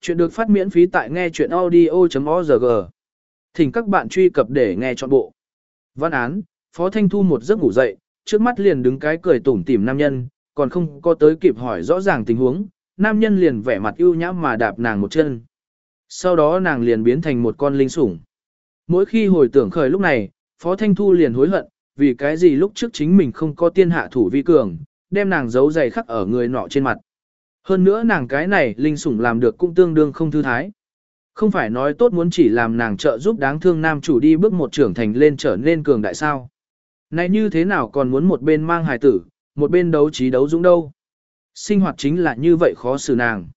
Chuyện được phát miễn phí tại nghe chuyện audio.org. Thỉnh các bạn truy cập để nghe trọn bộ. Văn án, Phó Thanh Thu một giấc ngủ dậy, trước mắt liền đứng cái cười tủm tỉm nam nhân, còn không có tới kịp hỏi rõ ràng tình huống, nam nhân liền vẻ mặt ưu nhã mà đạp nàng một chân. Sau đó nàng liền biến thành một con linh sủng. Mỗi khi hồi tưởng khởi lúc này, Phó Thanh Thu liền hối hận, vì cái gì lúc trước chính mình không có tiên hạ thủ vi cường, đem nàng giấu dày khắc ở người nọ trên mặt. Hơn nữa nàng cái này linh sủng làm được cũng tương đương không thư thái. Không phải nói tốt muốn chỉ làm nàng trợ giúp đáng thương nam chủ đi bước một trưởng thành lên trở nên cường đại sao. Này như thế nào còn muốn một bên mang hài tử, một bên đấu trí đấu dũng đâu. Sinh hoạt chính là như vậy khó xử nàng.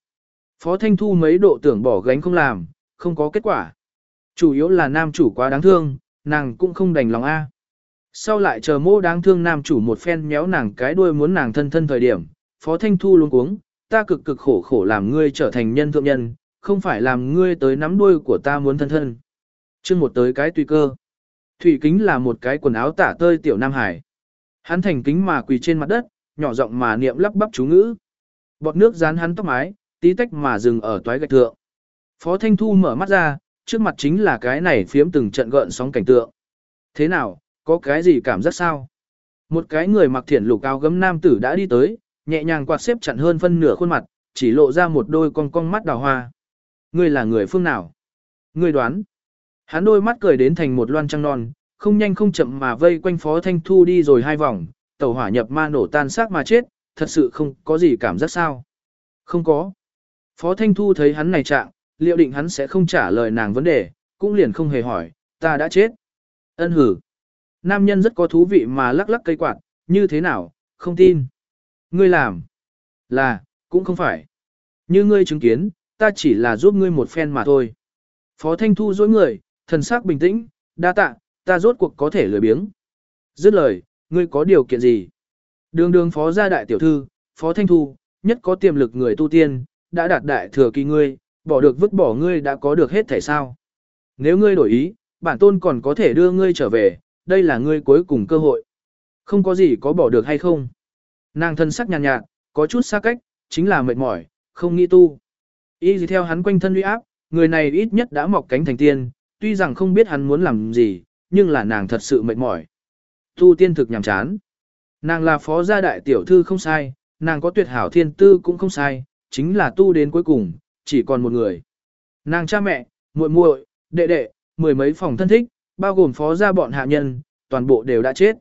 Phó Thanh Thu mấy độ tưởng bỏ gánh không làm, không có kết quả. Chủ yếu là nam chủ quá đáng thương, nàng cũng không đành lòng A. Sau lại chờ mô đáng thương nam chủ một phen méo nàng cái đuôi muốn nàng thân thân thời điểm, Phó Thanh Thu luôn cuống, ta cực cực khổ khổ làm ngươi trở thành nhân thượng nhân, không phải làm ngươi tới nắm đuôi của ta muốn thân thân. Chương một tới cái tùy cơ. Thủy kính là một cái quần áo tả tơi tiểu Nam Hải. Hắn thành kính mà quỳ trên mặt đất, nhỏ giọng mà niệm lắp bắp chú ngữ. Bọt nước dán hắn tóc mái, tí tách mà dừng ở toái gạch thượng. Phó Thanh Thu mở mắt ra, trước mặt chính là cái này phiếm từng trận gợn sóng cảnh tượng. Thế nào, có cái gì cảm giác sao? Một cái người mặc thiển lục áo gấm nam tử đã đi tới, nhẹ nhàng quạt xếp chặn hơn phân nửa khuôn mặt, chỉ lộ ra một đôi con cong mắt đào hoa. Ngươi là người phương nào? Ngươi đoán. Hắn đôi mắt cười đến thành một loan trăng non, không nhanh không chậm mà vây quanh Phó Thanh Thu đi rồi hai vòng, tàu hỏa nhập ma nổ tan xác mà chết, thật sự không có gì cảm giác sao? Không có. Phó Thanh Thu thấy hắn này trạng, liệu định hắn sẽ không trả lời nàng vấn đề, cũng liền không hề hỏi, ta đã chết. Ân hử. Nam nhân rất có thú vị mà lắc lắc cây quạt, như thế nào, không tin. Ngươi làm. Là, cũng không phải. Như ngươi chứng kiến, ta chỉ là giúp ngươi một phen mà thôi. Phó Thanh Thu dối người, thần sắc bình tĩnh, đa tạ, ta rốt cuộc có thể lười biếng. Dứt lời, ngươi có điều kiện gì? Đường đường phó gia đại tiểu thư, phó Thanh Thu, nhất có tiềm lực người tu tiên, đã đạt đại thừa kỳ ngươi, bỏ được vứt bỏ ngươi đã có được hết thể sao. Nếu ngươi đổi ý, bản tôn còn có thể đưa ngươi trở về, đây là ngươi cuối cùng cơ hội. Không có gì có bỏ được hay không. Nàng thân sắc nhàn nhạt, nhạt, có chút xa cách, chính là mệt mỏi, không nghĩ tu. Y gì theo hắn quanh thân uy áp, người này ít nhất đã mọc cánh thành tiên, tuy rằng không biết hắn muốn làm gì, nhưng là nàng thật sự mệt mỏi. Tu tiên thực nhàm chán. Nàng là phó gia đại tiểu thư không sai, nàng có tuyệt hảo thiên tư cũng không sai, chính là tu đến cuối cùng, chỉ còn một người. Nàng cha mẹ, muội muội, đệ đệ, mười mấy phòng thân thích, bao gồm phó gia bọn hạ nhân, toàn bộ đều đã chết.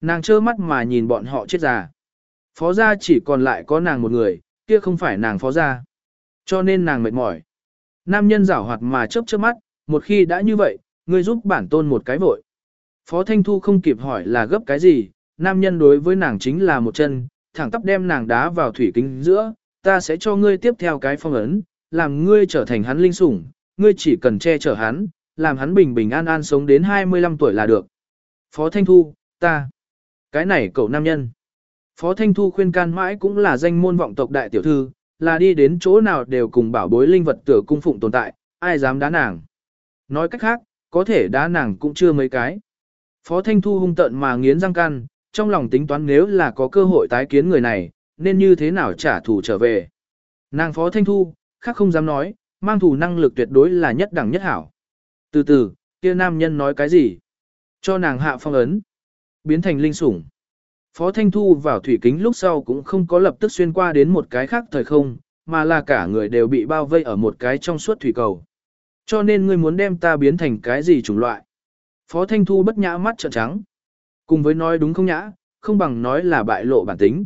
Nàng trơ mắt mà nhìn bọn họ chết già. Phó gia chỉ còn lại có nàng một người, kia không phải nàng phó gia. Cho nên nàng mệt mỏi. Nam nhân giảo hoạt mà chớp chớp mắt, một khi đã như vậy, ngươi giúp bản tôn một cái vội. Phó Thanh Thu không kịp hỏi là gấp cái gì, nam nhân đối với nàng chính là một chân, thẳng tắp đem nàng đá vào thủy kính giữa, ta sẽ cho ngươi tiếp theo cái phong ấn, làm ngươi trở thành hắn linh sủng, ngươi chỉ cần che chở hắn, làm hắn bình bình an an sống đến 25 tuổi là được. Phó Thanh Thu, ta, cái này cậu nam nhân. Phó Thanh Thu khuyên can mãi cũng là danh môn vọng tộc đại tiểu thư, là đi đến chỗ nào đều cùng bảo bối linh vật tử cung phụng tồn tại, ai dám đá nàng. Nói cách khác, có thể đá nàng cũng chưa mấy cái. Phó Thanh Thu hung tận mà nghiến răng can, trong lòng tính toán nếu là có cơ hội tái kiến người này, nên như thế nào trả thù trở về. Nàng Phó Thanh Thu, khác không dám nói, mang thù năng lực tuyệt đối là nhất đẳng nhất hảo. Từ từ, kia nam nhân nói cái gì? Cho nàng hạ phong ấn, biến thành linh sủng. Phó Thanh Thu vào thủy kính lúc sau cũng không có lập tức xuyên qua đến một cái khác thời không, mà là cả người đều bị bao vây ở một cái trong suốt thủy cầu. Cho nên ngươi muốn đem ta biến thành cái gì chủng loại. Phó Thanh Thu bất nhã mắt trợn trắng. Cùng với nói đúng không nhã, không bằng nói là bại lộ bản tính.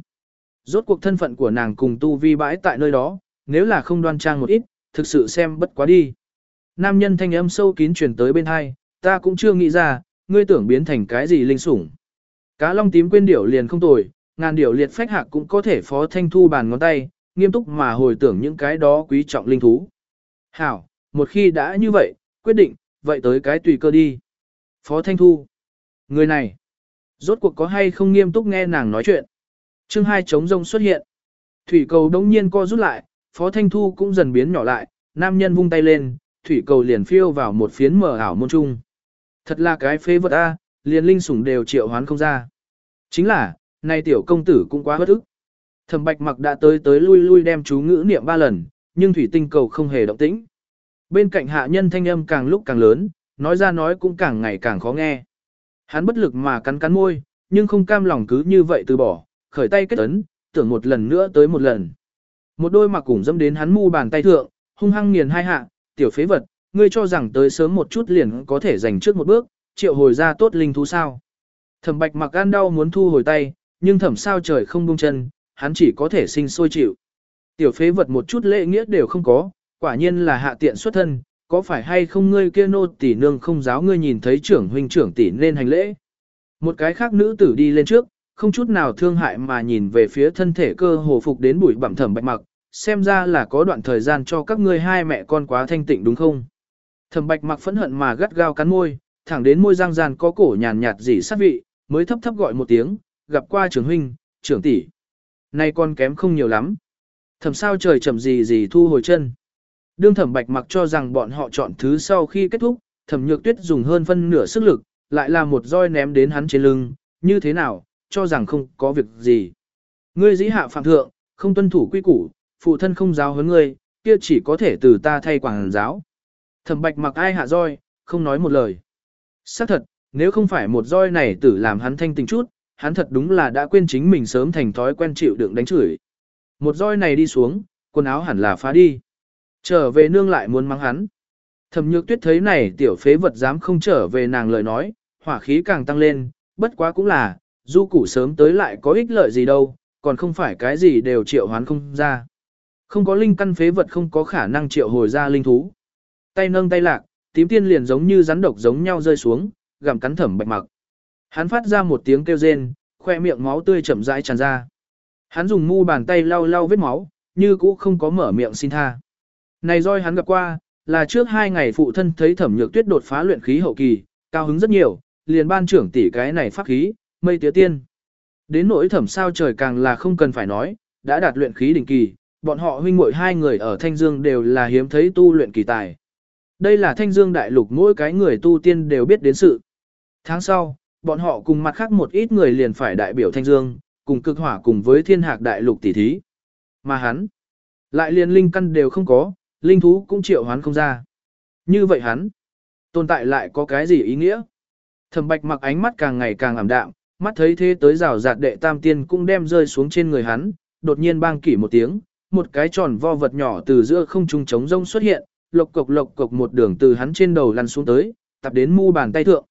Rốt cuộc thân phận của nàng cùng tu vi bãi tại nơi đó, nếu là không đoan trang một ít, thực sự xem bất quá đi. Nam nhân thanh âm sâu kín truyền tới bên hai, ta cũng chưa nghĩ ra, ngươi tưởng biến thành cái gì linh sủng. Cá long tím quên điểu liền không tồi, ngàn điểu liệt phách hạc cũng có thể phó thanh thu bàn ngón tay, nghiêm túc mà hồi tưởng những cái đó quý trọng linh thú. Hảo, một khi đã như vậy, quyết định, vậy tới cái tùy cơ đi. Phó thanh thu. Người này, rốt cuộc có hay không nghiêm túc nghe nàng nói chuyện. chương hai trống rông xuất hiện. Thủy cầu đống nhiên co rút lại, phó thanh thu cũng dần biến nhỏ lại, nam nhân vung tay lên, thủy cầu liền phiêu vào một phiến mở ảo môn trung. Thật là cái phê vật A, liền linh sủng đều triệu hoán không ra. Chính là, nay tiểu công tử cũng quá bất ức. Thẩm bạch mặc đã tới tới lui lui đem chú ngữ niệm ba lần, nhưng thủy tinh cầu không hề động tĩnh. Bên cạnh hạ nhân thanh âm càng lúc càng lớn, nói ra nói cũng càng ngày càng khó nghe. Hắn bất lực mà cắn cắn môi, nhưng không cam lòng cứ như vậy từ bỏ, khởi tay kết ấn, tưởng một lần nữa tới một lần. Một đôi mặc cùng dâm đến hắn mu bàn tay thượng, hung hăng nghiền hai hạ, tiểu phế vật, ngươi cho rằng tới sớm một chút liền có thể giành trước một bước, triệu hồi ra tốt linh thú sao. Thẩm bạch mặc gan đau muốn thu hồi tay, nhưng thẩm sao trời không buông chân, hắn chỉ có thể sinh sôi chịu. Tiểu phế vật một chút lễ nghĩa đều không có, quả nhiên là hạ tiện xuất thân, có phải hay không ngươi kia nô tỷ nương không giáo ngươi nhìn thấy trưởng huynh trưởng tỷ nên hành lễ. Một cái khác nữ tử đi lên trước, không chút nào thương hại mà nhìn về phía thân thể cơ hồ phục đến bụi bặm thẩm bạch mặc, xem ra là có đoạn thời gian cho các ngươi hai mẹ con quá thanh tịnh đúng không? Thẩm bạch mặc phẫn hận mà gắt gao cắn môi, thẳng đến môi giang gian có cổ nhàn nhạt dỉ sát vị, mới thấp thấp gọi một tiếng, gặp qua trưởng huynh, trưởng tỷ. Nay con kém không nhiều lắm. Thẩm sao trời chậm gì gì thu hồi chân. Đương thẩm bạch mặc cho rằng bọn họ chọn thứ sau khi kết thúc, thẩm nhược tuyết dùng hơn phân nửa sức lực, lại là một roi ném đến hắn trên lưng, như thế nào, cho rằng không có việc gì. Ngươi dĩ hạ phạm thượng, không tuân thủ quy củ, phụ thân không giáo huấn ngươi, kia chỉ có thể từ ta thay quảng giáo. Thẩm bạch mặc ai hạ roi, không nói một lời. Xác thật, nếu không phải một roi này tử làm hắn thanh tình chút, hắn thật đúng là đã quên chính mình sớm thành thói quen chịu đựng đánh chửi. Một roi này đi xuống, quần áo hẳn là phá đi. Trở về nương lại muốn mắng hắn. Thẩm nhược tuyết thấy này tiểu phế vật dám không trở về nàng lời nói, hỏa khí càng tăng lên, bất quá cũng là, du củ sớm tới lại có ích lợi gì đâu, còn không phải cái gì đều triệu hoán không ra. Không có linh căn phế vật không có khả năng triệu hồi ra linh thú. Tay nâng tay lạc, tím tiên liền giống như rắn độc giống nhau rơi xuống, gặm cắn thẩm bạch mặc. Hắn phát ra một tiếng kêu rên, khoe miệng máu tươi chậm rãi tràn ra. Hắn dùng mu bàn tay lau lau vết máu, như cũ không có mở miệng xin tha. Này roi hắn gặp qua, là trước hai ngày phụ thân thấy thẩm nhược tuyết đột phá luyện khí hậu kỳ, cao hứng rất nhiều, liền ban trưởng tỷ cái này pháp khí, mây tía tiên. Đến nỗi thẩm sao trời càng là không cần phải nói, đã đạt luyện khí đỉnh kỳ, bọn họ huynh muội hai người ở Thanh Dương đều là hiếm thấy tu luyện kỳ tài. Đây là Thanh Dương đại lục mỗi cái người tu tiên đều biết đến sự. Tháng sau, bọn họ cùng mặt khác một ít người liền phải đại biểu Thanh Dương, cùng cực hỏa cùng với thiên hạc đại lục tỷ thí. Mà hắn, lại liền linh căn đều không có, linh thú cũng triệu hoán không ra. Như vậy hắn, tồn tại lại có cái gì ý nghĩa? Thẩm bạch mặc ánh mắt càng ngày càng ảm đạm, mắt thấy thế tới rào rạt đệ tam tiên cũng đem rơi xuống trên người hắn, đột nhiên bang kỷ một tiếng, một cái tròn vo vật nhỏ từ giữa không trung trống rông xuất hiện, lộc cộc lộc cộc một đường từ hắn trên đầu lăn xuống tới, tập đến mu bàn tay thượng.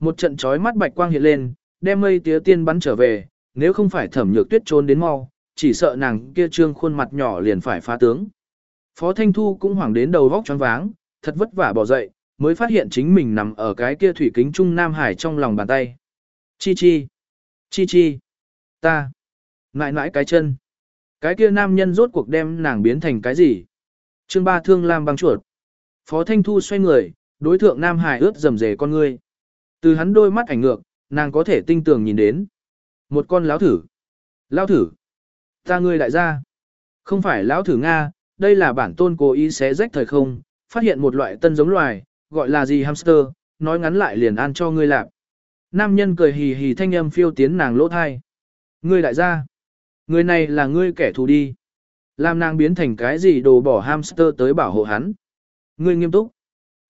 Một trận chói mắt bạch quang hiện lên, đem mây tía tiên bắn trở về, nếu không phải thẩm nhược tuyết trốn đến mau, chỉ sợ nàng kia trương khuôn mặt nhỏ liền phải phá tướng. Phó Thanh Thu cũng hoảng đến đầu vóc choáng váng, thật vất vả bỏ dậy, mới phát hiện chính mình nằm ở cái kia thủy kính trung Nam Hải trong lòng bàn tay. Chi chi, chi chi, ta, ngại ngại cái chân. Cái kia nam nhân rốt cuộc đem nàng biến thành cái gì? Chương ba thương lam băng chuột. Phó Thanh Thu xoay người, đối thượng Nam Hải ướt rầm rề con ngươi. Từ hắn đôi mắt ảnh ngược, nàng có thể tinh tường nhìn đến. Một con lão thử. Lão thử. Ta ngươi đại gia. Không phải lão thử Nga, đây là bản tôn cố ý xé rách thời không, phát hiện một loại tân giống loài, gọi là gì hamster, nói ngắn lại liền ăn cho ngươi lạp. Nam nhân cười hì hì thanh âm phiêu tiến nàng lỗ thai. Ngươi đại gia. Người này là ngươi kẻ thù đi. Làm nàng biến thành cái gì đồ bỏ hamster tới bảo hộ hắn. Ngươi nghiêm túc.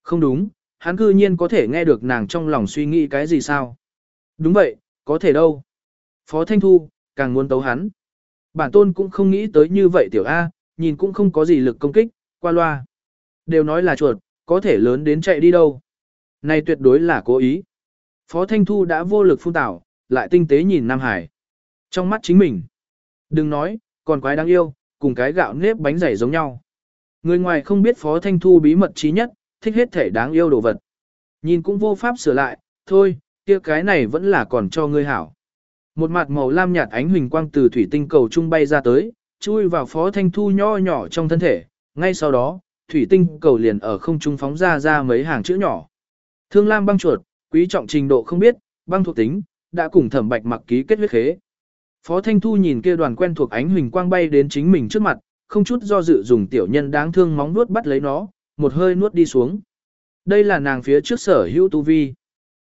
Không đúng, hắn cư nhiên có thể nghe được nàng trong lòng suy nghĩ cái gì sao. Đúng vậy, có thể đâu. Phó Thanh Thu, càng muốn tấu hắn. Bản tôn cũng không nghĩ tới như vậy tiểu A, nhìn cũng không có gì lực công kích, qua loa. Đều nói là chuột, có thể lớn đến chạy đi đâu. Này tuyệt đối là cố ý. Phó Thanh Thu đã vô lực phun tảo, lại tinh tế nhìn Nam Hải. Trong mắt chính mình. Đừng nói, còn quái đáng yêu, cùng cái gạo nếp bánh dày giống nhau. Người ngoài không biết Phó Thanh Thu bí mật trí nhất, thích hết thể đáng yêu đồ vật. Nhìn cũng vô pháp sửa lại, thôi, kia cái này vẫn là còn cho ngươi hảo. Một mặt màu lam nhạt ánh huỳnh quang từ thủy tinh cầu trung bay ra tới, chui vào Phó Thanh Thu nho nhỏ trong thân thể, ngay sau đó, thủy tinh cầu liền ở không trung phóng ra ra mấy hàng chữ nhỏ. Thương lam băng chuột, quý trọng trình độ không biết, băng thuộc tính, đã cùng thẩm bạch mặc ký kết huyết khế. Phó Thanh Thu nhìn kia đoàn quen thuộc ánh huỳnh quang bay đến chính mình trước mặt, không chút do dự dùng tiểu nhân đáng thương móng nuốt bắt lấy nó, một hơi nuốt đi xuống. Đây là nàng phía trước sở hữu tu vi.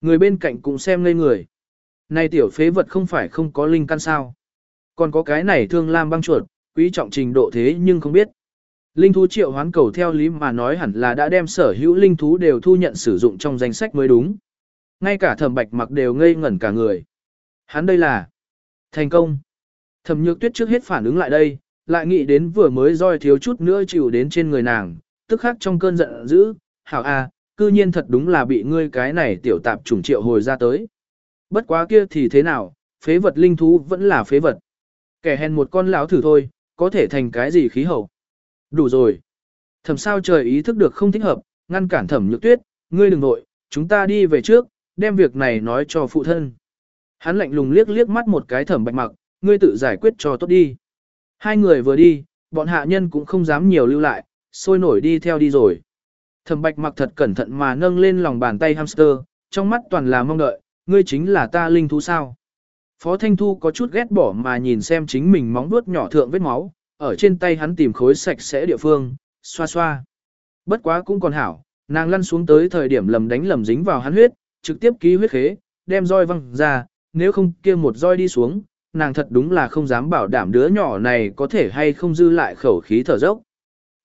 Người bên cạnh cũng xem ngây người. Này tiểu phế vật không phải không có linh căn sao. Còn có cái này thương lam băng chuột, quý trọng trình độ thế nhưng không biết. Linh thú triệu hoán cầu theo lý mà nói hẳn là đã đem sở hữu linh thú đều thu nhận sử dụng trong danh sách mới đúng. Ngay cả thẩm bạch mặc đều ngây ngẩn cả người. Hắn đây là thành công. Thẩm nhược tuyết trước hết phản ứng lại đây, lại nghĩ đến vừa mới roi thiếu chút nữa chịu đến trên người nàng, tức khắc trong cơn giận dữ, hảo a, cư nhiên thật đúng là bị ngươi cái này tiểu tạp trùng triệu hồi ra tới. Bất quá kia thì thế nào, phế vật linh thú vẫn là phế vật. Kẻ hèn một con lão thử thôi, có thể thành cái gì khí hậu. Đủ rồi. Thẩm sao trời ý thức được không thích hợp, ngăn cản thẩm nhược tuyết, ngươi đừng nội, chúng ta đi về trước, đem việc này nói cho phụ thân. Hắn lạnh lùng liếc liếc mắt một cái thẩm bạch mặc, ngươi tự giải quyết cho tốt đi. Hai người vừa đi, bọn hạ nhân cũng không dám nhiều lưu lại, sôi nổi đi theo đi rồi. Thẩm bạch mặc thật cẩn thận mà nâng lên lòng bàn tay hamster, trong mắt toàn là mong đợi, ngươi chính là ta linh thú sao. Phó Thanh Thu có chút ghét bỏ mà nhìn xem chính mình móng vuốt nhỏ thượng vết máu, ở trên tay hắn tìm khối sạch sẽ địa phương, xoa xoa. Bất quá cũng còn hảo, nàng lăn xuống tới thời điểm lầm đánh lầm dính vào hắn huyết, trực tiếp ký huyết khế, đem roi văng ra, nếu không kia một roi đi xuống, nàng thật đúng là không dám bảo đảm đứa nhỏ này có thể hay không dư lại khẩu khí thở dốc.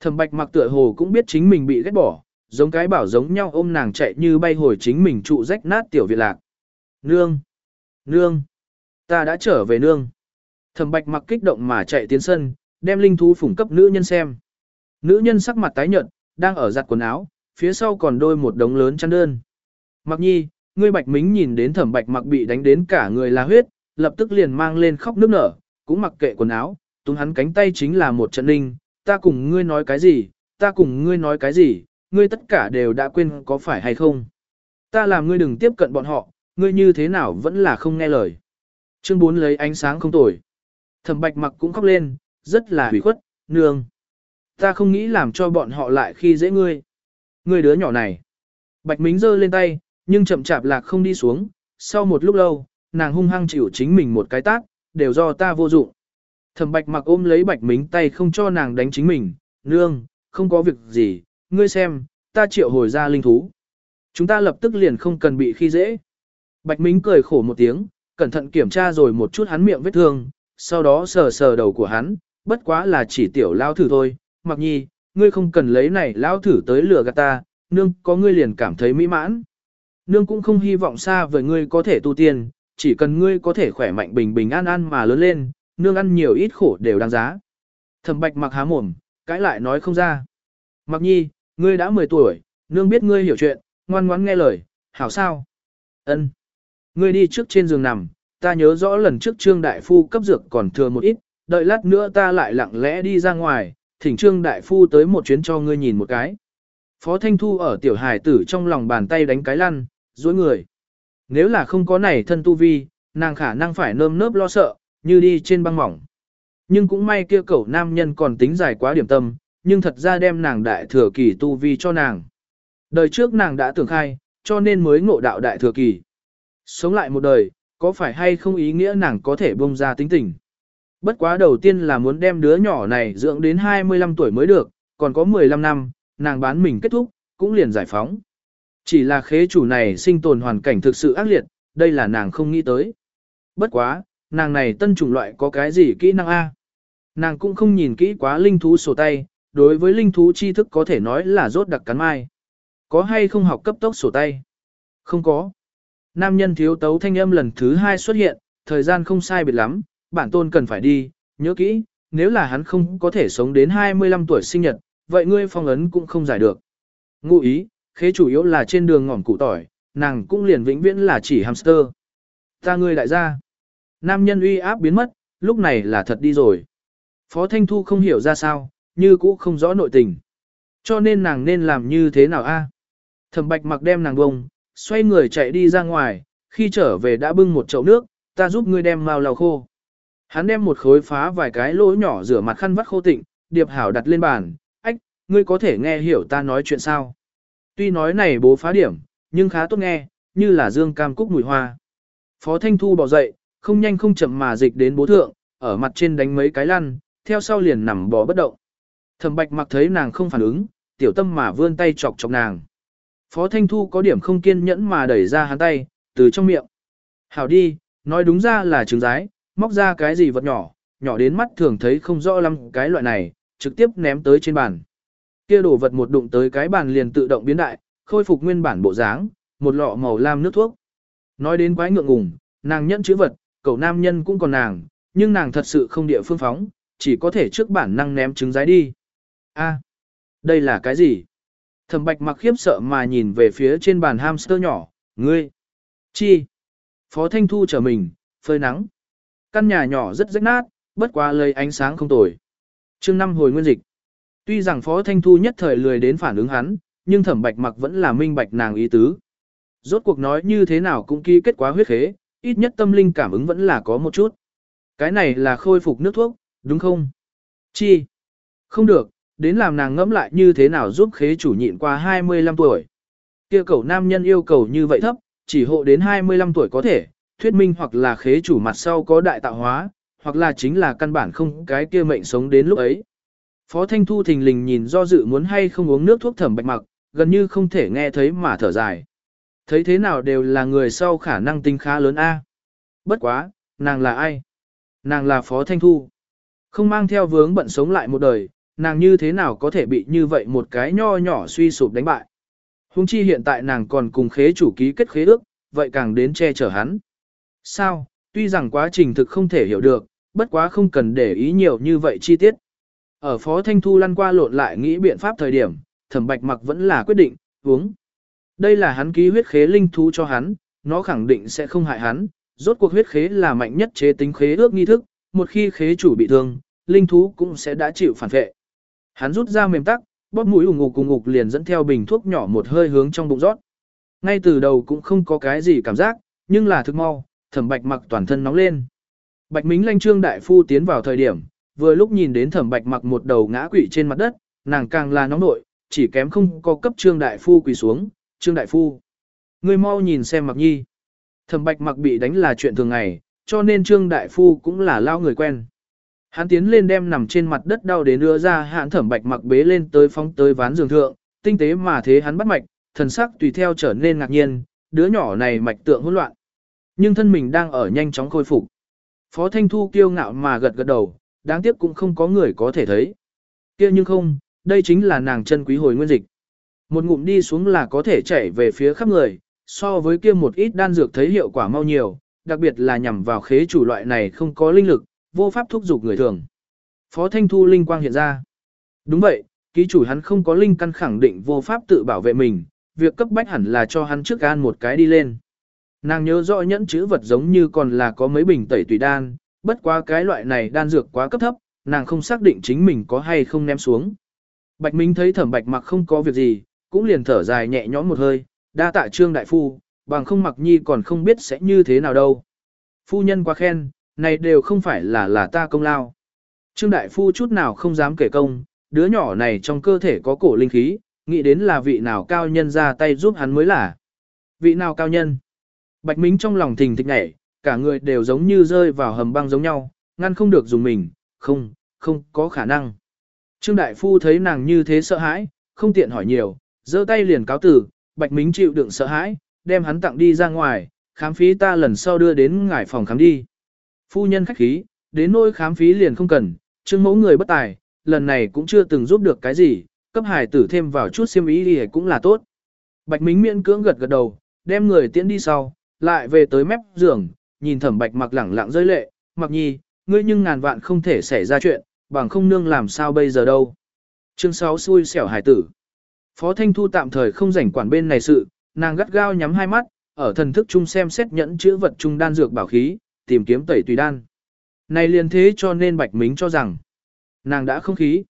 Thẩm bạch mặc tựa hồ cũng biết chính mình bị ghét bỏ, giống cái bảo giống nhau ôm nàng chạy như bay hồi chính mình trụ rách nát tiểu viện lạc. Nương! Nương! Ta đã trở về nương. Thẩm bạch mặc kích động mà chạy tiến sân, đem linh thú phủng cấp nữ nhân xem. Nữ nhân sắc mặt tái nhợt, đang ở giặt quần áo, phía sau còn đôi một đống lớn chăn đơn. Mặc nhi, ngươi bạch mính nhìn đến thẩm bạch mặc bị đánh đến cả người là huyết, lập tức liền mang lên khóc nước nở, cũng mặc kệ quần áo, túm hắn cánh tay chính là một trận ninh, ta cùng ngươi nói cái gì, ta cùng ngươi nói cái gì, ngươi tất cả đều đã quên có phải hay không. Ta làm ngươi đừng tiếp cận bọn họ, ngươi như thế nào vẫn là không nghe lời. Chương 4 lấy ánh sáng không tồi. Thẩm bạch mặc cũng khóc lên, rất là hủy khuất, nương. Ta không nghĩ làm cho bọn họ lại khi dễ ngươi. Ngươi đứa nhỏ này. Bạch Mính giơ lên tay, nhưng chậm chạp lạc không đi xuống. Sau một lúc lâu, nàng hung hăng chịu chính mình một cái tác, đều do ta vô dụng. Thẩm bạch mặc ôm lấy bạch mính tay không cho nàng đánh chính mình, nương, không có việc gì, ngươi xem, ta triệu hồi ra linh thú. Chúng ta lập tức liền không cần bị khi dễ. Bạch mính cười khổ một tiếng, cẩn thận kiểm tra rồi một chút hắn miệng vết thương, sau đó sờ sờ đầu của hắn, bất quá là chỉ tiểu lao thử thôi, mặc nhi, ngươi không cần lấy này lao thử tới lừa gạt ta, nương có ngươi liền cảm thấy mỹ mãn. Nương cũng không hy vọng xa với ngươi có thể tu tiên, chỉ cần ngươi có thể khỏe mạnh bình bình an an mà lớn lên, nương ăn nhiều ít khổ đều đáng giá. Thẩm bạch mặc há mồm, cãi lại nói không ra. Mặc nhi, ngươi đã 10 tuổi, nương biết ngươi hiểu chuyện, ngoan ngoãn nghe lời, hảo sao? Ân. Ngươi đi trước trên giường nằm, ta nhớ rõ lần trước trương đại phu cấp dược còn thừa một ít, đợi lát nữa ta lại lặng lẽ đi ra ngoài, thỉnh trương đại phu tới một chuyến cho ngươi nhìn một cái. Phó Thanh Thu ở tiểu hải tử trong lòng bàn tay đánh cái lăn, dối người. Nếu là không có này thân tu vi, nàng khả năng phải nơm nớp lo sợ, như đi trên băng mỏng. Nhưng cũng may kia cậu nam nhân còn tính dài quá điểm tâm, nhưng thật ra đem nàng đại thừa kỳ tu vi cho nàng. Đời trước nàng đã tưởng khai, cho nên mới ngộ đạo đại thừa kỳ. Sống lại một đời, có phải hay không ý nghĩa nàng có thể bông ra tính tình. Bất quá đầu tiên là muốn đem đứa nhỏ này dưỡng đến 25 tuổi mới được, còn có 15 năm, nàng bán mình kết thúc, cũng liền giải phóng. Chỉ là khế chủ này sinh tồn hoàn cảnh thực sự ác liệt, đây là nàng không nghĩ tới. Bất quá, nàng này tân chủng loại có cái gì kỹ năng A. Nàng cũng không nhìn kỹ quá linh thú sổ tay, đối với linh thú tri thức có thể nói là rốt đặc cắn mai. Có hay không học cấp tốc sổ tay? Không có. Nam nhân thiếu tấu thanh âm lần thứ hai xuất hiện, thời gian không sai biệt lắm, bản tôn cần phải đi, nhớ kỹ, nếu là hắn không có thể sống đến 25 tuổi sinh nhật, vậy ngươi phong ấn cũng không giải được. Ngụ ý, khế chủ yếu là trên đường ngỏm củ tỏi, nàng cũng liền vĩnh viễn là chỉ hamster. Ta ngươi đại gia. Nam nhân uy áp biến mất, lúc này là thật đi rồi. Phó Thanh Thu không hiểu ra sao, như cũ không rõ nội tình. Cho nên nàng nên làm như thế nào a? Thẩm Bạch mặc đem nàng bông, xoay người chạy đi ra ngoài, khi trở về đã bưng một chậu nước, ta giúp ngươi đem mau lau khô. Hắn đem một khối phá vài cái lỗ nhỏ rửa mặt khăn vắt khô tịnh, điệp hảo đặt lên bàn, ách, ngươi có thể nghe hiểu ta nói chuyện sao. Tuy nói này bố phá điểm, nhưng khá tốt nghe, như là dương cam cúc mùi hoa. Phó Thanh Thu bỏ dậy, không nhanh không chậm mà dịch đến bố thượng, ở mặt trên đánh mấy cái lăn, theo sau liền nằm bò bất động. Thẩm Bạch mặc thấy nàng không phản ứng, tiểu tâm mà vươn tay chọc chọc nàng. Phó Thanh Thu có điểm không kiên nhẫn mà đẩy ra hắn tay, từ trong miệng. Hảo đi, nói đúng ra là trứng rái, móc ra cái gì vật nhỏ, nhỏ đến mắt thường thấy không rõ lắm cái loại này, trực tiếp ném tới trên bàn. Kia đồ vật một đụng tới cái bàn liền tự động biến đại, khôi phục nguyên bản bộ dáng, một lọ màu lam nước thuốc. Nói đến quái ngượng ngùng, nàng nhận chữ vật, cậu nam nhân cũng còn nàng, nhưng nàng thật sự không địa phương phóng, chỉ có thể trước bản năng ném trứng rái đi. A, đây là cái gì? Thẩm bạch mặc khiếp sợ mà nhìn về phía trên bàn hamster nhỏ, ngươi. Chi? Phó Thanh Thu trở mình, phơi nắng. Căn nhà nhỏ rất rách nát, bất quá lây ánh sáng không tồi. chương năm hồi nguyên dịch. Tuy rằng Phó Thanh Thu nhất thời lười đến phản ứng hắn, nhưng thẩm bạch mặc vẫn là minh bạch nàng ý tứ. Rốt cuộc nói như thế nào cũng ký kết quá huyết khế, ít nhất tâm linh cảm ứng vẫn là có một chút. Cái này là khôi phục nước thuốc, đúng không? Chi? Không được, đến làm nàng ngẫm lại như thế nào giúp khế chủ nhịn qua 25 tuổi. Kia cầu nam nhân yêu cầu như vậy thấp, chỉ hộ đến 25 tuổi có thể, thuyết minh hoặc là khế chủ mặt sau có đại tạo hóa, hoặc là chính là căn bản không cái kia mệnh sống đến lúc ấy. Phó Thanh Thu thình lình nhìn do dự muốn hay không uống nước thuốc thẩm bạch mặc, gần như không thể nghe thấy mà thở dài. Thấy thế nào đều là người sau khả năng tính khá lớn A. Bất quá, nàng là ai? Nàng là Phó Thanh Thu. Không mang theo vướng bận sống lại một đời, nàng như thế nào có thể bị như vậy một cái nho nhỏ suy sụp đánh bại. Hùng chi hiện tại nàng còn cùng khế chủ ký kết khế ước, vậy càng đến che chở hắn. Sao, tuy rằng quá trình thực không thể hiểu được, bất quá không cần để ý nhiều như vậy chi tiết. Ở Phó Thanh Thu lăn qua lộn lại nghĩ biện pháp thời điểm, thẩm bạch mặc vẫn là quyết định, uống. Đây là hắn ký huyết khế linh thú cho hắn, nó khẳng định sẽ không hại hắn, rốt cuộc huyết khế là mạnh nhất chế tính khế ước nghi thức, một khi khế chủ bị thương, linh thú cũng sẽ đã chịu phản vệ. Hắn rút ra mềm tắc, bóp mũi ủng ngục cùng ngục liền dẫn theo bình thuốc nhỏ một hơi hướng trong bụng rót. Ngay từ đầu cũng không có cái gì cảm giác, nhưng là thực mau, thẩm bạch mặc toàn thân nóng lên. Bạch Mính lanh trương đại phu tiến vào thời điểm, vừa lúc nhìn đến thẩm bạch mặc một đầu ngã quỵ trên mặt đất, nàng càng là nóng nội, chỉ kém không có cấp trương đại phu quỳ xuống, trương đại phu. Người mau nhìn xem mặc nhi. Thẩm bạch mặc bị đánh là chuyện thường ngày, cho nên trương đại phu cũng là lao người quen. Hắn tiến lên đem nằm trên mặt đất đau đến đưa ra hạn thẩm bạch mặc bế lên tới phóng tới ván giường thượng, tinh tế mà thế hắn bắt mạch, thần sắc tùy theo trở nên ngạc nhiên, đứa nhỏ này mạch tượng hỗn loạn. Nhưng thân mình đang ở nhanh chóng khôi phục. Phó Thanh Thu kiêu ngạo mà gật gật đầu, đáng tiếc cũng không có người có thể thấy. kia nhưng không, đây chính là nàng chân quý hồi nguyên dịch. Một ngụm đi xuống là có thể chảy về phía khắp người, so với kia một ít đan dược thấy hiệu quả mau nhiều, đặc biệt là nhằm vào khế chủ loại này không có linh lực, vô pháp thúc giục người thường. Phó Thanh Thu linh quang hiện ra. Đúng vậy, ký chủ hắn không có linh căn khẳng định vô pháp tự bảo vệ mình, việc cấp bách hẳn là cho hắn trước gan một cái đi lên. Nàng nhớ rõ nhẫn chữ vật giống như còn là có mấy bình tẩy tùy đan, bất quá cái loại này đan dược quá cấp thấp, nàng không xác định chính mình có hay không ném xuống. Bạch Minh thấy thẩm bạch mặc không có việc gì, cũng liền thở dài nhẹ nhõm một hơi, đa tạ trương đại phu, bằng không mặc nhi còn không biết sẽ như thế nào đâu. Phu nhân quá khen, này đều không phải là là ta công lao. Trương đại phu chút nào không dám kể công, đứa nhỏ này trong cơ thể có cổ linh khí, nghĩ đến là vị nào cao nhân ra tay giúp hắn mới là. Vị nào cao nhân? Bạch Minh trong lòng thình thịch nhảy, cả người đều giống như rơi vào hầm băng giống nhau, ngăn không được dùng mình, không, không có khả năng. Trương Đại Phu thấy nàng như thế sợ hãi, không tiện hỏi nhiều, giơ tay liền cáo tử, Bạch Minh chịu đựng sợ hãi, đem hắn tặng đi ra ngoài, khám phí ta lần sau đưa đến ngải phòng khám đi. Phu nhân khách khí, đến nỗi khám phí liền không cần, Trương mẫu người bất tài, lần này cũng chưa từng giúp được cái gì, cấp hải tử thêm vào chút xiêm ý đi cũng là tốt. Bạch Minh miễn cưỡng gật gật đầu, đem người tiễn đi sau, lại về tới mép giường, nhìn thẩm bạch mặc lẳng lặng rơi lệ, mặc nhi, ngươi nhưng ngàn vạn không thể xảy ra chuyện, bằng không nương làm sao bây giờ đâu. Chương 6 xui xẻo hải tử. Phó Thanh Thu tạm thời không rảnh quản bên này sự, nàng gắt gao nhắm hai mắt, ở thần thức chung xem xét nhẫn chữ vật chung đan dược bảo khí, tìm kiếm tẩy tùy đan. Này liền thế cho nên Bạch Mính cho rằng, nàng đã không khí.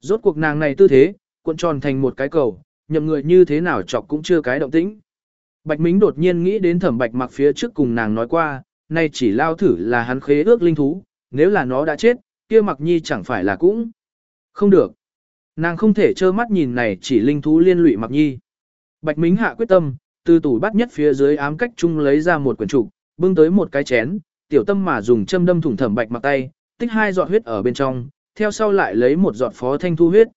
Rốt cuộc nàng này tư thế, cuộn tròn thành một cái cầu, nhậm người như thế nào chọc cũng chưa cái động tĩnh. Bạch Mính đột nhiên nghĩ đến thẩm bạch mặc phía trước cùng nàng nói qua, nay chỉ lao thử là hắn khế ước linh thú, nếu là nó đã chết, kia mặc nhi chẳng phải là cũng. Không được. Nàng không thể trơ mắt nhìn này chỉ linh thú liên lụy mặc nhi. Bạch Mính hạ quyết tâm, từ tủ bắt nhất phía dưới ám cách chung lấy ra một quyển trục, bưng tới một cái chén, tiểu tâm mà dùng châm đâm thủng thẩm bạch mặc tay, tích hai giọt huyết ở bên trong, theo sau lại lấy một giọt phó thanh thu huyết.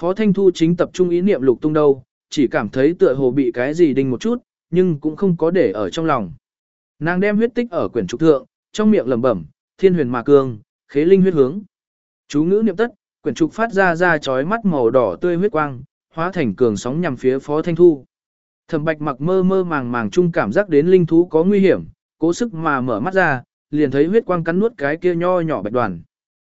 Phó thanh thu chính tập trung ý niệm lục tung đâu, chỉ cảm thấy tựa hồ bị cái gì đinh một chút, nhưng cũng không có để ở trong lòng. Nàng đem huyết tích ở quyển trục thượng, trong miệng lẩm bẩm, thiên huyền mà cương, khế linh huyết hướng. Chú ngữ niệm tất, quyển trục phát ra ra chói mắt màu đỏ tươi huyết quang, hóa thành cường sóng nhằm phía Phó Thanh Thu. Thẩm Bạch mặc mơ mơ màng màng chung cảm giác đến linh thú có nguy hiểm, cố sức mà mở mắt ra, liền thấy huyết quang cắn nuốt cái kia nho nhỏ bạch đoàn.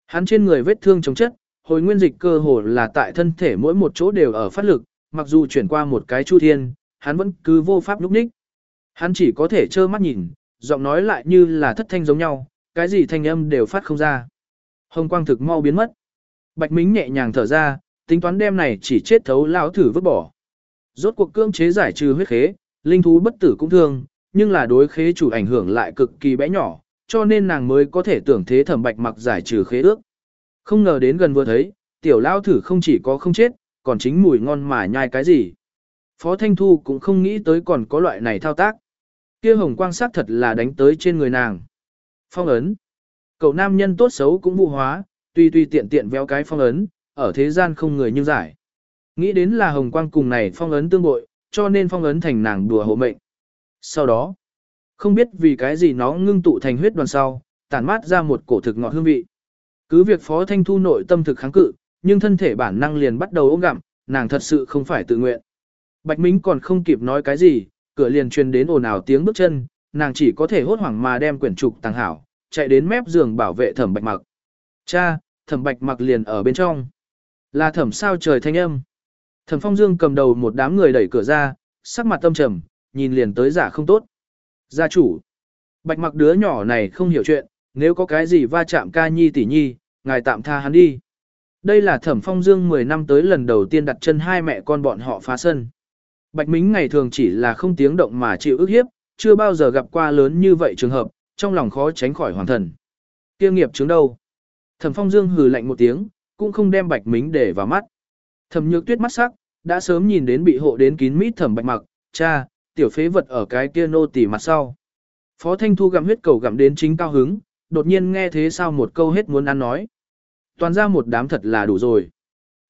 Hắn trên người vết thương chống chất, hồi nguyên dịch cơ hồ là tại thân thể mỗi một chỗ đều ở phát lực, mặc dù chuyển qua một cái chu thiên, hắn vẫn cứ vô pháp lúc ních. Hắn chỉ có thể trơ mắt nhìn, giọng nói lại như là thất thanh giống nhau, cái gì thanh âm đều phát không ra. Hồng quang thực mau biến mất. Bạch Mính nhẹ nhàng thở ra, tính toán đêm này chỉ chết thấu lão thử vứt bỏ. Rốt cuộc cương chế giải trừ huyết khế, linh thú bất tử cũng thương, nhưng là đối khế chủ ảnh hưởng lại cực kỳ bé nhỏ, cho nên nàng mới có thể tưởng thế thẩm bạch mặc giải trừ khế ước. Không ngờ đến gần vừa thấy, tiểu lao thử không chỉ có không chết, còn chính mùi ngon mà nhai cái gì. Phó Thanh Thu cũng không nghĩ tới còn có loại này thao tác. Kia hồng quang sắc thật là đánh tới trên người nàng. Phong ấn. Cậu nam nhân tốt xấu cũng vụ hóa, tuy tuy tiện tiện véo cái phong ấn, ở thế gian không người như giải. Nghĩ đến là hồng quang cùng này phong ấn tương bội, cho nên phong ấn thành nàng đùa hộ mệnh. Sau đó, không biết vì cái gì nó ngưng tụ thành huyết đoàn sau, tản mát ra một cổ thực ngọt hương vị. Cứ việc Phó Thanh Thu nội tâm thực kháng cự, nhưng thân thể bản năng liền bắt đầu ôm gặm, nàng thật sự không phải tự nguyện. Bạch Minh còn không kịp nói cái gì, cửa liền truyền đến ồn ào tiếng bước chân, nàng chỉ có thể hốt hoảng mà đem quyển trục tàng hảo, chạy đến mép giường bảo vệ thẩm bạch mặc. Cha, thẩm bạch mặc liền ở bên trong. Là thẩm sao trời thanh âm. Thẩm phong dương cầm đầu một đám người đẩy cửa ra, sắc mặt tâm trầm, nhìn liền tới giả không tốt. Gia chủ. Bạch mặc đứa nhỏ này không hiểu chuyện, nếu có cái gì va chạm ca nhi tỷ nhi, ngài tạm tha hắn đi. Đây là thẩm phong dương 10 năm tới lần đầu tiên đặt chân hai mẹ con bọn họ phá sân. Bạch Mính ngày thường chỉ là không tiếng động mà chịu ức hiếp, chưa bao giờ gặp qua lớn như vậy trường hợp, trong lòng khó tránh khỏi hoàng thần. Kiêm nghiệp chứng đâu? Thẩm Phong Dương hừ lạnh một tiếng, cũng không đem Bạch Mính để vào mắt. Thẩm Nhược Tuyết mắt sắc, đã sớm nhìn đến bị hộ đến kín mít Thẩm Bạch Mặc, cha, tiểu phế vật ở cái kia nô tỉ mặt sau. Phó Thanh Thu gặm huyết cầu gặm đến chính cao hứng, đột nhiên nghe thế sao một câu hết muốn ăn nói. Toàn ra một đám thật là đủ rồi.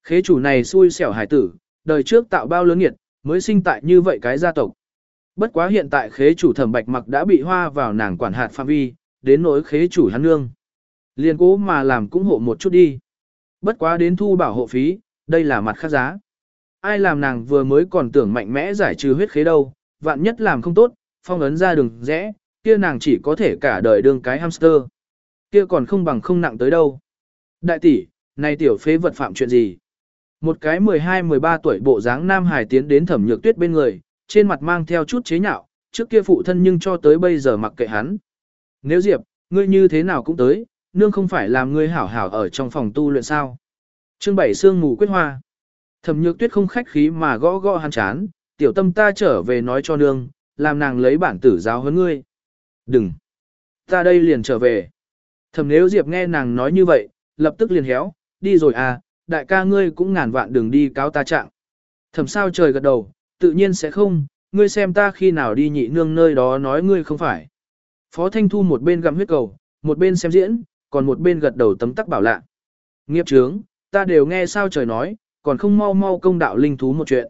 Khế chủ này xui xẻo hải tử, đời trước tạo bao lớn nghiệt, mới sinh tại như vậy cái gia tộc. Bất quá hiện tại khế chủ thẩm bạch mặc đã bị hoa vào nàng quản hạt phạm vi, đến nỗi khế chủ hắn nương. Liên cố mà làm cũng hộ một chút đi. Bất quá đến thu bảo hộ phí, đây là mặt khác giá. Ai làm nàng vừa mới còn tưởng mạnh mẽ giải trừ huyết khế đâu, vạn nhất làm không tốt, phong ấn ra đường rẽ, kia nàng chỉ có thể cả đời đương cái hamster. Kia còn không bằng không nặng tới đâu. Đại tỷ, này tiểu phế vật phạm chuyện gì? Một cái 12-13 tuổi bộ dáng nam hải tiến đến thẩm nhược tuyết bên người, trên mặt mang theo chút chế nhạo, trước kia phụ thân nhưng cho tới bây giờ mặc kệ hắn. Nếu Diệp, ngươi như thế nào cũng tới, nương không phải làm ngươi hảo hảo ở trong phòng tu luyện sao. Chương bảy sương mù quyết hoa. Thẩm nhược tuyết không khách khí mà gõ gõ hắn chán, tiểu tâm ta trở về nói cho nương, làm nàng lấy bản tử giáo hơn ngươi. Đừng. Ta đây liền trở về. Thẩm nếu Diệp nghe nàng nói như vậy, lập tức liền héo, đi rồi à, đại ca ngươi cũng ngàn vạn đường đi cáo ta trạng. Thẩm sao trời gật đầu, tự nhiên sẽ không, ngươi xem ta khi nào đi nhị nương nơi đó nói ngươi không phải. Phó Thanh Thu một bên gặm huyết cầu, một bên xem diễn, còn một bên gật đầu tấm tắc bảo lạ. Nghiệp trướng, ta đều nghe sao trời nói, còn không mau mau công đạo linh thú một chuyện.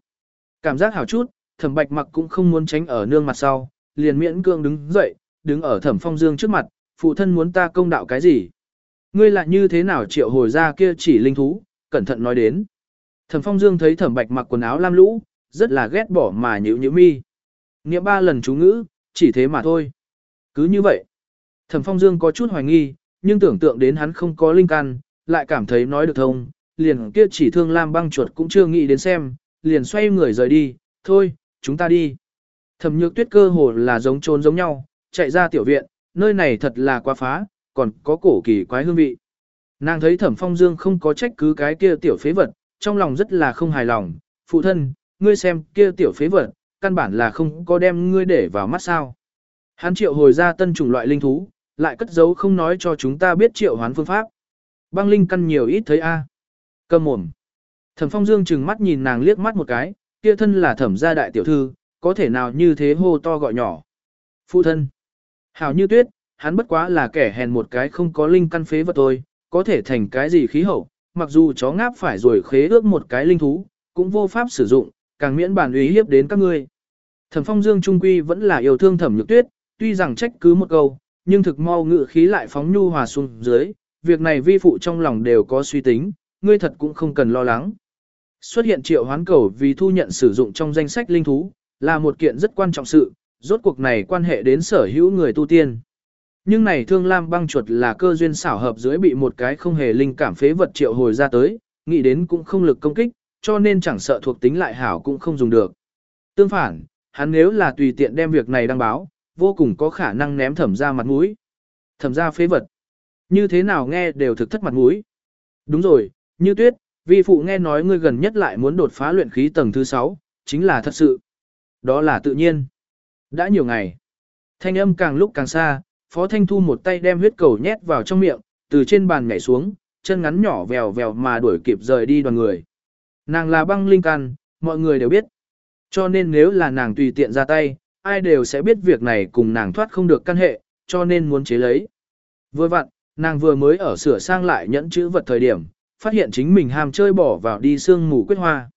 Cảm giác hảo chút, thẩm bạch mặc cũng không muốn tránh ở nương mặt sau, liền miễn cương đứng dậy, đứng ở thẩm phong dương trước mặt, phụ thân muốn ta công đạo cái gì. Ngươi lại như thế nào triệu hồi ra kia chỉ linh thú, cẩn thận nói đến. Thẩm Phong Dương thấy Thẩm Bạch mặc quần áo lam lũ, rất là ghét bỏ mà nhíu nhíu mi. Niệm ba lần chú ngữ, chỉ thế mà thôi. Cứ như vậy. Thẩm Phong Dương có chút hoài nghi, nhưng tưởng tượng đến hắn không có linh căn, lại cảm thấy nói được thông, liền kia chỉ thương lam băng chuột cũng chưa nghĩ đến xem, liền xoay người rời đi, thôi, chúng ta đi. Thẩm nhược tuyết cơ hồ là giống trốn giống nhau, chạy ra tiểu viện, nơi này thật là quá phá, còn có cổ kỳ quái hương vị. Nàng thấy thẩm phong dương không có trách cứ cái kia tiểu phế vật, trong lòng rất là không hài lòng, phụ thân, ngươi xem kia tiểu phế vật, căn bản là không có đem ngươi để vào mắt sao. Hắn triệu hồi ra tân chủng loại linh thú, lại cất giấu không nói cho chúng ta biết triệu hoán phương pháp. Băng linh căn nhiều ít thấy a. À. Cầm mồm. Thẩm phong dương chừng mắt nhìn nàng liếc mắt một cái, kia thân là thẩm gia đại tiểu thư, có thể nào như thế hô to gọi nhỏ. Phụ thân. Hảo như tuyết, hắn bất quá là kẻ hèn một cái không có linh căn phế vật thôi, có thể thành cái gì khí hậu, mặc dù chó ngáp phải rồi khế ước một cái linh thú, cũng vô pháp sử dụng, càng miễn bản uy hiếp đến các ngươi. Thẩm Phong Dương trung quy vẫn là yêu thương Thẩm Nhược Tuyết, tuy rằng trách cứ một câu, nhưng thực mau ngự khí lại phóng nhu hòa xuống dưới, việc này vi phụ trong lòng đều có suy tính, ngươi thật cũng không cần lo lắng. Xuất hiện triệu hoán cầu vì thu nhận sử dụng trong danh sách linh thú, là một kiện rất quan trọng sự, rốt cuộc này quan hệ đến sở hữu người tu tiên. Nhưng này thương lam băng chuột là cơ duyên xảo hợp dưới bị một cái không hề linh cảm phế vật triệu hồi ra tới, nghĩ đến cũng không lực công kích, cho nên chẳng sợ thuộc tính lại hảo cũng không dùng được. Tương phản, hắn nếu là tùy tiện đem việc này đăng báo, vô cùng có khả năng ném thẩm ra mặt mũi. Thẩm ra phế vật. Như thế nào nghe đều thực thất mặt mũi. Đúng rồi, như tuyết, vi phụ nghe nói ngươi gần nhất lại muốn đột phá luyện khí tầng thứ 6, chính là thật sự. Đó là tự nhiên. Đã nhiều ngày. Thanh âm càng lúc càng xa, Phó Thanh Thu một tay đem huyết cầu nhét vào trong miệng, từ trên bàn nhảy xuống, chân ngắn nhỏ vèo vèo mà đuổi kịp rời đi đoàn người. Nàng là băng linh can, mọi người đều biết. Cho nên nếu là nàng tùy tiện ra tay, ai đều sẽ biết việc này cùng nàng thoát không được căn hệ, cho nên muốn chế lấy. Vừa vặn, nàng vừa mới ở sửa sang lại nhẫn chữ vật thời điểm, phát hiện chính mình ham chơi bỏ vào đi sương mù quyết hoa.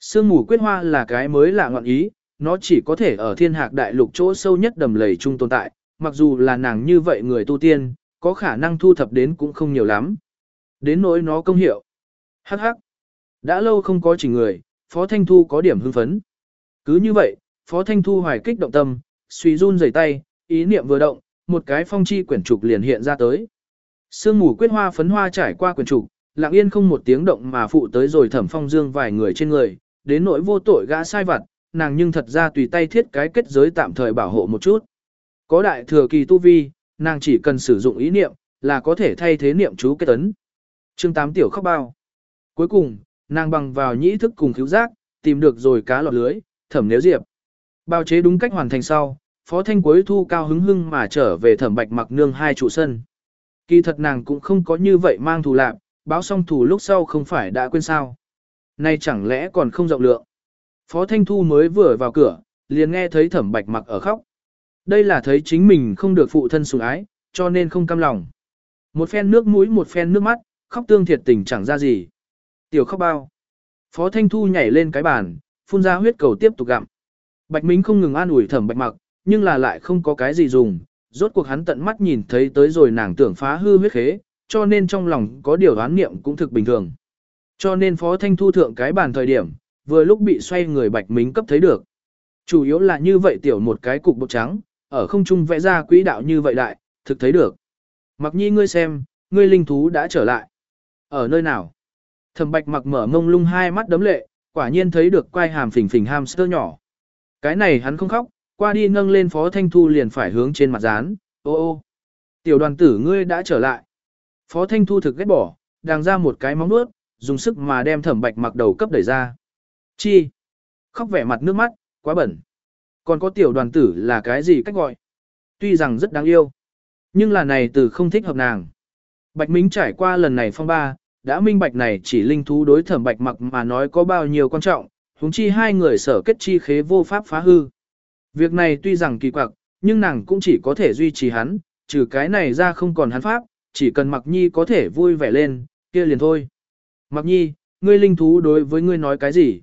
Sương mù quyết hoa là cái mới lạ ngọn ý, nó chỉ có thể ở thiên hạc đại lục chỗ sâu nhất đầm lầy trung tồn tại, mặc dù là nàng như vậy người tu tiên, có khả năng thu thập đến cũng không nhiều lắm. Đến nỗi nó công hiệu. Hắc hắc. Đã lâu không có chỉ người, Phó Thanh Thu có điểm hưng phấn. Cứ như vậy, Phó Thanh Thu hoài kích động tâm, suy run rời tay, ý niệm vừa động, một cái phong chi quyển trục liền hiện ra tới. Sương mù quyết hoa phấn hoa trải qua quyển trục, lặng yên không một tiếng động mà phụ tới rồi thẩm phong dương vài người trên người, đến nỗi vô tội gã sai vặt, nàng nhưng thật ra tùy tay thiết cái kết giới tạm thời bảo hộ một chút. Có đại thừa kỳ tu vi, nàng chỉ cần sử dụng ý niệm, là có thể thay thế niệm chú kết ấn. Chương 8 tiểu khóc bao. Cuối cùng, nàng bằng vào nhĩ thức cùng cứu giác, tìm được rồi cá lọt lưới, thẩm nếu diệp. Bao chế đúng cách hoàn thành sau, phó thanh cuối thu cao hứng hưng mà trở về thẩm bạch mặc nương hai trụ sân. Kỳ thật nàng cũng không có như vậy mang thù lạc, báo xong thù lúc sau không phải đã quên sao. Nay chẳng lẽ còn không rộng lượng. Phó Thanh Thu mới vừa vào cửa, liền nghe thấy thẩm bạch mặc ở khóc. Đây là thấy chính mình không được phụ thân sủng ái, cho nên không cam lòng. Một phen nước mũi một phen nước mắt, khóc tương thiệt tình chẳng ra gì. Tiểu khóc bao. Phó Thanh Thu nhảy lên cái bàn, phun ra huyết cầu tiếp tục gặm. Bạch Minh không ngừng an ủi thẩm bạch mặc, nhưng là lại không có cái gì dùng. Rốt cuộc hắn tận mắt nhìn thấy tới rồi nàng tưởng phá hư huyết khế, cho nên trong lòng có điều đoán niệm cũng thực bình thường. Cho nên Phó Thanh Thu thượng cái bàn thời điểm, vừa lúc bị xoay người Bạch Minh cấp thấy được. Chủ yếu là như vậy tiểu một cái cục bột trắng, ở không trung vẽ ra quỹ đạo như vậy đại, thực thấy được. Mặc nhi ngươi xem, ngươi linh thú đã trở lại. Ở nơi nào? Thẩm bạch mặc mở mông lung hai mắt đấm lệ, quả nhiên thấy được quai hàm phình phình hamster nhỏ. Cái này hắn không khóc, qua đi nâng lên phó thanh thu liền phải hướng trên mặt dán, ô ô. Tiểu đoàn tử ngươi đã trở lại. Phó thanh thu thực ghét bỏ, đàng ra một cái móng nuốt, dùng sức mà đem thẩm bạch mặc đầu cấp đẩy ra. Chi? Khóc vẻ mặt nước mắt, quá bẩn. Còn có tiểu đoàn tử là cái gì cách gọi? Tuy rằng rất đáng yêu, nhưng là này từ không thích hợp nàng. Bạch Minh trải qua lần này phong ba, đã minh bạch này chỉ linh thú đối thẩm bạch mặc mà nói có bao nhiêu quan trọng, huống chi hai người sở kết chi khế vô pháp phá hư. Việc này tuy rằng kỳ quặc, nhưng nàng cũng chỉ có thể duy trì hắn, trừ cái này ra không còn hắn pháp, chỉ cần mặc nhi có thể vui vẻ lên, kia liền thôi. Mặc nhi, ngươi linh thú đối với ngươi nói cái gì?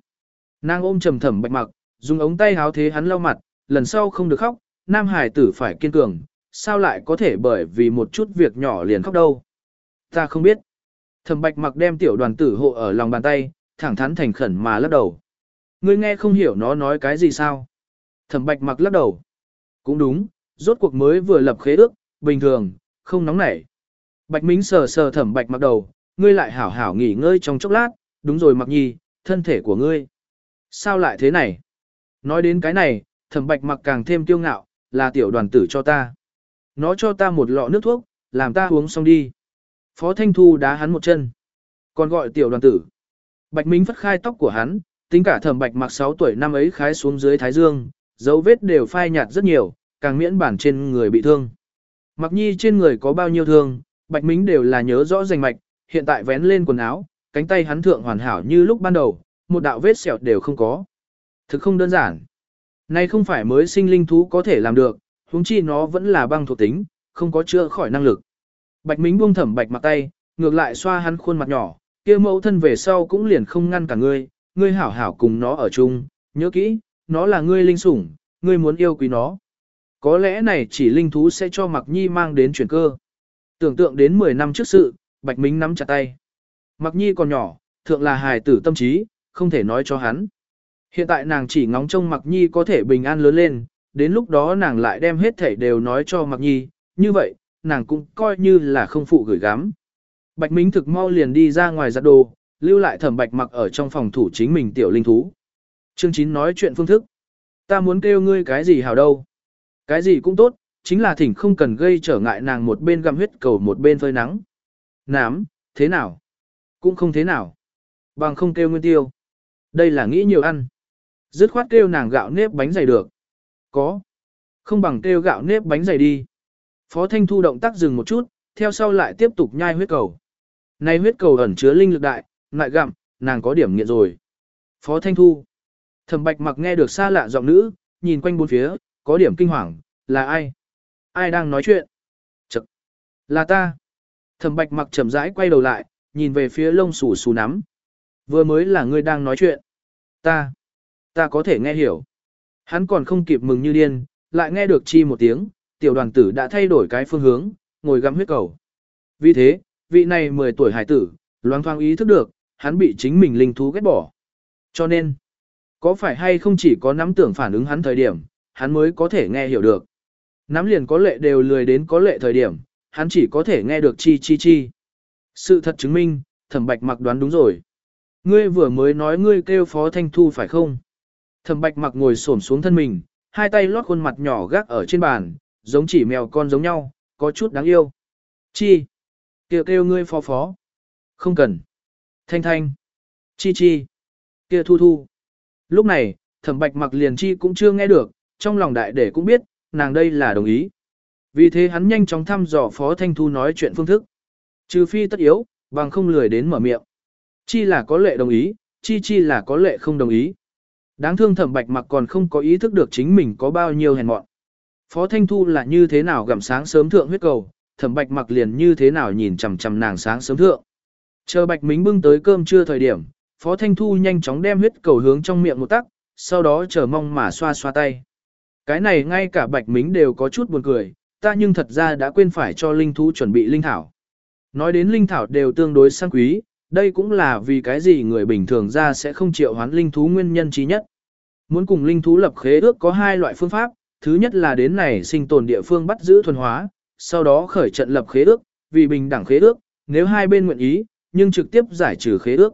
Nàng ôm trầm thẩm bạch mặc, dùng ống tay háo thế hắn lau mặt, lần sau không được khóc, nam hải tử phải kiên cường, sao lại có thể bởi vì một chút việc nhỏ liền khóc đâu. Ta không biết. Thẩm bạch mặc đem tiểu đoàn tử hộ ở lòng bàn tay, thẳng thắn thành khẩn mà lắc đầu. Ngươi nghe không hiểu nó nói cái gì sao? Thẩm bạch mặc lắc đầu. Cũng đúng, rốt cuộc mới vừa lập khế ước, bình thường, không nóng nảy. Bạch Mính sờ sờ thẩm bạch mặc đầu, ngươi lại hảo hảo nghỉ ngơi trong chốc lát, đúng rồi mặc nhi, thân thể của ngươi. Sao lại thế này? Nói đến cái này, thẩm bạch mặc càng thêm kiêu ngạo, là tiểu đoàn tử cho ta. Nó cho ta một lọ nước thuốc, làm ta uống xong đi. Phó Thanh Thu đá hắn một chân. Còn gọi tiểu đoàn tử. Bạch Minh phất khai tóc của hắn, tính cả thẩm bạch mặc 6 tuổi năm ấy khái xuống dưới thái dương, dấu vết đều phai nhạt rất nhiều, càng miễn bản trên người bị thương. Mặc nhi trên người có bao nhiêu thương, Bạch Minh đều là nhớ rõ rành mạch, hiện tại vén lên quần áo, cánh tay hắn thượng hoàn hảo như lúc ban đầu, một đạo vết sẹo đều không có. Thực không đơn giản. Này không phải mới sinh linh thú có thể làm được, huống chi nó vẫn là băng thuộc tính, không có chữa khỏi năng lực. Bạch Mính buông thẩm bạch mặt tay, ngược lại xoa hắn khuôn mặt nhỏ, kia mẫu thân về sau cũng liền không ngăn cả ngươi, ngươi hảo hảo cùng nó ở chung, nhớ kỹ, nó là ngươi linh sủng, ngươi muốn yêu quý nó. Có lẽ này chỉ linh thú sẽ cho Mạc Nhi mang đến chuyển cơ. Tưởng tượng đến 10 năm trước sự, Bạch Mính nắm chặt tay. Mặc nhi còn nhỏ, thượng là hài tử tâm trí, không thể nói cho hắn. Hiện tại nàng chỉ ngóng trông Mặc nhi có thể bình an lớn lên, đến lúc đó nàng lại đem hết thảy đều nói cho Mặc nhi, như vậy, nàng cũng coi như là không phụ gửi gắm. Bạch Minh thực mau liền đi ra ngoài giặt đồ, lưu lại thẩm bạch mặc ở trong phòng thủ chính mình tiểu linh thú. Chương 9 nói chuyện phương thức. Ta muốn kêu ngươi cái gì hảo đâu. Cái gì cũng tốt, chính là thỉnh không cần gây trở ngại nàng một bên găm huyết cầu một bên phơi nắng. Nám, thế nào? Cũng không thế nào. Bằng không kêu nguyên tiêu. Đây là nghĩ nhiều ăn. Dứt khoát kêu nàng gạo nếp bánh dày được. Có. Không bằng kêu gạo nếp bánh dày đi. Phó Thanh Thu động tác dừng một chút, theo sau lại tiếp tục nhai huyết cầu. Này huyết cầu ẩn chứa linh lực đại, ngại gặm, nàng có điểm nghiện rồi. Phó Thanh Thu. Thẩm Bạch mặc nghe được xa lạ giọng nữ, nhìn quanh bốn phía, có điểm kinh hoàng, là ai? Ai đang nói chuyện? Chậc. Là ta. Thẩm Bạch mặc chậm rãi quay đầu lại, nhìn về phía lông xù xù nắm. Vừa mới là ngươi đang nói chuyện. Ta. Ta có thể nghe hiểu. Hắn còn không kịp mừng như điên, lại nghe được chi một tiếng, tiểu đoàn tử đã thay đổi cái phương hướng, ngồi gắm huyết cầu. Vì thế, vị này 10 tuổi hải tử, loáng thoáng ý thức được, hắn bị chính mình linh thú ghét bỏ. Cho nên, có phải hay không chỉ có nắm tưởng phản ứng hắn thời điểm, hắn mới có thể nghe hiểu được. Nắm liền có lệ đều lười đến có lệ thời điểm, hắn chỉ có thể nghe được chi chi chi. Sự thật chứng minh, thẩm bạch mặc đoán đúng rồi. Ngươi vừa mới nói ngươi kêu phó thanh thu phải không? Thẩm bạch mặc ngồi xổm xuống thân mình, hai tay lót khuôn mặt nhỏ gác ở trên bàn, giống chỉ mèo con giống nhau, có chút đáng yêu. Chi? Kêu kêu ngươi phó phó. Không cần. Thanh thanh. Chi chi. Kia thu thu. Lúc này, thẩm bạch mặc liền chi cũng chưa nghe được, trong lòng đại để cũng biết, nàng đây là đồng ý. Vì thế hắn nhanh chóng thăm dò phó thanh thu nói chuyện phương thức. Trừ phi tất yếu, bằng không lười đến mở miệng. Chi là có lệ đồng ý, chi chi là có lệ không đồng ý. Đáng thương thẩm bạch mặc còn không có ý thức được chính mình có bao nhiêu hèn mọn. Phó Thanh Thu là như thế nào gặm sáng sớm thượng huyết cầu, thẩm bạch mặc liền như thế nào nhìn chằm chằm nàng sáng sớm thượng. Chờ bạch mính bưng tới cơm trưa thời điểm, Phó Thanh Thu nhanh chóng đem huyết cầu hướng trong miệng một tắc, sau đó chờ mong mà xoa xoa tay. Cái này ngay cả bạch mính đều có chút buồn cười, ta nhưng thật ra đã quên phải cho linh thú chuẩn bị linh thảo. Nói đến linh thảo đều tương đối sang quý, đây cũng là vì cái gì người bình thường ra sẽ không chịu hoán linh thú nguyên nhân trí nhất. Muốn cùng linh thú lập khế ước có hai loại phương pháp, thứ nhất là đến này sinh tồn địa phương bắt giữ thuần hóa, sau đó khởi trận lập khế ước, vì bình đẳng khế ước, nếu hai bên nguyện ý, nhưng trực tiếp giải trừ khế ước.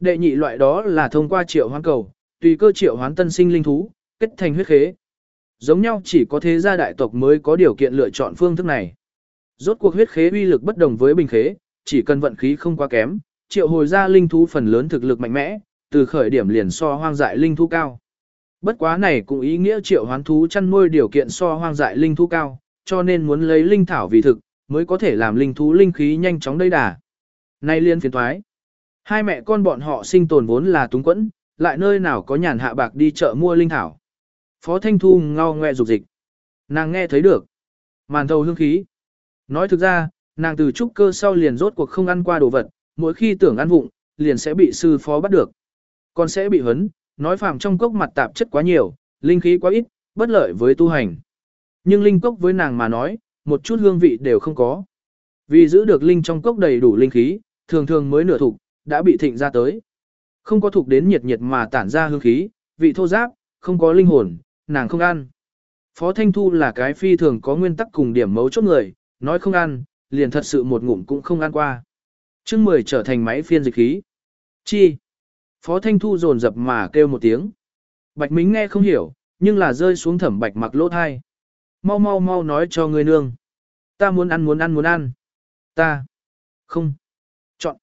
Đệ nhị loại đó là thông qua triệu hoán cầu, tùy cơ triệu hoán tân sinh linh thú, kết thành huyết khế. Giống nhau chỉ có thế gia đại tộc mới có điều kiện lựa chọn phương thức này. Rốt cuộc huyết khế uy lực bất đồng với bình khế, chỉ cần vận khí không quá kém, triệu hồi ra linh thú phần lớn thực lực mạnh mẽ, từ khởi điểm liền so hoang dại linh thú cao. Bất quá này cũng ý nghĩa triệu hoán thú chăn nuôi điều kiện so hoang dại linh thú cao, cho nên muốn lấy linh thảo vì thực, mới có thể làm linh thú linh khí nhanh chóng đầy đà. Nay liên phiền thoái. Hai mẹ con bọn họ sinh tồn vốn là túng quẫn, lại nơi nào có nhàn hạ bạc đi chợ mua linh thảo. Phó Thanh Thu ngao ngoe dục dịch. Nàng nghe thấy được. Màn thầu hương khí. Nói thực ra, nàng từ trúc cơ sau liền rốt cuộc không ăn qua đồ vật, mỗi khi tưởng ăn vụng, liền sẽ bị sư phó bắt được. Còn sẽ bị hấn, nói phàm trong cốc mặt tạp chất quá nhiều, linh khí quá ít, bất lợi với tu hành. Nhưng linh cốc với nàng mà nói, một chút hương vị đều không có. Vì giữ được linh trong cốc đầy đủ linh khí, thường thường mới nửa thục, đã bị thịnh ra tới. Không có thục đến nhiệt nhiệt mà tản ra hương khí, vị thô giáp, không có linh hồn, nàng không ăn. Phó Thanh Thu là cái phi thường có nguyên tắc cùng điểm mấu chốt người, nói không ăn, liền thật sự một ngụm cũng không ăn qua chương 10 trở thành máy phiên dịch khí. Chi? Phó Thanh Thu dồn dập mà kêu một tiếng. Bạch Mính nghe không hiểu, nhưng là rơi xuống thẩm bạch mặc lỗ thai. Mau mau mau nói cho người nương. Ta muốn ăn muốn ăn muốn ăn. Ta. Không. Chọn.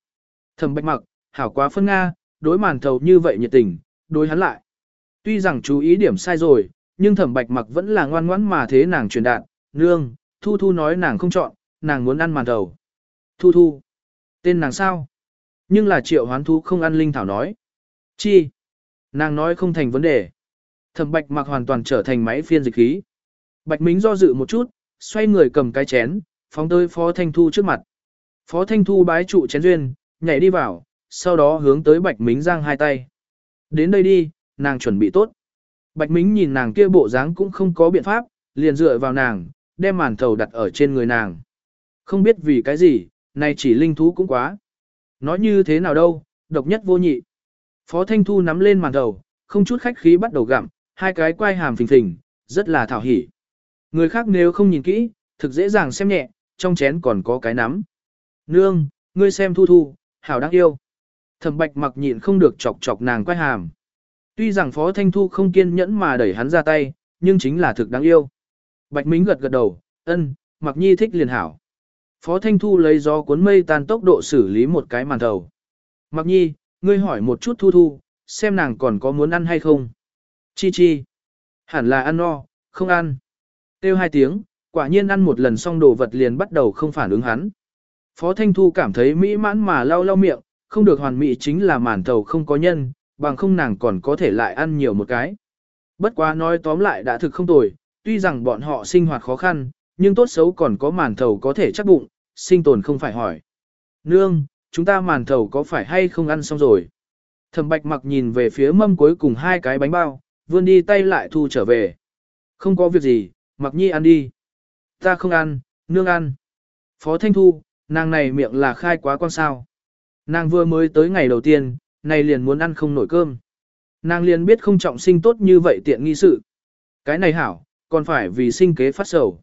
Thẩm bạch mặc, hảo quá phân Nga, đối màn thầu như vậy nhiệt tình, đối hắn lại. Tuy rằng chú ý điểm sai rồi, nhưng thẩm bạch mặc vẫn là ngoan ngoãn mà thế nàng truyền đạt. Nương, Thu Thu nói nàng không chọn, nàng muốn ăn màn thầu. Thu Thu. Tên nàng sao? Nhưng là triệu hoán thu không ăn linh thảo nói. Chi? Nàng nói không thành vấn đề. Thẩm bạch mặc hoàn toàn trở thành máy phiên dịch khí. Bạch Mính do dự một chút, xoay người cầm cái chén, phóng tới Phó Thanh Thu trước mặt. Phó Thanh Thu bái trụ chén duyên, nhảy đi vào, sau đó hướng tới Bạch Mính giang hai tay. Đến đây đi, nàng chuẩn bị tốt. Bạch Mính nhìn nàng kia bộ dáng cũng không có biện pháp, liền dựa vào nàng, đem màn thầu đặt ở trên người nàng. Không biết vì cái gì, này chỉ linh thú cũng quá. Nói như thế nào đâu, độc nhất vô nhị. Phó Thanh Thu nắm lên màn đầu, không chút khách khí bắt đầu gặm, hai cái quai hàm phình phình, rất là thảo hỉ. Người khác nếu không nhìn kỹ, thực dễ dàng xem nhẹ, trong chén còn có cái nắm. Nương, ngươi xem thu thu, hảo đáng yêu. Thẩm bạch mặc nhịn không được chọc chọc nàng quay hàm. Tuy rằng Phó Thanh Thu không kiên nhẫn mà đẩy hắn ra tay, nhưng chính là thực đáng yêu. Bạch Mính gật gật đầu, ân, mặc nhi thích liền hảo. Phó Thanh Thu lấy gió cuốn mây tan tốc độ xử lý một cái màn thầu. Mặc nhi, ngươi hỏi một chút Thu Thu, xem nàng còn có muốn ăn hay không. Chi chi. Hẳn là ăn no, không ăn. Têu hai tiếng, quả nhiên ăn một lần xong đồ vật liền bắt đầu không phản ứng hắn. Phó Thanh Thu cảm thấy mỹ mãn mà lau lau miệng, không được hoàn mỹ chính là màn thầu không có nhân, bằng không nàng còn có thể lại ăn nhiều một cái. Bất quá nói tóm lại đã thực không tồi, tuy rằng bọn họ sinh hoạt khó khăn, nhưng tốt xấu còn có màn thầu có thể chắc bụng, sinh tồn không phải hỏi. Nương, chúng ta màn thầu có phải hay không ăn xong rồi? Thẩm bạch mặc nhìn về phía mâm cuối cùng hai cái bánh bao, vươn đi tay lại thu trở về. Không có việc gì, mặc nhi ăn đi. Ta không ăn, nương ăn. Phó Thanh Thu, nàng này miệng là khai quá con sao. Nàng vừa mới tới ngày đầu tiên, này liền muốn ăn không nổi cơm. Nàng liền biết không trọng sinh tốt như vậy tiện nghi sự. Cái này hảo, còn phải vì sinh kế phát sầu.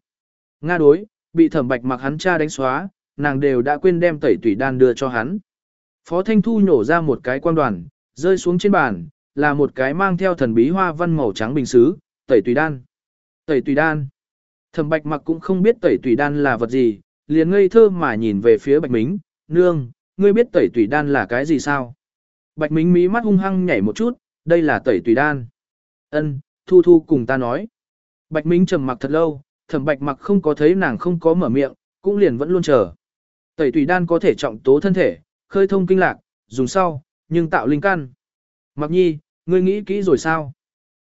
Nga đối, bị thẩm bạch mặc hắn cha đánh xóa, nàng đều đã quên đem tẩy tủy đan đưa cho hắn. Phó Thanh Thu nhổ ra một cái quan đoàn, rơi xuống trên bàn, là một cái mang theo thần bí hoa văn màu trắng bình xứ, tẩy tùy đan. Tẩy tùy đan. Thẩm bạch mặc cũng không biết tẩy tùy đan là vật gì, liền ngây thơ mà nhìn về phía bạch mính, nương, ngươi biết tẩy tùy đan là cái gì sao? Bạch mính mí mắt hung hăng nhảy một chút, đây là tẩy tùy đan. Ân, thu thu cùng ta nói. Bạch mính trầm mặc thật lâu, thẩm bạch mặc không có thấy nàng không có mở miệng, cũng liền vẫn luôn chờ. Tẩy tùy đan có thể trọng tố thân thể, khơi thông kinh lạc, dùng sau, nhưng tạo linh căn. Mặc nhi, ngươi nghĩ kỹ rồi sao?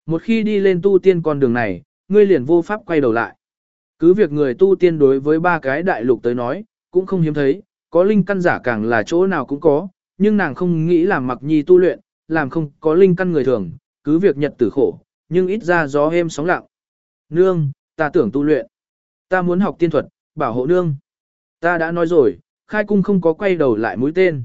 Một khi đi lên tu tiên con đường này, ngươi liền vô pháp quay đầu lại. Cứ việc người tu tiên đối với ba cái đại lục tới nói, cũng không hiếm thấy, có linh căn giả càng là chỗ nào cũng có, nhưng nàng không nghĩ làm mặc nhi tu luyện, làm không có linh căn người thường, cứ việc nhật tử khổ, nhưng ít ra gió êm sóng lặng. Nương, ta tưởng tu luyện. Ta muốn học tiên thuật, bảo hộ nương. Ta đã nói rồi, khai cung không có quay đầu lại mũi tên.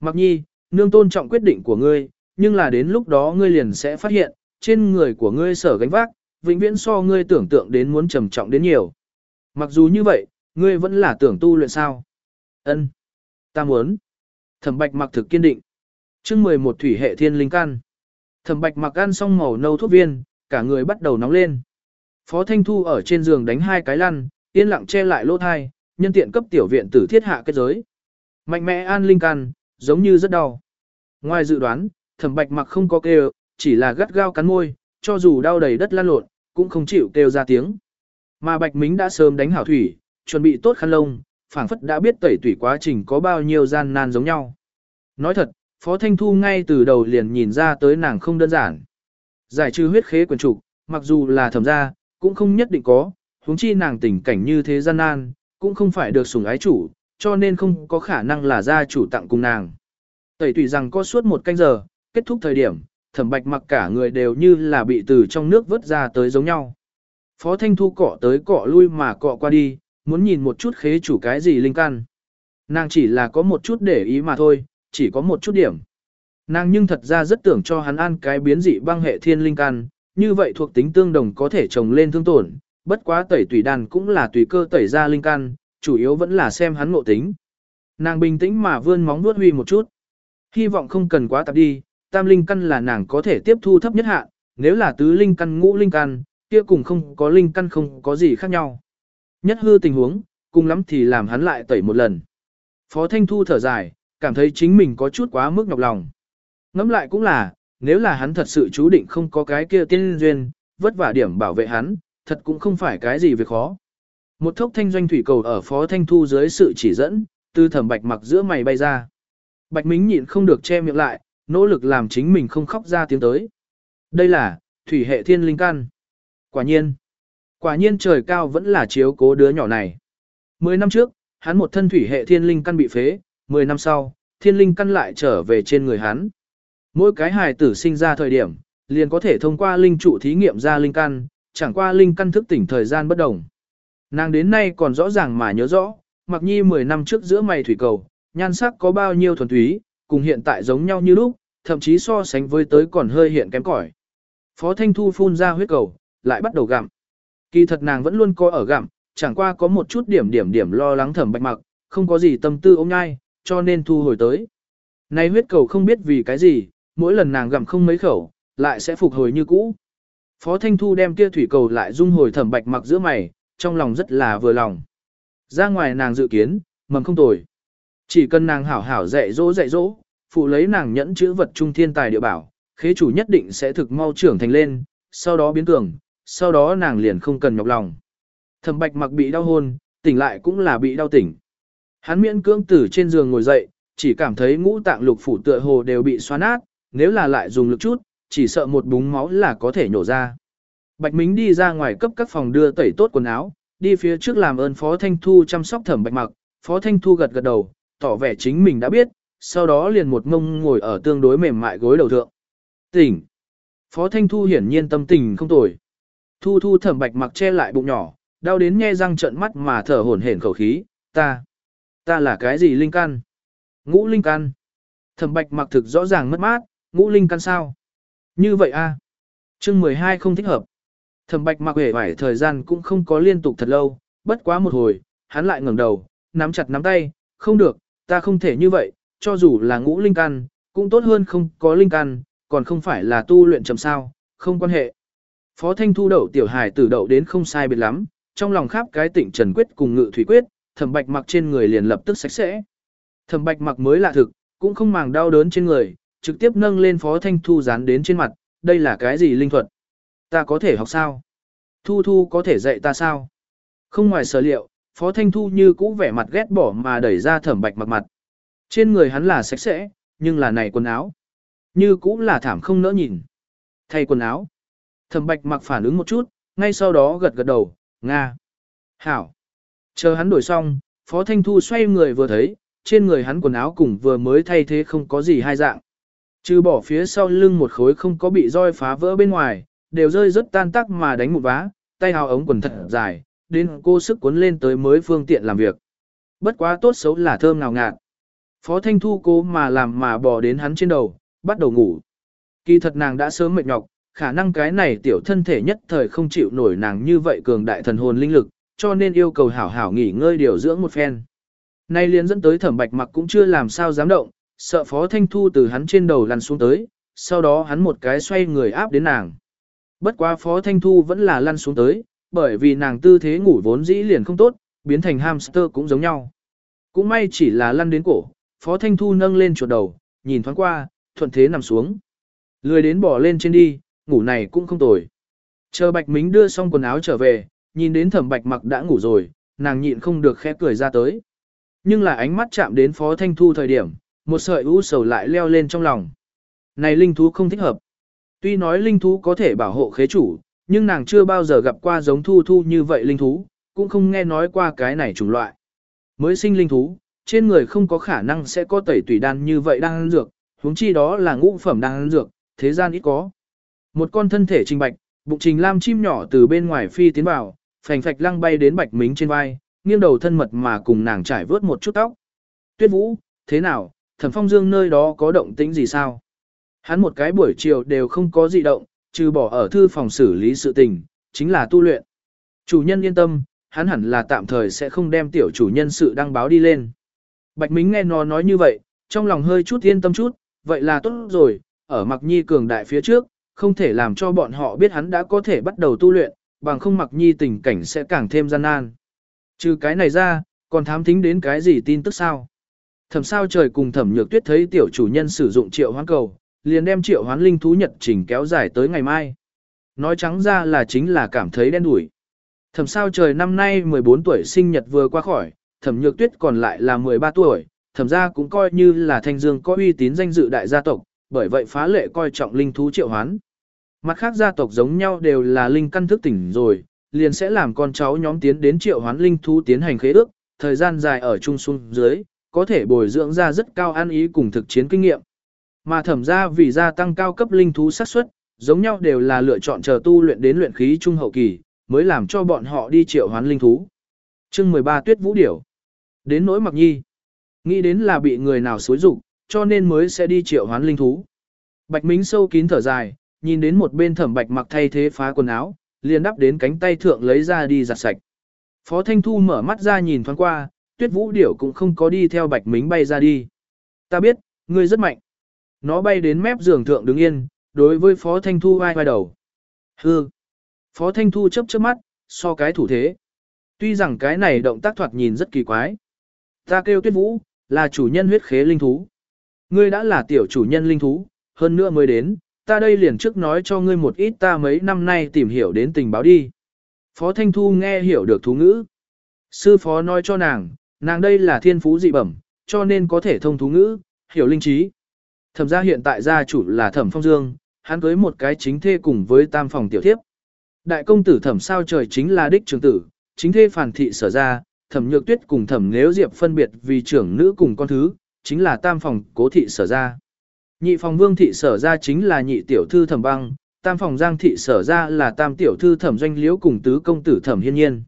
Mặc nhi, nương tôn trọng quyết định của ngươi, nhưng là đến lúc đó ngươi liền sẽ phát hiện, trên người của ngươi sở gánh vác, vĩnh viễn so ngươi tưởng tượng đến muốn trầm trọng đến nhiều. Mặc dù như vậy, ngươi vẫn là tưởng tu luyện sao. Ân, Ta muốn. Thẩm bạch mặc thực kiên định. chương 11 thủy hệ thiên linh căn. Thẩm bạch mặc ăn xong màu nâu thuốc viên, cả người bắt đầu nóng lên. Phó Thanh Thu ở trên giường đánh hai cái lăn, yên lặng che lại lỗ thai, nhân tiện cấp tiểu viện tử thiết hạ kết giới. Mạnh mẽ an linh căn, giống như rất đau. Ngoài dự đoán, thẩm bạch mặc không có kêu, chỉ là gắt gao cắn môi, cho dù đau đầy đất lan lộn, cũng không chịu kêu ra tiếng. Mà bạch mính đã sớm đánh hảo thủy, chuẩn bị tốt khăn lông, phảng phất đã biết tẩy tủy quá trình có bao nhiêu gian nan giống nhau. Nói thật, Phó Thanh Thu ngay từ đầu liền nhìn ra tới nàng không đơn giản. Giải trừ huyết khế quyền trục, mặc dù là thẩm gia, cũng không nhất định có, huống chi nàng tình cảnh như thế gian nan, cũng không phải được sủng ái chủ, cho nên không có khả năng là gia chủ tặng cùng nàng. Tẩy tùy rằng có suốt một canh giờ, kết thúc thời điểm, thẩm bạch mặc cả người đều như là bị từ trong nước vớt ra tới giống nhau. Phó Thanh Thu cọ tới cọ lui mà cọ qua đi, muốn nhìn một chút khế chủ cái gì linh căn. Nàng chỉ là có một chút để ý mà thôi, chỉ có một chút điểm. Nàng nhưng thật ra rất tưởng cho hắn ăn cái biến dị băng hệ thiên linh căn, như vậy thuộc tính tương đồng có thể trồng lên thương tổn, bất quá tẩy tùy đàn cũng là tùy cơ tẩy ra linh căn, chủ yếu vẫn là xem hắn ngộ tính. Nàng bình tĩnh mà vươn móng vuốt huy một chút. Hy vọng không cần quá tạp đi, tam linh căn là nàng có thể tiếp thu thấp nhất hạn, nếu là tứ linh căn ngũ linh căn, kia cùng không có linh căn không có gì khác nhau. Nhất hư tình huống, cùng lắm thì làm hắn lại tẩy một lần. Phó Thanh Thu thở dài, cảm thấy chính mình có chút quá mức nhọc lòng. Ngẫm lại cũng là, nếu là hắn thật sự chú định không có cái kia tiên duyên, vất vả điểm bảo vệ hắn, thật cũng không phải cái gì việc khó. Một thốc thanh doanh thủy cầu ở Phó Thanh Thu dưới sự chỉ dẫn, từ thẩm bạch mặc giữa mày bay ra. Bạch Mính nhịn không được che miệng lại, nỗ lực làm chính mình không khóc ra tiếng tới. Đây là, thủy hệ thiên linh căn. Quả nhiên. Quả nhiên trời cao vẫn là chiếu cố đứa nhỏ này. Mười năm trước, hắn một thân thủy hệ thiên linh căn bị phế, mười năm sau, thiên linh căn lại trở về trên người hắn. Mỗi cái hài tử sinh ra thời điểm, liền có thể thông qua linh trụ thí nghiệm ra linh căn, chẳng qua linh căn thức tỉnh thời gian bất đồng. Nàng đến nay còn rõ ràng mà nhớ rõ, mặc nhi 10 năm trước giữa mày thủy cầu, nhan sắc có bao nhiêu thuần túy, cùng hiện tại giống nhau như lúc, thậm chí so sánh với tới còn hơi hiện kém cỏi. Phó Thanh Thu phun ra huyết cầu, lại bắt đầu gặm. Kỳ thật nàng vẫn luôn coi ở gặm, chẳng qua có một chút điểm điểm điểm lo lắng thẩm bạch mặc, không có gì tâm tư ôm nhai, cho nên thu hồi tới. Này huyết cầu không biết vì cái gì, mỗi lần nàng gặm không mấy khẩu, lại sẽ phục hồi như cũ. Phó Thanh Thu đem kia thủy cầu lại dung hồi thẩm bạch mặc giữa mày, trong lòng rất là vừa lòng. Ra ngoài nàng dự kiến, mầm không tồi. Chỉ cần nàng hảo hảo dạy dỗ dạy dỗ, phụ lấy nàng nhẫn chữ vật trung thiên tài địa bảo, khế chủ nhất định sẽ thực mau trưởng thành lên, sau đó biến cường, sau đó nàng liền không cần nhọc lòng. Thẩm bạch mặc bị đau hôn, tỉnh lại cũng là bị đau tỉnh. Hắn miễn cưỡng từ trên giường ngồi dậy, chỉ cảm thấy ngũ tạng lục phủ tựa hồ đều bị xoa nát, nếu là lại dùng lực chút, chỉ sợ một búng máu là có thể nhổ ra. Bạch Mính đi ra ngoài cấp các phòng đưa tẩy tốt quần áo, đi phía trước làm ơn Phó Thanh Thu chăm sóc thẩm bạch mặc, Phó Thanh Thu gật gật đầu, tỏ vẻ chính mình đã biết, sau đó liền một ngông ngồi ở tương đối mềm mại gối đầu thượng. Tỉnh! Phó Thanh Thu hiển nhiên tâm tình không tồi. Thu Thu thẩm bạch mặc che lại bụng nhỏ, đau đến nghe răng trợn mắt mà thở hổn hển khẩu khí, ta, ta là cái gì linh căn? Ngũ linh căn. Thẩm bạch mặc thực rõ ràng mất mát, ngũ linh căn sao? Như vậy a à? Chương 12 không thích hợp. Thẩm bạch mặc hề vải thời gian cũng không có liên tục thật lâu, bất quá một hồi, hắn lại ngẩng đầu, nắm chặt nắm tay, không được, ta không thể như vậy, cho dù là ngũ linh căn, cũng tốt hơn không có linh căn, còn không phải là tu luyện chậm sao, không quan hệ. Phó Thanh Thu đậu tiểu hài tử đậu đến không sai biệt lắm, trong lòng khắp cái tịnh trần quyết cùng ngự thủy quyết, thẩm bạch mặc trên người liền lập tức sạch sẽ. Thẩm bạch mặc mới lạ thực, cũng không màng đau đớn trên người, trực tiếp nâng lên Phó Thanh Thu dán đến trên mặt, đây là cái gì linh thuật? Ta có thể học sao? Thu Thu có thể dạy ta sao? Không ngoài sở liệu, Phó Thanh Thu như cũ vẻ mặt ghét bỏ mà đẩy ra thẩm bạch mặt mặt. Trên người hắn là sạch sẽ, nhưng là này quần áo. Như cũ là thảm không nỡ nhìn. Thay quần áo. Thẩm bạch mặc phản ứng một chút, ngay sau đó gật gật đầu, Nga. Hảo. Chờ hắn đổi xong, Phó Thanh Thu xoay người vừa thấy, trên người hắn quần áo cùng vừa mới thay thế không có gì hai dạng. Trừ bỏ phía sau lưng một khối không có bị roi phá vỡ bên ngoài, đều rơi rất tan tác mà đánh một vá, tay hào ống quần thật dài, đến cô sức cuốn lên tới mới phương tiện làm việc. Bất quá tốt xấu là thơm nào ngạt. Phó Thanh Thu cố mà làm mà bò đến hắn trên đầu, bắt đầu ngủ. Kỳ thật nàng đã sớm mệt nhọc, khả năng cái này tiểu thân thể nhất thời không chịu nổi nàng như vậy cường đại thần hồn linh lực, cho nên yêu cầu hảo hảo nghỉ ngơi điều dưỡng một phen. Nay liền dẫn tới thẩm bạch mặc cũng chưa làm sao dám động, sợ Phó Thanh Thu từ hắn trên đầu lăn xuống tới, sau đó hắn một cái xoay người áp đến nàng. Bất quá Phó Thanh Thu vẫn là lăn xuống tới, bởi vì nàng tư thế ngủ vốn dĩ liền không tốt, biến thành hamster cũng giống nhau. Cũng may chỉ là lăn đến cổ, Phó Thanh Thu nâng lên chuột đầu, nhìn thoáng qua, thuận thế nằm xuống. Lười đến bỏ lên trên đi, ngủ này cũng không tồi. Chờ Bạch Mính đưa xong quần áo trở về, nhìn đến thẩm Bạch mặc đã ngủ rồi, nàng nhịn không được khẽ cười ra tới. Nhưng là ánh mắt chạm đến Phó Thanh Thu thời điểm, một sợi u sầu lại leo lên trong lòng. Này linh thú không thích hợp. Tuy nói linh thú có thể bảo hộ khế chủ, nhưng nàng chưa bao giờ gặp qua giống thu thu như vậy linh thú, cũng không nghe nói qua cái này chủng loại. Mới sinh linh thú, trên người không có khả năng sẽ có tẩy tùy đan như vậy đang ăn dược, huống chi đó là ngũ phẩm đang ăn dược, thế gian ít có. Một con thân thể trình bạch, bụng trình lam chim nhỏ từ bên ngoài phi tiến vào, phành phạch lăng bay đến bạch mính trên vai, nghiêng đầu thân mật mà cùng nàng trải vớt một chút tóc. Tuyết vũ, thế nào, thẩm phong dương nơi đó có động tĩnh gì sao? Hắn một cái buổi chiều đều không có gì động, trừ bỏ ở thư phòng xử lý sự tình, chính là tu luyện. Chủ nhân yên tâm, hắn hẳn là tạm thời sẽ không đem tiểu chủ nhân sự đăng báo đi lên. Bạch Mính nghe nó nói như vậy, trong lòng hơi chút yên tâm chút, vậy là tốt rồi, ở Mặc Nhi cường đại phía trước, không thể làm cho bọn họ biết hắn đã có thể bắt đầu tu luyện, bằng không Mặc Nhi tình cảnh sẽ càng thêm gian nan. Trừ cái này ra, còn thám thính đến cái gì tin tức sao? Thẩm sao trời cùng thẩm nhược tuyết thấy tiểu chủ nhân sử dụng triệu hoán cầu, liền đem triệu hoán linh thú nhật trình kéo dài tới ngày mai. Nói trắng ra là chính là cảm thấy đen đủi. Thẩm sao trời năm nay 14 tuổi sinh nhật vừa qua khỏi, thẩm nhược tuyết còn lại là 13 tuổi, thẩm ra cũng coi như là thanh dương có uy tín danh dự đại gia tộc, bởi vậy phá lệ coi trọng linh thú triệu hoán. Mặt khác gia tộc giống nhau đều là linh căn thức tỉnh rồi, liền sẽ làm con cháu nhóm tiến đến triệu hoán linh thú tiến hành khế ước, thời gian dài ở trung xuống dưới, có thể bồi dưỡng ra rất cao an ý cùng thực chiến kinh nghiệm. Mà thẩm ra vì gia tăng cao cấp linh thú xác suất, giống nhau đều là lựa chọn chờ tu luyện đến luyện khí trung hậu kỳ, mới làm cho bọn họ đi triệu hoán linh thú. Chương 13 Tuyết Vũ Điểu Đến nỗi Mặc Nhi Nghĩ đến là bị người nào xối rụng, cho nên mới sẽ đi triệu hoán linh thú. Bạch Mính sâu kín thở dài, nhìn đến một bên thẩm bạch mặc thay thế phá quần áo, liền đắp đến cánh tay thượng lấy ra đi giặt sạch. Phó Thanh Thu mở mắt ra nhìn thoáng qua, tuyết vũ điểu cũng không có đi theo bạch mính bay ra đi. Ta biết, ngươi rất mạnh. Nó bay đến mép giường thượng đứng yên, đối với Phó Thanh Thu vai vai đầu. Hư. Phó Thanh Thu chấp chớp mắt, so cái thủ thế. Tuy rằng cái này động tác thoạt nhìn rất kỳ quái. Ta kêu tuyết vũ, là chủ nhân huyết khế linh thú. Ngươi đã là tiểu chủ nhân linh thú, hơn nữa mới đến, ta đây liền trước nói cho ngươi một ít ta mấy năm nay tìm hiểu đến tình báo đi. Phó Thanh Thu nghe hiểu được thú ngữ. Sư phó nói cho nàng, nàng đây là thiên phú dị bẩm, cho nên có thể thông thú ngữ, hiểu linh trí. Thẩm gia hiện tại gia chủ là Thẩm Phong Dương, hắn cưới một cái chính thê cùng với tam phòng tiểu thiếp. Đại công tử Thẩm sao trời chính là đích trưởng tử, chính thê phản thị sở ra, Thẩm Nhược Tuyết cùng Thẩm Nếu Diệp phân biệt vì trưởng nữ cùng con thứ, chính là tam phòng cố thị sở ra. Nhị phòng vương thị sở ra chính là nhị tiểu thư Thẩm Băng, tam phòng giang thị sở ra là tam tiểu thư Thẩm Doanh Liễu cùng tứ công tử Thẩm Hiên Nhiên.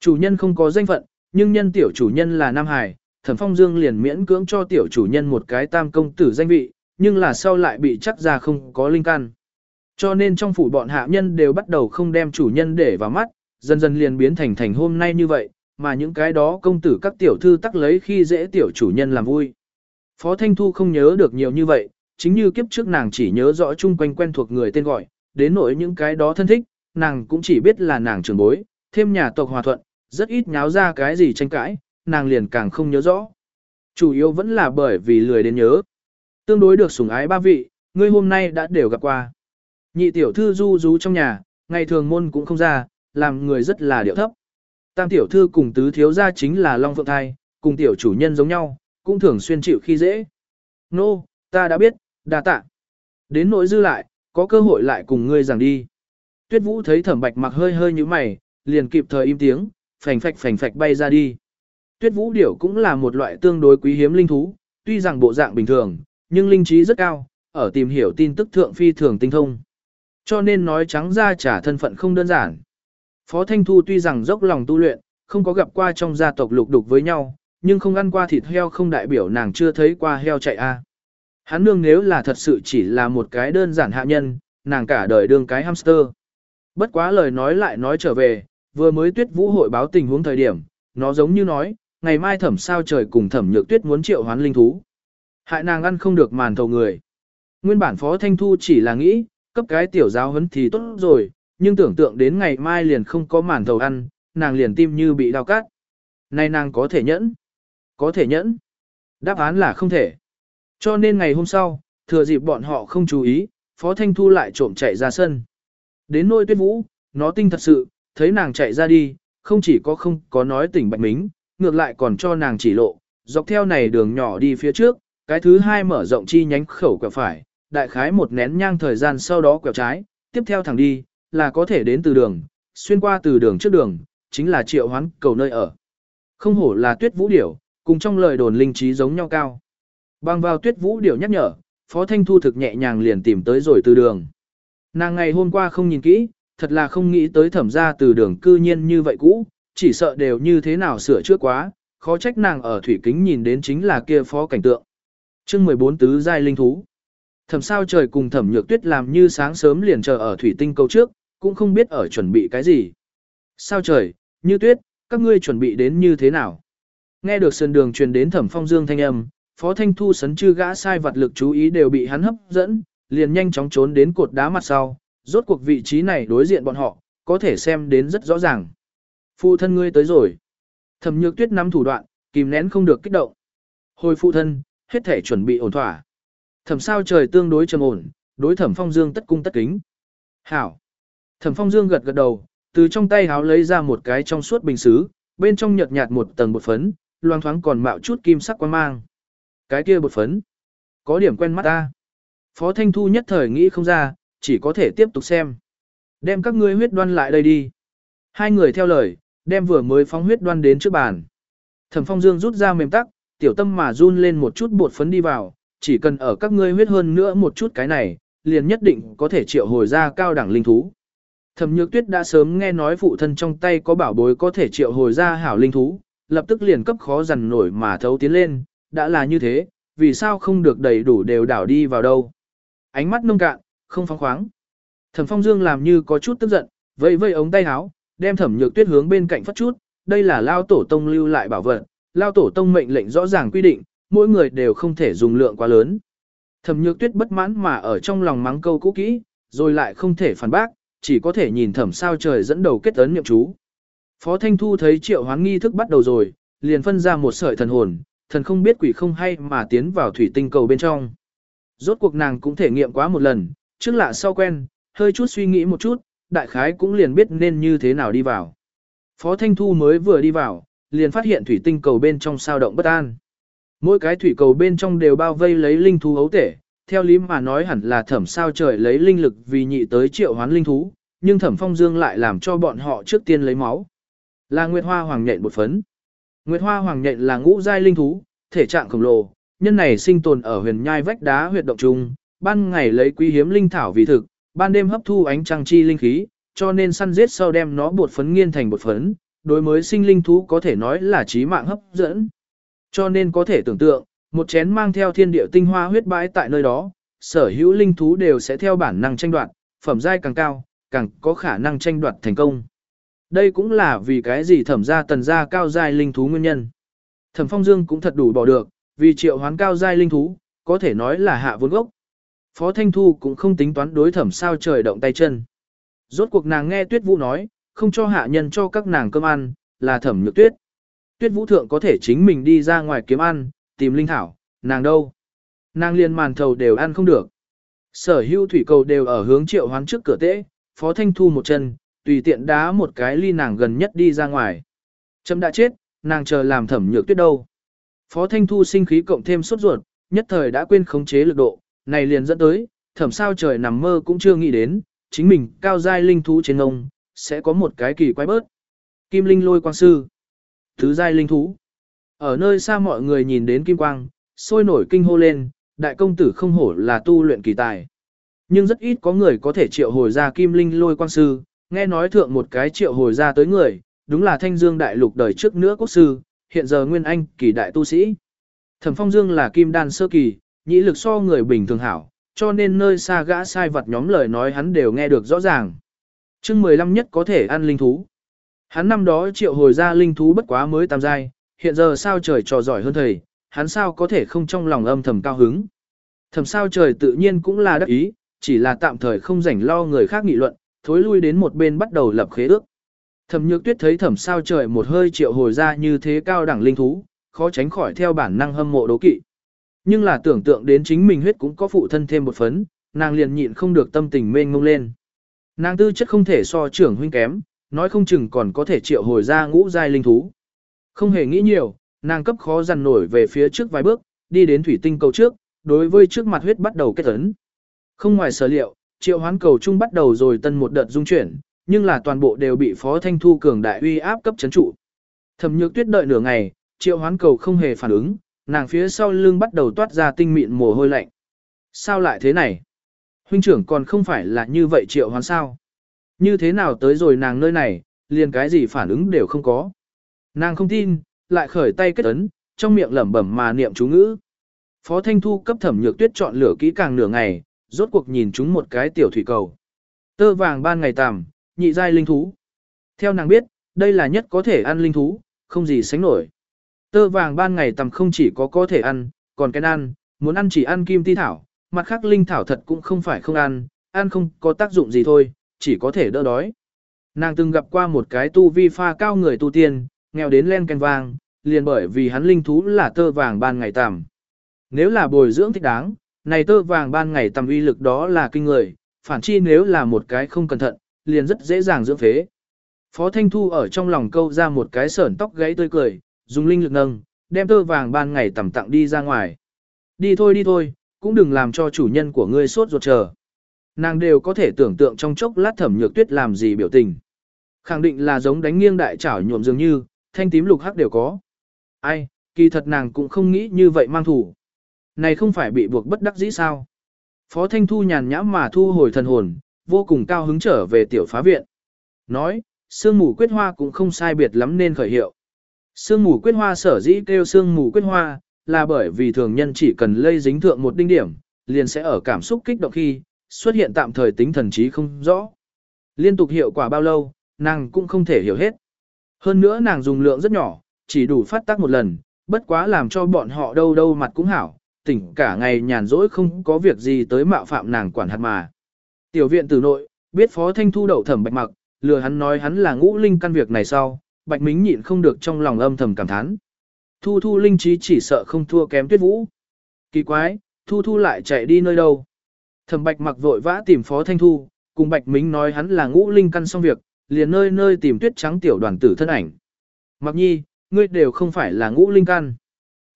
Chủ nhân không có danh phận, nhưng nhân tiểu chủ nhân là Nam Hải, Thẩm Phong Dương liền miễn cưỡng cho tiểu chủ nhân một cái tam công tử danh vị, nhưng là sau lại bị chắc ra không có linh căn. Cho nên trong phủ bọn hạ nhân đều bắt đầu không đem chủ nhân để vào mắt, dần dần liền biến thành thành hôm nay như vậy, mà những cái đó công tử các tiểu thư tắc lấy khi dễ tiểu chủ nhân làm vui. Phó Thanh Thu không nhớ được nhiều như vậy, chính như kiếp trước nàng chỉ nhớ rõ chung quanh quen thuộc người tên gọi, đến nỗi những cái đó thân thích, nàng cũng chỉ biết là nàng trưởng bối, thêm nhà tộc hòa thuận, rất ít nháo ra cái gì tranh cãi, nàng liền càng không nhớ rõ. Chủ yếu vẫn là bởi vì lười đến nhớ. Tương đối được sủng ái ba vị, ngươi hôm nay đã đều gặp qua. Nhị tiểu thư du rú trong nhà, ngày thường môn cũng không ra, làm người rất là điệu thấp. Tam tiểu thư cùng tứ thiếu gia chính là Long Phượng Thai, cùng tiểu chủ nhân giống nhau, cũng thường xuyên chịu khi dễ. Nô, no, ta đã biết, đa tạ. Đến nỗi dư lại, có cơ hội lại cùng ngươi giảng đi. Tuyết Vũ thấy thẩm bạch mặc hơi hơi như mày, liền kịp thời im tiếng, phành phạch phành phạch bay ra đi. Tuyết Vũ điểu cũng là một loại tương đối quý hiếm linh thú, tuy rằng bộ dạng bình thường, nhưng linh trí rất cao, ở tìm hiểu tin tức thượng phi thường tinh thông. Cho nên nói trắng ra trả thân phận không đơn giản. Phó Thanh Thu tuy rằng dốc lòng tu luyện, không có gặp qua trong gia tộc lục đục với nhau, nhưng không ăn qua thịt heo không đại biểu nàng chưa thấy qua heo chạy a. Hắn nương nếu là thật sự chỉ là một cái đơn giản hạ nhân, nàng cả đời đương cái hamster. Bất quá lời nói lại nói trở về, vừa mới tuyết vũ hội báo tình huống thời điểm, nó giống như nói, ngày mai thẩm sao trời cùng thẩm nhược tuyết muốn triệu hoán linh thú. Hại nàng ăn không được màn thầu người. Nguyên bản Phó Thanh Thu chỉ là nghĩ, cấp cái tiểu giáo huấn thì tốt rồi, nhưng tưởng tượng đến ngày mai liền không có màn thầu ăn, nàng liền tim như bị đau cắt. Nay nàng có thể nhẫn. Có thể nhẫn. Đáp án là không thể. Cho nên ngày hôm sau, thừa dịp bọn họ không chú ý, Phó Thanh Thu lại trộm chạy ra sân. Đến nôi tuyết vũ, nó tinh thật sự, thấy nàng chạy ra đi, không chỉ có không có nói tỉnh bạch mính, ngược lại còn cho nàng chỉ lộ, dọc theo này đường nhỏ đi phía trước, cái thứ hai mở rộng chi nhánh khẩu quẹo phải, đại khái một nén nhang thời gian sau đó quẹo trái, tiếp theo thẳng đi, là có thể đến từ đường, xuyên qua từ đường trước đường, chính là triệu hoán cầu nơi ở. Không hổ là tuyết vũ điểu, cùng trong lời đồn linh trí giống nhau cao. Bằng vào tuyết vũ điểu nhắc nhở, Phó Thanh Thu thực nhẹ nhàng liền tìm tới rồi từ đường. Nàng ngày hôm qua không nhìn kỹ, thật là không nghĩ tới thẩm ra từ đường cư nhiên như vậy cũ, chỉ sợ đều như thế nào sửa trước quá, khó trách nàng ở thủy kính nhìn đến chính là kia phó cảnh tượng. chương 14 tứ giai linh thú. Thẩm sao trời cùng thẩm nhược tuyết làm như sáng sớm liền chờ ở thủy tinh câu trước, cũng không biết ở chuẩn bị cái gì. Sao trời, như tuyết, các ngươi chuẩn bị đến như thế nào? Nghe được sườn đường truyền đến thẩm phong dương thanh âm, phó thanh thu sấn chư gã sai vật lực chú ý đều bị hắn hấp dẫn, liền nhanh chóng trốn đến cột đá mặt sau, rốt cuộc vị trí này đối diện bọn họ, có thể xem đến rất rõ ràng. Phụ thân ngươi tới rồi. Thẩm nhược tuyết nắm thủ đoạn, kìm nén không được kích động. Hồi phụ thân, hết thể chuẩn bị ổn thỏa. Thẩm sao trời tương đối trầm ổn, đối thẩm phong dương tất cung tất kính. Hảo. Thẩm phong dương gật gật đầu, từ trong tay háo lấy ra một cái trong suốt bình xứ, bên trong nhợt nhạt một tầng bột phấn, loang thoáng còn mạo chút kim sắc quan mang. Cái kia bột phấn. Có điểm quen mắt ta. Phó Thanh Thu nhất thời nghĩ không ra, chỉ có thể tiếp tục xem. Đem các ngươi huyết đoan lại đây đi. Hai người theo lời, đem vừa mới phóng huyết đoan đến trước bàn. Thẩm Phong Dương rút ra mềm tắc, tiểu tâm mà run lên một chút bột phấn đi vào, chỉ cần ở các ngươi huyết hơn nữa một chút cái này, liền nhất định có thể triệu hồi ra cao đẳng linh thú. Thẩm Nhược Tuyết đã sớm nghe nói phụ thân trong tay có bảo bối có thể triệu hồi ra hảo linh thú, lập tức liền cấp khó dằn nổi mà thấu tiến lên, đã là như thế, vì sao không được đầy đủ đều đảo đi vào đâu. Ánh mắt nông cạn, không phóng khoáng. Thẩm Phong Dương làm như có chút tức giận, vây vây ống tay áo, đem Thẩm Nhược Tuyết hướng bên cạnh phất chút, đây là lao tổ tông lưu lại bảo vật, lao tổ tông mệnh lệnh rõ ràng quy định, mỗi người đều không thể dùng lượng quá lớn. Thẩm Nhược Tuyết bất mãn mà ở trong lòng mắng câu cũ kỹ, rồi lại không thể phản bác, chỉ có thể nhìn Thẩm Sao Trời dẫn đầu kết ấn niệm chú. Phó Thanh Thu thấy Triệu Hoán nghi thức bắt đầu rồi, liền phân ra một sợi thần hồn, thần không biết quỷ không hay mà tiến vào thủy tinh cầu bên trong. Rốt cuộc nàng cũng thể nghiệm quá một lần, trước lạ sau quen, hơi chút suy nghĩ một chút, đại khái cũng liền biết nên như thế nào đi vào. Phó Thanh Thu mới vừa đi vào, liền phát hiện thủy tinh cầu bên trong sao động bất an. Mỗi cái thủy cầu bên trong đều bao vây lấy linh thú ấu tể, theo lý mà nói hẳn là thẩm sao trời lấy linh lực vì nhị tới triệu hoán linh thú, nhưng thẩm phong dương lại làm cho bọn họ trước tiên lấy máu. Là Nguyệt Hoa Hoàng nhện một phấn. Nguyệt Hoa Hoàng nhện là ngũ giai linh thú, thể trạng khổng lồ, nhân này sinh tồn ở huyền nhai vách đá huyệt động trung, ban ngày lấy quý hiếm linh thảo vì thực, ban đêm hấp thu ánh trăng chi linh khí, cho nên săn giết sau đem nó bột phấn nghiên thành bột phấn, đối mới sinh linh thú có thể nói là trí mạng hấp dẫn. Cho nên có thể tưởng tượng, một chén mang theo thiên địa tinh hoa huyết bãi tại nơi đó, sở hữu linh thú đều sẽ theo bản năng tranh đoạt, phẩm giai càng cao, càng có khả năng tranh đoạt thành công. Đây cũng là vì cái gì thẩm gia tần gia cao giai linh thú nguyên nhân. Thẩm Phong Dương cũng thật đủ bỏ được, vì triệu hoán cao giai linh thú, có thể nói là hạ vốn gốc. Phó Thanh Thu cũng không tính toán đối thẩm sao trời động tay chân. Rốt cuộc nàng nghe Tuyết Vũ nói, không cho hạ nhân cho các nàng cơm ăn, là thẩm nhược tuyết. Tuyết Vũ thượng có thể chính mình đi ra ngoài kiếm ăn, tìm linh thảo, nàng đâu? Nàng liền màn thầu đều ăn không được. Sở Hưu thủy cầu đều ở hướng triệu hoán trước cửa tễ, Phó Thanh Thu một chân, tùy tiện đá một cái ly nàng gần nhất đi ra ngoài. Chấm đã chết, nàng chờ làm thẩm nhược tuyết đâu. Phó Thanh Thu sinh khí cộng thêm sốt ruột, nhất thời đã quên khống chế lực độ, này liền dẫn tới, thẩm sao trời nằm mơ cũng chưa nghĩ đến, chính mình cao giai linh thú trên ngông sẽ có một cái kỳ quái bớt. Kim linh lôi quang sư, thứ giai linh thú. Ở nơi xa mọi người nhìn đến kim quang, sôi nổi kinh hô lên, đại công tử không hổ là tu luyện kỳ tài. Nhưng rất ít có người có thể triệu hồi ra kim linh lôi quang sư, nghe nói thượng một cái triệu hồi ra tới người, đúng là thanh dương đại lục đời trước nữa quốc sư, hiện giờ nguyên anh kỳ đại tu sĩ. Thẩm phong dương là kim đan sơ kỳ, nhĩ lực so người bình thường hảo, cho nên nơi xa gã sai vật nhóm lời nói hắn đều nghe được rõ ràng. chương 15 nhất có thể ăn linh thú. Hắn năm đó triệu hồi ra linh thú bất quá mới tam giai, hiện giờ sao trời trò giỏi hơn thầy, hắn sao có thể không trong lòng âm thầm cao hứng. Thầm sao trời tự nhiên cũng là đắc ý, chỉ là tạm thời không rảnh lo người khác nghị luận, thối lui đến một bên bắt đầu lập khế ước. Thẩm nhược tuyết thấy thẩm sao trời một hơi triệu hồi ra như thế cao đẳng linh thú, khó tránh khỏi theo bản năng hâm mộ đố kỵ. Nhưng là tưởng tượng đến chính mình huyết cũng có phụ thân thêm một phấn, nàng liền nhịn không được tâm tình mênh mông lên. Nàng tư chất không thể so trưởng huynh kém, nói không chừng còn có thể triệu hồi ra ngũ giai linh thú. Không hề nghĩ nhiều, nàng cấp khó dằn nổi về phía trước vài bước, đi đến thủy tinh cầu trước, đối với trước mặt huyết bắt đầu kết ấn. Không ngoài sở liệu, triệu hoán cầu trung bắt đầu rồi tân một đợt dung chuyển, nhưng là toàn bộ đều bị Phó Thanh Thu cường đại uy áp cấp chấn trụ. Thẩm Nhược Tuyết đợi nửa ngày, triệu hoán cầu không hề phản ứng, nàng phía sau lưng bắt đầu toát ra tinh mịn mồ hôi lạnh. Sao lại thế này? Huynh trưởng còn không phải là như vậy triệu hoán sao? Như thế nào tới rồi nàng nơi này, liền cái gì phản ứng đều không có. Nàng không tin, lại khởi tay kết ấn, trong miệng lẩm bẩm mà niệm chú ngữ. Phó Thanh Thu cấp thẩm nhược tuyết chọn lửa kỹ càng nửa ngày, rốt cuộc nhìn chúng một cái tiểu thủy cầu. Tơ vàng ban ngày tằm, nhị giai linh thú. Theo nàng biết, đây là nhất có thể ăn linh thú, không gì sánh nổi. Tơ vàng ban ngày tầm không chỉ có có thể ăn, còn cái ăn, muốn ăn chỉ ăn kim ti thảo, mặt khác linh thảo thật cũng không phải không ăn, ăn không có tác dụng gì thôi, chỉ có thể đỡ đói. Nàng từng gặp qua một cái tu vi pha cao người tu tiên, nghèo đến len canh vàng, liền bởi vì hắn linh thú là tơ vàng ban ngày tầm. Nếu là bồi dưỡng thích đáng, này tơ vàng ban ngày tầm uy lực đó là kinh người, phản chi nếu là một cái không cẩn thận, liền rất dễ dàng dưỡng phế. Phó Thanh Thu ở trong lòng câu ra một cái sởn tóc gáy tươi cười, dùng linh lực nâng, đem tơ vàng ban ngày tầm tặng đi ra ngoài. Đi thôi đi thôi, cũng đừng làm cho chủ nhân của ngươi sốt ruột chờ. Nàng đều có thể tưởng tượng trong chốc lát thẩm nhược tuyết làm gì biểu tình. Khẳng định là giống đánh nghiêng đại chảo nhuộm dường như, thanh tím lục hắc đều có. Ai, kỳ thật nàng cũng không nghĩ như vậy mang thủ. Này không phải bị buộc bất đắc dĩ sao. Phó Thanh Thu nhàn nhãm mà thu hồi thần hồn, vô cùng cao hứng trở về tiểu phá viện. Nói, sương mù quyết hoa cũng không sai biệt lắm nên khởi hiệu. Sương mù quyết hoa sở dĩ kêu sương mù quyết hoa, là bởi vì thường nhân chỉ cần lây dính thượng một đinh điểm, liền sẽ ở cảm xúc kích động khi, xuất hiện tạm thời tính thần trí không rõ. Liên tục hiệu quả bao lâu, nàng cũng không thể hiểu hết. Hơn nữa nàng dùng lượng rất nhỏ, chỉ đủ phát tác một lần, bất quá làm cho bọn họ đâu đâu mặt cũng hảo, tỉnh cả ngày nhàn rỗi không có việc gì tới mạo phạm nàng quản hạt mà. Tiểu viện tử nội, biết Phó Thanh Thu đậu thẩm bạch mặc, lừa hắn nói hắn là ngũ linh căn việc này sau, bạch mính nhịn không được trong lòng âm thầm cảm thán. Thu thu linh trí chỉ sợ không thua kém tuyết vũ. Kỳ quái, thu thu lại chạy đi nơi đâu. Thẩm bạch mặc vội vã tìm Phó Thanh Thu, cùng bạch mính nói hắn là ngũ linh căn xong việc, liền nơi nơi tìm tuyết trắng tiểu đoàn tử thân ảnh. Mặc nhi, ngươi đều không phải là ngũ linh căn.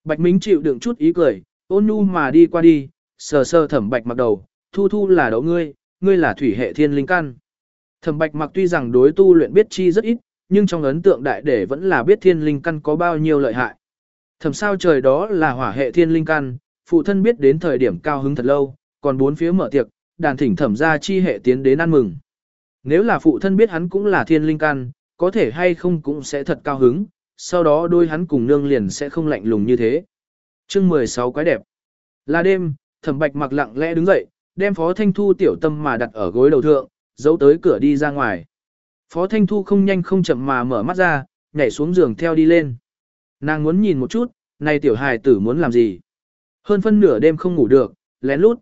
Bạch mính chịu đựng chút ý cười, ôn nhu mà đi qua đi, sờ sờ thẩm bạch mặc đầu, thu thu là đậu ngươi, ngươi là thủy hệ thiên linh căn. Thẩm bạch mặc tuy rằng đối tu luyện biết chi rất ít, nhưng trong ấn tượng đại để vẫn là biết thiên linh căn có bao nhiêu lợi hại. thầm sao trời đó là hỏa hệ thiên linh căn, phụ thân biết đến thời điểm cao hứng thật lâu, còn bốn phía mở tiệc, đàn thỉnh thẩm ra chi hệ tiến đến ăn mừng. Nếu là phụ thân biết hắn cũng là thiên linh căn, có thể hay không cũng sẽ thật cao hứng, sau đó đôi hắn cùng nương liền sẽ không lạnh lùng như thế. chương 16 quái đẹp. Là đêm, thẩm bạch mặc lặng lẽ đứng dậy, đem phó thanh thu tiểu tâm mà đặt ở gối đầu thượng, giấu tới cửa đi ra ngoài. Phó thanh thu không nhanh không chậm mà mở mắt ra, nhảy xuống giường theo đi lên. Nàng muốn nhìn một chút, này tiểu hài tử muốn làm gì. Hơn phân nửa đêm không ngủ được, lén lút.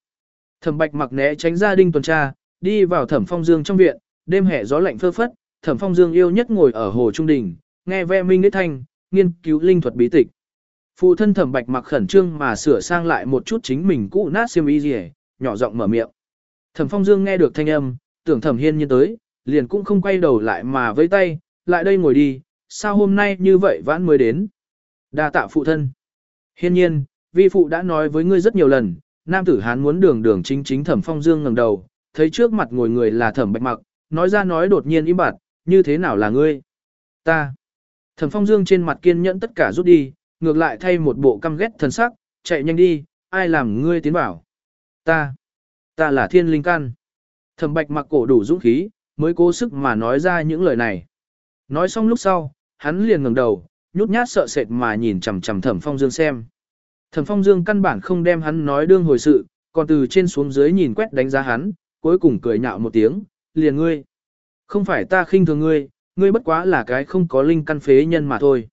Thẩm bạch mặc né tránh gia đình tuần tra, đi vào thẩm phong dương trong viện, đêm hè gió lạnh phơ phất, thẩm phong dương yêu nhất ngồi ở hồ trung đình, nghe ve minh đế thanh, nghiên cứu linh thuật bí tịch. Phụ thân thẩm bạch mặc khẩn trương mà sửa sang lại một chút chính mình cũ nát xiêm y nhỏ giọng mở miệng. Thẩm phong dương nghe được thanh âm, tưởng thẩm hiên nhiên tới, liền cũng không quay đầu lại mà với tay, lại đây ngồi đi, sao hôm nay như vậy vãn mới đến. đa tạ phụ thân. Hiên nhiên, vi phụ đã nói với ngươi rất nhiều lần, nam tử hán muốn đường đường chính chính thẩm phong dương ngẩng đầu, thấy trước mặt ngồi người là thẩm bạch mặc, nói ra nói đột nhiên im bặt, như thế nào là ngươi? Ta. Thẩm phong dương trên mặt kiên nhẫn tất cả rút đi, ngược lại thay một bộ căm ghét thần sắc, chạy nhanh đi, ai làm ngươi tiến bảo. Ta. Ta là thiên linh căn. Thẩm bạch mặc cổ đủ dũng khí, mới cố sức mà nói ra những lời này. Nói xong lúc sau, hắn liền ngẩng đầu, nhút nhát sợ sệt mà nhìn chằm chằm thẩm phong dương xem. Thẩm phong dương căn bản không đem hắn nói đương hồi sự, còn từ trên xuống dưới nhìn quét đánh giá hắn, cuối cùng cười nhạo một tiếng, liền ngươi. Không phải ta khinh thường ngươi, ngươi bất quá là cái không có linh căn phế nhân mà thôi.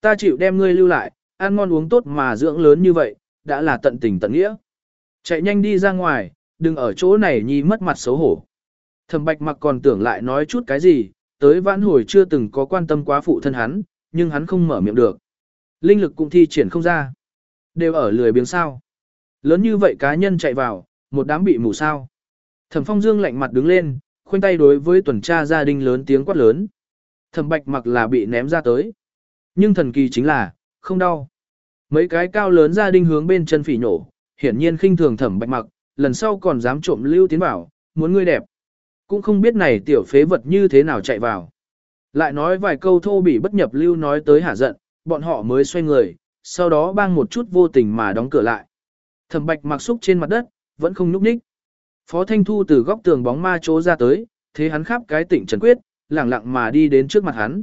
Ta chịu đem ngươi lưu lại, ăn ngon uống tốt mà dưỡng lớn như vậy, đã là tận tình tận nghĩa. Chạy nhanh đi ra ngoài, đừng ở chỗ này nhi mất mặt xấu hổ. Thẩm bạch mặc còn tưởng lại nói chút cái gì, tới vãn hồi chưa từng có quan tâm quá phụ thân hắn, nhưng hắn không mở miệng được. Linh lực cũng thi triển không ra. Đều ở lười biếng sao. Lớn như vậy cá nhân chạy vào, một đám bị mù sao. Thẩm phong dương lạnh mặt đứng lên, khoanh tay đối với tuần tra gia đình lớn tiếng quát lớn. Thẩm bạch mặc là bị ném ra tới. Nhưng thần kỳ chính là, không đau. Mấy cái cao lớn gia đình hướng bên chân phỉ nổ, hiển nhiên khinh thường thẩm bạch mặc, lần sau còn dám trộm lưu tiến bảo, muốn ngươi đẹp. Cũng không biết này tiểu phế vật như thế nào chạy vào. Lại nói vài câu thô bỉ bất nhập lưu nói tới hả giận, bọn họ mới xoay người, sau đó bang một chút vô tình mà đóng cửa lại. Thẩm bạch mặc xúc trên mặt đất, vẫn không nhúc nhích. Phó Thanh Thu từ góc tường bóng ma chỗ ra tới, thế hắn khắp cái tỉnh trần quyết, lẳng lặng mà đi đến trước mặt hắn.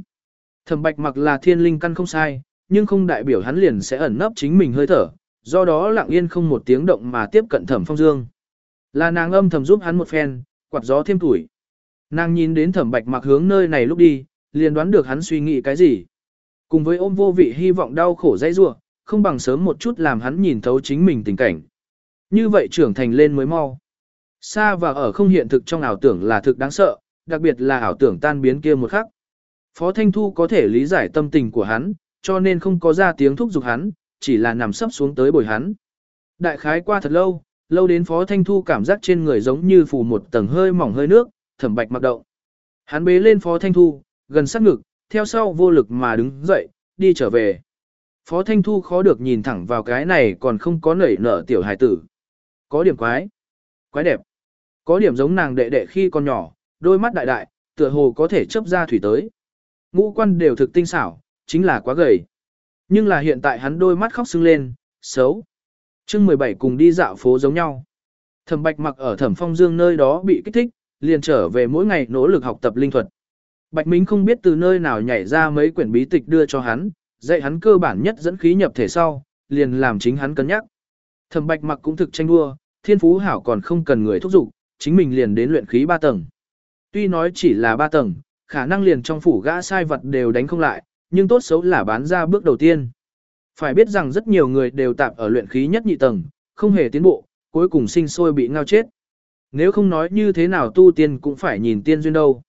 Thẩm bạch mặc là thiên linh căn không sai, nhưng không đại biểu hắn liền sẽ ẩn nấp chính mình hơi thở, do đó lặng yên không một tiếng động mà tiếp cận thẩm phong dương. Là nàng âm thầm giúp hắn một phen, quạt gió thêm tuổi. Nàng nhìn đến thẩm bạch mặc hướng nơi này lúc đi, liền đoán được hắn suy nghĩ cái gì. Cùng với ôm vô vị hy vọng đau khổ dãy rua, không bằng sớm một chút làm hắn nhìn thấu chính mình tình cảnh. Như vậy trưởng thành lên mới mau. Xa và ở không hiện thực trong ảo tưởng là thực đáng sợ, đặc biệt là ảo tưởng tan biến kia một khắc. Phó Thanh Thu có thể lý giải tâm tình của hắn, cho nên không có ra tiếng thúc giục hắn, chỉ là nằm sấp xuống tới bồi hắn. Đại khái qua thật lâu, lâu đến Phó Thanh Thu cảm giác trên người giống như phủ một tầng hơi mỏng hơi nước, thẩm bạch mặc động. Hắn bế lên Phó Thanh Thu, gần sát ngực, theo sau vô lực mà đứng dậy, đi trở về. Phó Thanh Thu khó được nhìn thẳng vào cái này còn không có nảy nở tiểu hài tử. Có điểm quái. Quái đẹp. Có điểm giống nàng đệ đệ khi còn nhỏ, đôi mắt đại đại, tựa hồ có thể chấp ra thủy tới. Ngũ quan đều thực tinh xảo, chính là quá gầy. Nhưng là hiện tại hắn đôi mắt khóc sưng lên, xấu chương 17 cùng đi dạo phố giống nhau. Thẩm Bạch mặc ở Thẩm Phong Dương nơi đó bị kích thích, liền trở về mỗi ngày nỗ lực học tập linh thuật. Bạch Minh không biết từ nơi nào nhảy ra mấy quyển bí tịch đưa cho hắn, dạy hắn cơ bản nhất dẫn khí nhập thể sau, liền làm chính hắn cân nhắc. Thẩm Bạch Mặc cũng thực tranh đua, thiên phú hảo còn không cần người thúc giục, chính mình liền đến luyện khí 3 tầng. Tuy nói chỉ là 3 tầng, khả năng liền trong phủ gã sai vật đều đánh không lại, nhưng tốt xấu là bán ra bước đầu tiên. Phải biết rằng rất nhiều người đều tạp ở luyện khí nhất nhị tầng, không hề tiến bộ, cuối cùng sinh sôi bị ngao chết. Nếu không nói như thế nào tu tiên cũng phải nhìn tiên duyên đâu.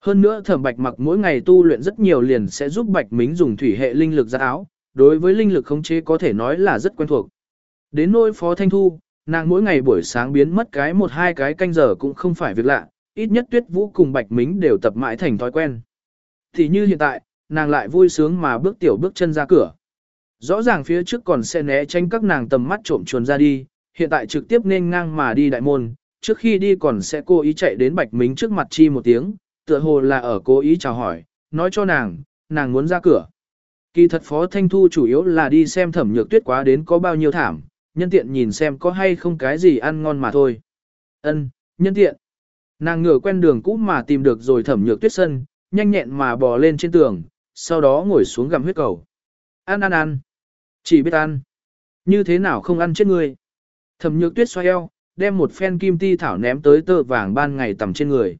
Hơn nữa thẩm bạch mặc mỗi ngày tu luyện rất nhiều liền sẽ giúp bạch mính dùng thủy hệ linh lực ra áo, đối với linh lực khống chế có thể nói là rất quen thuộc. Đến nỗi phó thanh thu, nàng mỗi ngày buổi sáng biến mất cái một hai cái canh giờ cũng không phải việc lạ, ít nhất tuyết vũ cùng bạch mính đều tập mãi thành thói quen. Thì như hiện tại, nàng lại vui sướng mà bước tiểu bước chân ra cửa. Rõ ràng phía trước còn sẽ né tránh các nàng tầm mắt trộm chuồn ra đi, hiện tại trực tiếp nên ngang mà đi đại môn, trước khi đi còn sẽ cố ý chạy đến bạch mính trước mặt chi một tiếng, tựa hồ là ở cố ý chào hỏi, nói cho nàng, nàng muốn ra cửa. Kỳ thật Phó Thanh Thu chủ yếu là đi xem thẩm nhược tuyết quá đến có bao nhiêu thảm, nhân tiện nhìn xem có hay không cái gì ăn ngon mà thôi. Ân, nhân tiện. Nàng ngửa quen đường cũ mà tìm được rồi thẩm nhược tuyết sân, nhanh nhẹn mà bò lên trên tường, sau đó ngồi xuống gặm huyết cầu. Ăn ăn ăn. Chỉ biết ăn. Như thế nào không ăn chết người. Thẩm nhược tuyết xoay eo, đem một phen kim ti thảo ném tới tơ vàng ban ngày tầm trên người.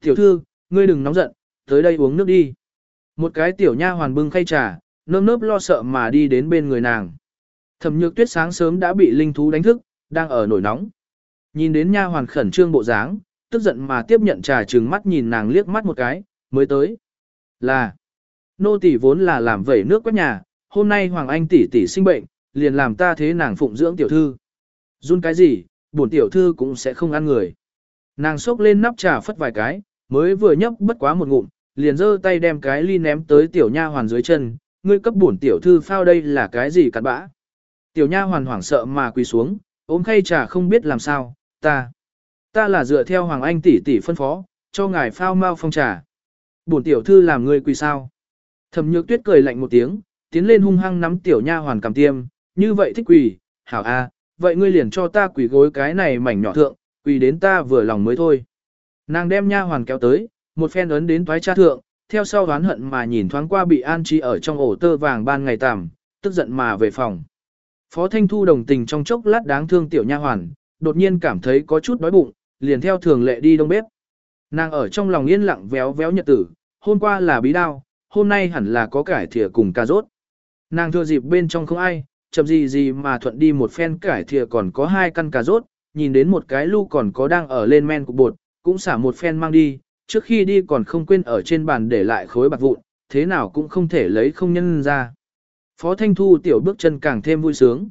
Tiểu thư, ngươi đừng nóng giận, tới đây uống nước đi. Một cái tiểu nha hoàn bưng khay trà, nơm nớp lo sợ mà đi đến bên người nàng. Thẩm nhược tuyết sáng sớm đã bị linh thú đánh thức, đang ở nổi nóng. Nhìn đến nha hoàn khẩn trương bộ dáng, tức giận mà tiếp nhận trà trừng mắt nhìn nàng liếc mắt một cái, mới tới. Là, nô tỷ vốn là làm vẩy nước quét nhà, hôm nay Hoàng Anh tỷ tỷ sinh bệnh, liền làm ta thế nàng phụng dưỡng tiểu thư. Run cái gì, bổn tiểu thư cũng sẽ không ăn người. Nàng xốc lên nắp trà phất vài cái, mới vừa nhấp bất quá một ngụm, liền giơ tay đem cái ly ném tới tiểu nha hoàn dưới chân, ngươi cấp bổn tiểu thư phao đây là cái gì cặn bã. Tiểu nha hoàn hoảng sợ mà quỳ xuống, ôm khay trà không biết làm sao, ta, ta là dựa theo Hoàng Anh tỷ tỷ phân phó, cho ngài phao mau phong trà. Bổn tiểu thư làm ngươi quỳ sao? Thẩm nhược tuyết cười lạnh một tiếng, tiến lên hung hăng nắm tiểu nha hoàn cầm tiêm, như vậy thích quỳ, hảo a, vậy ngươi liền cho ta quỳ gối cái này mảnh nhỏ thượng, quỳ đến ta vừa lòng mới thôi. Nàng đem nha hoàn kéo tới, một phen ấn đến toái cha thượng, theo sau đoán hận mà nhìn thoáng qua bị an trí ở trong ổ tơ vàng ban ngày tạm, tức giận mà về phòng. Phó Thanh Thu đồng tình trong chốc lát đáng thương tiểu nha hoàn, đột nhiên cảm thấy có chút đói bụng, liền theo thường lệ đi đông bếp. Nàng ở trong lòng yên lặng véo véo nhật tử, hôm qua là bí đao, hôm nay hẳn là có cải thìa cùng cà rốt. Nàng thừa dịp bên trong không ai, chậm gì gì mà thuận đi một phen cải thìa còn có hai căn cà rốt, nhìn đến một cái lu còn có đang ở lên men cục bột, cũng xả một phen mang đi, trước khi đi còn không quên ở trên bàn để lại khối bạc vụn, thế nào cũng không thể lấy không nhân ra. Phó Thanh Thu tiểu bước chân càng thêm vui sướng.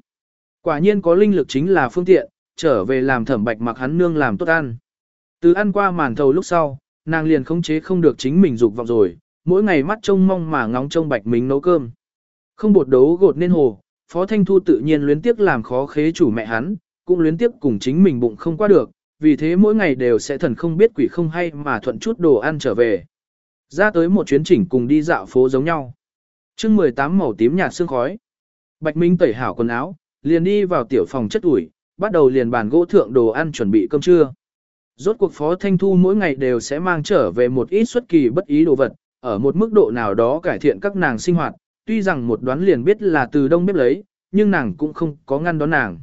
Quả nhiên có linh lực chính là phương tiện, trở về làm thẩm bạch mặc hắn nương làm tốt ăn. Từ ăn qua màn thầu lúc sau, nàng liền khống chế không được chính mình dục vọng rồi, mỗi ngày mắt trông mong mà ngóng trông bạch mình nấu cơm. Không bột đấu gột nên hồ, Phó Thanh Thu tự nhiên luyến tiếc làm khó khế chủ mẹ hắn, cũng luyến tiếc cùng chính mình bụng không qua được, vì thế mỗi ngày đều sẽ thần không biết quỷ không hay mà thuận chút đồ ăn trở về. Ra tới một chuyến chỉnh cùng đi dạo phố giống nhau. chương 18 màu tím nhạt sương khói. Bạch Minh tẩy hảo quần áo, liền đi vào tiểu phòng chất ủi, bắt đầu liền bàn gỗ thượng đồ ăn chuẩn bị cơm trưa. Rốt cuộc Phó Thanh Thu mỗi ngày đều sẽ mang trở về một ít xuất kỳ bất ý đồ vật, ở một mức độ nào đó cải thiện các nàng sinh hoạt, tuy rằng một đoán liền biết là từ đông bếp lấy, nhưng nàng cũng không có ngăn đón nàng.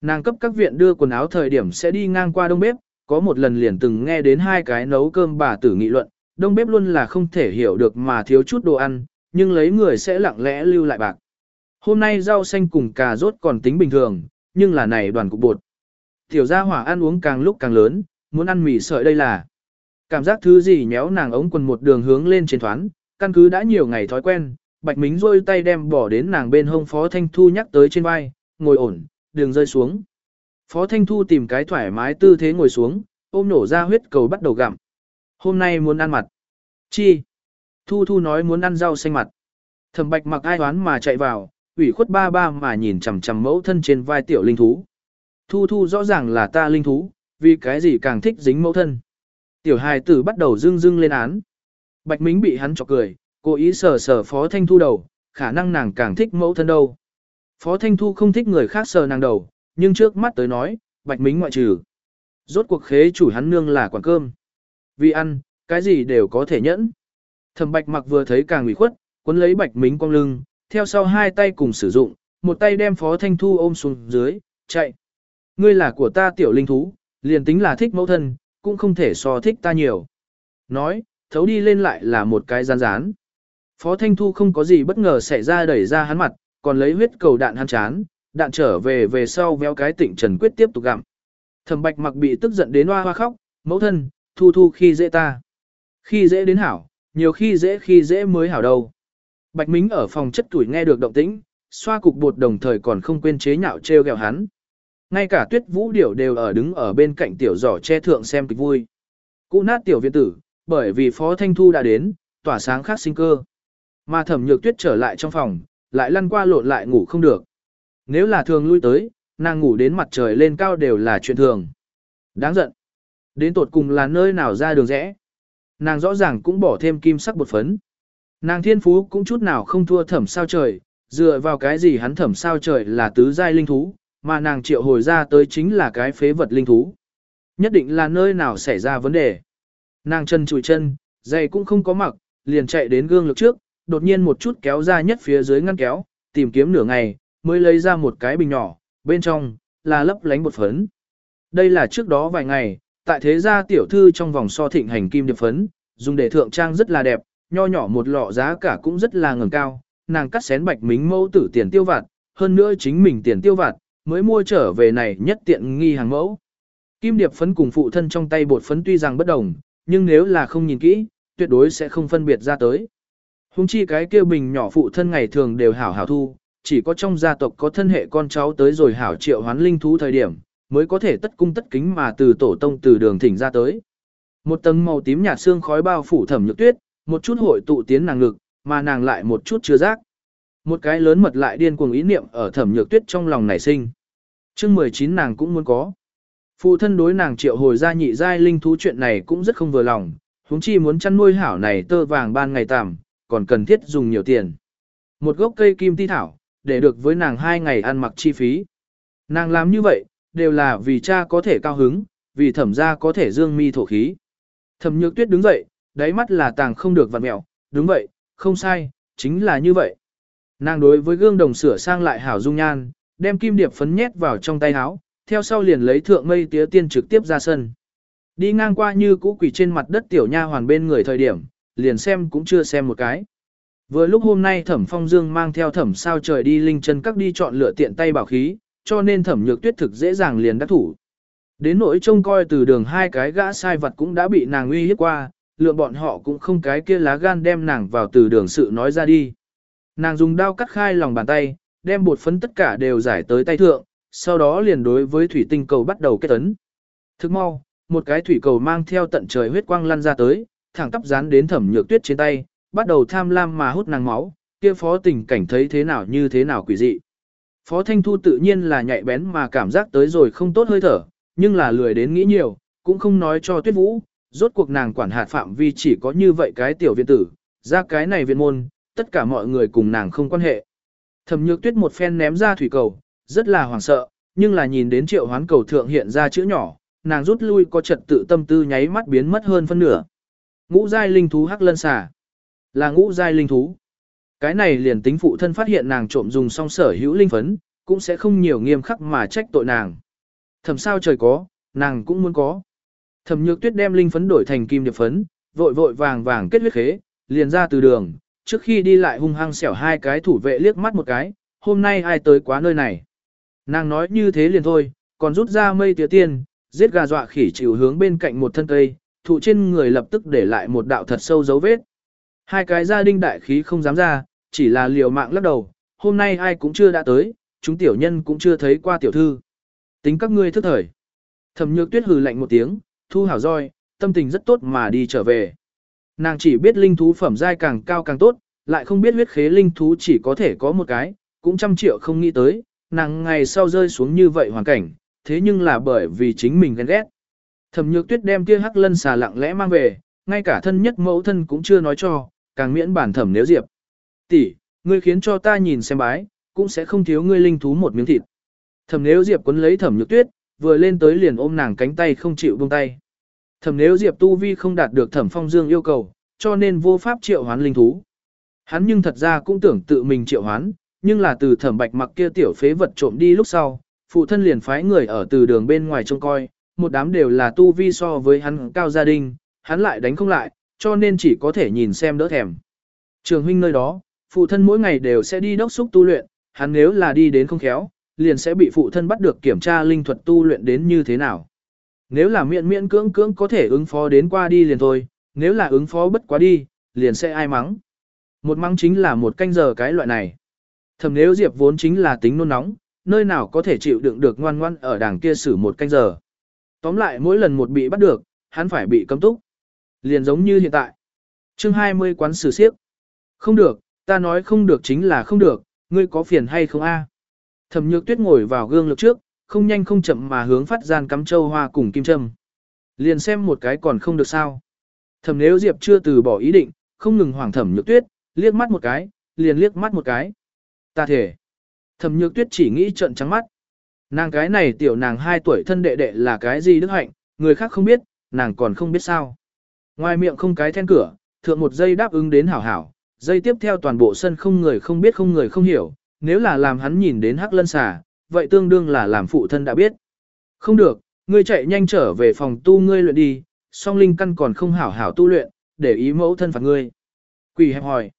Nàng cấp các viện đưa quần áo thời điểm sẽ đi ngang qua đông bếp, có một lần liền từng nghe đến hai cái nấu cơm bà tử nghị luận, đông bếp luôn là không thể hiểu được mà thiếu chút đồ ăn, nhưng lấy người sẽ lặng lẽ lưu lại bạc. Hôm nay rau xanh cùng cà rốt còn tính bình thường, nhưng là này đoàn cục bột. Tiểu gia hỏa ăn uống càng lúc càng lớn, muốn ăn mì sợi đây là. Cảm giác thứ gì nhéo nàng ống quần một đường hướng lên trên thoán, căn cứ đã nhiều ngày thói quen, Bạch Mính rôi tay đem bỏ đến nàng bên hông Phó Thanh Thu nhắc tới trên vai, ngồi ổn, đường rơi xuống. Phó Thanh Thu tìm cái thoải mái tư thế ngồi xuống, ôm nổ ra huyết cầu bắt đầu gặm. Hôm nay muốn ăn mặt. Chi? Thu Thu nói muốn ăn rau xanh mặt. Thẩm Bạch mặc ai đoán mà chạy vào, ủy khuất ba ba mà nhìn chằm chằm mẫu thân trên vai tiểu linh thú. Thu Thu rõ ràng là ta linh thú, vì cái gì càng thích dính mẫu thân. Tiểu hài tử bắt đầu dưng dưng lên án. Bạch Mính bị hắn chọc cười, cố ý sờ sờ Phó Thanh Thu đầu, khả năng nàng càng thích mẫu thân đâu. Phó Thanh Thu không thích người khác sờ nàng đầu, nhưng trước mắt tới nói, Bạch Mính ngoại trừ. Rốt cuộc khế chủ hắn nương là quản cơm. Vì ăn, cái gì đều có thể nhẫn. Thẩm Bạch mặc vừa thấy càng ủy khuất, quấn lấy Bạch Mính cong lưng, theo sau hai tay cùng sử dụng, một tay đem Phó Thanh Thu ôm xuống dưới, chạy. Ngươi là của ta tiểu linh thú, liền tính là thích mẫu thân, cũng không thể so thích ta nhiều. Nói, thấu đi lên lại là một cái rán rán. Phó Thanh Thu không có gì bất ngờ xảy ra đẩy ra hắn mặt, còn lấy huyết cầu đạn hắn chán, đạn trở về về sau véo cái tịnh trần quyết tiếp tục gặm. Thẩm bạch mặc bị tức giận đến hoa hoa khóc, mẫu thân, thu thu khi dễ ta. Khi dễ đến hảo, nhiều khi dễ khi dễ mới hảo đâu. Bạch Mính ở phòng chất tuổi nghe được động tĩnh, xoa cục bột đồng thời còn không quên chế nhạo treo gẹo hắn. Ngay cả tuyết vũ điểu đều ở đứng ở bên cạnh tiểu giỏ che thượng xem kịch vui. Cụ nát tiểu viện tử, bởi vì Phó Thanh Thu đã đến, tỏa sáng khác sinh cơ. Mà thẩm nhược tuyết trở lại trong phòng, lại lăn qua lộn lại ngủ không được. Nếu là thường lui tới, nàng ngủ đến mặt trời lên cao đều là chuyện thường. Đáng giận. Đến tột cùng là nơi nào ra đường rẽ. Nàng rõ ràng cũng bỏ thêm kim sắc bột phấn. Nàng thiên phú cũng chút nào không thua thẩm sao trời, dựa vào cái gì hắn thẩm sao trời là tứ giai linh thú, mà nàng triệu hồi ra tới chính là cái phế vật linh thú. Nhất định là nơi nào xảy ra vấn đề. Nàng chân chùi chân, giày cũng không có mặc, liền chạy đến gương lực trước, đột nhiên một chút kéo ra nhất phía dưới ngăn kéo, tìm kiếm nửa ngày, mới lấy ra một cái bình nhỏ, bên trong, là lấp lánh bột phấn. Đây là trước đó vài ngày, tại thế gia tiểu thư trong vòng so thịnh hành kim điệp phấn, dùng để thượng trang rất là đẹp, nho nhỏ một lọ giá cả cũng rất là ngẩng cao, nàng cắt xén bạch mính mẫu tử tiền tiêu vặt, hơn nữa chính mình tiền tiêu vặt, mới mua trở về này nhất tiện nghi hàng mẫu. Kim điệp phấn cùng phụ thân trong tay bột phấn tuy rằng bất đồng, nhưng nếu là không nhìn kỹ, tuyệt đối sẽ không phân biệt ra tới. Hùng chi cái kia bình nhỏ phụ thân ngày thường đều hảo hảo thu, chỉ có trong gia tộc có thân hệ con cháu tới rồi hảo triệu hoán linh thú thời điểm, mới có thể tất cung tất kính mà từ tổ tông từ đường thỉnh ra tới. Một tầng màu tím nhạt xương khói bao phủ thẩm nhược tuyết, một chút hội tụ tiến nàng ngực, mà nàng lại một chút chưa giác. Một cái lớn mật lại điên cuồng ý niệm ở thẩm nhược tuyết trong lòng nảy sinh. chương 19 nàng cũng muốn có. Phụ thân đối nàng triệu hồi ra nhị giai linh thú chuyện này cũng rất không vừa lòng, huống chi muốn chăn nuôi hảo này tơ vàng ban ngày tạm, còn cần thiết dùng nhiều tiền. Một gốc cây kim ti thảo, để được với nàng hai ngày ăn mặc chi phí. Nàng làm như vậy, đều là vì cha có thể cao hứng, vì thẩm gia có thể dương mi thổ khí. Thẩm nhược tuyết đứng dậy, đáy mắt là tàng không được vặn mẹo, đúng vậy, không sai, chính là như vậy. Nàng đối với gương đồng sửa sang lại hảo dung nhan, đem kim điệp phấn nhét vào trong tay áo, theo sau liền lấy thượng mây tía tiên trực tiếp ra sân. Đi ngang qua như cũ quỷ trên mặt đất tiểu nha hoàn bên người thời điểm, liền xem cũng chưa xem một cái. Vừa lúc hôm nay thẩm phong dương mang theo thẩm sao trời đi linh chân các đi chọn lựa tiện tay bảo khí, cho nên thẩm nhược tuyết thực dễ dàng liền đắc thủ. Đến nỗi trông coi từ đường hai cái gã sai vật cũng đã bị nàng uy hiếp qua, lượng bọn họ cũng không cái kia lá gan đem nàng vào từ đường sự nói ra đi. Nàng dùng đao cắt khai lòng bàn tay, đem bột phấn tất cả đều giải tới tay thượng, sau đó liền đối với thủy tinh cầu bắt đầu kết tấn. Thức mau, một cái thủy cầu mang theo tận trời huyết quang lăn ra tới, thẳng tắp dán đến thẩm nhược tuyết trên tay, bắt đầu tham lam mà hút nàng máu, kia phó tình cảnh thấy thế nào như thế nào quỷ dị. Phó Thanh Thu tự nhiên là nhạy bén mà cảm giác tới rồi không tốt hơi thở, nhưng là lười đến nghĩ nhiều, cũng không nói cho Tuyết Vũ, rốt cuộc nàng quản hạt phạm vi chỉ có như vậy cái tiểu viện tử, ra cái này viện môn, tất cả mọi người cùng nàng không quan hệ. Thẩm Nhược Tuyết một phen ném ra thủy cầu, rất là hoảng sợ, nhưng là nhìn đến triệu hoán cầu thượng hiện ra chữ nhỏ, nàng rút lui có trật tự tâm tư nháy mắt biến mất hơn phân nửa. Ngũ giai linh thú hắc lân xà, là ngũ giai linh thú. Cái này liền tính phụ thân phát hiện nàng trộm dùng song sở hữu linh phấn, cũng sẽ không nhiều nghiêm khắc mà trách tội nàng. Thầm sao trời có, nàng cũng muốn có. Thẩm nhược tuyết đem linh phấn đổi thành kim điệp phấn, vội vội vàng vàng kết huyết khế, liền ra từ đường, trước khi đi lại hung hăng xẻo hai cái thủ vệ liếc mắt một cái, hôm nay ai tới quá nơi này. Nàng nói như thế liền thôi, còn rút ra mây tía tiên, giết gà dọa khỉ chịu hướng bên cạnh một thân cây, thụ trên người lập tức để lại một đạo thật sâu dấu vết. Hai cái gia đình đại khí không dám ra, chỉ là liều mạng lắc đầu, hôm nay ai cũng chưa đã tới, chúng tiểu nhân cũng chưa thấy qua tiểu thư. Tính các ngươi thức thời. Thẩm nhược tuyết hừ lạnh một tiếng, thu hảo roi, tâm tình rất tốt mà đi trở về. Nàng chỉ biết linh thú phẩm giai càng cao càng tốt, lại không biết huyết khế linh thú chỉ có thể có một cái, cũng trăm triệu không nghĩ tới, nàng ngày sau rơi xuống như vậy hoàn cảnh, thế nhưng là bởi vì chính mình ghen ghét. Thẩm nhược tuyết đem kia hắc lân xà lặng lẽ mang về, ngay cả thân nhất mẫu thân cũng chưa nói cho, càng miễn bản thẩm nếu diệp. Tỷ, ngươi khiến cho ta nhìn xem bái, cũng sẽ không thiếu ngươi linh thú một miếng thịt. Thẩm nếu diệp quấn lấy thẩm nhược tuyết, vừa lên tới liền ôm nàng cánh tay không chịu buông tay. Thẩm nếu diệp tu vi không đạt được thẩm phong dương yêu cầu, cho nên vô pháp triệu hoán linh thú. Hắn nhưng thật ra cũng tưởng tự mình triệu hoán, nhưng là từ thẩm bạch mặc kia tiểu phế vật trộm đi lúc sau, phụ thân liền phái người ở từ đường bên ngoài trông coi, một đám đều là tu vi so với hắn cao gia đình, hắn lại đánh không lại, cho nên chỉ có thể nhìn xem đỡ thèm. Trường huynh nơi đó, phụ thân mỗi ngày đều sẽ đi đốc xúc tu luyện, hắn nếu là đi đến không khéo, liền sẽ bị phụ thân bắt được kiểm tra linh thuật tu luyện đến như thế nào. Nếu là miễn miễn cưỡng cưỡng có thể ứng phó đến qua đi liền thôi, nếu là ứng phó bất quá đi, liền sẽ ai mắng. Một mắng chính là một canh giờ cái loại này. Thầm nếu Diệp vốn chính là tính nôn nóng, nơi nào có thể chịu đựng được ngoan ngoan ở đảng kia xử một canh giờ. Tóm lại mỗi lần một bị bắt được, hắn phải bị cấm túc. Liền giống như hiện tại. chương 20 quán xử siếp. Không được, ta nói không được chính là không được, ngươi có phiền hay không a? Thẩm nhược tuyết ngồi vào gương lực trước, không nhanh không chậm mà hướng phát gian cắm châu hoa cùng kim châm. Liền xem một cái còn không được sao. Thẩm nếu Diệp chưa từ bỏ ý định, không ngừng hoảng thẩm nhược tuyết, liếc mắt một cái, liền liếc mắt một cái. Ta thể. Thẩm nhược tuyết chỉ nghĩ trận trắng mắt. Nàng cái này tiểu nàng 2 tuổi thân đệ đệ là cái gì đức hạnh, người khác không biết, nàng còn không biết sao. Ngoài miệng không cái then cửa, thượng một giây đáp ứng đến hảo hảo, giây tiếp theo toàn bộ sân không người không biết không người không hiểu, nếu là làm hắn nhìn đến hắc lân xà, vậy tương đương là làm phụ thân đã biết. Không được, ngươi chạy nhanh trở về phòng tu ngươi luyện đi, song linh căn còn không hảo hảo tu luyện, để ý mẫu thân phạt ngươi. Quỷ hẹp hỏi.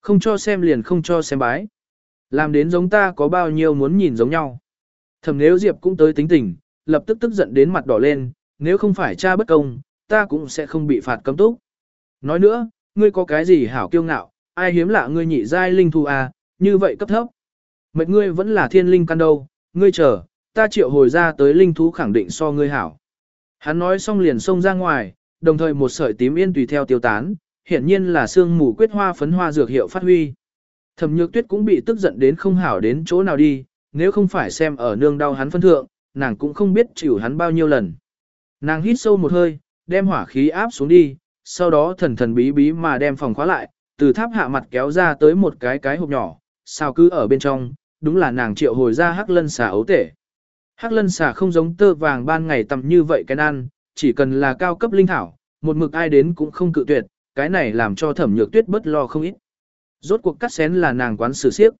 Không cho xem liền không cho xem bái. Làm đến giống ta có bao nhiêu muốn nhìn giống nhau. Thầm nếu Diệp cũng tới tính tình, lập tức tức giận đến mặt đỏ lên, nếu không phải cha bất công, ta cũng sẽ không bị phạt cấm túc. Nói nữa, ngươi có cái gì hảo kiêu ngạo, ai hiếm lạ ngươi nhị giai linh thu à, như vậy cấp thấp. Mệnh ngươi vẫn là thiên linh căn đâu, ngươi chờ, ta triệu hồi ra tới linh thú khẳng định so ngươi hảo. Hắn nói xong liền xông ra ngoài, đồng thời một sợi tím yên tùy theo tiêu tán, hiển nhiên là sương mù quyết hoa phấn hoa dược hiệu phát huy. Thẩm nhược tuyết cũng bị tức giận đến không hảo đến chỗ nào đi, nếu không phải xem ở nương đau hắn phân thượng, nàng cũng không biết chịu hắn bao nhiêu lần. Nàng hít sâu một hơi, đem hỏa khí áp xuống đi, sau đó thần thần bí bí mà đem phòng khóa lại, từ tháp hạ mặt kéo ra tới một cái cái hộp nhỏ, sao cứ ở bên trong, đúng là nàng triệu hồi ra hắc lân xà ấu tể. Hắc lân xà không giống tơ vàng ban ngày tầm như vậy cái ăn, chỉ cần là cao cấp linh thảo, một mực ai đến cũng không cự tuyệt, cái này làm cho thẩm nhược tuyết bất lo không ít. Rốt cuộc cắt xén là nàng quán xử siếp.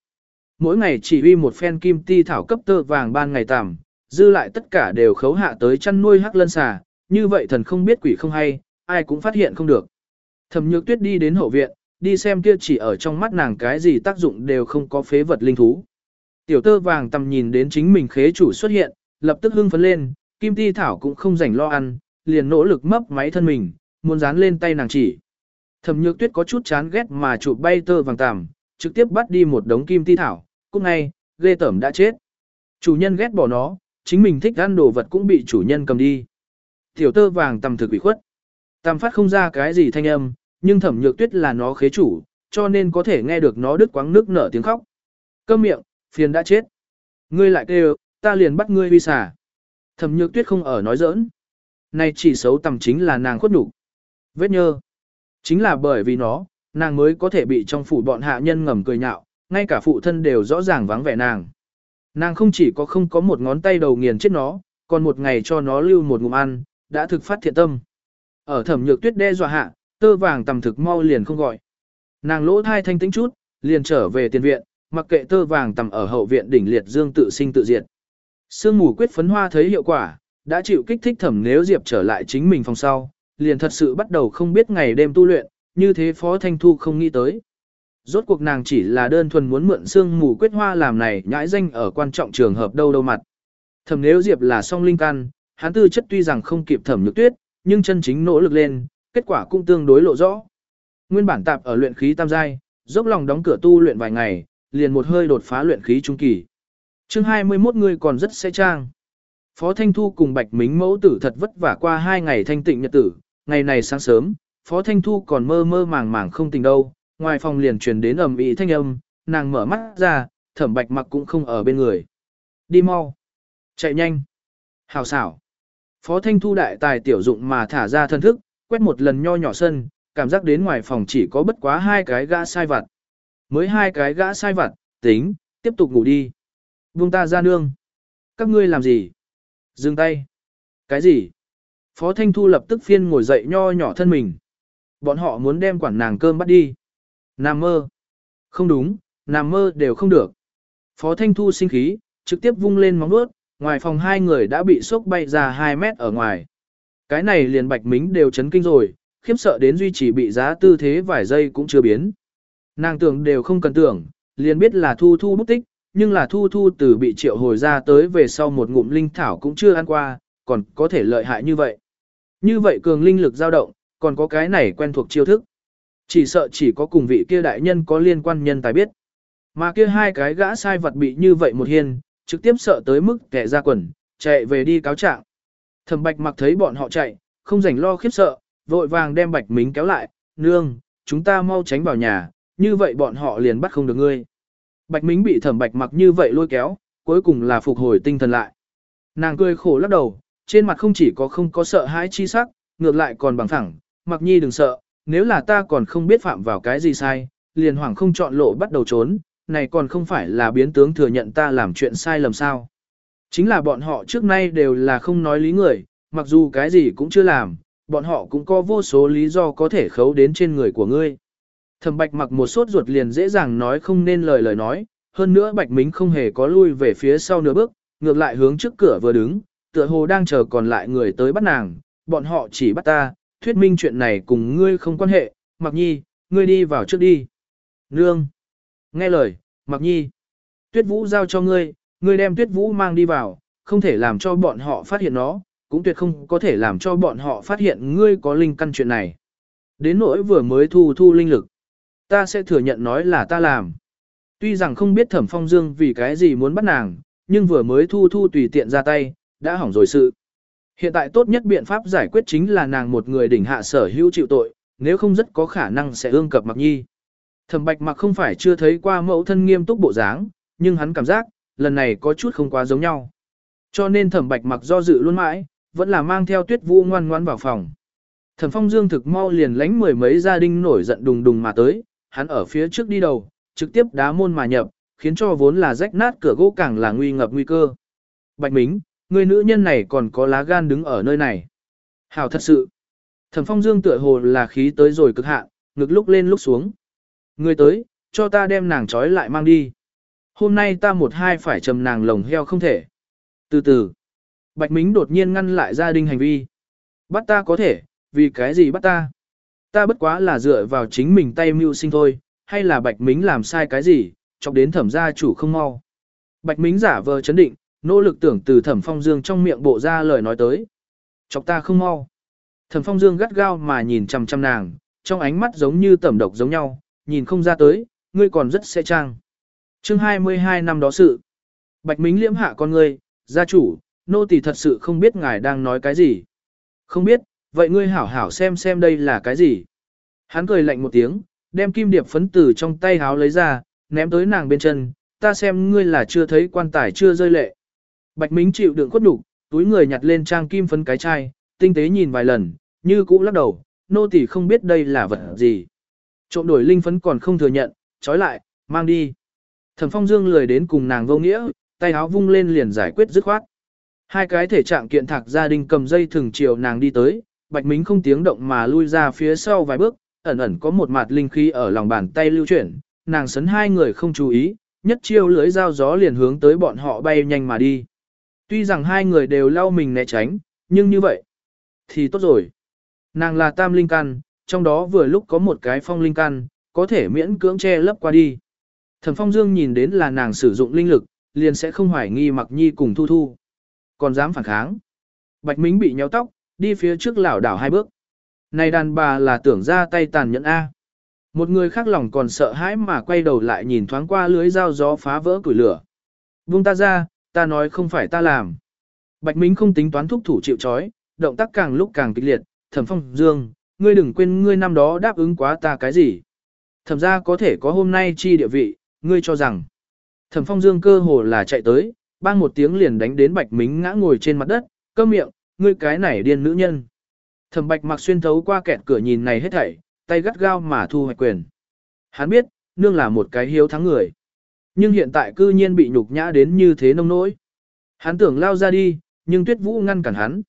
Mỗi ngày chỉ uy một phen kim ti thảo cấp tơ vàng ban ngày tạm, dư lại tất cả đều khấu hạ tới chăn nuôi hắc lân xà, như vậy thần không biết quỷ không hay, ai cũng phát hiện không được. Thẩm nhược tuyết đi đến hậu viện, đi xem kia chỉ ở trong mắt nàng cái gì tác dụng đều không có phế vật linh thú. Tiểu tơ vàng tầm nhìn đến chính mình khế chủ xuất hiện, lập tức hưng phấn lên, kim ti thảo cũng không rảnh lo ăn, liền nỗ lực mấp máy thân mình, muốn dán lên tay nàng chỉ. Thẩm nhược tuyết có chút chán ghét mà chụp bay tơ vàng tằm, trực tiếp bắt đi một đống kim ti thảo, cút ngay, ghê tẩm đã chết. Chủ nhân ghét bỏ nó, chính mình thích ăn đồ vật cũng bị chủ nhân cầm đi. Tiểu tơ vàng tầm thực bị khuất. Tầm phát không ra cái gì thanh âm, nhưng thẩm nhược tuyết là nó khế chủ, cho nên có thể nghe được nó đứt quáng nước nở tiếng khóc. Câm miệng, phiền đã chết. Ngươi lại kêu, ta liền bắt ngươi huy xả. Thẩm nhược tuyết không ở nói giỡn. Này chỉ xấu tầm chính là nàng khuất nhục Vết nhơ. Chính là bởi vì nó, nàng mới có thể bị trong phủ bọn hạ nhân ngầm cười nhạo, ngay cả phụ thân đều rõ ràng vắng vẻ nàng. Nàng không chỉ có không có một ngón tay đầu nghiền chết nó, còn một ngày cho nó lưu một ngụm ăn, đã thực phát thiện tâm. Ở thẩm nhược tuyết đe dọa hạ, tơ vàng tầm thực mau liền không gọi. Nàng lỗ thai thanh tĩnh chút, liền trở về tiền viện, mặc kệ tơ vàng tầm ở hậu viện đỉnh liệt dương tự sinh tự diệt. Sương mù quyết phấn hoa thấy hiệu quả, đã chịu kích thích thẩm nếu Diệp trở lại chính mình phòng sau, liền thật sự bắt đầu không biết ngày đêm tu luyện, như thế Phó Thanh Thu không nghĩ tới. Rốt cuộc nàng chỉ là đơn thuần muốn mượn xương mù quyết hoa làm này nhãi danh ở quan trọng trường hợp đâu đâu mặt. Thẩm nếu Diệp là song linh căn, hắn tư chất tuy rằng không kịp thẩm nhược tuyết, nhưng chân chính nỗ lực lên, kết quả cũng tương đối lộ rõ. Nguyên bản tạp ở luyện khí tam giai, dốc lòng đóng cửa tu luyện vài ngày, liền một hơi đột phá luyện khí trung kỳ. Chương 21 người còn rất sẽ trang. Phó Thanh Thu cùng Bạch Mính mẫu tử thật vất vả qua hai ngày thanh tịnh nhật tử, ngày này sáng sớm, Phó Thanh Thu còn mơ mơ màng màng không tỉnh đâu, ngoài phòng liền truyền đến ầm ĩ thanh âm, nàng mở mắt ra, Thẩm Bạch Mặc cũng không ở bên người. Đi mau, chạy nhanh, hào xảo. Phó Thanh Thu đại tài tiểu dụng mà thả ra thân thức, quét một lần nho nhỏ sân, cảm giác đến ngoài phòng chỉ có bất quá hai cái gã sai vặt. Mới hai cái gã sai vặt, tính, tiếp tục ngủ đi. Buông ta ra nương. Các ngươi làm gì? Dừng tay. Cái gì? Phó Thanh Thu lập tức phiên ngồi dậy nho nhỏ thân mình. Bọn họ muốn đem quản nàng cơm bắt đi. Nam mơ. Không đúng, nằm mơ đều không được. Phó Thanh Thu sinh khí, trực tiếp vung lên móng vuốt, ngoài phòng hai người đã bị sốc bay ra 2 mét ở ngoài. Cái này liền Bạch Mính đều chấn kinh rồi, khiếp sợ đến duy trì bị giá tư thế vài giây cũng chưa biến. Nàng tưởng đều không cần tưởng, liền biết là Thu Thu bút tích, nhưng là Thu Thu từ bị triệu hồi ra tới về sau một ngụm linh thảo cũng chưa ăn qua, còn có thể lợi hại như vậy. Như vậy cường linh lực dao động, còn có cái này quen thuộc chiêu thức. Chỉ sợ chỉ có cùng vị kia đại nhân có liên quan nhân tài biết. Mà kia hai cái gã sai vật bị như vậy một hiên, trực tiếp sợ tới mức kẻ ra quần, chạy về đi cáo trạng. Thẩm Bạch mặc thấy bọn họ chạy, không rảnh lo khiếp sợ, vội vàng đem Bạch Mính kéo lại, nương, chúng ta mau tránh vào nhà, như vậy bọn họ liền bắt không được ngươi. Bạch Mính bị Thẩm Bạch mặc như vậy lôi kéo, cuối cùng là phục hồi tinh thần lại. Nàng cười khổ lắc đầu, trên mặt không chỉ có không có sợ hãi chi sắc, ngược lại còn bằng thẳng, mặc nhi đừng sợ, nếu là ta còn không biết phạm vào cái gì sai, liền hoảng không chọn lộ bắt đầu trốn, này còn không phải là biến tướng thừa nhận ta làm chuyện sai lầm sao. Chính là bọn họ trước nay đều là không nói lý người, mặc dù cái gì cũng chưa làm, bọn họ cũng có vô số lý do có thể khấu đến trên người của ngươi. Thẩm bạch mặc một sốt ruột liền dễ dàng nói không nên lời lời nói, hơn nữa bạch mính không hề có lui về phía sau nửa bước, ngược lại hướng trước cửa vừa đứng, tựa hồ đang chờ còn lại người tới bắt nàng, bọn họ chỉ bắt ta, thuyết minh chuyện này cùng ngươi không quan hệ, mặc nhi, ngươi đi vào trước đi. Nương! Nghe lời, mặc nhi! Tuyết vũ giao cho ngươi, ngươi đem tuyết vũ mang đi vào, không thể làm cho bọn họ phát hiện nó, cũng tuyệt không có thể làm cho bọn họ phát hiện ngươi có linh căn chuyện này. Đến nỗi vừa mới thu thu linh lực, ta sẽ thừa nhận nói là ta làm. Tuy rằng không biết thẩm phong dương vì cái gì muốn bắt nàng, nhưng vừa mới thu thu tùy tiện ra tay, đã hỏng rồi sự. Hiện tại tốt nhất biện pháp giải quyết chính là nàng một người đỉnh hạ sở hữu chịu tội, nếu không rất có khả năng sẽ ương cập mặc nhi. Thẩm bạch mặc không phải chưa thấy qua mẫu thân nghiêm túc bộ dáng, nhưng hắn cảm giác, lần này có chút không quá giống nhau. Cho nên thẩm bạch mặc do dự luôn mãi, vẫn là mang theo tuyết vũ ngoan ngoan vào phòng. Thẩm phong dương thực mau liền lánh mười mấy gia đình nổi giận đùng đùng mà tới, hắn ở phía trước đi đầu, trực tiếp đá môn mà nhập, khiến cho vốn là rách nát cửa gỗ càng là nguy ngập nguy cơ. Bạch Mính, người nữ nhân này còn có lá gan đứng ở nơi này. Hảo thật sự. Thẩm phong dương tựa hồ là khí tới rồi cực hạn, ngực lúc lên lúc xuống. Người tới, cho ta đem nàng trói lại mang đi. Hôm nay ta một hai phải trầm nàng lồng heo không thể. Từ từ, Bạch Mính đột nhiên ngăn lại gia đình hành vi. Bắt ta có thể, vì cái gì bắt ta? Ta bất quá là dựa vào chính mình tay mưu sinh thôi, hay là Bạch Mính làm sai cái gì, chọc đến thẩm gia chủ không mau. Bạch Mính giả vờ chấn định, nỗ lực tưởng từ thẩm phong dương trong miệng bộ ra lời nói tới. Chọc ta không mau. Thẩm phong dương gắt gao mà nhìn chằm chằm nàng, trong ánh mắt giống như tẩm độc giống nhau, nhìn không ra tới, ngươi còn rất sẽ trang. chương 22 năm đó sự. Bạch Mính liễm hạ con ngươi, gia chủ, nô tỳ thật sự không biết ngài đang nói cái gì. Không biết, vậy ngươi hảo hảo xem xem đây là cái gì. Hắn cười lạnh một tiếng, đem kim điệp phấn tử trong tay háo lấy ra, ném tới nàng bên chân, ta xem ngươi là chưa thấy quan tài chưa rơi lệ. Bạch Mính chịu đựng khuất đủ, túi người nhặt lên trang kim phấn cái chai, tinh tế nhìn vài lần, như cũ lắc đầu, nô tỳ không biết đây là vật gì. Trộm đổi linh phấn còn không thừa nhận, trói lại, mang đi. Thẩm Phong Dương lười đến cùng nàng vô nghĩa, tay áo vung lên liền giải quyết dứt khoát. Hai cái thể trạng kiện thạc gia đình cầm dây thừng chiều nàng đi tới, Bạch Mính không tiếng động mà lui ra phía sau vài bước, ẩn ẩn có một mạt linh khí ở lòng bàn tay lưu chuyển, nàng sấn hai người không chú ý, nhất chiêu lưới dao gió liền hướng tới bọn họ bay nhanh mà đi. Tuy rằng hai người đều lau mình né tránh, nhưng như vậy thì tốt rồi. Nàng là tam linh căn, trong đó vừa lúc có một cái phong linh căn, có thể miễn cưỡng che lấp qua đi. Thẩm Phong Dương nhìn đến là nàng sử dụng linh lực, liền sẽ không hoài nghi Mặc Nhi cùng Thu Thu. Còn dám phản kháng. Bạch Mính bị nhéo tóc, đi phía trước lảo đảo hai bước. Này đàn bà là tưởng ra tay tàn nhẫn A. Một người khác lòng còn sợ hãi mà quay đầu lại nhìn thoáng qua lưới dao gió phá vỡ củi lửa. Vung ta ra, ta nói không phải ta làm. Bạch Mính không tính toán thúc thủ chịu chói, động tác càng lúc càng kịch liệt, thẩm phong dương, ngươi đừng quên ngươi năm đó đáp ứng quá ta cái gì. Thẩm ra có thể có hôm nay chi địa vị, ngươi cho rằng. Thẩm phong dương cơ hồ là chạy tới, bang một tiếng liền đánh đến bạch mính ngã ngồi trên mặt đất, cơ miệng, ngươi cái này điên nữ nhân. Thẩm bạch mặc xuyên thấu qua kẹt cửa nhìn này hết thảy, tay gắt gao mà thu hoạch quyền. Hắn biết, nương là một cái hiếu thắng người. Nhưng hiện tại cư nhiên bị nhục nhã đến như thế nông nỗi. Hắn tưởng lao ra đi, nhưng tuyết vũ ngăn cản hắn.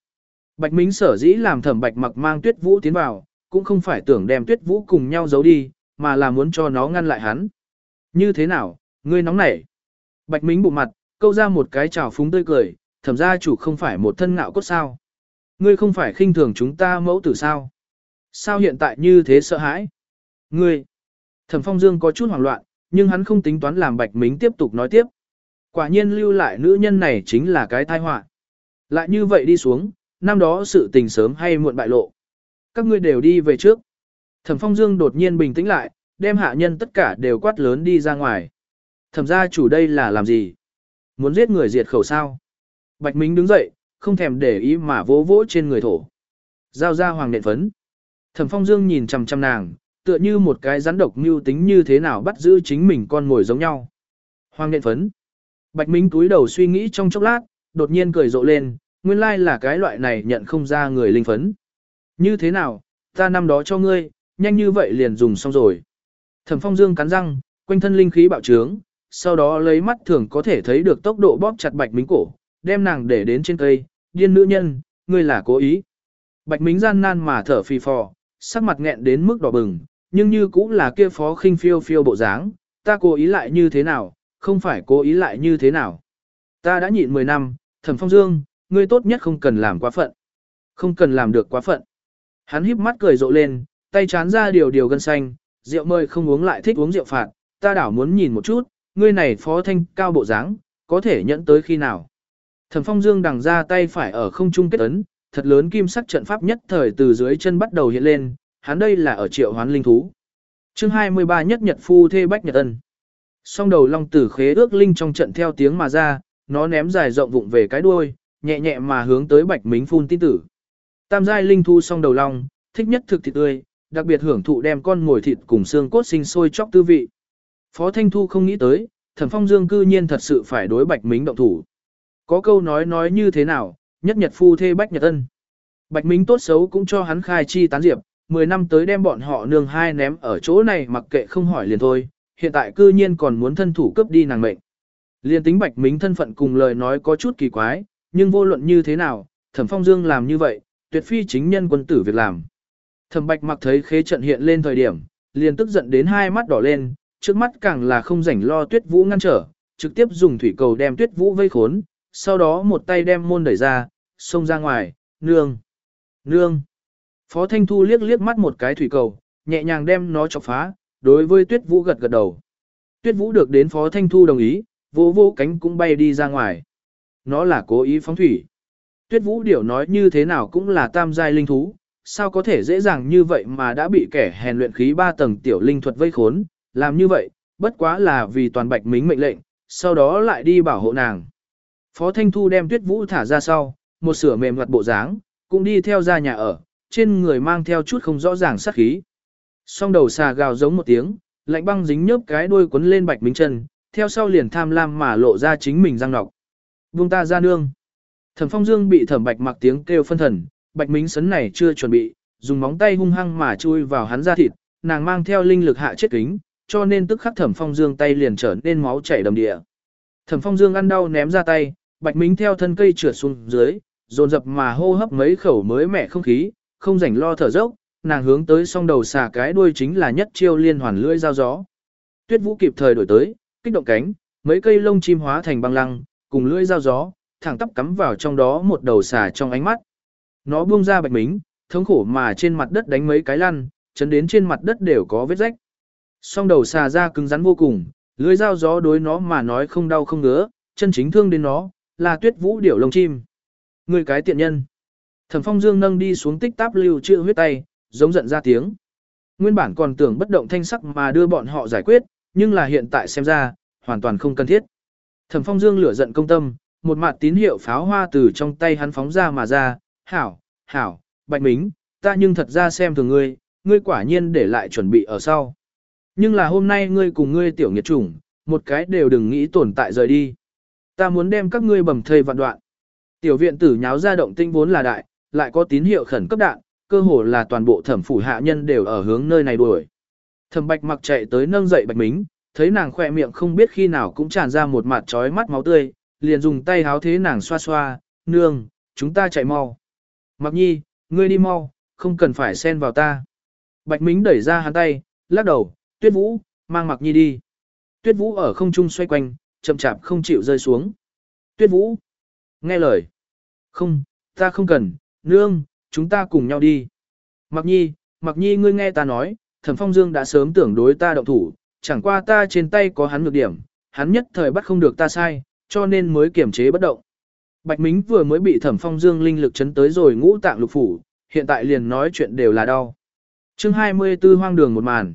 Bạch Mính sở dĩ làm thẩm bạch mặc mang tuyết vũ tiến vào, cũng không phải tưởng đem tuyết vũ cùng nhau giấu đi, mà là muốn cho nó ngăn lại hắn. Như thế nào, ngươi nóng nảy. Bạch Mính bụng mặt, câu ra một cái trào phúng tươi cười, thẩm gia chủ không phải một thân ngạo cốt sao. Ngươi không phải khinh thường chúng ta mẫu tử sao. Sao hiện tại như thế sợ hãi? Ngươi! Thẩm Phong Dương có chút hoảng loạn, nhưng hắn không tính toán làm Bạch Mính tiếp tục nói tiếp. Quả nhiên lưu lại nữ nhân này chính là cái tai họa. Lại như vậy đi xuống, năm đó sự tình sớm hay muộn bại lộ. Các ngươi đều đi về trước. Thẩm Phong Dương đột nhiên bình tĩnh lại, đem hạ nhân tất cả đều quát lớn đi ra ngoài. Thẩm gia chủ đây là làm gì? Muốn giết người diệt khẩu sao? Bạch Mính đứng dậy, không thèm để ý mà vỗ vỗ trên người thổ. Giao ra hoàng nện phấn. Thẩm Phong Dương nhìn chằm chằm nàng, tựa như một cái rắn độc mưu tính như thế nào bắt giữ chính mình con ngồi giống nhau. Hoàng nện phấn. Bạch Minh túi đầu suy nghĩ trong chốc lát, đột nhiên cười rộ lên, nguyên lai là cái loại này nhận không ra người linh phấn. Như thế nào, ta năm đó cho ngươi, nhanh như vậy liền dùng xong rồi. Thẩm Phong Dương cắn răng, quanh thân linh khí bạo trướng, sau đó lấy mắt thường có thể thấy được tốc độ bóp chặt Bạch Minh cổ, đem nàng để đến trên cây, điên nữ nhân, ngươi là cố ý. Bạch Minh gian nan mà thở phì phò, sắc mặt nghẹn đến mức đỏ bừng, nhưng như cũng là kia phó khinh phiêu phiêu bộ dáng, ta cố ý lại như thế nào, không phải cố ý lại như thế nào. Ta đã nhịn 10 năm, thẩm phong dương, ngươi tốt nhất không cần làm quá phận. Không cần làm được quá phận. Hắn híp mắt cười rộ lên, tay chán ra điều điều gân xanh, rượu mời không uống lại thích uống rượu phạt, ta đảo muốn nhìn một chút, ngươi này phó thanh cao bộ dáng, có thể nhẫn tới khi nào. Thẩm phong dương đằng ra tay phải ở không trung kết ấn, thật lớn kim sắc trận pháp nhất thời từ dưới chân bắt đầu hiện lên, hắn đây là ở triệu hoán linh thú. chương 23 nhất nhật phu thê bách nhật ân. Song đầu long tử khế ước linh trong trận theo tiếng mà ra, nó ném dài rộng vụng về cái đuôi, nhẹ nhẹ mà hướng tới bạch mính phun tin tử. Tam giai linh thu song đầu long, thích nhất thực thịt tươi, đặc biệt hưởng thụ đem con ngồi thịt cùng xương cốt sinh sôi chóc tư vị. Phó Thanh Thu không nghĩ tới, Thẩm Phong Dương cư nhiên thật sự phải đối Bạch Mính động thủ. Có câu nói nói như thế nào, nhất nhật phu thê bách nhật ân. Bạch Mính tốt xấu cũng cho hắn khai chi tán diệp, 10 năm tới đem bọn họ nương hai ném ở chỗ này mặc kệ không hỏi liền thôi, hiện tại cư nhiên còn muốn thân thủ cướp đi nàng mệnh. Liên tính Bạch Mính thân phận cùng lời nói có chút kỳ quái, nhưng vô luận như thế nào, Thẩm Phong Dương làm như vậy, tuyệt phi chính nhân quân tử việc làm. Thẩm Bạch mặc thấy khế trận hiện lên thời điểm, liền tức giận đến hai mắt đỏ lên, trước mắt càng là không rảnh lo Tuyết Vũ ngăn trở, trực tiếp dùng thủy cầu đem Tuyết Vũ vây khốn, sau đó một tay đem môn đẩy ra, xông ra ngoài, nương, nương. Phó Thanh Thu liếc liếc mắt một cái thủy cầu, nhẹ nhàng đem nó chọc phá, đối với Tuyết Vũ gật gật đầu. Tuyết Vũ được đến Phó Thanh Thu đồng ý, vô vô cánh cũng bay đi ra ngoài. Nó là cố ý phóng thủy. Tuyết Vũ điểu nói như thế nào cũng là tam giai linh thú, sao có thể dễ dàng như vậy mà đã bị kẻ hèn luyện khí ba tầng tiểu linh thuật vây khốn, làm như vậy, bất quá là vì toàn bạch mính mệnh lệnh, sau đó lại đi bảo hộ nàng. Phó Thanh Thu đem Tuyết Vũ thả ra sau, một sửa mềm mặt bộ dáng, cũng đi theo ra nhà ở, trên người mang theo chút không rõ ràng sát khí. Song đầu xà gào giống một tiếng, lạnh băng dính nhớp cái đuôi quấn lên bạch minh chân, theo sau liền tham lam mà lộ ra chính mình răng nọc. Vương ta ra nương. Thẩm Phong Dương bị Thẩm Bạch mặc tiếng kêu phân thần, Bạch Minh sấn này chưa chuẩn bị, dùng móng tay hung hăng mà chui vào hắn da thịt, nàng mang theo linh lực hạ chết kính, cho nên tức khắc Thẩm Phong Dương tay liền trở nên máu chảy đầm địa. Thẩm Phong Dương ăn đau ném ra tay, Bạch Minh theo thân cây trượt xuống dưới, dồn dập mà hô hấp mấy khẩu mới mẻ không khí, không rảnh lo thở dốc, nàng hướng tới song đầu xà cái đuôi chính là nhất chiêu liên hoàn lưỡi dao gió. Tuyết Vũ kịp thời đổi tới, kích động cánh, mấy cây lông chim hóa thành băng lăng, cùng lưỡi dao gió, thẳng tắp cắm vào trong đó một đầu xà trong ánh mắt. Nó buông ra bạch mính, thống khổ mà trên mặt đất đánh mấy cái lăn, chấn đến trên mặt đất đều có vết rách. Song đầu xà ra cứng rắn vô cùng, lưỡi dao gió đối nó mà nói không đau không ngứa, chân chính thương đến nó, là tuyết vũ điểu lông chim. Người cái tiện nhân. Thẩm Phong Dương nâng đi xuống tích táp lưu trữ huyết tay, giống giận ra tiếng. Nguyên bản còn tưởng bất động thanh sắc mà đưa bọn họ giải quyết, nhưng là hiện tại xem ra, hoàn toàn không cần thiết. Thẩm Phong Dương lửa giận công tâm, một mặt tín hiệu pháo hoa từ trong tay hắn phóng ra mà ra, hảo, hảo, bạch mính, ta nhưng thật ra xem thường ngươi, ngươi quả nhiên để lại chuẩn bị ở sau. Nhưng là hôm nay ngươi cùng ngươi tiểu nghiệt chủng, một cái đều đừng nghĩ tồn tại rời đi. Ta muốn đem các ngươi bầm thây vạn đoạn. Tiểu viện tử nháo ra động tinh vốn là đại, lại có tín hiệu khẩn cấp đạn, cơ hồ là toàn bộ thẩm phủ hạ nhân đều ở hướng nơi này đuổi. Thẩm bạch mặc chạy tới nâng dậy bạch mính, thấy nàng khỏe miệng không biết khi nào cũng tràn ra một mặt trói mắt máu tươi, liền dùng tay háo thế nàng xoa xoa, nương, chúng ta chạy mau. Mặc nhi, ngươi đi mau, không cần phải xen vào ta. Bạch mính đẩy ra hắn tay, lắc đầu, tuyết vũ, mang mặc nhi đi. Tuyết vũ ở không trung xoay quanh, chậm chạp không chịu rơi xuống. Tuyết Vũ. Nghe lời. Không, ta không cần, nương, chúng ta cùng nhau đi. Mặc nhi, mặc nhi ngươi nghe ta nói, thẩm phong dương đã sớm tưởng đối ta động thủ, chẳng qua ta trên tay có hắn nhược điểm, hắn nhất thời bắt không được ta sai, cho nên mới kiểm chế bất động. Bạch Mính vừa mới bị thẩm phong dương linh lực chấn tới rồi ngũ tạng lục phủ, hiện tại liền nói chuyện đều là đau. chương 24 hoang đường một màn.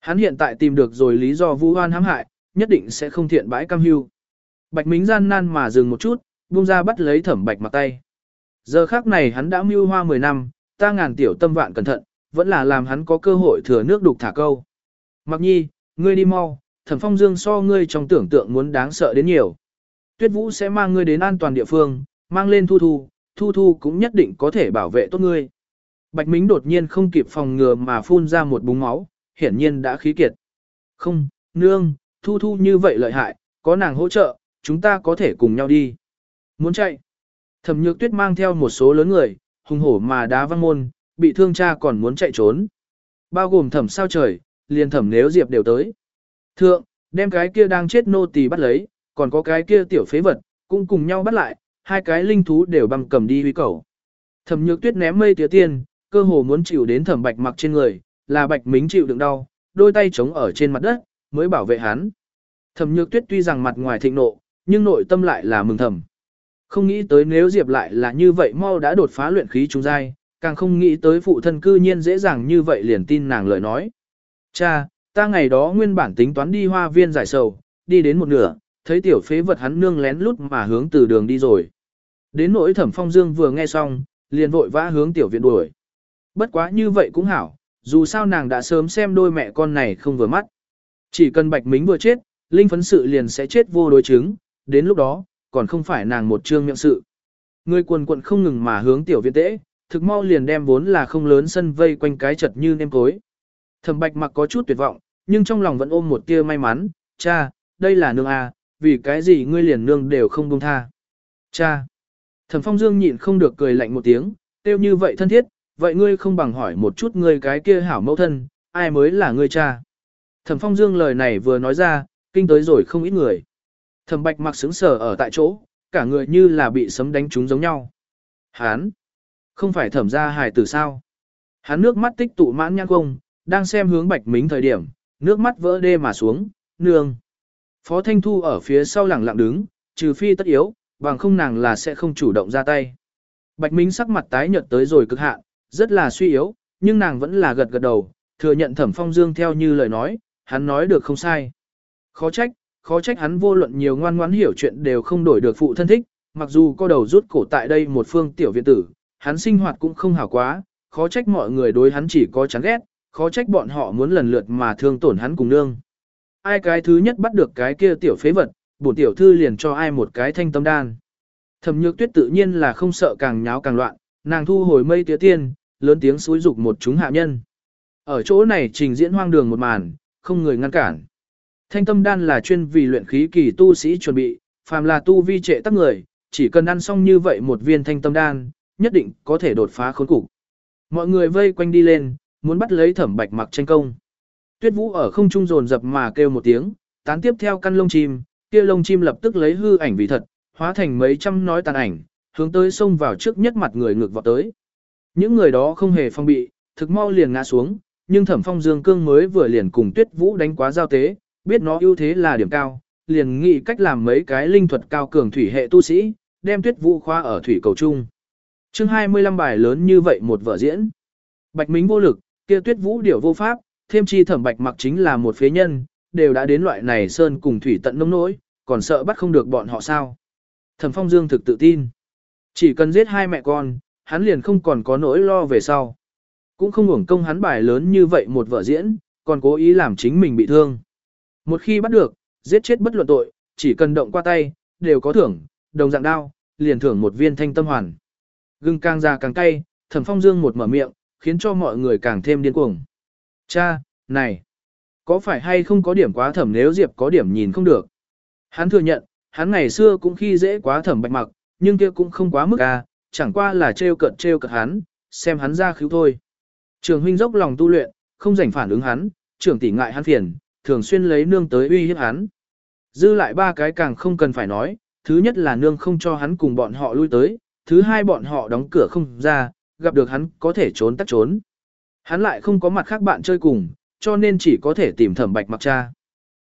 Hắn hiện tại tìm được rồi lý do vu hoan hãm hại, nhất định sẽ không thiện bãi cam hưu. Bạch Mính gian nan mà dừng một chút, buông ra bắt lấy thẩm bạch mặc tay. Giờ khác này hắn đã mưu hoa 10 năm, ta ngàn tiểu tâm vạn cẩn thận, vẫn là làm hắn có cơ hội thừa nước đục thả câu. Mặc nhi, ngươi đi mau, thẩm phong dương so ngươi trong tưởng tượng muốn đáng sợ đến nhiều. Tuyết vũ sẽ mang ngươi đến an toàn địa phương, mang lên thu thu, thu thu cũng nhất định có thể bảo vệ tốt ngươi. Bạch Mính đột nhiên không kịp phòng ngừa mà phun ra một búng máu, hiển nhiên đã khí kiệt. Không, nương, thu thu như vậy lợi hại, có nàng hỗ trợ, chúng ta có thể cùng nhau đi. Muốn chạy. Thẩm nhược tuyết mang theo một số lớn người, hùng hổ mà đá văng môn, bị thương cha còn muốn chạy trốn. Bao gồm thẩm sao trời, liền thẩm nếu diệp đều tới. Thượng, đem cái kia đang chết nô tỳ bắt lấy, còn có cái kia tiểu phế vật, cũng cùng nhau bắt lại, hai cái linh thú đều bằng cầm đi huy cầu. Thẩm nhược tuyết ném mây tía tiên, cơ hồ muốn chịu đến thẩm bạch mặc trên người, là bạch mính chịu đựng đau, đôi tay chống ở trên mặt đất, mới bảo vệ hắn. Thẩm nhược tuyết tuy rằng mặt ngoài thịnh nộ, nhưng nội tâm lại là mừng thầm. Không nghĩ tới nếu Diệp lại là như vậy mau đã đột phá luyện khí trung giai, càng không nghĩ tới phụ thân cư nhiên dễ dàng như vậy liền tin nàng lời nói. Cha, ta ngày đó nguyên bản tính toán đi hoa viên giải sầu, đi đến một nửa, thấy tiểu phế vật hắn nương lén lút mà hướng từ đường đi rồi. Đến nỗi thẩm phong dương vừa nghe xong, liền vội vã hướng tiểu viện đuổi. Bất quá như vậy cũng hảo, dù sao nàng đã sớm xem đôi mẹ con này không vừa mắt. Chỉ cần bạch mính vừa chết, linh phấn sự liền sẽ chết vô đối chứng, đến lúc đó, còn không phải nàng một trương miệng sự. Người quần quận không ngừng mà hướng tiểu viện tễ, thực mau liền đem vốn là không lớn sân vây quanh cái chật như nêm cối. Thẩm bạch mặc có chút tuyệt vọng, nhưng trong lòng vẫn ôm một tia may mắn, cha, đây là nương à, vì cái gì ngươi liền nương đều không buông tha. Cha, thẩm phong dương nhịn không được cười lạnh một tiếng, tiêu như vậy thân thiết, vậy ngươi không bằng hỏi một chút ngươi cái kia hảo mẫu thân, ai mới là ngươi cha. Thẩm phong dương lời này vừa nói ra, kinh tới rồi không ít người. Thẩm bạch mặc sững sờ ở tại chỗ, cả người như là bị sấm đánh trúng giống nhau. Hán! Không phải thẩm ra hài tử sao? Hắn nước mắt tích tụ mãn nhãn công, đang xem hướng bạch mính thời điểm, nước mắt vỡ đê mà xuống, nương. Phó Thanh Thu ở phía sau lẳng lặng đứng, trừ phi tất yếu, bằng không nàng là sẽ không chủ động ra tay. Bạch Minh sắc mặt tái nhợt tới rồi cực hạn, rất là suy yếu, nhưng nàng vẫn là gật gật đầu, thừa nhận Thẩm Phong Dương theo như lời nói, hắn nói được không sai. Khó trách, khó trách hắn vô luận nhiều ngoan ngoãn hiểu chuyện đều không đổi được phụ thân thích, mặc dù có đầu rút cổ tại đây một phương tiểu viện tử, hắn sinh hoạt cũng không hảo quá, khó trách mọi người đối hắn chỉ có chán ghét, khó trách bọn họ muốn lần lượt mà thương tổn hắn cùng nương. Ai cái thứ nhất bắt được cái kia tiểu phế vật, bổn tiểu thư liền cho ai một cái thanh tâm đan. Thẩm nhược tuyết tự nhiên là không sợ càng nháo càng loạn, nàng thu hồi mây tía tiên, lớn tiếng xúi dục một chúng hạ nhân. Ở chỗ này trình diễn hoang đường một màn, không người ngăn cản. Thanh tâm đan là chuyên vì luyện khí kỳ tu sĩ chuẩn bị, phàm là tu vi trệ tắc người, chỉ cần ăn xong như vậy một viên thanh tâm đan, nhất định có thể đột phá khốn cục. Mọi người vây quanh đi lên, muốn bắt lấy thẩm bạch mặc tranh công. Tuyết vũ ở không trung rồn dập mà kêu một tiếng, tán tiếp theo căn lông chim, kia lông chim lập tức lấy hư ảnh vì thật, hóa thành mấy trăm nói tàn ảnh, hướng tới xông vào trước nhất mặt người ngược vào tới. Những người đó không hề phong bị, thực mau liền ngã xuống, nhưng thẩm phong dương cương mới vừa liền cùng tuyết vũ đánh quá giao tế, biết nó ưu thế là điểm cao, liền nghĩ cách làm mấy cái linh thuật cao cường thủy hệ tu sĩ, đem tuyết vũ khoa ở thủy cầu trung. chương 25 bài lớn như vậy một vở diễn. Bạch Mính vô lực, kia tuyết vũ điểu vô pháp, thêm chi thẩm bạch mặc chính là một phế nhân, đều đã đến loại này sơn cùng thủy tận nông nỗi, còn sợ bắt không được bọn họ sao. Thẩm phong dương thực tự tin. Chỉ cần giết hai mẹ con, hắn liền không còn có nỗi lo về sau. Cũng không hưởng công hắn bài lớn như vậy một vở diễn, còn cố ý làm chính mình bị thương. Một khi bắt được, giết chết bất luận tội, chỉ cần động qua tay, đều có thưởng, đồng dạng đao, liền thưởng một viên thanh tâm hoàn. Gừng càng già càng cay, thẩm phong dương một mở miệng, khiến cho mọi người càng thêm điên cuồng. Cha, này, có phải hay không có điểm quá thẩm nếu Diệp có điểm nhìn không được. Hắn thừa nhận, hắn ngày xưa cũng khi dễ quá thẩm bạch mặc, nhưng kia cũng không quá mức à, chẳng qua là trêu cận trêu cận hắn, xem hắn ra khíu thôi. Trường huynh dốc lòng tu luyện, không rảnh phản ứng hắn, trưởng tỷ ngại hắn phiền, thường xuyên lấy nương tới uy hiếp hắn. Dư lại ba cái càng không cần phải nói, thứ nhất là nương không cho hắn cùng bọn họ lui tới, thứ hai bọn họ đóng cửa không ra, gặp được hắn có thể trốn tắt trốn. Hắn lại không có mặt khác bạn chơi cùng, cho nên chỉ có thể tìm thẩm bạch mặc cha.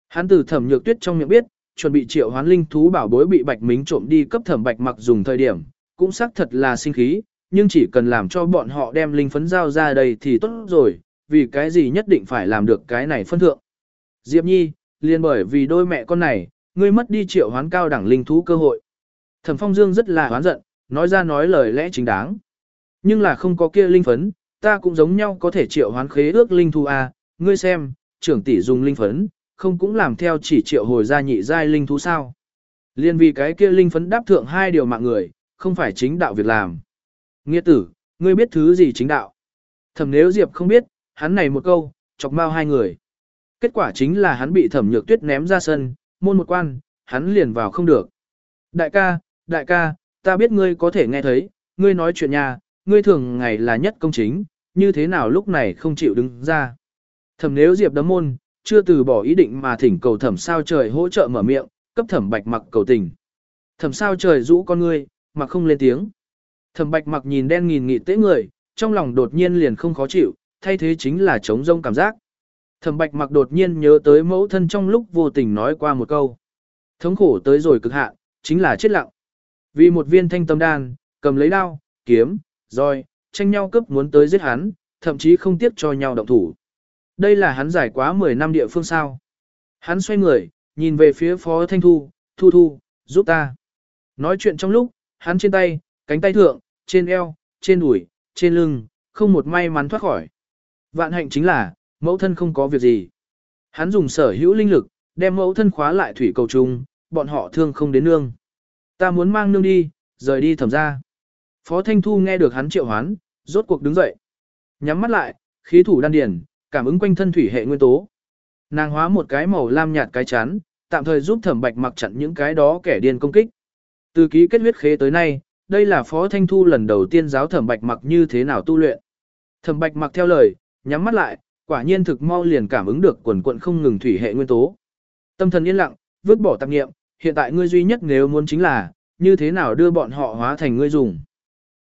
Hắn từ thẩm nhược tuyết trong miệng biết, chuẩn bị triệu hoán linh thú bảo bối bị bạch mính trộm đi cấp thẩm bạch mặc dùng thời điểm, cũng xác thật là sinh khí, nhưng chỉ cần làm cho bọn họ đem linh phấn giao ra đây thì tốt rồi, vì cái gì nhất định phải làm được cái này phân thượng. Diệp Nhi, liền bởi vì đôi mẹ con này, ngươi mất đi triệu hoán cao đẳng linh thú cơ hội. Thẩm Phong Dương rất là hoán giận, nói ra nói lời lẽ chính đáng. Nhưng là không có kia linh phấn, ta cũng giống nhau có thể triệu hoán khế ước linh thú à? ngươi xem, trưởng tỷ dùng linh phấn, không cũng làm theo chỉ triệu hồi ra nhị giai linh thú sao? Liên vì cái kia linh phấn đáp thượng hai điều mạng người, không phải chính đạo việc làm. Nghĩa tử, ngươi biết thứ gì chính đạo? Thẩm nếu Diệp không biết, hắn này một câu, chọc mau hai người. Kết quả chính là hắn bị thẩm nhược tuyết ném ra sân, môn một quan, hắn liền vào không được. Đại ca, đại ca, ta biết ngươi có thể nghe thấy, ngươi nói chuyện nhà, ngươi thường ngày là nhất công chính, như thế nào lúc này không chịu đứng ra. Thẩm nếu Diệp đấm môn, chưa từ bỏ ý định mà thỉnh cầu thẩm sao trời hỗ trợ mở miệng, cấp thẩm bạch mặc cầu tình. Thẩm sao trời rũ con ngươi, mà không lên tiếng. Thẩm bạch mặc nhìn đen nghìn nghị tế người, trong lòng đột nhiên liền không khó chịu, thay thế chính là chống rông cảm giác. Thẩm bạch mặc đột nhiên nhớ tới mẫu thân trong lúc vô tình nói qua một câu. Thống khổ tới rồi cực hạn, chính là chết lặng. Vì một viên thanh tâm đan, cầm lấy đao, kiếm, roi, tranh nhau cướp muốn tới giết hắn, thậm chí không tiếc cho nhau động thủ. Đây là hắn giải quá 10 năm địa phương sao. Hắn xoay người, nhìn về phía phó thanh thu, thu thu, giúp ta. Nói chuyện trong lúc, hắn trên tay, cánh tay thượng, trên eo, trên đùi, trên lưng, không một may mắn thoát khỏi. Vạn hạnh chính là, mẫu thân không có việc gì. Hắn dùng sở hữu linh lực, đem mẫu thân khóa lại thủy cầu trung, bọn họ thương không đến nương. Ta muốn mang nương đi, rời đi thẩm ra. Phó Thanh Thu nghe được hắn triệu hoán, rốt cuộc đứng dậy. Nhắm mắt lại, khí thủ đan điển, cảm ứng quanh thân thủy hệ nguyên tố. Nàng hóa một cái màu lam nhạt cái chán, tạm thời giúp thẩm bạch mặc chặn những cái đó kẻ điên công kích. Từ ký kết huyết khế tới nay, đây là Phó Thanh Thu lần đầu tiên giáo thẩm bạch mặc như thế nào tu luyện. Thẩm bạch mặc theo lời, nhắm mắt lại, quả nhiên thực mau liền cảm ứng được quần quận không ngừng thủy hệ nguyên tố. Tâm thần yên lặng, vứt bỏ tạp nghiệm, hiện tại ngươi duy nhất nếu muốn chính là, như thế nào đưa bọn họ hóa thành ngươi dùng.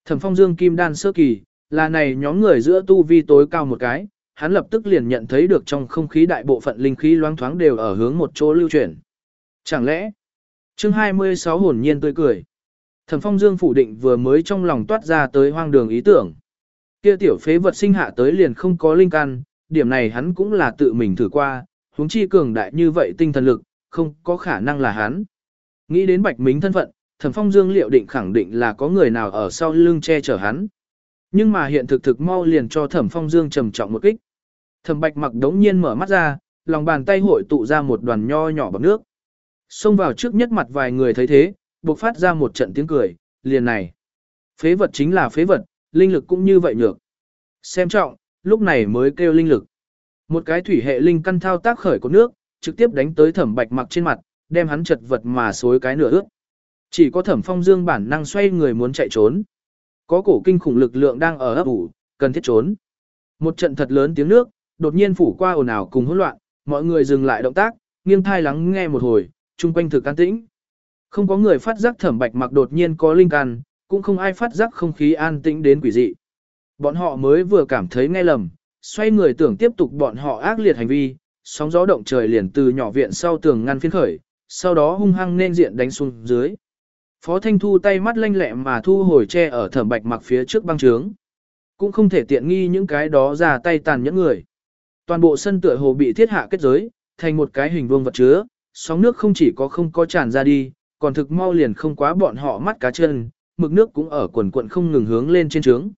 Thẩm phong dương kim đan sơ kỳ, là này nhóm người giữa tu vi tối cao một cái, hắn lập tức liền nhận thấy được trong không khí đại bộ phận linh khí loáng thoáng đều ở hướng một chỗ lưu chuyển. Chẳng lẽ, chương 26 hồn nhiên tươi cười. Thẩm phong dương phủ định vừa mới trong lòng toát ra tới hoang đường ý tưởng. Kia tiểu phế vật sinh hạ tới liền không có linh căn, điểm này hắn cũng là tự mình thử qua, huống chi cường đại như vậy tinh thần lực, không có khả năng là hắn. Nghĩ đến Bạch Mính thân phận, Thẩm Phong Dương liệu định khẳng định là có người nào ở sau lưng che chở hắn. Nhưng mà hiện thực thực mau liền cho Thẩm Phong Dương trầm trọng một kích. Thẩm Bạch mặc đống nhiên mở mắt ra, lòng bàn tay hội tụ ra một đoàn nho nhỏ bọt nước. Xông vào trước nhất mặt vài người thấy thế, buộc phát ra một trận tiếng cười, liền này. Phế vật chính là phế vật, linh lực cũng như vậy nhược. Xem trọng, lúc này mới kêu linh lực. Một cái thủy hệ linh căn thao tác khởi của nước, trực tiếp đánh tới thẩm bạch mặc trên mặt, đem hắn chật vật mà xối cái nửa ướt. Chỉ có thẩm phong dương bản năng xoay người muốn chạy trốn. Có cổ kinh khủng lực lượng đang ở ấp ủ, cần thiết trốn. Một trận thật lớn tiếng nước, đột nhiên phủ qua ồn ào cùng hỗn loạn, mọi người dừng lại động tác, nghiêng thai lắng nghe một hồi, chung quanh thực an tĩnh. Không có người phát giác thẩm bạch mặc đột nhiên có linh căn, cũng không ai phát giác không khí an tĩnh đến quỷ dị. Bọn họ mới vừa cảm thấy nghe lầm, xoay người tưởng tiếp tục bọn họ ác liệt hành vi, sóng gió động trời liền từ nhỏ viện sau tường ngăn phiến khởi, sau đó hung hăng nên diện đánh xuống dưới. Phó Thanh Thu tay mắt lanh lẹ mà thu hồi che ở thẩm bạch mặc phía trước băng trướng. Cũng không thể tiện nghi những cái đó ra tay tàn nhẫn người. Toàn bộ sân tựa hồ bị thiết hạ kết giới, thành một cái hình vuông vật chứa, sóng nước không chỉ có không có tràn ra đi, còn thực mau liền không quá bọn họ mắt cá chân, mực nước cũng ở quần quận không ngừng hướng lên trên trướng.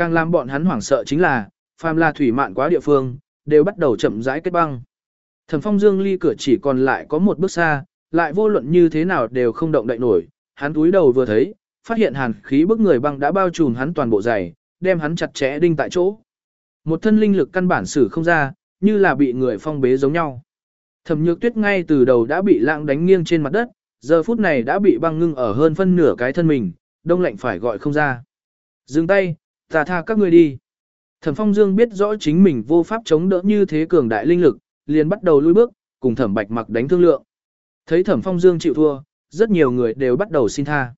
Càng làm bọn hắn hoảng sợ chính là, phàm là thủy mạn quá địa phương, đều bắt đầu chậm rãi kết băng. Thẩm Phong Dương ly cửa chỉ còn lại có một bước xa, lại vô luận như thế nào đều không động đậy nổi, hắn túi đầu vừa thấy, phát hiện hàn khí bức người băng đã bao trùm hắn toàn bộ giày, đem hắn chặt chẽ đinh tại chỗ. Một thân linh lực căn bản xử không ra, như là bị người phong bế giống nhau. Thẩm Nhược Tuyết ngay từ đầu đã bị lãng đánh nghiêng trên mặt đất, giờ phút này đã bị băng ngưng ở hơn phân nửa cái thân mình, đông lạnh phải gọi không ra. Dừng tay, ta tha các ngươi đi. Thẩm Phong Dương biết rõ chính mình vô pháp chống đỡ như thế cường đại linh lực, liền bắt đầu lui bước, cùng Thẩm Bạch Mặc đánh thương lượng. Thấy thẩm phong dương chịu thua, rất nhiều người đều bắt đầu xin tha.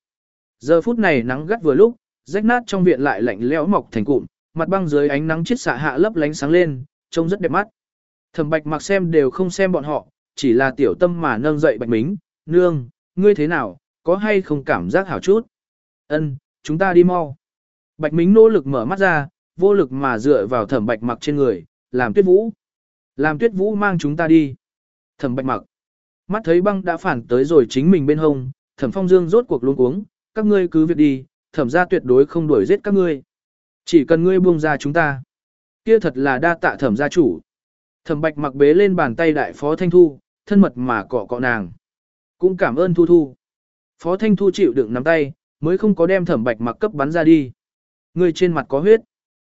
Giờ phút này nắng gắt vừa lúc, rách nát trong viện lại lạnh lẽo mọc thành cụm, mặt băng dưới ánh nắng chiết xạ hạ lấp lánh sáng lên, trông rất đẹp mắt. Thẩm bạch mặc xem đều không xem bọn họ, chỉ là tiểu tâm mà nâng dậy bạch mính, nương, ngươi thế nào, có hay không cảm giác hảo chút? Ân, chúng ta đi mau. Bạch mính nỗ lực mở mắt ra, vô lực mà dựa vào thẩm bạch mặc trên người, làm tuyết vũ. Làm tuyết vũ mang chúng ta đi. Thẩm bạch mặc. Mắt thấy băng đã phản tới rồi chính mình bên hông, thẩm phong dương rốt cuộc luôn cuống, các ngươi cứ việc đi, thẩm ra tuyệt đối không đuổi giết các ngươi. Chỉ cần ngươi buông ra chúng ta. Kia thật là đa tạ thẩm gia chủ. Thẩm bạch mặc bế lên bàn tay đại phó thanh thu, thân mật mà cọ cọ nàng. Cũng cảm ơn thu thu. Phó thanh thu chịu đựng nắm tay, mới không có đem thẩm bạch mặc cấp bắn ra đi. Ngươi trên mặt có huyết.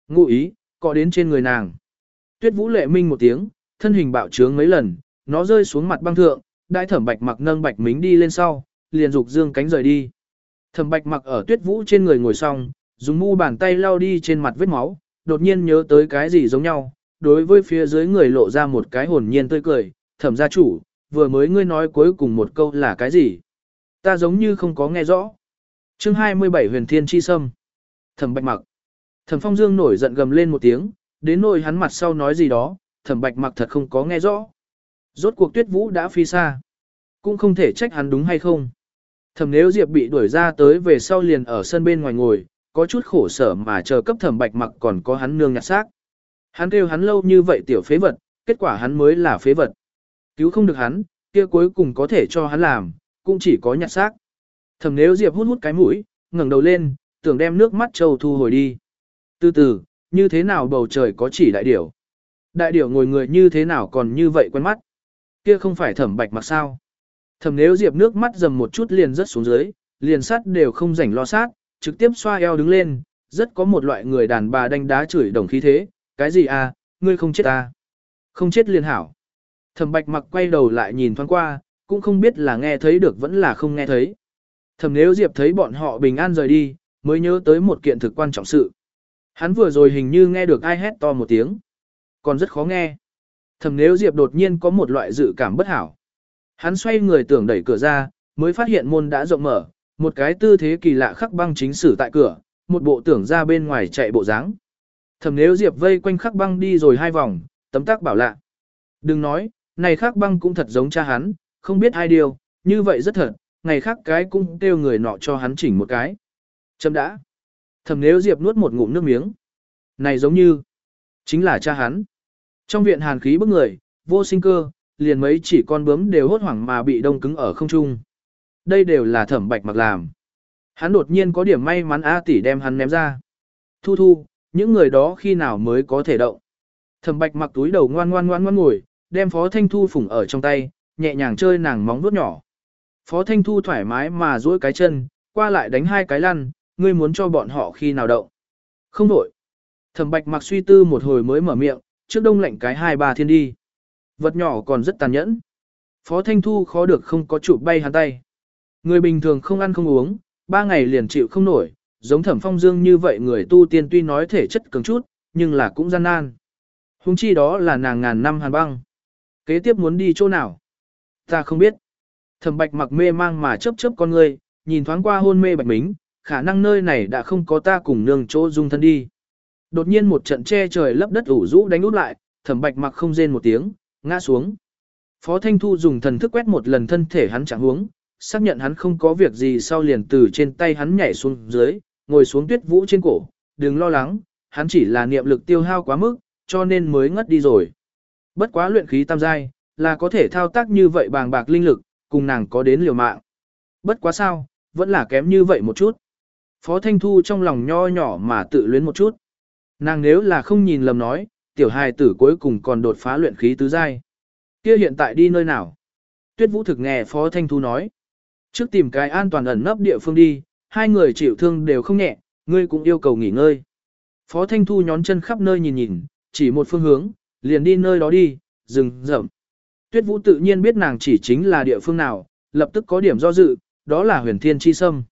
Ngụ ý, cọ đến trên người nàng. Tuyết vũ lệ minh một tiếng, thân hình bạo trướng mấy lần, nó rơi xuống mặt băng thượng, đại thẩm bạch mặc nâng bạch mính đi lên sau, liền dục dương cánh rời đi. Thẩm bạch mặc ở tuyết vũ trên người ngồi xong, dùng mu bàn tay lau đi trên mặt vết máu, đột nhiên nhớ tới cái gì giống nhau, đối với phía dưới người lộ ra một cái hồn nhiên tươi cười, thẩm gia chủ, vừa mới ngươi nói cuối cùng một câu là cái gì? Ta giống như không có nghe rõ. chương 27 huyền thiên chi sâm. Thẩm bạch mặc. Thẩm phong dương nổi giận gầm lên một tiếng, đến nỗi hắn mặt sau nói gì đó, thẩm bạch mặc thật không có nghe rõ. Rốt cuộc tuyết vũ đã phi xa. Cũng không thể trách hắn đúng hay không. Thẩm nếu Diệp bị đuổi ra tới về sau liền ở sân bên ngoài ngồi, có chút khổ sở mà chờ cấp thẩm bạch mặc còn có hắn nương nhặt xác. Hắn kêu hắn lâu như vậy tiểu phế vật, kết quả hắn mới là phế vật. Cứu không được hắn, kia cuối cùng có thể cho hắn làm, cũng chỉ có nhặt xác. Thẩm nếu Diệp hút hút cái mũi, ngẩng đầu lên, tưởng đem nước mắt châu thu hồi đi. Từ từ, như thế nào bầu trời có chỉ đại điểu? Đại điểu ngồi người như thế nào còn như vậy quen mắt? Kia không phải thẩm bạch mặc sao? Thẩm nếu Diệp nước mắt dầm một chút liền rớt xuống dưới, liền sát đều không rảnh lo sát, trực tiếp xoa eo đứng lên, rất có một loại người đàn bà đánh đá chửi đồng khí thế, cái gì à, ngươi không chết à? Không chết liền hảo. Thẩm bạch mặc quay đầu lại nhìn thoáng qua, cũng không biết là nghe thấy được vẫn là không nghe thấy. Thẩm nếu Diệp thấy bọn họ bình an rời đi, mới nhớ tới một kiện thực quan trọng sự. Hắn vừa rồi hình như nghe được ai hét to một tiếng. Còn rất khó nghe. thầm nếu Diệp đột nhiên có một loại dự cảm bất hảo. Hắn xoay người tưởng đẩy cửa ra, mới phát hiện môn đã rộng mở, một cái tư thế kỳ lạ khắc băng chính sử tại cửa, một bộ tưởng ra bên ngoài chạy bộ dáng. thầm nếu Diệp vây quanh khắc băng đi rồi hai vòng, tấm tác bảo lạ. Đừng nói, này khắc băng cũng thật giống cha hắn, không biết ai điều, như vậy rất thật, ngày khác cái cũng kêu người nọ cho hắn chỉnh một cái. Châm đã. thầm nếu Diệp nuốt một ngụm nước miếng. Này giống như, chính là cha hắn. Trong viện hàn khí bức người, vô sinh cơ, liền mấy chỉ con bướm đều hốt hoảng mà bị đông cứng ở không trung. Đây đều là thẩm bạch mặc làm. Hắn đột nhiên có điểm may mắn A tỷ đem hắn ném ra. Thu thu, những người đó khi nào mới có thể động. Thẩm bạch mặc túi đầu ngoan ngoan ngoan ngoan ngồi, đem phó thanh thu phủng ở trong tay, nhẹ nhàng chơi nàng móng vuốt nhỏ. Phó thanh thu thoải mái mà duỗi cái chân, qua lại đánh hai cái lăn, ngươi muốn cho bọn họ khi nào động. Không đổi. Thẩm bạch mặc suy tư một hồi mới mở miệng, trước đông lạnh cái hai ba thiên đi. Vật nhỏ còn rất tàn nhẫn. Phó Thanh Thu khó được không có chụp bay hắn tay. Người bình thường không ăn không uống, ba ngày liền chịu không nổi, giống thẩm phong dương như vậy người tu tiên tuy nói thể chất cứng chút, nhưng là cũng gian nan. Hùng chi đó là nàng ngàn năm hàn băng. Kế tiếp muốn đi chỗ nào? Ta không biết. Thẩm bạch mặc mê mang mà chớp chớp con người, nhìn thoáng qua hôn mê bạch mính, khả năng nơi này đã không có ta cùng nương chỗ dung thân đi. Đột nhiên một trận che trời lấp đất ủ rũ đánh út lại, thẩm bạch mặc không rên một tiếng, ngã xuống. Phó Thanh Thu dùng thần thức quét một lần thân thể hắn chẳng huống, xác nhận hắn không có việc gì sau liền từ trên tay hắn nhảy xuống dưới, ngồi xuống tuyết vũ trên cổ, đừng lo lắng, hắn chỉ là niệm lực tiêu hao quá mức, cho nên mới ngất đi rồi. Bất quá luyện khí tam giai, là có thể thao tác như vậy bàng bạc linh lực, cùng nàng có đến liều mạng. Bất quá sao, vẫn là kém như vậy một chút. Phó Thanh Thu trong lòng nho nhỏ mà tự luyến một chút. Nàng nếu là không nhìn lầm nói, tiểu hài tử cuối cùng còn đột phá luyện khí tứ giai. Kia hiện tại đi nơi nào? Tuyết Vũ thực nghe Phó Thanh Thu nói. Trước tìm cái an toàn ẩn nấp địa phương đi, hai người chịu thương đều không nhẹ, ngươi cũng yêu cầu nghỉ ngơi. Phó Thanh Thu nhón chân khắp nơi nhìn nhìn, chỉ một phương hướng, liền đi nơi đó đi, dừng rậm. Tuyết Vũ tự nhiên biết nàng chỉ chính là địa phương nào, lập tức có điểm do dự, đó là huyền thiên chi sâm.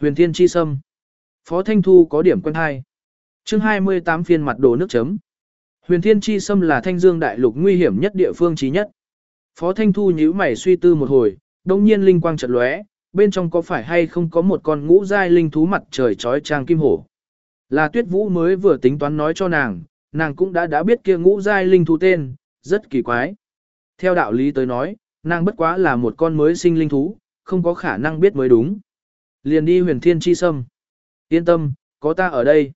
Huyền thiên chi sâm. Phó Thanh Thu có điểm quen hai. chương 28 phiên mặt đồ nước chấm. Huyền Thiên Chi Sâm là thanh dương đại lục nguy hiểm nhất địa phương trí nhất. Phó Thanh Thu nhíu mày suy tư một hồi, đông nhiên linh quang chợt lóe, bên trong có phải hay không có một con ngũ giai linh thú mặt trời trói trang kim hổ. Là tuyết vũ mới vừa tính toán nói cho nàng, nàng cũng đã đã biết kia ngũ giai linh thú tên, rất kỳ quái. Theo đạo lý tới nói, nàng bất quá là một con mới sinh linh thú, không có khả năng biết mới đúng. Liền đi huyền thiên chi sâm. Yên tâm, có ta ở đây.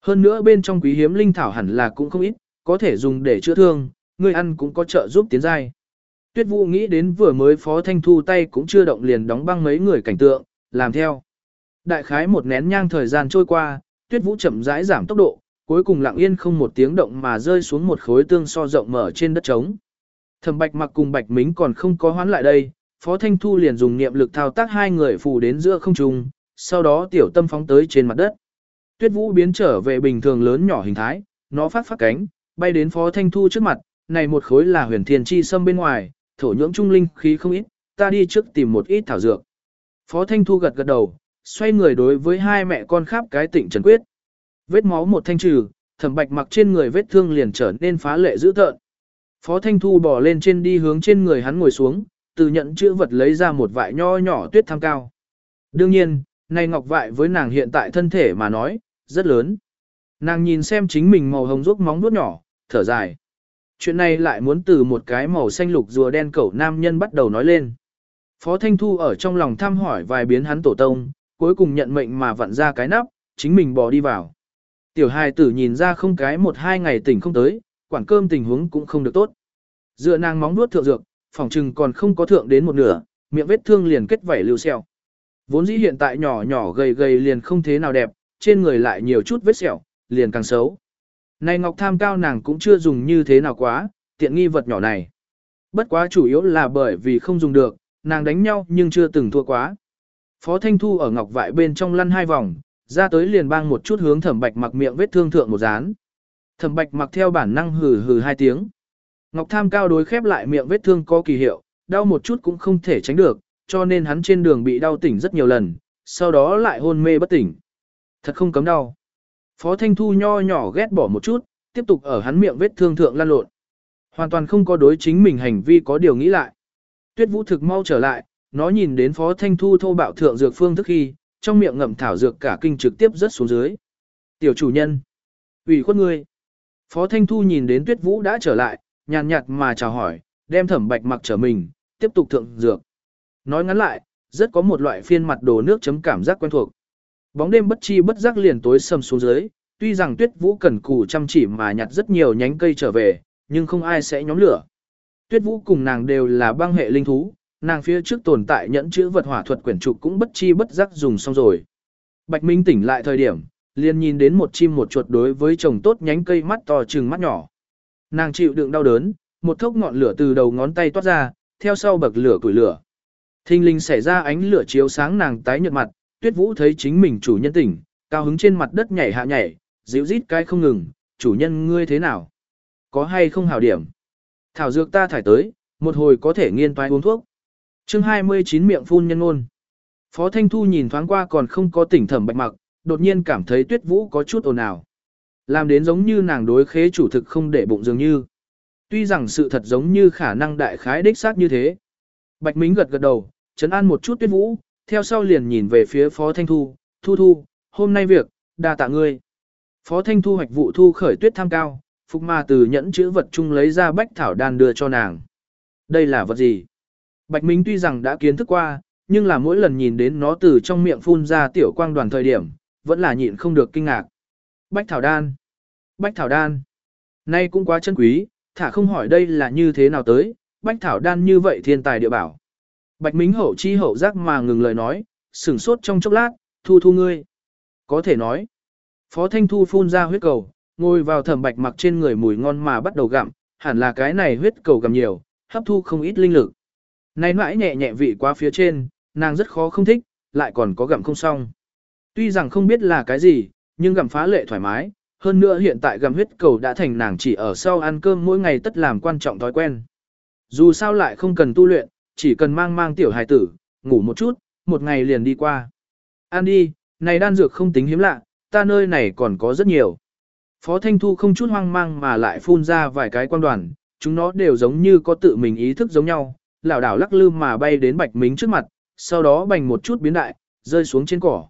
Hơn nữa bên trong quý hiếm linh thảo hẳn là cũng không ít, có thể dùng để chữa thương, người ăn cũng có trợ giúp tiến giai. Tuyết Vũ nghĩ đến vừa mới Phó Thanh Thu tay cũng chưa động liền đóng băng mấy người cảnh tượng, làm theo. Đại khái một nén nhang thời gian trôi qua, Tuyết Vũ chậm rãi giảm tốc độ, cuối cùng lặng yên không một tiếng động mà rơi xuống một khối tương so rộng mở trên đất trống. Thẩm Bạch Mặc cùng Bạch Mính còn không có hoán lại đây, Phó Thanh Thu liền dùng niệm lực thao tác hai người phù đến giữa không trung, sau đó tiểu tâm phóng tới trên mặt đất. Tuyết Vũ biến trở về bình thường lớn nhỏ hình thái, nó phát phát cánh, bay đến Phó Thanh Thu trước mặt, này một khối là huyền thiên chi sâm bên ngoài, thổ nhưỡng trung linh khí không ít, ta đi trước tìm một ít thảo dược. Phó Thanh Thu gật gật đầu, xoay người đối với hai mẹ con khắp cái tỉnh trần quyết. Vết máu một thanh trừ, thẩm bạch mặc trên người vết thương liền trở nên phá lệ dữ tợn. Phó Thanh Thu bỏ lên trên đi hướng trên người hắn ngồi xuống, từ nhận chữ vật lấy ra một vại nho nhỏ tuyết tham cao. Đương nhiên, này ngọc vại với nàng hiện tại thân thể mà nói, rất lớn. Nàng nhìn xem chính mình màu hồng ruốc móng vuốt nhỏ, thở dài. Chuyện này lại muốn từ một cái màu xanh lục rùa đen cẩu nam nhân bắt đầu nói lên. Phó Thanh Thu ở trong lòng thăm hỏi vài biến hắn tổ tông, cuối cùng nhận mệnh mà vặn ra cái nắp, chính mình bỏ đi vào. Tiểu hài tử nhìn ra không cái một hai ngày tỉnh không tới, quản cơm tình huống cũng không được tốt. Dựa nàng móng nuốt thượng dược, phòng trừng còn không có thượng đến một nửa, miệng vết thương liền kết vảy lưu xeo. Vốn dĩ hiện tại nhỏ nhỏ gầy gầy liền không thế nào đẹp, trên người lại nhiều chút vết sẹo, liền càng xấu. Này ngọc tham cao nàng cũng chưa dùng như thế nào quá, tiện nghi vật nhỏ này. Bất quá chủ yếu là bởi vì không dùng được, nàng đánh nhau nhưng chưa từng thua quá. Phó Thanh Thu ở ngọc vại bên trong lăn hai vòng, ra tới liền bang một chút hướng thẩm bạch mặc miệng vết thương thượng một dán. Thẩm bạch mặc theo bản năng hừ hừ hai tiếng. Ngọc tham cao đối khép lại miệng vết thương có kỳ hiệu, đau một chút cũng không thể tránh được, cho nên hắn trên đường bị đau tỉnh rất nhiều lần, sau đó lại hôn mê bất tỉnh. Thật không cấm đau. Phó Thanh Thu nho nhỏ ghét bỏ một chút, tiếp tục ở hắn miệng vết thương thượng lan lộn. Hoàn toàn không có đối chính mình hành vi có điều nghĩ lại. Tuyết Vũ thực mau trở lại, nó nhìn đến Phó Thanh Thu thô bạo thượng dược phương thức khi, trong miệng ngậm thảo dược cả kinh trực tiếp rớt xuống dưới. Tiểu chủ nhân, ủy khuất ngươi. Phó Thanh Thu nhìn đến Tuyết Vũ đã trở lại, nhàn nhạt mà chào hỏi, đem thẩm bạch mặc trở mình, tiếp tục thượng dược. Nói ngắn lại, rất có một loại phiên mặt đồ nước chấm cảm giác quen thuộc. Bóng đêm bất chi bất giác liền tối sầm xuống dưới, tuy rằng Tuyết Vũ cần cù chăm chỉ mà nhặt rất nhiều nhánh cây trở về, nhưng không ai sẽ nhóm lửa. Tuyết Vũ cùng nàng đều là băng hệ linh thú, nàng phía trước tồn tại nhẫn chữ vật hỏa thuật quyển trục cũng bất chi bất giác dùng xong rồi. Bạch Minh tỉnh lại thời điểm, liền nhìn đến một chim một chuột đối với chồng tốt nhánh cây mắt to trừng mắt nhỏ. Nàng chịu đựng đau đớn, một thốc ngọn lửa từ đầu ngón tay toát ra, theo sau bậc lửa củi lửa. Thinh linh xảy ra ánh lửa chiếu sáng nàng tái nhợt mặt, Tuyết Vũ thấy chính mình chủ nhân tỉnh, cao hứng trên mặt đất nhảy hạ nhảy, dịu rít cái không ngừng, chủ nhân ngươi thế nào? Có hay không hảo điểm? Thảo dược ta thải tới, một hồi có thể nghiên toái uống thuốc. chương 29 miệng phun nhân ôn. Phó Thanh Thu nhìn thoáng qua còn không có tỉnh thẩm bạch mặc, đột nhiên cảm thấy Tuyết Vũ có chút ồn ào. Làm đến giống như nàng đối khế chủ thực không để bụng dường như. Tuy rằng sự thật giống như khả năng đại khái đích xác như thế. Bạch Mính gật gật đầu, chấn an một chút Tuyết Vũ, theo sau liền nhìn về phía Phó Thanh Thu, Thu Thu, hôm nay việc, đa tạ ngươi. Phó Thanh Thu hoạch vụ thu khởi tuyết tham cao, Phục Ma từ nhẫn chữ vật chung lấy ra bách thảo đan đưa cho nàng. Đây là vật gì? Bạch Minh tuy rằng đã kiến thức qua, nhưng là mỗi lần nhìn đến nó từ trong miệng phun ra tiểu quang đoàn thời điểm, vẫn là nhịn không được kinh ngạc. Bách thảo đan. Bách thảo đan. Nay cũng quá chân quý, thả không hỏi đây là như thế nào tới, bách thảo đan như vậy thiên tài địa bảo. Bạch Mính hậu chi hậu giác mà ngừng lời nói, sửng sốt trong chốc lát, thu thu ngươi. Có thể nói. Phó Thanh Thu phun ra huyết cầu, ngồi vào thẩm bạch mặc trên người mùi ngon mà bắt đầu gặm, hẳn là cái này huyết cầu gặm nhiều, hấp thu không ít linh lực. Này mãi nhẹ nhẹ vị qua phía trên, nàng rất khó không thích, lại còn có gặm không xong. Tuy rằng không biết là cái gì, nhưng gặm phá lệ thoải mái, hơn nữa hiện tại gặm huyết cầu đã thành nàng chỉ ở sau ăn cơm mỗi ngày tất làm quan trọng thói quen. Dù sao lại không cần tu luyện, chỉ cần mang mang tiểu hài tử, ngủ một chút, một ngày liền đi qua. Ăn đi, này đan dược không tính hiếm lạ, ta nơi này còn có rất nhiều. Phó Thanh Thu không chút hoang mang mà lại phun ra vài cái quan đoàn, chúng nó đều giống như có tự mình ý thức giống nhau, lảo đảo lắc lư mà bay đến Bạch Mính trước mặt, sau đó bành một chút biến đại, rơi xuống trên cỏ.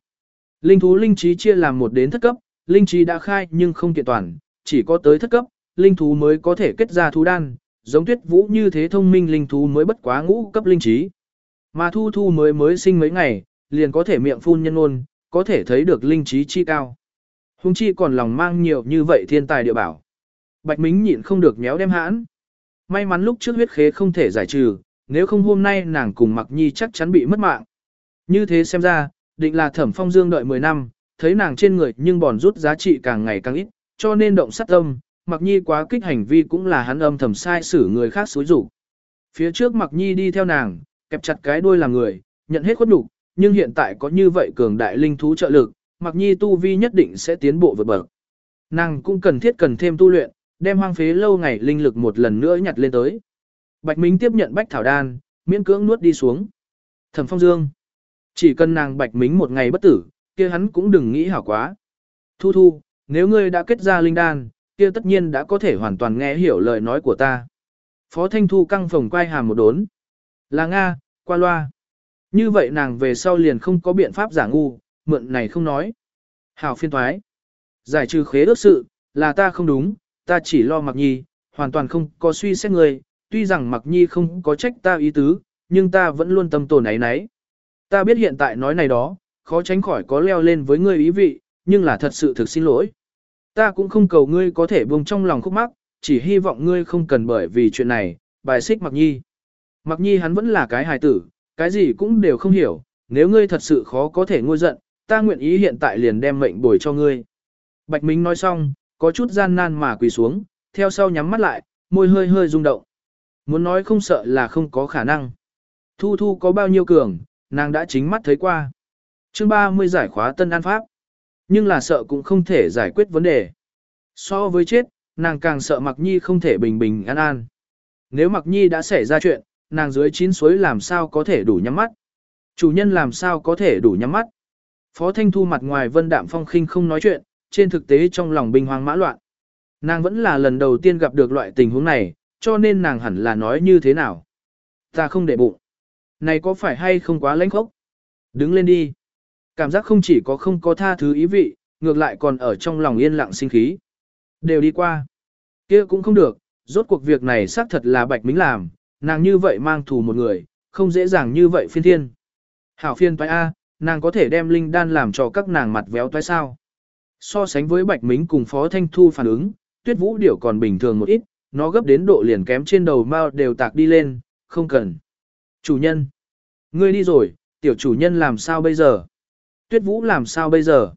Linh thú linh trí chia làm một đến thất cấp, linh trí đã khai nhưng không kiện toàn, chỉ có tới thất cấp, linh thú mới có thể kết ra thú đan, giống tuyết vũ như thế thông minh linh thú mới bất quá ngũ cấp linh trí. Mà thu thu mới mới sinh mấy ngày, liền có thể miệng phun nhân ôn, có thể thấy được linh trí chi cao. Hùng chi còn lòng mang nhiều như vậy thiên tài địa bảo. Bạch Mính nhịn không được méo đem hãn. May mắn lúc trước huyết khế không thể giải trừ, nếu không hôm nay nàng cùng Mặc Nhi chắc chắn bị mất mạng. Như thế xem ra, định là thẩm phong dương đợi 10 năm, thấy nàng trên người nhưng bòn rút giá trị càng ngày càng ít, cho nên động sát tâm, Mặc Nhi quá kích hành vi cũng là hắn âm thầm sai xử người khác xúi rủ. Phía trước Mặc Nhi đi theo nàng, kẹp chặt cái đuôi làm người, nhận hết khuất đủ, nhưng hiện tại có như vậy cường đại linh thú trợ lực, Mặc Nhi tu vi nhất định sẽ tiến bộ vượt bậc. Nàng cũng cần thiết cần thêm tu luyện, đem hoang phế lâu ngày linh lực một lần nữa nhặt lên tới. Bạch Minh tiếp nhận bách thảo đan, miễn cưỡng nuốt đi xuống. Thẩm Phong Dương, chỉ cần nàng Bạch Minh một ngày bất tử, kia hắn cũng đừng nghĩ hảo quá. Thu Thu, nếu ngươi đã kết ra linh đan, kia tất nhiên đã có thể hoàn toàn nghe hiểu lời nói của ta. Phó Thanh Thu căng phồng quay hàm một đốn. Là Nga, qua loa. Như vậy nàng về sau liền không có biện pháp giả ngu, mượn này không nói. Hảo phiên thoái. Giải trừ khế ước sự, là ta không đúng, ta chỉ lo mặc nhi, hoàn toàn không có suy xét người, tuy rằng mặc nhi không có trách ta ý tứ, nhưng ta vẫn luôn tâm tồn ấy nấy. Ta biết hiện tại nói này đó, khó tránh khỏi có leo lên với ngươi ý vị, nhưng là thật sự thực xin lỗi. Ta cũng không cầu ngươi có thể buông trong lòng khúc mắc, chỉ hy vọng ngươi không cần bởi vì chuyện này, bài xích mặc nhi. Mặc nhi hắn vẫn là cái hài tử, cái gì cũng đều không hiểu, nếu ngươi thật sự khó có thể ngôi giận, ta nguyện ý hiện tại liền đem mệnh bồi cho ngươi. Bạch Minh nói xong, có chút gian nan mà quỳ xuống, theo sau nhắm mắt lại, môi hơi hơi rung động. Muốn nói không sợ là không có khả năng. Thu Thu có bao nhiêu cường, nàng đã chính mắt thấy qua. chương 30 giải khóa tân an pháp. Nhưng là sợ cũng không thể giải quyết vấn đề. So với chết, nàng càng sợ Mặc Nhi không thể bình bình an an. Nếu Mặc Nhi đã xảy ra chuyện, nàng dưới chín suối làm sao có thể đủ nhắm mắt. Chủ nhân làm sao có thể đủ nhắm mắt. Phó Thanh Thu mặt ngoài vân đạm phong khinh không nói chuyện, trên thực tế trong lòng binh hoang mã loạn. Nàng vẫn là lần đầu tiên gặp được loại tình huống này, cho nên nàng hẳn là nói như thế nào. Ta không để bụng. Này có phải hay không quá lãnh khốc? Đứng lên đi. Cảm giác không chỉ có không có tha thứ ý vị, ngược lại còn ở trong lòng yên lặng sinh khí. Đều đi qua. kia cũng không được, rốt cuộc việc này xác thật là bạch mính làm, nàng như vậy mang thù một người, không dễ dàng như vậy phiên thiên. Hảo phiên toái A, nàng có thể đem linh đan làm cho các nàng mặt véo toái sao. So sánh với Bạch Mính cùng Phó Thanh Thu phản ứng, Tuyết Vũ Điểu còn bình thường một ít, nó gấp đến độ liền kém trên đầu mao đều tạc đi lên, không cần. Chủ nhân. Ngươi đi rồi, tiểu chủ nhân làm sao bây giờ? Tuyết Vũ làm sao bây giờ?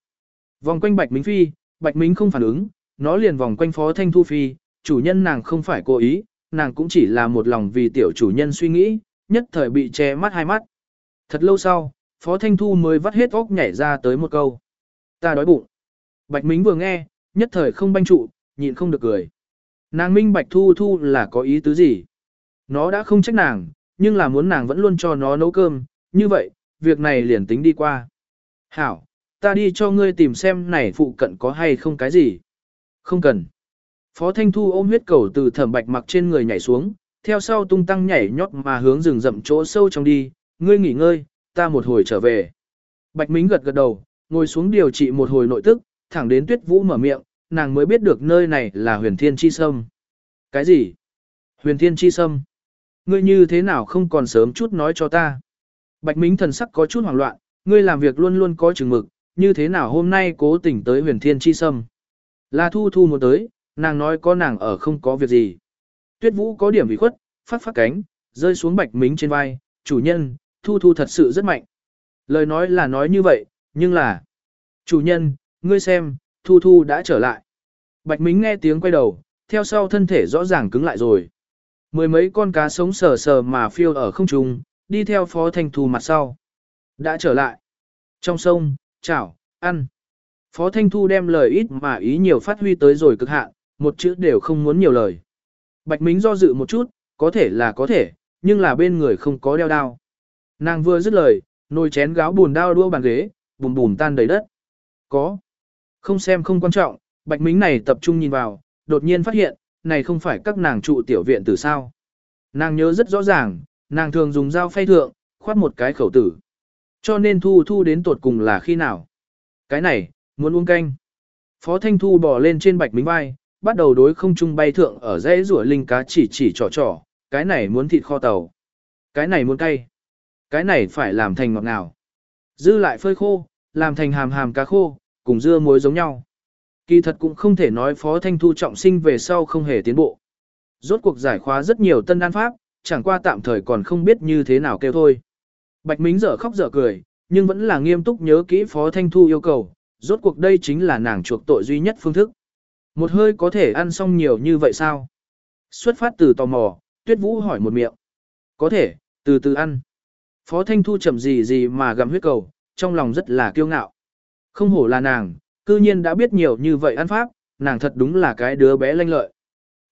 Vòng quanh Bạch Minh Phi, Bạch Minh không phản ứng, nó liền vòng quanh Phó Thanh Thu Phi, chủ nhân nàng không phải cố ý, nàng cũng chỉ là một lòng vì tiểu chủ nhân suy nghĩ, nhất thời bị che mắt hai mắt. Thật lâu sau, Phó Thanh Thu mới vắt hết óc nhảy ra tới một câu. Ta đói bụng. Bạch Mính vừa nghe, nhất thời không banh trụ, nhịn không được cười. Nàng minh Bạch Thu Thu là có ý tứ gì? Nó đã không trách nàng, nhưng là muốn nàng vẫn luôn cho nó nấu cơm, như vậy, việc này liền tính đi qua. Hảo, ta đi cho ngươi tìm xem này phụ cận có hay không cái gì. Không cần. Phó Thanh Thu ôm huyết cầu từ thẩm bạch mặc trên người nhảy xuống, theo sau tung tăng nhảy nhót mà hướng rừng rậm chỗ sâu trong đi, ngươi nghỉ ngơi, ta một hồi trở về. Bạch Mính gật gật đầu, ngồi xuống điều trị một hồi nội tức, thẳng đến tuyết vũ mở miệng, nàng mới biết được nơi này là huyền thiên chi sâm. Cái gì? Huyền thiên chi sâm? Ngươi như thế nào không còn sớm chút nói cho ta? Bạch Mính thần sắc có chút hoảng loạn, ngươi làm việc luôn luôn có chừng mực, như thế nào hôm nay cố tình tới huyền thiên chi sâm? Là thu thu một tới, nàng nói có nàng ở không có việc gì. Tuyết vũ có điểm bị khuất, phát phát cánh, rơi xuống bạch mính trên vai, chủ nhân, thu thu thật sự rất mạnh. Lời nói là nói như vậy, nhưng là... Chủ nhân, ngươi xem, thu thu đã trở lại. Bạch mính nghe tiếng quay đầu, theo sau thân thể rõ ràng cứng lại rồi. Mười mấy con cá sống sờ sờ mà phiêu ở không trung, đi theo phó thanh thu mặt sau. Đã trở lại. Trong sông, chảo, ăn. Phó Thanh Thu đem lời ít mà ý nhiều phát huy tới rồi cực hạn, một chữ đều không muốn nhiều lời. Bạch Mính do dự một chút, có thể là có thể, nhưng là bên người không có đeo đao. Nàng vừa dứt lời, nồi chén gáo buồn đao đua bàn ghế, bùm bùm tan đầy đất. Có. Không xem không quan trọng, Bạch Mính này tập trung nhìn vào, đột nhiên phát hiện, này không phải các nàng trụ tiểu viện từ sao. Nàng nhớ rất rõ ràng, nàng thường dùng dao phay thượng, khoát một cái khẩu tử. Cho nên thu thu đến tột cùng là khi nào? Cái này, muốn uống canh. Phó Thanh Thu bò lên trên bạch mính vai, bắt đầu đối không trung bay thượng ở dãy rủa linh cá chỉ chỉ trò trò, cái này muốn thịt kho tàu. Cái này muốn cay. Cái này phải làm thành ngọt nào. Dư lại phơi khô, làm thành hàm hàm cá khô, cùng dưa muối giống nhau. Kỳ thật cũng không thể nói Phó Thanh Thu trọng sinh về sau không hề tiến bộ. Rốt cuộc giải khóa rất nhiều tân đan pháp, chẳng qua tạm thời còn không biết như thế nào kêu thôi. Bạch Mính dở khóc dở cười, nhưng vẫn là nghiêm túc nhớ kỹ Phó Thanh Thu yêu cầu, rốt cuộc đây chính là nàng chuộc tội duy nhất phương thức. Một hơi có thể ăn xong nhiều như vậy sao? Xuất phát từ tò mò, Tuyết Vũ hỏi một miệng. Có thể, từ từ ăn. Phó Thanh Thu chậm gì gì mà gặm huyết cầu, trong lòng rất là kiêu ngạo. Không hổ là nàng, cư nhiên đã biết nhiều như vậy ăn pháp, nàng thật đúng là cái đứa bé lanh lợi.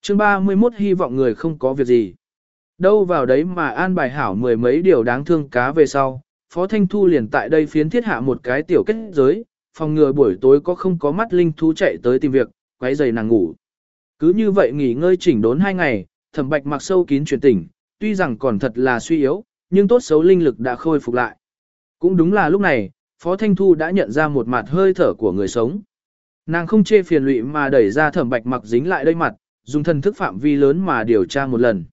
chương 31 hy vọng người không có việc gì. Đâu vào đấy mà an bài hảo mười mấy điều đáng thương cá về sau, Phó Thanh Thu liền tại đây phiến thiết hạ một cái tiểu kết giới, phòng ngừa buổi tối có không có mắt linh thú chạy tới tìm việc, quấy giày nàng ngủ. Cứ như vậy nghỉ ngơi chỉnh đốn hai ngày, thẩm bạch mặc sâu kín chuyển tỉnh, tuy rằng còn thật là suy yếu, nhưng tốt xấu linh lực đã khôi phục lại. Cũng đúng là lúc này, Phó Thanh Thu đã nhận ra một mặt hơi thở của người sống. Nàng không chê phiền lụy mà đẩy ra thẩm bạch mặc dính lại đây mặt, dùng thần thức phạm vi lớn mà điều tra một lần.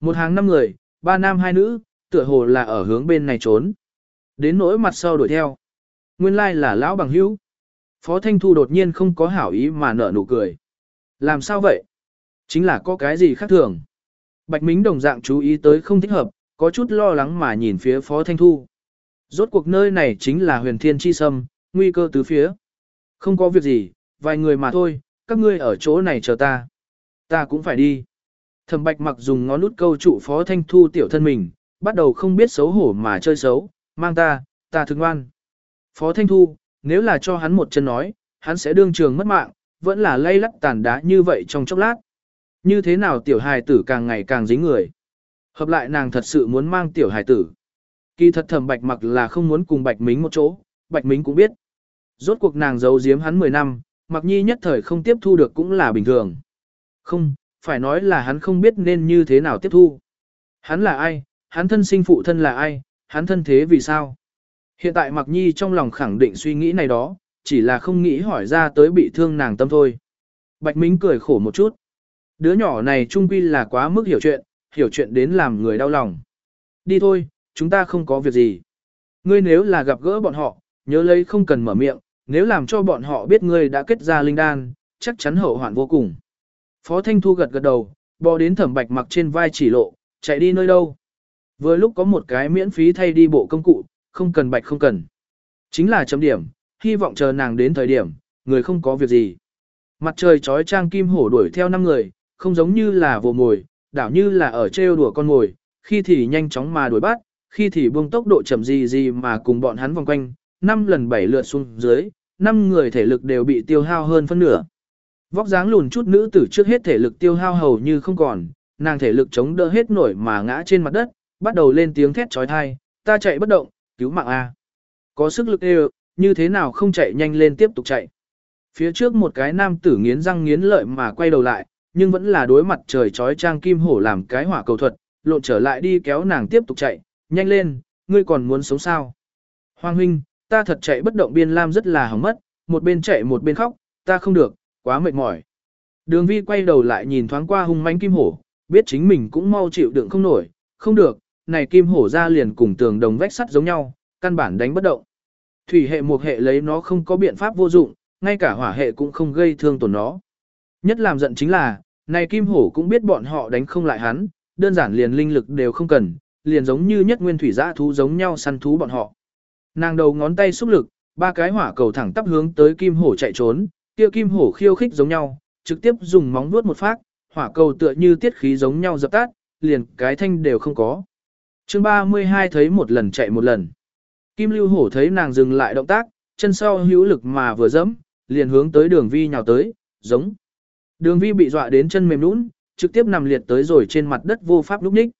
Một hàng năm người, ba nam hai nữ, tựa hồ là ở hướng bên này trốn. Đến nỗi mặt sau đuổi theo. Nguyên lai là lão bằng hữu. Phó Thanh Thu đột nhiên không có hảo ý mà nở nụ cười. Làm sao vậy? Chính là có cái gì khác thường. Bạch Mính đồng dạng chú ý tới không thích hợp, có chút lo lắng mà nhìn phía Phó Thanh Thu. Rốt cuộc nơi này chính là huyền thiên chi sâm, nguy cơ tứ phía. Không có việc gì, vài người mà thôi, các ngươi ở chỗ này chờ ta. Ta cũng phải đi. Thẩm bạch mặc dùng ngón nút câu trụ Phó Thanh Thu tiểu thân mình, bắt đầu không biết xấu hổ mà chơi xấu, mang ta, ta thương ngoan. Phó Thanh Thu, nếu là cho hắn một chân nói, hắn sẽ đương trường mất mạng, vẫn là lay lắc tàn đá như vậy trong chốc lát. Như thế nào tiểu hài tử càng ngày càng dính người. Hợp lại nàng thật sự muốn mang tiểu hài tử. Kỳ thật thẩm bạch mặc là không muốn cùng bạch mính một chỗ, bạch mính cũng biết. Rốt cuộc nàng giấu giếm hắn 10 năm, mặc nhi nhất thời không tiếp thu được cũng là bình thường. Không, phải nói là hắn không biết nên như thế nào tiếp thu. Hắn là ai, hắn thân sinh phụ thân là ai, hắn thân thế vì sao. Hiện tại mặc nhi trong lòng khẳng định suy nghĩ này đó, chỉ là không nghĩ hỏi ra tới bị thương nàng tâm thôi. Bạch Mính cười khổ một chút. Đứa nhỏ này trung quy là quá mức hiểu chuyện, hiểu chuyện đến làm người đau lòng. Đi thôi, chúng ta không có việc gì. Ngươi nếu là gặp gỡ bọn họ, nhớ lấy không cần mở miệng, nếu làm cho bọn họ biết ngươi đã kết ra linh đan, chắc chắn hậu hoạn vô cùng. Phó Thanh Thu gật gật đầu, bò đến thẩm bạch mặc trên vai chỉ lộ, chạy đi nơi đâu. Vừa lúc có một cái miễn phí thay đi bộ công cụ, không cần bạch không cần. Chính là chấm điểm, hy vọng chờ nàng đến thời điểm, người không có việc gì. Mặt trời trói trang kim hổ đuổi theo năm người, không giống như là vồ mồi, đảo như là ở trêu đùa con mồi, khi thì nhanh chóng mà đuổi bắt, khi thì buông tốc độ chậm gì gì mà cùng bọn hắn vòng quanh, năm lần bảy lượt xuống dưới, năm người thể lực đều bị tiêu hao hơn phân nửa. Vóc dáng lùn chút nữ tử trước hết thể lực tiêu hao hầu như không còn, nàng thể lực chống đỡ hết nổi mà ngã trên mặt đất, bắt đầu lên tiếng thét trói thai, ta chạy bất động, cứu mạng A. Có sức lực đều, như thế nào không chạy nhanh lên tiếp tục chạy. Phía trước một cái nam tử nghiến răng nghiến lợi mà quay đầu lại, nhưng vẫn là đối mặt trời trói trang kim hổ làm cái hỏa cầu thuật, lộn trở lại đi kéo nàng tiếp tục chạy, nhanh lên, ngươi còn muốn sống sao. Hoàng huynh, ta thật chạy bất động biên lam rất là hỏng mất, một bên chạy một bên khóc, ta không được, quá mệt mỏi. Đường vi quay đầu lại nhìn thoáng qua hung manh kim hổ, biết chính mình cũng mau chịu đựng không nổi, không được, này kim hổ ra liền cùng tường đồng vách sắt giống nhau, căn bản đánh bất động. Thủy hệ một hệ lấy nó không có biện pháp vô dụng, ngay cả hỏa hệ cũng không gây thương tổn nó. Nhất làm giận chính là, này kim hổ cũng biết bọn họ đánh không lại hắn, đơn giản liền linh lực đều không cần, liền giống như nhất nguyên thủy giã thú giống nhau săn thú bọn họ. Nàng đầu ngón tay xúc lực, ba cái hỏa cầu thẳng tắp hướng tới kim hổ chạy trốn, kia kim hổ khiêu khích giống nhau, trực tiếp dùng móng vuốt một phát, hỏa cầu tựa như tiết khí giống nhau dập tắt, liền cái thanh đều không có. Chương 32 thấy một lần chạy một lần. Kim Lưu Hổ thấy nàng dừng lại động tác, chân sau hữu lực mà vừa dẫm, liền hướng tới đường vi nhào tới, giống. Đường vi bị dọa đến chân mềm nũng, trực tiếp nằm liệt tới rồi trên mặt đất vô pháp lúc ních.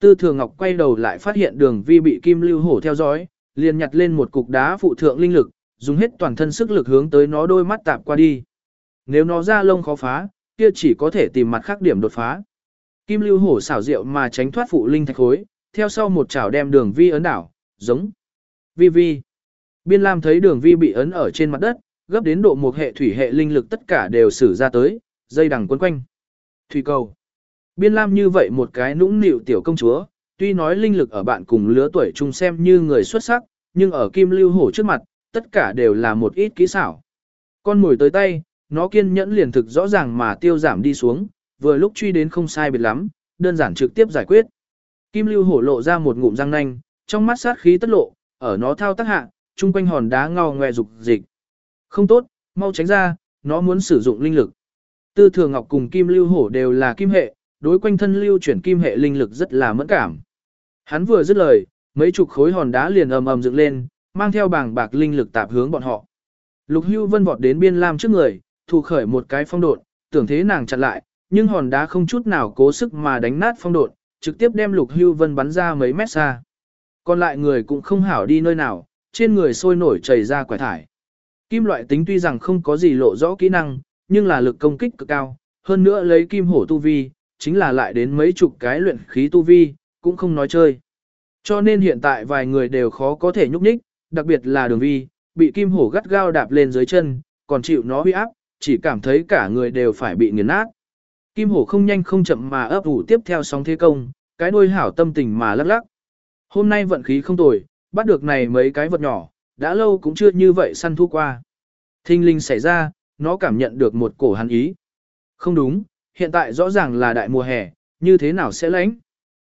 Tư Thừa Ngọc quay đầu lại phát hiện đường vi bị Kim Lưu Hổ theo dõi, liền nhặt lên một cục đá phụ thượng linh lực, dùng hết toàn thân sức lực hướng tới nó đôi mắt tạp qua đi. Nếu nó ra lông khó phá, kia chỉ có thể tìm mặt khác điểm đột phá. Kim Lưu Hổ xảo diệu mà tránh thoát phụ linh thạch khối, theo sau một chảo đem đường vi ấn đảo, giống. Vi vi. Biên Lam thấy đường vi bị ấn ở trên mặt đất, gấp đến độ một hệ thủy hệ linh lực tất cả đều sử ra tới, dây đằng quấn quanh. Thủy cầu. Biên Lam như vậy một cái nũng nịu tiểu công chúa, tuy nói linh lực ở bạn cùng lứa tuổi chung xem như người xuất sắc, nhưng ở kim lưu hổ trước mặt, tất cả đều là một ít kỹ xảo. Con mồi tới tay, nó kiên nhẫn liền thực rõ ràng mà tiêu giảm đi xuống, vừa lúc truy đến không sai biệt lắm, đơn giản trực tiếp giải quyết. Kim lưu hổ lộ ra một ngụm răng nanh, trong mắt sát khí tất lộ, ở nó thao tác hạ, chung quanh hòn đá ngao ngoe dục dịch. Không tốt, mau tránh ra, nó muốn sử dụng linh lực. Tư Thừa Ngọc cùng Kim Lưu Hổ đều là kim hệ, đối quanh thân lưu chuyển kim hệ linh lực rất là mẫn cảm. Hắn vừa dứt lời, mấy chục khối hòn đá liền ầm ầm dựng lên, mang theo bảng bạc linh lực tạp hướng bọn họ. Lục Hưu Vân vọt đến biên lam trước người, thu khởi một cái phong độn, tưởng thế nàng chặn lại, nhưng hòn đá không chút nào cố sức mà đánh nát phong độn, trực tiếp đem Lục Hưu Vân bắn ra mấy mét xa. Còn lại người cũng không hảo đi nơi nào, trên người sôi nổi chảy ra quải thải. Kim loại tính tuy rằng không có gì lộ rõ kỹ năng, nhưng là lực công kích cực cao, hơn nữa lấy kim hổ tu vi, chính là lại đến mấy chục cái luyện khí tu vi, cũng không nói chơi. Cho nên hiện tại vài người đều khó có thể nhúc nhích, đặc biệt là đường vi, bị kim hổ gắt gao đạp lên dưới chân, còn chịu nó huy áp, chỉ cảm thấy cả người đều phải bị nghiền nát. Kim hổ không nhanh không chậm mà ấp ủ tiếp theo sóng thế công, cái đuôi hảo tâm tình mà lắc lắc. Hôm nay vận khí không tồi, bắt được này mấy cái vật nhỏ, đã lâu cũng chưa như vậy săn thu qua. Thinh linh xảy ra, nó cảm nhận được một cổ hắn ý. Không đúng, hiện tại rõ ràng là đại mùa hè, như thế nào sẽ lánh?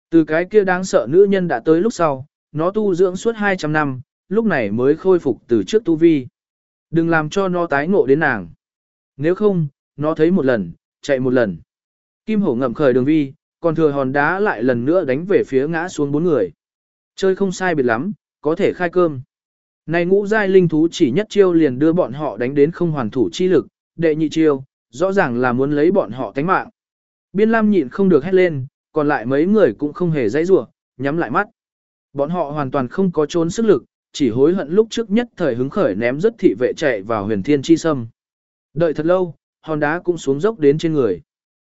Từ cái kia đáng sợ nữ nhân đã tới lúc sau, nó tu dưỡng suốt 200 năm, lúc này mới khôi phục từ trước tu vi. Đừng làm cho nó tái ngộ đến nàng. Nếu không, nó thấy một lần, chạy một lần. Kim hổ ngậm khởi đường vi, còn thừa hòn đá lại lần nữa đánh về phía ngã xuống bốn người. Chơi không sai biệt lắm, có thể khai cơm. Này ngũ giai linh thú chỉ nhất chiêu liền đưa bọn họ đánh đến không hoàn thủ chi lực, đệ nhị chiêu, rõ ràng là muốn lấy bọn họ tánh mạng. Biên Lam nhịn không được hét lên, còn lại mấy người cũng không hề dãy rủa, nhắm lại mắt. Bọn họ hoàn toàn không có trốn sức lực, chỉ hối hận lúc trước nhất thời hứng khởi ném rất thị vệ chạy vào huyền thiên chi sâm. Đợi thật lâu, hòn đá cũng xuống dốc đến trên người.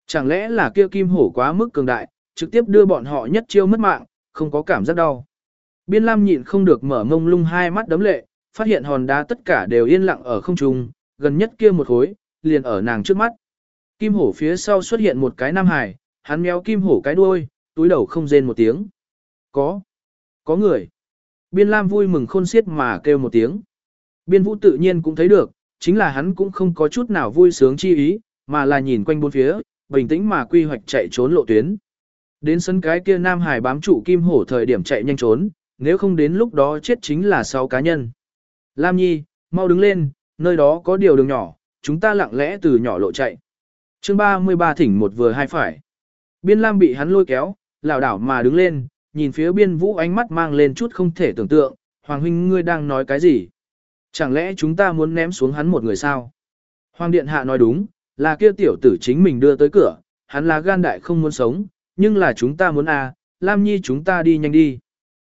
Chẳng lẽ là kia kim hổ quá mức cường đại, trực tiếp đưa bọn họ nhất chiêu mất mạng, không có cảm giác đau. Biên Lam nhịn không được mở mông lung hai mắt đấm lệ, phát hiện hòn đá tất cả đều yên lặng ở không trung, gần nhất kia một khối, liền ở nàng trước mắt. Kim hổ phía sau xuất hiện một cái nam hải, hắn méo kim hổ cái đuôi, túi đầu không rên một tiếng. Có, có người. Biên Lam vui mừng khôn xiết mà kêu một tiếng. Biên Vũ tự nhiên cũng thấy được, chính là hắn cũng không có chút nào vui sướng chi ý, mà là nhìn quanh bốn phía, bình tĩnh mà quy hoạch chạy trốn lộ tuyến. Đến sân cái kia Nam Hải bám trụ kim hổ thời điểm chạy nhanh trốn, nếu không đến lúc đó chết chính là sáu cá nhân. Lam Nhi, mau đứng lên, nơi đó có điều đường nhỏ, chúng ta lặng lẽ từ nhỏ lộ chạy. chương 33 thỉnh một vừa hai phải. Biên Lam bị hắn lôi kéo, lảo đảo mà đứng lên, nhìn phía biên vũ ánh mắt mang lên chút không thể tưởng tượng, Hoàng huynh ngươi đang nói cái gì? Chẳng lẽ chúng ta muốn ném xuống hắn một người sao? Hoàng điện hạ nói đúng, là kia tiểu tử chính mình đưa tới cửa, hắn là gan đại không muốn sống, nhưng là chúng ta muốn à, Lam Nhi chúng ta đi nhanh đi.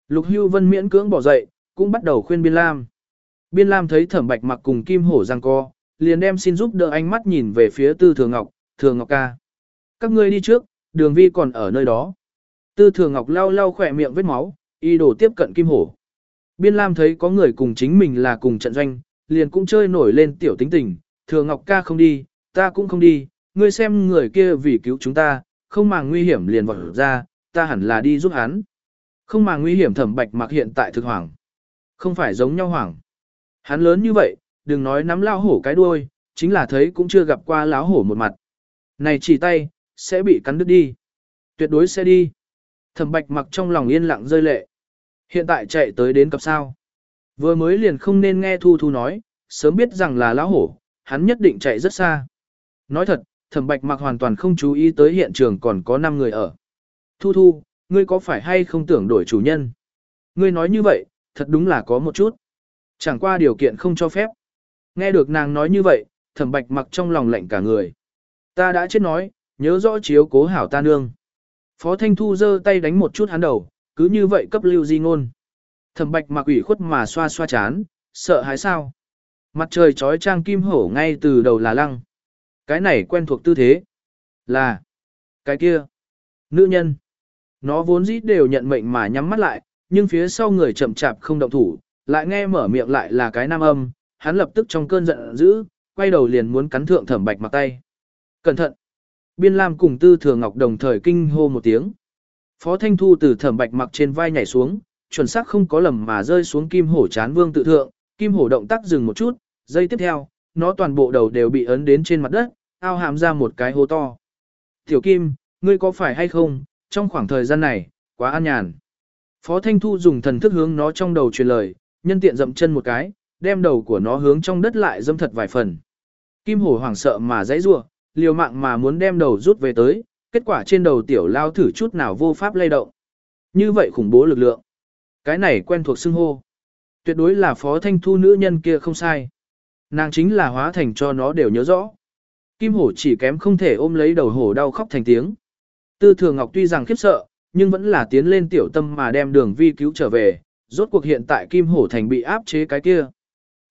Lục Hưu Vân miễn cưỡng bỏ dậy, cũng bắt đầu khuyên Biên Lam. Biên Lam thấy Thẩm Bạch mặc cùng Kim Hổ giằng co, liền đem xin giúp đỡ ánh mắt nhìn về phía Tư Thừa Ngọc, Thừa Ngọc ca. Các ngươi đi trước, đường vi còn ở nơi đó. Tư Thừa Ngọc lau lau khỏe miệng vết máu, y đổ tiếp cận Kim Hổ. Biên Lam thấy có người cùng chính mình là cùng trận doanh, liền cũng chơi nổi lên tiểu tính tình, Thừa Ngọc ca không đi, ta cũng không đi, ngươi xem người kia vì cứu chúng ta, không màng nguy hiểm liền vọt ra, ta hẳn là đi giúp hắn. Không màng nguy hiểm thẩm bạch mặc hiện tại thực hoàng. Không phải giống nhau hoàng. Hắn lớn như vậy, đừng nói nắm lao hổ cái đuôi, chính là thấy cũng chưa gặp qua lão hổ một mặt. Này chỉ tay, sẽ bị cắn đứt đi. Tuyệt đối sẽ đi. Thẩm bạch mặc trong lòng yên lặng rơi lệ. Hiện tại chạy tới đến cặp sao. Vừa mới liền không nên nghe Thu Thu nói, sớm biết rằng là lão hổ, hắn nhất định chạy rất xa. Nói thật, thẩm bạch mặc hoàn toàn không chú ý tới hiện trường còn có 5 người ở. Thu Thu, ngươi có phải hay không tưởng đổi chủ nhân? Ngươi nói như vậy, thật đúng là có một chút. Chẳng qua điều kiện không cho phép. Nghe được nàng nói như vậy, thẩm bạch mặc trong lòng lạnh cả người. Ta đã chết nói, nhớ rõ chiếu cố hảo ta nương. Phó Thanh Thu giơ tay đánh một chút hắn đầu, cứ như vậy cấp lưu di ngôn. Thẩm bạch mặc ủy khuất mà xoa xoa chán, sợ hãi sao? Mặt trời trói trang kim hổ ngay từ đầu là lăng. Cái này quen thuộc tư thế. Là. Cái kia. Nữ nhân. Nó vốn dĩ đều nhận mệnh mà nhắm mắt lại, nhưng phía sau người chậm chạp không động thủ, lại nghe mở miệng lại là cái nam âm, hắn lập tức trong cơn giận dữ, quay đầu liền muốn cắn thượng thẩm bạch mặc tay. Cẩn thận! Biên Lam cùng Tư Thừa Ngọc đồng thời kinh hô một tiếng. Phó Thanh Thu từ thẩm bạch mặc trên vai nhảy xuống, chuẩn xác không có lầm mà rơi xuống kim hổ chán vương tự thượng, kim hổ động tác dừng một chút, giây tiếp theo, nó toàn bộ đầu đều bị ấn đến trên mặt đất, ao hàm ra một cái hố to. Tiểu Kim, ngươi có phải hay không, trong khoảng thời gian này, quá an nhàn. Phó Thanh Thu dùng thần thức hướng nó trong đầu truyền lời, nhân tiện dậm chân một cái, đem đầu của nó hướng trong đất lại dâm thật vài phần. Kim hổ hoảng sợ mà dãy rua, liều mạng mà muốn đem đầu rút về tới, kết quả trên đầu tiểu lao thử chút nào vô pháp lay động. Như vậy khủng bố lực lượng. Cái này quen thuộc xưng hô. Tuyệt đối là phó thanh thu nữ nhân kia không sai. Nàng chính là hóa thành cho nó đều nhớ rõ. Kim hổ chỉ kém không thể ôm lấy đầu hổ đau khóc thành tiếng. Tư thường ngọc tuy rằng khiếp sợ, nhưng vẫn là tiến lên tiểu tâm mà đem đường vi cứu trở về, rốt cuộc hiện tại kim hổ thành bị áp chế cái kia.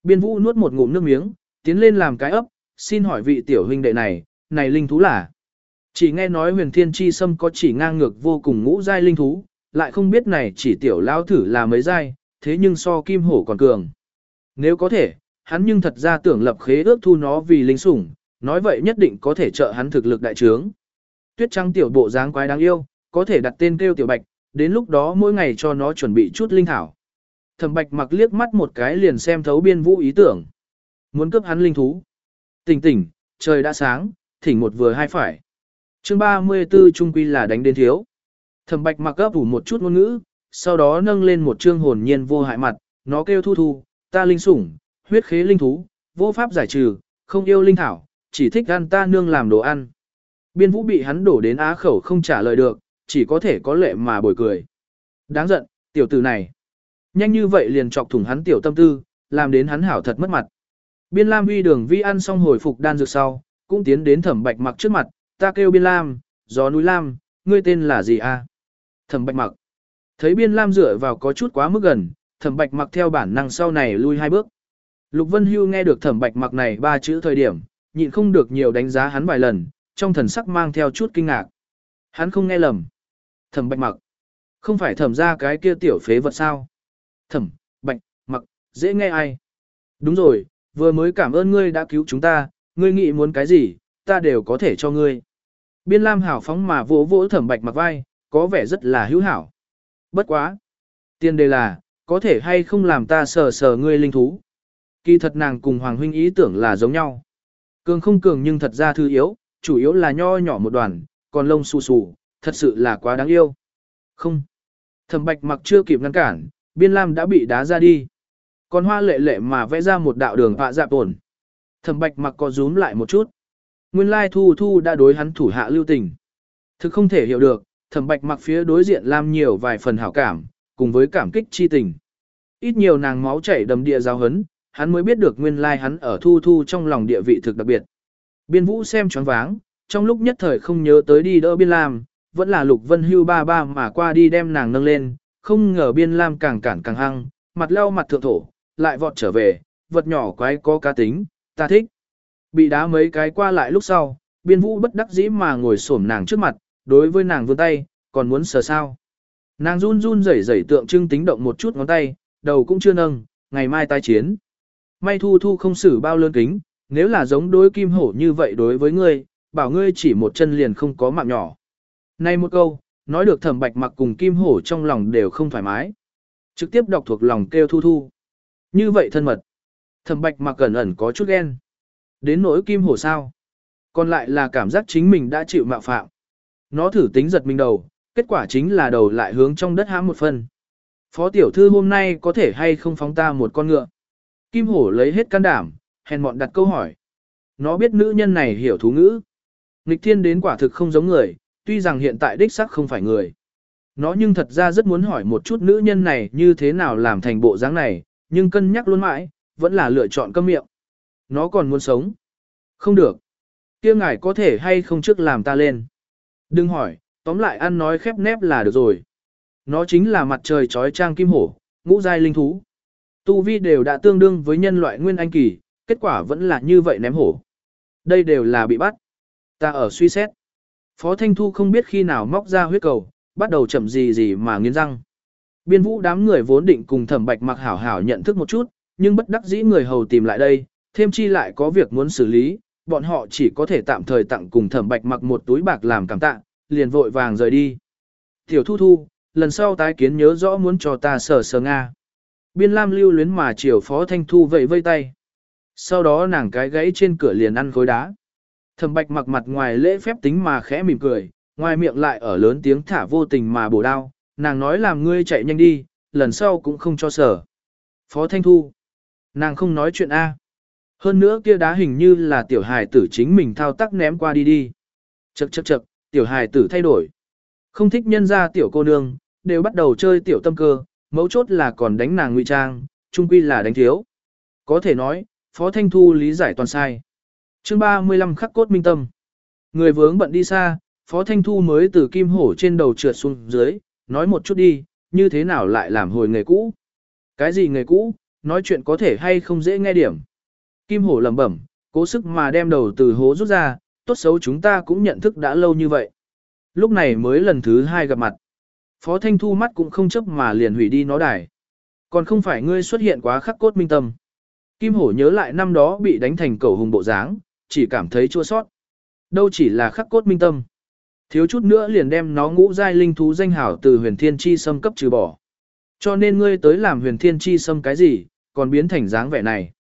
Biên vũ nuốt một ngụm nước miếng, tiến lên làm cái ấp, xin hỏi vị tiểu huynh đệ này, này linh thú là. Chỉ nghe nói huyền thiên chi sâm có chỉ ngang ngược vô cùng ngũ giai linh thú, lại không biết này chỉ tiểu lao thử là mấy giai, thế nhưng so kim hổ còn cường. Nếu có thể, hắn nhưng thật ra tưởng lập khế ước thu nó vì linh sủng, nói vậy nhất định có thể trợ hắn thực lực đại trướng. Tuyết trắng tiểu bộ dáng quái đáng yêu, có thể đặt tên kêu tiểu bạch, đến lúc đó mỗi ngày cho nó chuẩn bị chút linh thảo. Thẩm bạch mặc liếc mắt một cái liền xem thấu biên vũ ý tưởng. Muốn cướp hắn linh thú. Tỉnh tỉnh, trời đã sáng, thỉnh một vừa hai phải. chương 34 trung quy là đánh đến thiếu. Thẩm bạch mặc gấp ủ một chút ngôn ngữ, sau đó nâng lên một trương hồn nhiên vô hại mặt, nó kêu thu thu, ta linh sủng, huyết khế linh thú, vô pháp giải trừ, không yêu linh thảo, chỉ thích ăn ta nương làm đồ ăn. Biên vũ bị hắn đổ đến á khẩu không trả lời được, chỉ có thể có lệ mà bồi cười. Đáng giận, tiểu tử này. Nhanh như vậy liền chọc thủng hắn tiểu tâm tư, làm đến hắn hảo thật mất mặt. Biên Lam vi đường vi ăn xong hồi phục đan dược sau, cũng tiến đến thẩm bạch mặc trước mặt, ta kêu Biên Lam, gió núi Lam, ngươi tên là gì a? Thẩm bạch mặc. Thấy Biên Lam dựa vào có chút quá mức gần, thẩm bạch mặc theo bản năng sau này lui hai bước. Lục Vân Hưu nghe được thẩm bạch mặc này ba chữ thời điểm, nhịn không được nhiều đánh giá hắn vài lần, trong thần sắc mang theo chút kinh ngạc. Hắn không nghe lầm. Thẩm bạch mặc. Không phải thẩm ra cái kia tiểu phế vật sao. Thẩm, bạch, mặc, dễ nghe ai. Đúng rồi, vừa mới cảm ơn ngươi đã cứu chúng ta, ngươi nghĩ muốn cái gì, ta đều có thể cho ngươi. Biên Lam hảo phóng mà vỗ vỗ thẩm bạch mặc vai, có vẻ rất là hữu hảo. Bất quá. Tiên đề là, có thể hay không làm ta sờ sờ ngươi linh thú. Kỳ thật nàng cùng Hoàng Huynh ý tưởng là giống nhau. Cường không cường nhưng thật ra thư yếu, chủ yếu là nho nhỏ một đoàn, còn lông xù xù, thật sự là quá đáng yêu. Không. Thẩm bạch mặc chưa kịp ngăn cản, biên lam đã bị đá ra đi. Còn hoa lệ lệ mà vẽ ra một đạo đường họa dạ tổn. Thẩm bạch mặc có rúm lại một chút. Nguyên lai thu thu đã đối hắn thủ hạ lưu tình. Thực không thể hiểu được, thẩm bạch mặc phía đối diện lam nhiều vài phần hảo cảm, cùng với cảm kích chi tình. Ít nhiều nàng máu chảy đầm địa giao hấn, hắn mới biết được nguyên lai hắn ở thu thu trong lòng địa vị thực đặc biệt. Biên vũ xem choáng váng, trong lúc nhất thời không nhớ tới đi đỡ biên lam, vẫn là lục vân hưu ba ba mà qua đi đem nàng nâng lên, không ngờ biên lam càng cản càng hăng, mặt leo mặt thượng thổ, lại vọt trở về, vật nhỏ quái có cá tính, ta thích. Bị đá mấy cái qua lại lúc sau, biên vũ bất đắc dĩ mà ngồi xổm nàng trước mặt, đối với nàng vươn tay, còn muốn sờ sao. Nàng run run rẩy rẩy tượng trưng tính động một chút ngón tay, đầu cũng chưa nâng, ngày mai tái chiến. May thu thu không xử bao lớn kính, nếu là giống đối kim hổ như vậy đối với ngươi, bảo ngươi chỉ một chân liền không có mạng nhỏ. Nay một câu, nói được thẩm bạch mặc cùng kim hổ trong lòng đều không thoải mái. Trực tiếp đọc thuộc lòng kêu thu thu. Như vậy thân mật. Thẩm bạch mặc ẩn ẩn có chút ghen. Đến nỗi kim hổ sao. Còn lại là cảm giác chính mình đã chịu mạo phạm. Nó thử tính giật mình đầu, kết quả chính là đầu lại hướng trong đất hãm một phần. Phó tiểu thư hôm nay có thể hay không phóng ta một con ngựa. Kim hổ lấy hết can đảm, hèn mọn đặt câu hỏi. Nó biết nữ nhân này hiểu thú ngữ. Nghịch thiên đến quả thực không giống người, tuy rằng hiện tại đích sắc không phải người. Nó nhưng thật ra rất muốn hỏi một chút nữ nhân này như thế nào làm thành bộ dáng này, nhưng cân nhắc luôn mãi, vẫn là lựa chọn câm miệng. Nó còn muốn sống. Không được. kia ngài có thể hay không trước làm ta lên. Đừng hỏi, tóm lại ăn nói khép nép là được rồi. Nó chính là mặt trời trói trang kim hổ, ngũ giai linh thú. Tu vi đều đã tương đương với nhân loại nguyên anh kỳ, kết quả vẫn là như vậy ném hổ. Đây đều là bị bắt. Ta ở suy xét. Phó Thanh Thu không biết khi nào móc ra huyết cầu, bắt đầu chậm gì gì mà nghiến răng. Biên vũ đám người vốn định cùng thẩm bạch mặc hảo hảo nhận thức một chút, nhưng bất đắc dĩ người hầu tìm lại đây, thêm chi lại có việc muốn xử lý, bọn họ chỉ có thể tạm thời tặng cùng thẩm bạch mặc một túi bạc làm cảm tạ, liền vội vàng rời đi. Tiểu thu thu, lần sau tái kiến nhớ rõ muốn cho ta sờ sờ Nga. Biên lam lưu luyến mà chiều phó thanh thu vẫy vây tay. Sau đó nàng cái gãy trên cửa liền ăn khối đá. Thẩm bạch mặc mặt ngoài lễ phép tính mà khẽ mỉm cười, ngoài miệng lại ở lớn tiếng thả vô tình mà bổ đao, nàng nói làm ngươi chạy nhanh đi, lần sau cũng không cho sở. Phó Thanh Thu, nàng không nói chuyện A. Hơn nữa kia đá hình như là tiểu hài tử chính mình thao tác ném qua đi đi. Chậc chậc chậc, tiểu hài tử thay đổi. Không thích nhân ra tiểu cô nương, đều bắt đầu chơi tiểu tâm cơ, mấu chốt là còn đánh nàng ngụy trang, chung quy là đánh thiếu. Có thể nói, Phó Thanh Thu lý giải toàn sai chương 35 khắc cốt minh tâm. Người vướng bận đi xa, Phó Thanh Thu mới từ kim hổ trên đầu trượt xuống dưới, nói một chút đi, như thế nào lại làm hồi nghề cũ. Cái gì nghề cũ, nói chuyện có thể hay không dễ nghe điểm. Kim hổ lẩm bẩm, cố sức mà đem đầu từ hố rút ra, tốt xấu chúng ta cũng nhận thức đã lâu như vậy. Lúc này mới lần thứ hai gặp mặt. Phó Thanh Thu mắt cũng không chấp mà liền hủy đi nó đài. Còn không phải ngươi xuất hiện quá khắc cốt minh tâm. Kim hổ nhớ lại năm đó bị đánh thành cầu hùng bộ dáng, chỉ cảm thấy chua sót. Đâu chỉ là khắc cốt minh tâm. Thiếu chút nữa liền đem nó ngũ giai linh thú danh hảo từ huyền thiên chi xâm cấp trừ bỏ. Cho nên ngươi tới làm huyền thiên chi xâm cái gì, còn biến thành dáng vẻ này.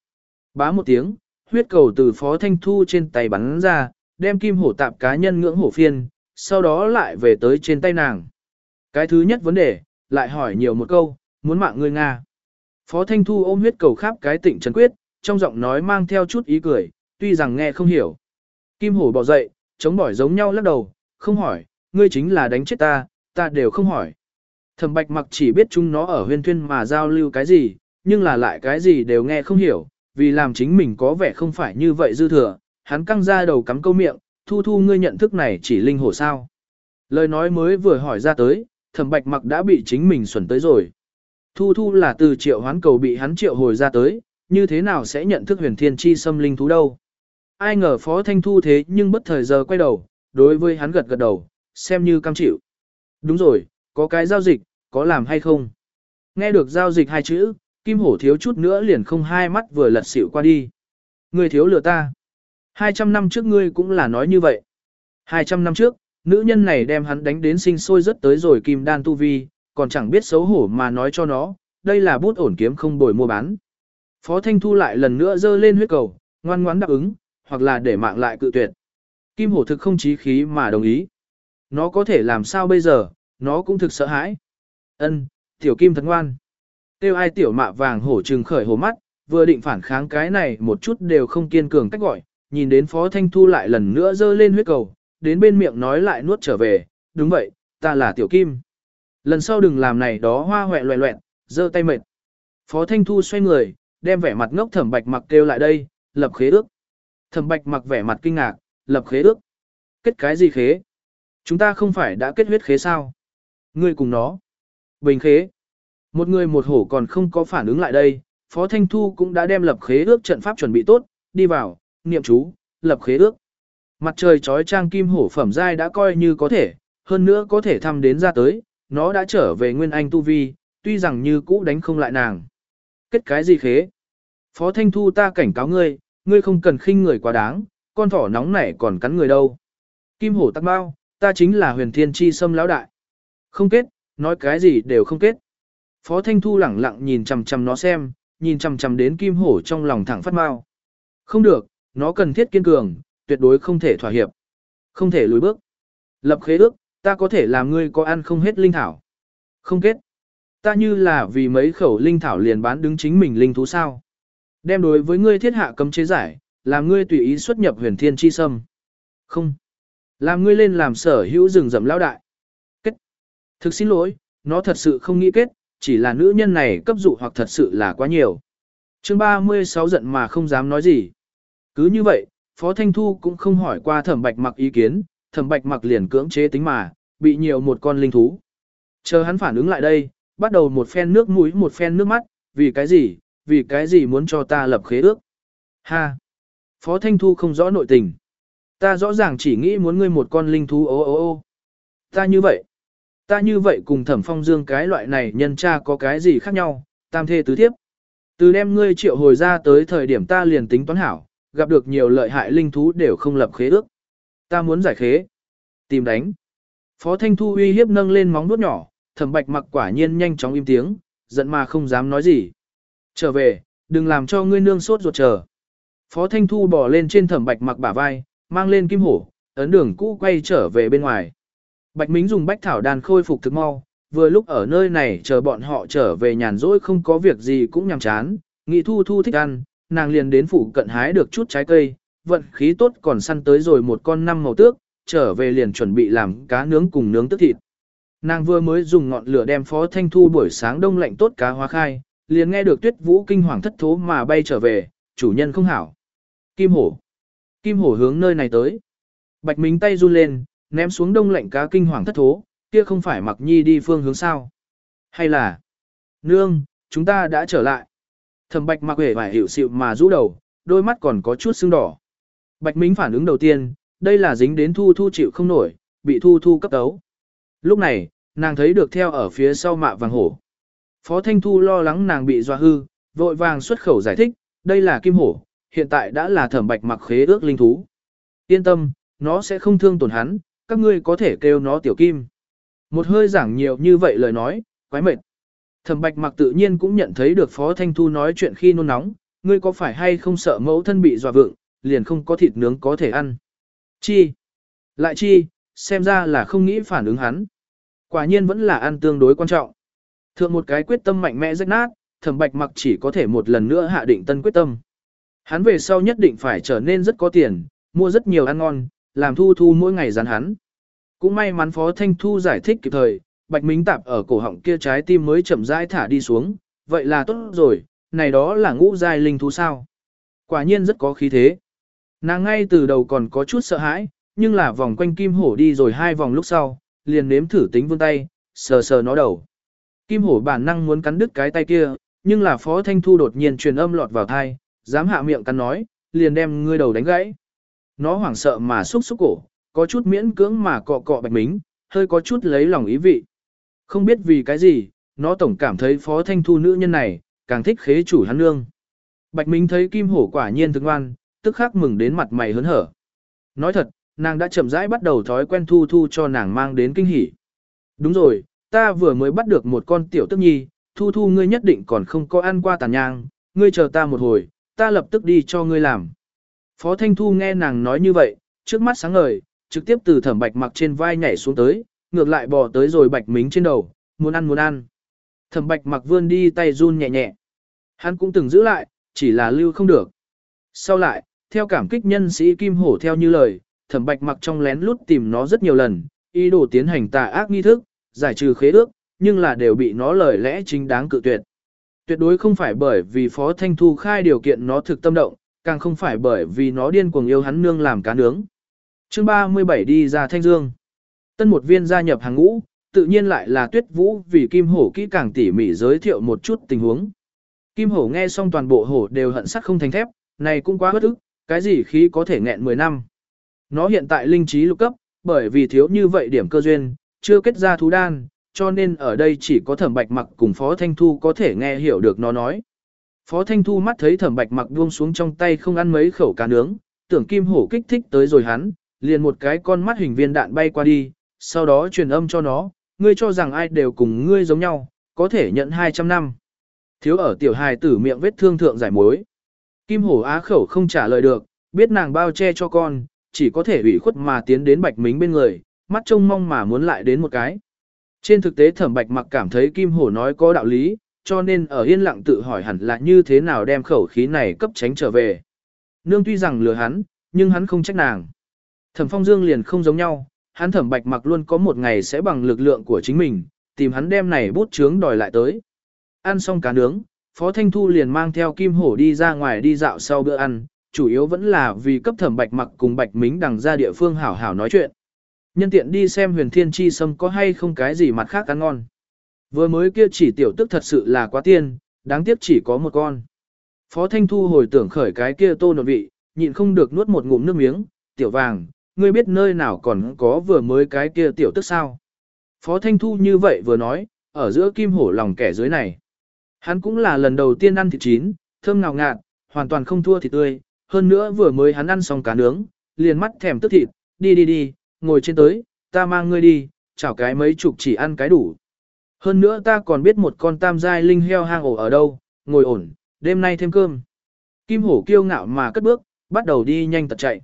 Bá một tiếng, huyết cầu từ phó thanh thu trên tay bắn ra, đem kim hổ tạp cá nhân ngưỡng hổ phiên, sau đó lại về tới trên tay nàng. Cái thứ nhất vấn đề, lại hỏi nhiều một câu, muốn mạng ngươi Nga. Phó Thanh Thu ôm huyết cầu khắp cái tịnh trấn quyết, trong giọng nói mang theo chút ý cười, tuy rằng nghe không hiểu. Kim hổ bỏ dậy, chống bỏi giống nhau lắc đầu, không hỏi, ngươi chính là đánh chết ta, ta đều không hỏi. Thẩm bạch mặc chỉ biết chúng nó ở huyên thuyên mà giao lưu cái gì, nhưng là lại cái gì đều nghe không hiểu, vì làm chính mình có vẻ không phải như vậy dư thừa, hắn căng ra đầu cắm câu miệng, thu thu ngươi nhận thức này chỉ linh hổ sao. Lời nói mới vừa hỏi ra tới, thẩm bạch mặc đã bị chính mình xuẩn tới rồi. Thu thu là từ triệu hoán cầu bị hắn triệu hồi ra tới, như thế nào sẽ nhận thức huyền thiên chi xâm linh thú đâu. Ai ngờ phó thanh thu thế nhưng bất thời giờ quay đầu, đối với hắn gật gật đầu, xem như cam chịu. Đúng rồi, có cái giao dịch, có làm hay không? Nghe được giao dịch hai chữ, kim hổ thiếu chút nữa liền không hai mắt vừa lật xỉu qua đi. Người thiếu lừa ta. 200 năm trước ngươi cũng là nói như vậy. 200 năm trước, nữ nhân này đem hắn đánh đến sinh sôi rất tới rồi kim đan tu vi, còn chẳng biết xấu hổ mà nói cho nó, đây là bút ổn kiếm không bồi mua bán. Phó Thanh Thu lại lần nữa dơ lên huyết cầu, ngoan ngoãn đáp ứng, hoặc là để mạng lại cự tuyệt. Kim hổ thực không chí khí mà đồng ý. Nó có thể làm sao bây giờ, nó cũng thực sợ hãi. Ân, tiểu kim thật ngoan. Tiêu ai tiểu mạ vàng hổ trừng khởi hổ mắt, vừa định phản kháng cái này một chút đều không kiên cường cách gọi, nhìn đến Phó Thanh Thu lại lần nữa dơ lên huyết cầu, đến bên miệng nói lại nuốt trở về, đúng vậy, ta là tiểu kim. Lần sau đừng làm này đó hoa hoẹ loẹ loẹn, dơ tay mệt. Phó Thanh Thu xoay người, đem vẻ mặt ngốc thẩm bạch mặc kêu lại đây, lập khế ước. Thẩm bạch mặc vẻ mặt kinh ngạc, lập khế ước. Kết cái gì khế? Chúng ta không phải đã kết huyết khế sao? Ngươi cùng nó. Bình khế. Một người một hổ còn không có phản ứng lại đây, Phó Thanh Thu cũng đã đem lập khế ước trận pháp chuẩn bị tốt, đi vào, niệm chú, lập khế ước. Mặt trời trói trang kim hổ phẩm giai đã coi như có thể, hơn nữa có thể thăm đến ra tới, nó đã trở về nguyên anh tu vi, tuy rằng như cũ đánh không lại nàng. Kết cái gì khế? Phó Thanh Thu ta cảnh cáo ngươi, ngươi không cần khinh người quá đáng, con thỏ nóng nảy còn cắn người đâu. Kim hổ tắc bao, ta chính là huyền thiên chi sâm lão đại. Không kết, nói cái gì đều không kết. Phó Thanh Thu lẳng lặng nhìn chằm chằm nó xem, nhìn chằm chằm đến kim hổ trong lòng thẳng phát mau. Không được, nó cần thiết kiên cường, tuyệt đối không thể thỏa hiệp. Không thể lùi bước. Lập khế ước, ta có thể làm ngươi có ăn không hết linh thảo. Không kết. Ta như là vì mấy khẩu linh thảo liền bán đứng chính mình linh thú sao. Đem đối với ngươi thiết hạ cấm chế giải, làm ngươi tùy ý xuất nhập huyền thiên chi sâm. Không. Làm ngươi lên làm sở hữu rừng rậm lão đại. Kết. Thực xin lỗi, nó thật sự không nghĩ kết, chỉ là nữ nhân này cấp dụ hoặc thật sự là quá nhiều. chương 36 giận mà không dám nói gì. Cứ như vậy, Phó Thanh Thu cũng không hỏi qua thẩm bạch mặc ý kiến, thẩm bạch mặc liền cưỡng chế tính mà, bị nhiều một con linh thú. Chờ hắn phản ứng lại đây, bắt đầu một phen nước mũi một phen nước mắt, vì cái gì, vì cái gì muốn cho ta lập khế ước. Ha! Phó Thanh Thu không rõ nội tình. Ta rõ ràng chỉ nghĩ muốn ngươi một con linh thú ô ô ô. Ta như vậy. ta như vậy cùng thẩm phong dương cái loại này nhân cha có cái gì khác nhau, tam thê tứ thiếp. Từ đem ngươi triệu hồi ra tới thời điểm ta liền tính toán hảo, gặp được nhiều lợi hại linh thú đều không lập khế ước. Ta muốn giải khế. Tìm đánh. Phó Thanh Thu uy hiếp nâng lên móng vuốt nhỏ, thẩm bạch mặc quả nhiên nhanh chóng im tiếng, giận mà không dám nói gì. Trở về, đừng làm cho ngươi nương sốt ruột chờ. Phó Thanh Thu bỏ lên trên thẩm bạch mặc bả vai, mang lên kim hổ, ấn đường cũ quay trở về bên ngoài. Bạch Mính dùng bách thảo đàn khôi phục thực mau, vừa lúc ở nơi này chờ bọn họ trở về nhàn rỗi không có việc gì cũng nhàm chán, nghĩ thu thu thích ăn, nàng liền đến phủ cận hái được chút trái cây, vận khí tốt còn săn tới rồi một con năm màu tước, trở về liền chuẩn bị làm cá nướng cùng nướng tức thịt. Nàng vừa mới dùng ngọn lửa đem phó thanh thu buổi sáng đông lạnh tốt cá hóa khai, liền nghe được tuyết vũ kinh hoàng thất thố mà bay trở về, chủ nhân không hảo. Kim hổ. Kim hổ hướng nơi này tới. Bạch Minh tay run lên, ném xuống đông lạnh cá kinh hoàng thất thố, kia không phải mặc nhi đi phương hướng sao. Hay là, nương, chúng ta đã trở lại. Thẩm bạch mặc hề vải hiểu xịu mà rũ đầu, đôi mắt còn có chút sưng đỏ. Bạch Minh phản ứng đầu tiên, đây là dính đến thu thu chịu không nổi, bị thu thu cấp tấu. Lúc này, nàng thấy được theo ở phía sau mạ vàng hổ. Phó Thanh Thu lo lắng nàng bị dọa hư, vội vàng xuất khẩu giải thích, đây là kim hổ, hiện tại đã là thẩm bạch mặc khế ước linh thú. Yên tâm, nó sẽ không thương tổn hắn, các ngươi có thể kêu nó tiểu kim. Một hơi giảng nhiều như vậy lời nói, quái mệt. Thẩm bạch mặc tự nhiên cũng nhận thấy được Phó Thanh Thu nói chuyện khi nôn nóng, ngươi có phải hay không sợ mẫu thân bị dọa vượng, liền không có thịt nướng có thể ăn. Chi? Lại chi, xem ra là không nghĩ phản ứng hắn. Quả nhiên vẫn là ăn tương đối quan trọng. Thượng một cái quyết tâm mạnh mẽ rách nát, thẩm bạch mặc chỉ có thể một lần nữa hạ định tân quyết tâm. Hắn về sau nhất định phải trở nên rất có tiền, mua rất nhiều ăn ngon, làm thu thu mỗi ngày dán hắn. Cũng may mắn Phó Thanh Thu giải thích kịp thời, Bạch Minh tạp ở cổ họng kia trái tim mới chậm rãi thả đi xuống, vậy là tốt rồi, này đó là ngũ giai linh thú sao. Quả nhiên rất có khí thế. Nàng ngay từ đầu còn có chút sợ hãi, nhưng là vòng quanh kim hổ đi rồi hai vòng lúc sau, liền nếm thử tính vương tay, sờ sờ nó đầu. Kim hổ bản năng muốn cắn đứt cái tay kia, nhưng là Phó Thanh Thu đột nhiên truyền âm lọt vào thai, dám hạ miệng cắn nói, liền đem ngươi đầu đánh gãy. Nó hoảng sợ mà xúc xúc cổ, có chút miễn cưỡng mà cọ cọ bạch mính, hơi có chút lấy lòng ý vị. Không biết vì cái gì, nó tổng cảm thấy Phó Thanh Thu nữ nhân này, càng thích khế chủ hắn nương. Bạch Minh thấy kim hổ quả nhiên thức ngoan, tức khắc mừng đến mặt mày hớn hở. Nói thật, nàng đã chậm rãi bắt đầu thói quen thu thu cho nàng mang đến kinh hỉ. Đúng rồi, ta vừa mới bắt được một con tiểu tức nhi, thu thu ngươi nhất định còn không có ăn qua tàn nhang, ngươi chờ ta một hồi, ta lập tức đi cho ngươi làm. Phó Thanh Thu nghe nàng nói như vậy, trước mắt sáng ngời, trực tiếp từ thẩm bạch mặc trên vai nhảy xuống tới, ngược lại bò tới rồi bạch mính trên đầu, muốn ăn muốn ăn. Thẩm bạch mặc vươn đi tay run nhẹ nhẹ. Hắn cũng từng giữ lại, chỉ là lưu không được. Sau lại, theo cảm kích nhân sĩ Kim Hổ theo như lời, thẩm bạch mặc trong lén lút tìm nó rất nhiều lần, ý đồ tiến hành tà ác nghi thức, giải trừ khế ước, nhưng là đều bị nó lời lẽ chính đáng cự tuyệt. Tuyệt đối không phải bởi vì Phó Thanh Thu khai điều kiện nó thực tâm động, càng không phải bởi vì nó điên cuồng yêu hắn nương làm cá nướng. chương 37 đi ra Thanh Dương. Tân một viên gia nhập hàng ngũ, tự nhiên lại là tuyết vũ vì Kim Hổ kỹ càng tỉ mỉ giới thiệu một chút tình huống. Kim Hổ nghe xong toàn bộ hổ đều hận sắt không thành thép, này cũng quá bất ức, cái gì khí có thể nghẹn 10 năm. Nó hiện tại linh trí lục cấp, bởi vì thiếu như vậy điểm cơ duyên, chưa kết ra thú đan, cho nên ở đây chỉ có thẩm bạch mặc cùng Phó Thanh Thu có thể nghe hiểu được nó nói. Phó Thanh Thu mắt thấy thẩm bạch mặc buông xuống trong tay không ăn mấy khẩu cá nướng, tưởng kim hổ kích thích tới rồi hắn, liền một cái con mắt hình viên đạn bay qua đi, sau đó truyền âm cho nó, ngươi cho rằng ai đều cùng ngươi giống nhau, có thể nhận 200 năm. Thiếu ở tiểu hài tử miệng vết thương thượng giải mối. Kim hổ á khẩu không trả lời được, biết nàng bao che cho con, chỉ có thể ủy khuất mà tiến đến bạch mính bên người, mắt trông mong mà muốn lại đến một cái. Trên thực tế thẩm bạch mặc cảm thấy kim hổ nói có đạo lý, cho nên ở yên lặng tự hỏi hẳn là như thế nào đem khẩu khí này cấp tránh trở về. Nương tuy rằng lừa hắn, nhưng hắn không trách nàng. Thẩm phong dương liền không giống nhau, hắn thẩm bạch mặc luôn có một ngày sẽ bằng lực lượng của chính mình, tìm hắn đem này bút chướng đòi lại tới. Ăn xong cá nướng, Phó Thanh Thu liền mang theo Kim Hổ đi ra ngoài đi dạo sau bữa ăn, chủ yếu vẫn là vì cấp thẩm bạch mặc cùng bạch mính đằng ra địa phương hảo hảo nói chuyện. Nhân tiện đi xem huyền thiên chi sâm có hay không cái gì mặt khác ăn ngon. Vừa mới kia chỉ tiểu tức thật sự là quá tiên, đáng tiếc chỉ có một con. Phó Thanh Thu hồi tưởng khởi cái kia tô nột vị, nhịn không được nuốt một ngụm nước miếng, tiểu vàng, ngươi biết nơi nào còn có vừa mới cái kia tiểu tức sao. Phó Thanh Thu như vậy vừa nói, ở giữa kim hổ lòng kẻ dưới này. Hắn cũng là lần đầu tiên ăn thịt chín, thơm ngào ngạt, hoàn toàn không thua thịt tươi, hơn nữa vừa mới hắn ăn xong cá nướng, liền mắt thèm tức thịt, đi đi đi, ngồi trên tới, ta mang ngươi đi, chảo cái mấy chục chỉ ăn cái đủ. Hơn nữa ta còn biết một con tam giai linh heo hang ổ ở đâu, ngồi ổn, đêm nay thêm cơm. Kim hổ kiêu ngạo mà cất bước, bắt đầu đi nhanh tật chạy.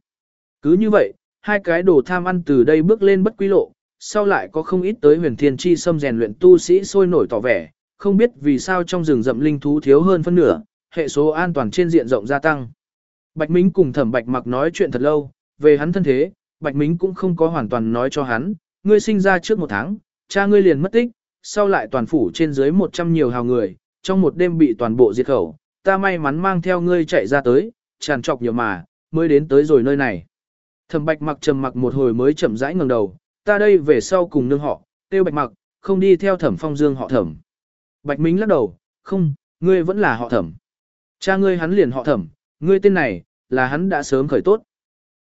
Cứ như vậy, hai cái đồ tham ăn từ đây bước lên bất quy lộ, sau lại có không ít tới huyền thiên chi xâm rèn luyện tu sĩ sôi nổi tỏ vẻ, không biết vì sao trong rừng rậm linh thú thiếu hơn phân nửa, hệ số an toàn trên diện rộng gia tăng. Bạch Mính cùng thẩm Bạch mặc nói chuyện thật lâu, về hắn thân thế, Bạch Mính cũng không có hoàn toàn nói cho hắn, ngươi sinh ra trước một tháng, cha ngươi liền mất tích, sau lại toàn phủ trên dưới 100 nhiều hào người, trong một đêm bị toàn bộ diệt khẩu, ta may mắn mang theo ngươi chạy ra tới, tràn trọc nhiều mà, mới đến tới rồi nơi này. Thẩm Bạch mặc trầm mặc một hồi mới chậm rãi ngẩng đầu, ta đây về sau cùng nương họ, tiêu Bạch mặc, không đi theo Thẩm Phong Dương họ Thẩm. Bạch Mính lắc đầu, không, ngươi vẫn là họ Thẩm. Cha ngươi hắn liền họ Thẩm, ngươi tên này, là hắn đã sớm khởi tốt.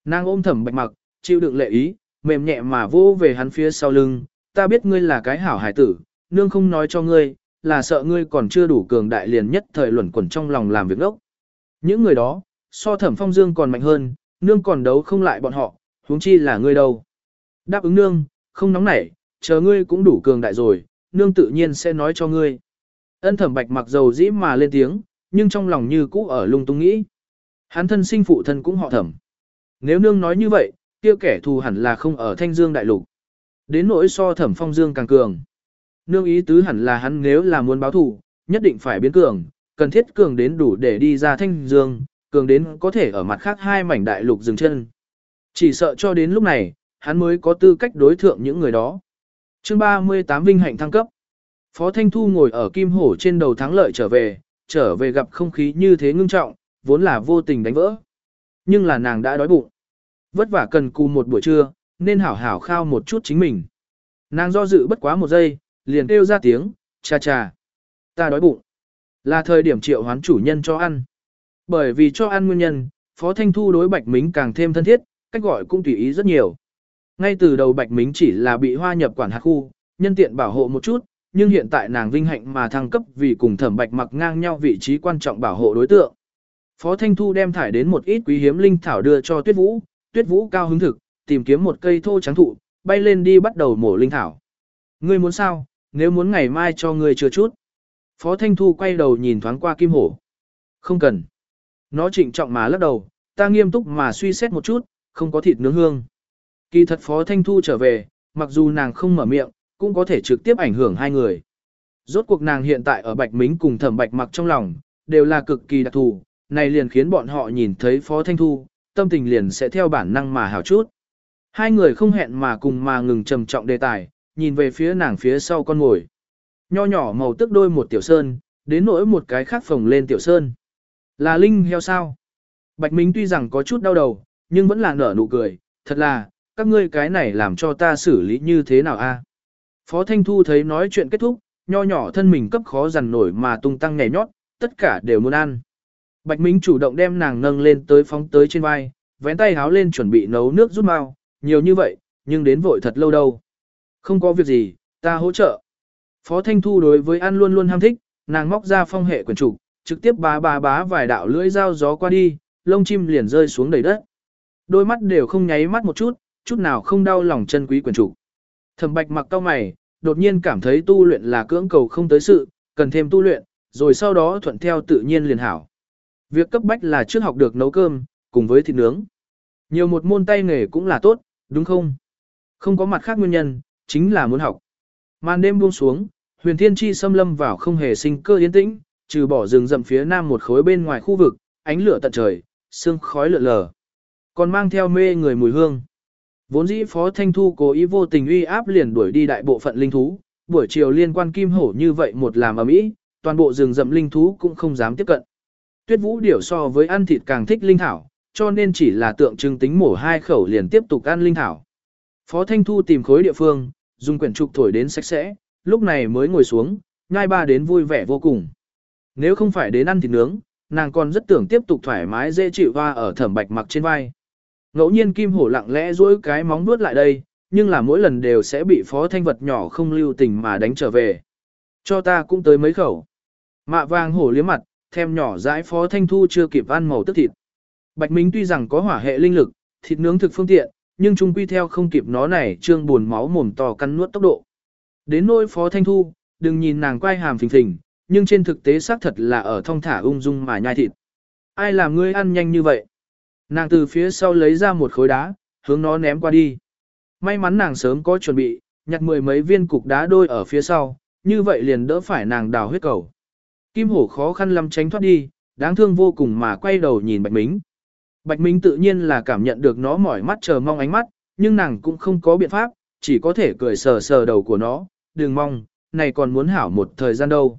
Nàng ôm Thẩm Bạch mặc, chịu đựng lệ ý, mềm nhẹ mà vô về hắn phía sau lưng, ta biết ngươi là cái hảo hải tử, nương không nói cho ngươi, là sợ ngươi còn chưa đủ cường đại liền nhất thời luẩn quẩn trong lòng làm việc ốc. Những người đó, so thẩm phong dương còn mạnh hơn, nương còn đấu không lại bọn họ, huống chi là ngươi đâu. Đáp ứng nương, không nóng nảy, chờ ngươi cũng đủ cường đại rồi, nương tự nhiên sẽ nói cho ngươi. Ân thẩm bạch mặc dầu dĩ mà lên tiếng, nhưng trong lòng như cũ ở lung tung nghĩ. Hắn thân sinh phụ thân cũng họ thẩm. Nếu nương nói như vậy, kia kẻ thù hẳn là không ở thanh dương đại lục. Đến nỗi so thẩm phong dương càng cường. Nương ý tứ hẳn là hắn nếu là muốn báo thù, nhất định phải biến cường, cần thiết cường đến đủ để đi ra thanh dương, cường đến có thể ở mặt khác hai mảnh đại lục dừng chân. Chỉ sợ cho đến lúc này, hắn mới có tư cách đối thượng những người đó. chương 38 Vinh hạnh thăng cấp. Phó Thanh Thu ngồi ở kim hổ trên đầu thắng lợi trở về, trở về gặp không khí như thế ngưng trọng, vốn là vô tình đánh vỡ. Nhưng là nàng đã đói bụng. Vất vả cần cù một buổi trưa, nên hảo hảo khao một chút chính mình. Nàng do dự bất quá một giây, liền kêu ra tiếng, cha cha. Ta đói bụng. Là thời điểm triệu hoán chủ nhân cho ăn. Bởi vì cho ăn nguyên nhân, Phó Thanh Thu đối Bạch Mính càng thêm thân thiết, cách gọi cũng tùy ý rất nhiều. Ngay từ đầu Bạch Mính chỉ là bị hoa nhập quản hạt khu, nhân tiện bảo hộ một chút, nhưng hiện tại nàng vinh hạnh mà thăng cấp vì cùng thẩm Bạch mặc ngang nhau vị trí quan trọng bảo hộ đối tượng. Phó Thanh Thu đem thải đến một ít quý hiếm linh thảo đưa cho Tuyết Vũ, Tuyết Vũ cao hứng thực, tìm kiếm một cây thô trắng thụ, bay lên đi bắt đầu mổ linh thảo. Ngươi muốn sao, nếu muốn ngày mai cho ngươi chưa chút. Phó Thanh Thu quay đầu nhìn thoáng qua Kim Hổ. Không cần. Nó trịnh trọng mà lắc đầu, ta nghiêm túc mà suy xét một chút, không có thịt nướng hương. Kỳ thật Phó Thanh Thu trở về, mặc dù nàng không mở miệng, cũng có thể trực tiếp ảnh hưởng hai người. Rốt cuộc nàng hiện tại ở Bạch Mính cùng Thẩm Bạch Mặc trong lòng, đều là cực kỳ đặc thù, này liền khiến bọn họ nhìn thấy Phó Thanh Thu, tâm tình liền sẽ theo bản năng mà hảo chút. Hai người không hẹn mà cùng mà ngừng trầm trọng đề tài, nhìn về phía nàng phía sau con ngồi. Nho nhỏ màu tức đôi một tiểu sơn, đến nỗi một cái khác phồng lên tiểu sơn. Là linh heo sao? Bạch Minh tuy rằng có chút đau đầu, nhưng vẫn là nở nụ cười, thật là, các ngươi cái này làm cho ta xử lý như thế nào a? Phó Thanh Thu thấy nói chuyện kết thúc, nho nhỏ thân mình cấp khó dằn nổi mà tung tăng nhảy nhót, tất cả đều muốn ăn. Bạch Minh chủ động đem nàng nâng lên tới phóng tới trên vai, vén tay háo lên chuẩn bị nấu nước rút mau, nhiều như vậy, nhưng đến vội thật lâu đâu. Không có việc gì, ta hỗ trợ. Phó Thanh Thu đối với ăn luôn luôn ham thích, nàng móc ra phong hệ quyển trục, trực tiếp bá bá bá vài đạo lưỡi dao gió qua đi, lông chim liền rơi xuống đầy đất. Đôi mắt đều không nháy mắt một chút, chút nào không đau lòng chân quý quyển trục. Thẩm Bạch mặc cau mày, đột nhiên cảm thấy tu luyện là cưỡng cầu không tới sự, cần thêm tu luyện, rồi sau đó thuận theo tự nhiên liền hảo. Việc cấp bách là trước học được nấu cơm, cùng với thịt nướng. Nhiều một môn tay nghề cũng là tốt, đúng không? Không có mặt khác nguyên nhân, chính là muốn học. Màn đêm buông xuống, huyền thiên chi xâm lâm vào không hề sinh cơ yên tĩnh, trừ bỏ rừng rậm phía nam một khối bên ngoài khu vực, ánh lửa tận trời, sương khói lượn lờ. Còn mang theo mê người mùi hương. Vốn dĩ Phó Thanh Thu cố ý vô tình uy áp liền đuổi đi đại bộ phận linh thú, buổi chiều liên quan kim hổ như vậy một làm ở mỹ, toàn bộ rừng rậm linh thú cũng không dám tiếp cận. Tuyết Vũ điểu so với ăn thịt càng thích linh thảo, cho nên chỉ là tượng trưng tính mổ hai khẩu liền tiếp tục ăn linh thảo. Phó Thanh Thu tìm khối địa phương, dùng quyển trục thổi đến sạch sẽ, lúc này mới ngồi xuống, nhai ba đến vui vẻ vô cùng. Nếu không phải đến ăn thịt nướng, nàng còn rất tưởng tiếp tục thoải mái dễ chịu hoa ở thẩm bạch mặc trên vai. Ngẫu nhiên kim hổ lặng lẽ duỗi cái móng vuốt lại đây, nhưng là mỗi lần đều sẽ bị phó thanh vật nhỏ không lưu tình mà đánh trở về. Cho ta cũng tới mấy khẩu. Mạ vàng hổ liếm mặt, thêm nhỏ dãi phó thanh thu chưa kịp ăn màu tức thịt. Bạch Minh tuy rằng có hỏa hệ linh lực, thịt nướng thực phương tiện, nhưng chung quy theo không kịp nó này trương buồn máu mồm to cắn nuốt tốc độ. Đến nỗi phó thanh thu, đừng nhìn nàng quay hàm phình phình, nhưng trên thực tế xác thật là ở thong thả ung dung mà nhai thịt. Ai làm ngươi ăn nhanh như vậy? Nàng từ phía sau lấy ra một khối đá, hướng nó ném qua đi. May mắn nàng sớm có chuẩn bị, nhặt mười mấy viên cục đá đôi ở phía sau, như vậy liền đỡ phải nàng đào huyết cầu. Kim hổ khó khăn lắm tránh thoát đi, đáng thương vô cùng mà quay đầu nhìn Bạch Mính. Bạch Mính tự nhiên là cảm nhận được nó mỏi mắt chờ mong ánh mắt, nhưng nàng cũng không có biện pháp, chỉ có thể cười sờ sờ đầu của nó, đừng mong, này còn muốn hảo một thời gian đâu.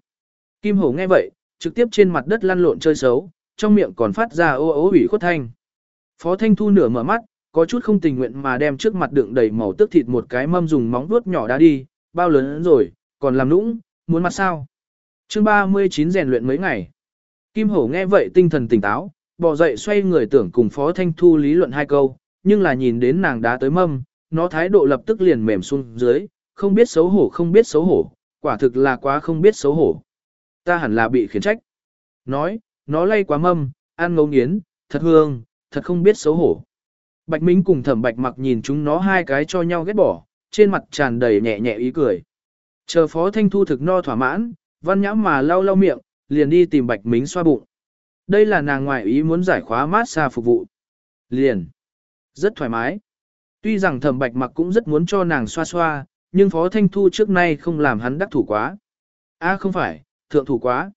Kim hổ nghe vậy, trực tiếp trên mặt đất lăn lộn chơi xấu, trong miệng còn phát ra ô ô ủy khuất thanh. Phó Thanh Thu nửa mở mắt, có chút không tình nguyện mà đem trước mặt đựng đầy màu tước thịt một cái mâm dùng móng vuốt nhỏ đá đi, bao lớn rồi, còn làm nũng, muốn mặt sao chương 39 rèn luyện mấy ngày. Kim Hổ nghe vậy tinh thần tỉnh táo, bò dậy xoay người tưởng cùng Phó Thanh Thu lý luận hai câu, nhưng là nhìn đến nàng đá tới mâm, nó thái độ lập tức liền mềm xuống dưới, không biết xấu hổ không biết xấu hổ, quả thực là quá không biết xấu hổ. Ta hẳn là bị khiển trách. Nói, nó lay quá mâm, ăn ngấu nghiến, thật hương, thật không biết xấu hổ. Bạch Minh cùng thẩm bạch mặc nhìn chúng nó hai cái cho nhau ghét bỏ, trên mặt tràn đầy nhẹ nhẹ ý cười. Chờ phó thanh thu thực no thỏa mãn, văn nhãm mà lau lau miệng, liền đi tìm bạch mính xoa bụng. Đây là nàng ngoại ý muốn giải khóa mát xa phục vụ. Liền. Rất thoải mái. Tuy rằng thẩm bạch mặc cũng rất muốn cho nàng xoa xoa, nhưng phó thanh thu trước nay không làm hắn đắc thủ quá. a à không phải, thượng thủ quá.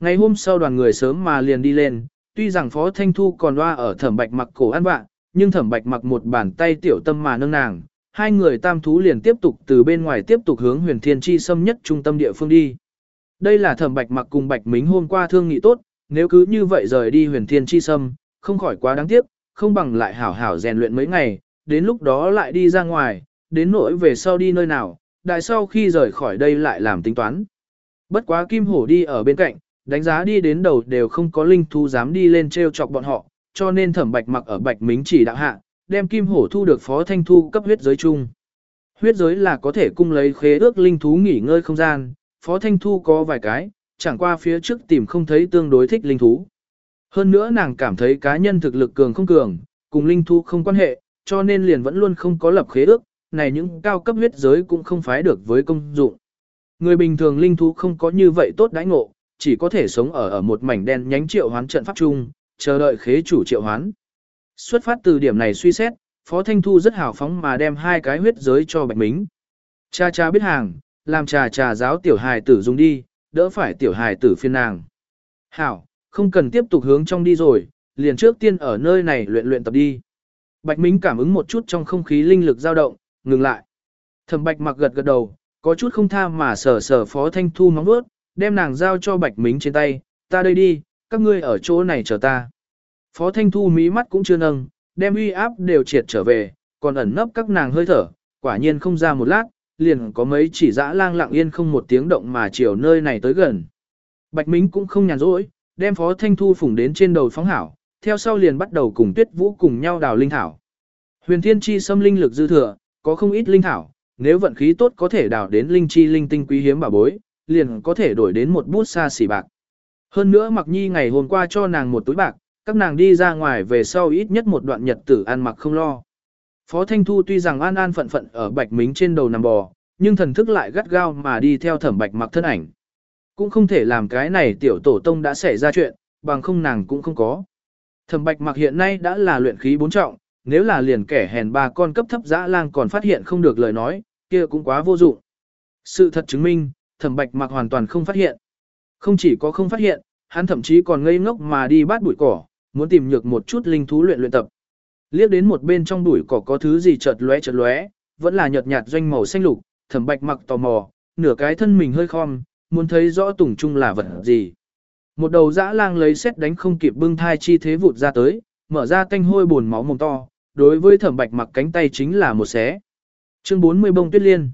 Ngày hôm sau đoàn người sớm mà liền đi lên, tuy rằng phó thanh thu còn loa ở thẩm bạch mặc cổ ăn vạ, nhưng thẩm bạch mặc một bàn tay tiểu tâm mà nâng nàng, hai người tam thú liền tiếp tục từ bên ngoài tiếp tục hướng huyền thiên chi xâm nhất trung tâm địa phương đi. Đây là thẩm bạch mặc cùng bạch mính hôm qua thương nghị tốt, nếu cứ như vậy rời đi huyền thiên chi Sâm, không khỏi quá đáng tiếc, không bằng lại hảo hảo rèn luyện mấy ngày, đến lúc đó lại đi ra ngoài, đến nỗi về sau đi nơi nào, đại sau khi rời khỏi đây lại làm tính toán. Bất quá kim hổ đi ở bên cạnh, đánh giá đi đến đầu đều không có linh thú dám đi lên treo chọc bọn họ, cho nên thẩm bạch mặc ở bạch mính chỉ đạo hạ, đem kim hổ thu được phó thanh thu cấp huyết giới chung. Huyết giới là có thể cung lấy khế ước linh thú nghỉ ngơi không gian, phó thanh thu có vài cái, chẳng qua phía trước tìm không thấy tương đối thích linh thú. Hơn nữa nàng cảm thấy cá nhân thực lực cường không cường, cùng linh thú không quan hệ, cho nên liền vẫn luôn không có lập khế ước, này những cao cấp huyết giới cũng không phái được với công dụng. Người bình thường linh thú không có như vậy tốt đãi ngộ, chỉ có thể sống ở ở một mảnh đen nhánh triệu hoán trận pháp chung, chờ đợi khế chủ triệu hoán. Xuất phát từ điểm này suy xét, Phó Thanh Thu rất hào phóng mà đem hai cái huyết giới cho Bạch Mính. Cha cha biết hàng, làm trà trà giáo tiểu hài tử dùng đi, đỡ phải tiểu hài tử phiên nàng. Hảo, không cần tiếp tục hướng trong đi rồi, liền trước tiên ở nơi này luyện luyện tập đi. Bạch Mính cảm ứng một chút trong không khí linh lực dao động, ngừng lại. Thẩm Bạch mặc gật gật đầu, có chút không tha mà sờ sờ Phó Thanh Thu móng vuốt, đem nàng giao cho Bạch Mính trên tay, ta đây đi, các ngươi ở chỗ này chờ ta. Phó Thanh Thu mí mắt cũng chưa nâng, đem uy áp đều triệt trở về, còn ẩn nấp các nàng hơi thở, quả nhiên không ra một lát, liền có mấy chỉ dã lang lặng yên không một tiếng động mà chiều nơi này tới gần. Bạch Mính cũng không nhàn rỗi, đem Phó Thanh Thu phủng đến trên đầu phóng hảo, theo sau liền bắt đầu cùng Tuyết Vũ cùng nhau đào linh thảo. Huyền Thiên Chi xâm linh lực dư thừa, có không ít linh thảo, nếu vận khí tốt có thể đào đến linh chi linh tinh quý hiếm bảo bối, liền có thể đổi đến một bút xa xỉ bạc. Hơn nữa Mặc Nhi ngày hôm qua cho nàng một túi bạc, các nàng đi ra ngoài về sau ít nhất một đoạn nhật tử ăn mặc không lo. Phó Thanh Thu tuy rằng an an phận phận ở bạch mính trên đầu nằm bò, nhưng thần thức lại gắt gao mà đi theo thẩm bạch mặc thân ảnh. Cũng không thể làm cái này tiểu tổ tông đã xảy ra chuyện, bằng không nàng cũng không có. Thẩm bạch mặc hiện nay đã là luyện khí bốn trọng, nếu là liền kẻ hèn ba con cấp thấp dã lang còn phát hiện không được lời nói, kia cũng quá vô dụng. Sự thật chứng minh, thẩm bạch mặc hoàn toàn không phát hiện. Không chỉ có không phát hiện, hắn thậm chí còn ngây ngốc mà đi bắt bụi cỏ, muốn tìm nhược một chút linh thú luyện luyện tập. Liếc đến một bên trong bụi cỏ có thứ gì chợt lóe chợt lóe, vẫn là nhợt nhạt doanh màu xanh lục, thẩm bạch mặc tò mò, nửa cái thân mình hơi khom, muốn thấy rõ tùng trung là vật gì. Một đầu dã lang lấy xét đánh không kịp bưng thai chi thế vụt ra tới, mở ra canh hôi buồn máu mồm to, đối với thẩm bạch mặc cánh tay chính là một xé. Chương 40 bông tuyết liên.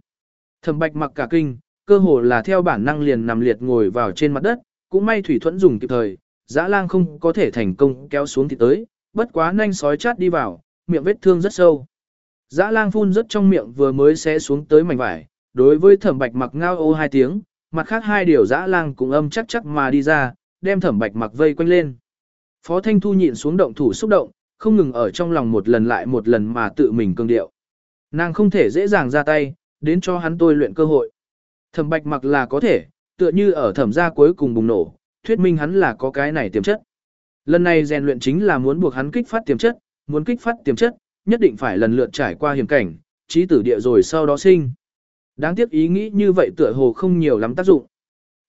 Thẩm bạch mặc cả kinh, cơ hồ là theo bản năng liền nằm liệt ngồi vào trên mặt đất, cũng may thủy thuẫn dùng kịp thời, dã lang không có thể thành công kéo xuống thì tới, bất quá nhanh sói chát đi vào, miệng vết thương rất sâu. Dã lang phun rất trong miệng vừa mới xé xuống tới mảnh vải, đối với thẩm bạch mặc ngao ô hai tiếng, mặt khác hai điều dã lang cũng âm chắc chắc mà đi ra, đem thẩm bạch mặc vây quanh lên. Phó Thanh Thu nhịn xuống động thủ xúc động, không ngừng ở trong lòng một lần lại một lần mà tự mình cương điệu. Nàng không thể dễ dàng ra tay, đến cho hắn tôi luyện cơ hội. Thẩm bạch mặc là có thể, tựa như ở thẩm gia cuối cùng bùng nổ, thuyết minh hắn là có cái này tiềm chất. Lần này rèn luyện chính là muốn buộc hắn kích phát tiềm chất, muốn kích phát tiềm chất, nhất định phải lần lượt trải qua hiểm cảnh, trí tử địa rồi sau đó sinh. Đáng tiếc ý nghĩ như vậy tựa hồ không nhiều lắm tác dụng.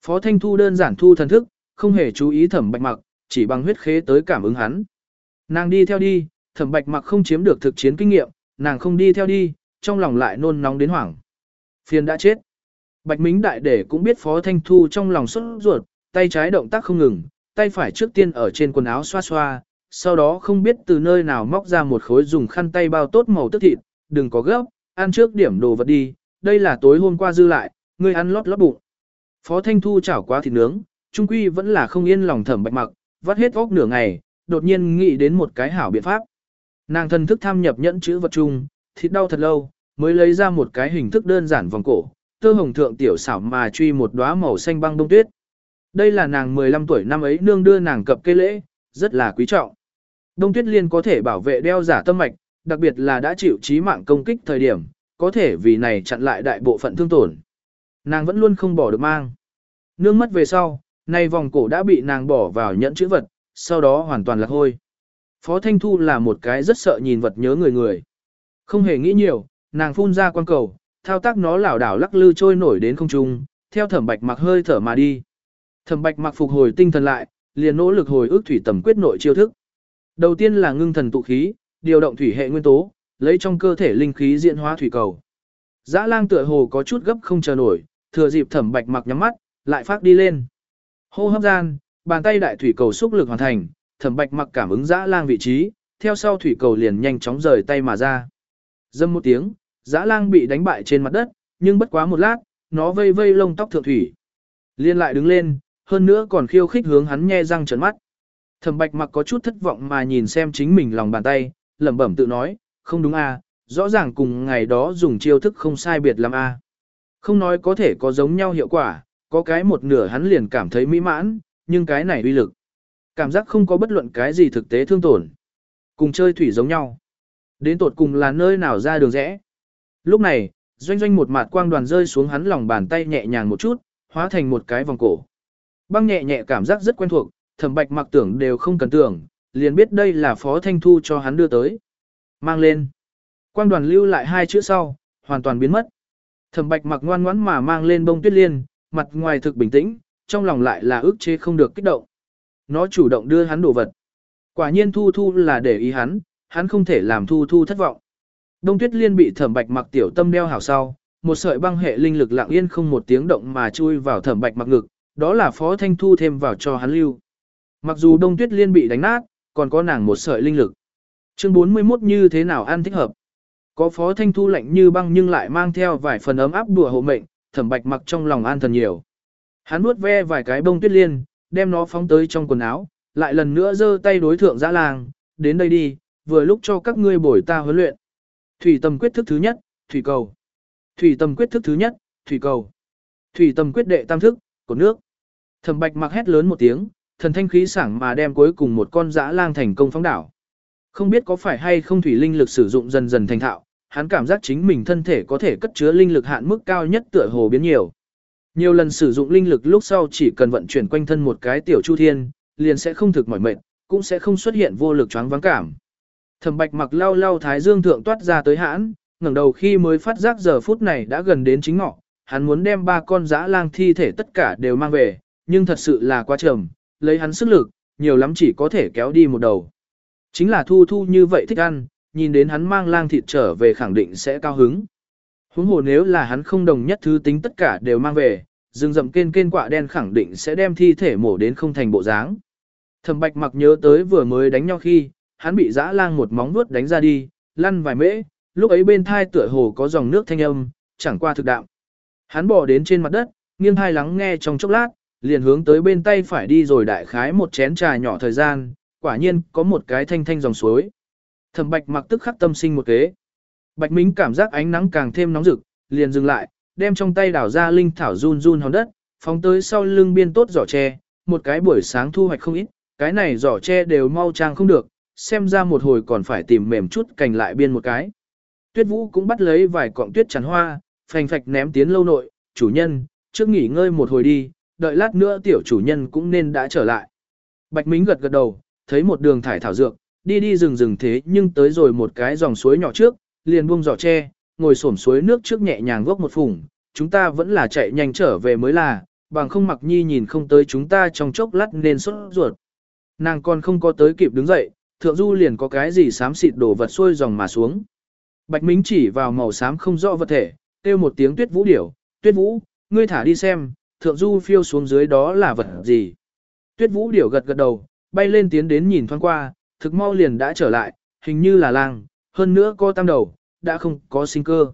Phó Thanh Thu đơn giản thu thần thức, không hề chú ý thẩm bạch mặc, chỉ bằng huyết khế tới cảm ứng hắn. Nàng đi theo đi, thẩm bạch mặc không chiếm được thực chiến kinh nghiệm, nàng không đi theo đi, trong lòng lại nôn nóng đến hoảng. Phiền đã chết. Bạch Mính Đại Để cũng biết Phó Thanh Thu trong lòng xuất ruột, tay trái động tác không ngừng, tay phải trước tiên ở trên quần áo xoa xoa, sau đó không biết từ nơi nào móc ra một khối dùng khăn tay bao tốt màu tức thịt, đừng có gấp, ăn trước điểm đồ vật đi, đây là tối hôm qua dư lại, ngươi ăn lót lót bụng. Phó Thanh Thu chảo quá thịt nướng, trung quy vẫn là không yên lòng thẩm bạch mặc, vắt hết óc nửa ngày, đột nhiên nghĩ đến một cái hảo biện pháp. Nàng thân thức tham nhập nhẫn chữ vật chung, thịt đau thật lâu, mới lấy ra một cái hình thức đơn giản vòng cổ, tơ hồng thượng tiểu xảo mà truy một đóa màu xanh băng đông tuyết. Đây là nàng 15 tuổi năm ấy nương đưa nàng cập cây lễ, rất là quý trọng. Đông tuyết liên có thể bảo vệ đeo giả tâm mạch, đặc biệt là đã chịu trí mạng công kích thời điểm, có thể vì này chặn lại đại bộ phận thương tổn. Nàng vẫn luôn không bỏ được mang. Nương mất về sau, nay vòng cổ đã bị nàng bỏ vào nhẫn chữ vật, sau đó hoàn toàn lạc hôi. Phó Thanh Thu là một cái rất sợ nhìn vật nhớ người người. Không hề nghĩ nhiều, nàng phun ra quan cầu, thao tác nó lảo đảo lắc lư trôi nổi đến không trung, theo thẩm bạch mặc hơi thở mà đi. Thẩm bạch mặc phục hồi tinh thần lại, liền nỗ lực hồi ức thủy tầm quyết nội chiêu thức. Đầu tiên là ngưng thần tụ khí, điều động thủy hệ nguyên tố, lấy trong cơ thể linh khí diễn hóa thủy cầu. Dã lang tựa hồ có chút gấp không chờ nổi, thừa dịp thẩm bạch mặc nhắm mắt, lại phát đi lên. Hô hấp gian, bàn tay đại thủy cầu xúc lực hoàn thành, thẩm bạch mặc cảm ứng dã lang vị trí, theo sau thủy cầu liền nhanh chóng rời tay mà ra. Dâm một tiếng, dã lang bị đánh bại trên mặt đất, nhưng bất quá một lát, nó vây vây lông tóc thượng thủy. Liên lại đứng lên, hơn nữa còn khiêu khích hướng hắn nhe răng trợn mắt. Thẩm bạch mặc có chút thất vọng mà nhìn xem chính mình lòng bàn tay, lẩm bẩm tự nói, không đúng à, rõ ràng cùng ngày đó dùng chiêu thức không sai biệt lắm à. Không nói có thể có giống nhau hiệu quả, có cái một nửa hắn liền cảm thấy mỹ mãn, nhưng cái này uy lực. Cảm giác không có bất luận cái gì thực tế thương tổn. Cùng chơi thủy giống nhau. Đến tột cùng là nơi nào ra đường rẽ. Lúc này, doanh doanh một mạt quang đoàn rơi xuống hắn lòng bàn tay nhẹ nhàng một chút, hóa thành một cái vòng cổ. Băng nhẹ nhẹ cảm giác rất quen thuộc, thẩm bạch mặc tưởng đều không cần tưởng, liền biết đây là phó thanh thu cho hắn đưa tới. Mang lên. Quang đoàn lưu lại hai chữ sau, hoàn toàn biến mất. Thẩm bạch mặc ngoan ngoãn mà mang lên bông tuyết liên, mặt ngoài thực bình tĩnh, trong lòng lại là ức chế không được kích động. Nó chủ động đưa hắn đồ vật. Quả nhiên thu thu là để ý hắn, hắn không thể làm thu thu thất vọng. Đông tuyết liên bị thẩm bạch mặc tiểu tâm đeo hảo sau, một sợi băng hệ linh lực lặng yên không một tiếng động mà chui vào thẩm bạch mặc ngực, đó là phó thanh thu thêm vào cho hắn lưu. Mặc dù đông tuyết liên bị đánh nát, còn có nàng một sợi linh lực. Chương 41 như thế nào ăn thích hợp. Có phó thanh thu lạnh như băng nhưng lại mang theo vài phần ấm áp đùa hộ mệnh, thẩm bạch mặc trong lòng an thần nhiều. Hắn nuốt ve vài cái bông tuyết liên, đem nó phóng tới trong quần áo, lại lần nữa giơ tay đối thượng dã làng. đến đây đi, vừa lúc cho các ngươi bồi ta huấn luyện. Thủy tầm quyết thức thứ nhất, thủy cầu. Thủy tầm quyết thức thứ nhất, thủy cầu. Thủy tầm quyết đệ tam thức, cột nước. Thẩm bạch mặc hét lớn một tiếng, thần thanh khí sảng mà đem cuối cùng một con dã lang thành công phóng đảo. Không biết có phải hay không thủy linh lực sử dụng dần dần thành thạo, hắn cảm giác chính mình thân thể có thể cất chứa linh lực hạn mức cao nhất tựa hồ biến nhiều. Nhiều lần sử dụng linh lực lúc sau chỉ cần vận chuyển quanh thân một cái tiểu chu thiên, liền sẽ không thực mỏi mệt, cũng sẽ không xuất hiện vô lực choáng vắng cảm. Thẩm Bạch mặc lau lau thái dương thượng toát ra tới hãn, ngẩng đầu khi mới phát giác giờ phút này đã gần đến chính ngọ, hắn muốn đem ba con dã lang thi thể tất cả đều mang về, nhưng thật sự là quá trầm, lấy hắn sức lực, nhiều lắm chỉ có thể kéo đi một đầu. Chính là thu thu như vậy thích ăn, nhìn đến hắn mang lang thịt trở về khẳng định sẽ cao hứng. Huống hồ nếu là hắn không đồng nhất thứ tính tất cả đều mang về, rừng rậm kên kên quạ đen khẳng định sẽ đem thi thể mổ đến không thành bộ dáng. Thẩm bạch mặc nhớ tới vừa mới đánh nhau khi, hắn bị dã lang một móng vuốt đánh ra đi, lăn vài mễ, lúc ấy bên thai tựa hồ có dòng nước thanh âm, chẳng qua thực đạo. Hắn bỏ đến trên mặt đất, nghiêng hai lắng nghe trong chốc lát, liền hướng tới bên tay phải đi rồi đại khái một chén trà nhỏ thời gian, quả nhiên có một cái thanh thanh dòng suối. Thẩm bạch mặc tức khắc tâm sinh một kế. Bạch Mính cảm giác ánh nắng càng thêm nóng rực, liền dừng lại, đem trong tay đảo ra linh thảo run run hòn đất, phóng tới sau lưng biên tốt giỏ tre, một cái buổi sáng thu hoạch không ít, cái này giỏ tre đều mau trang không được, xem ra một hồi còn phải tìm mềm chút cành lại biên một cái. Tuyết Vũ cũng bắt lấy vài cọng tuyết chắn hoa, phành phạch ném tiến lâu nội, chủ nhân, trước nghỉ ngơi một hồi đi, đợi lát nữa tiểu chủ nhân cũng nên đã trở lại. Bạch Mính gật gật đầu, thấy một đường thải thảo dược, đi đi rừng rừng thế nhưng tới rồi một cái dòng suối nhỏ trước, liền buông giỏ tre, ngồi xổm suối nước trước nhẹ nhàng vốc một phủng, chúng ta vẫn là chạy nhanh trở về mới là, bằng không mặc nhi nhìn không tới chúng ta trong chốc lát nên sốt ruột. Nàng còn không có tới kịp đứng dậy, thượng du liền có cái gì xám xịt đổ vật xuôi dòng mà xuống. Bạch Mính chỉ vào màu xám không rõ vật thể, kêu một tiếng tuyết vũ điểu, tuyết vũ, ngươi thả đi xem, thượng du phiêu xuống dưới đó là vật gì. Tuyết vũ điểu gật gật đầu, bay lên tiến đến nhìn thoáng qua, thực mau liền đã trở lại, hình như là lang, hơn nữa có tam đầu, đã không có sinh cơ.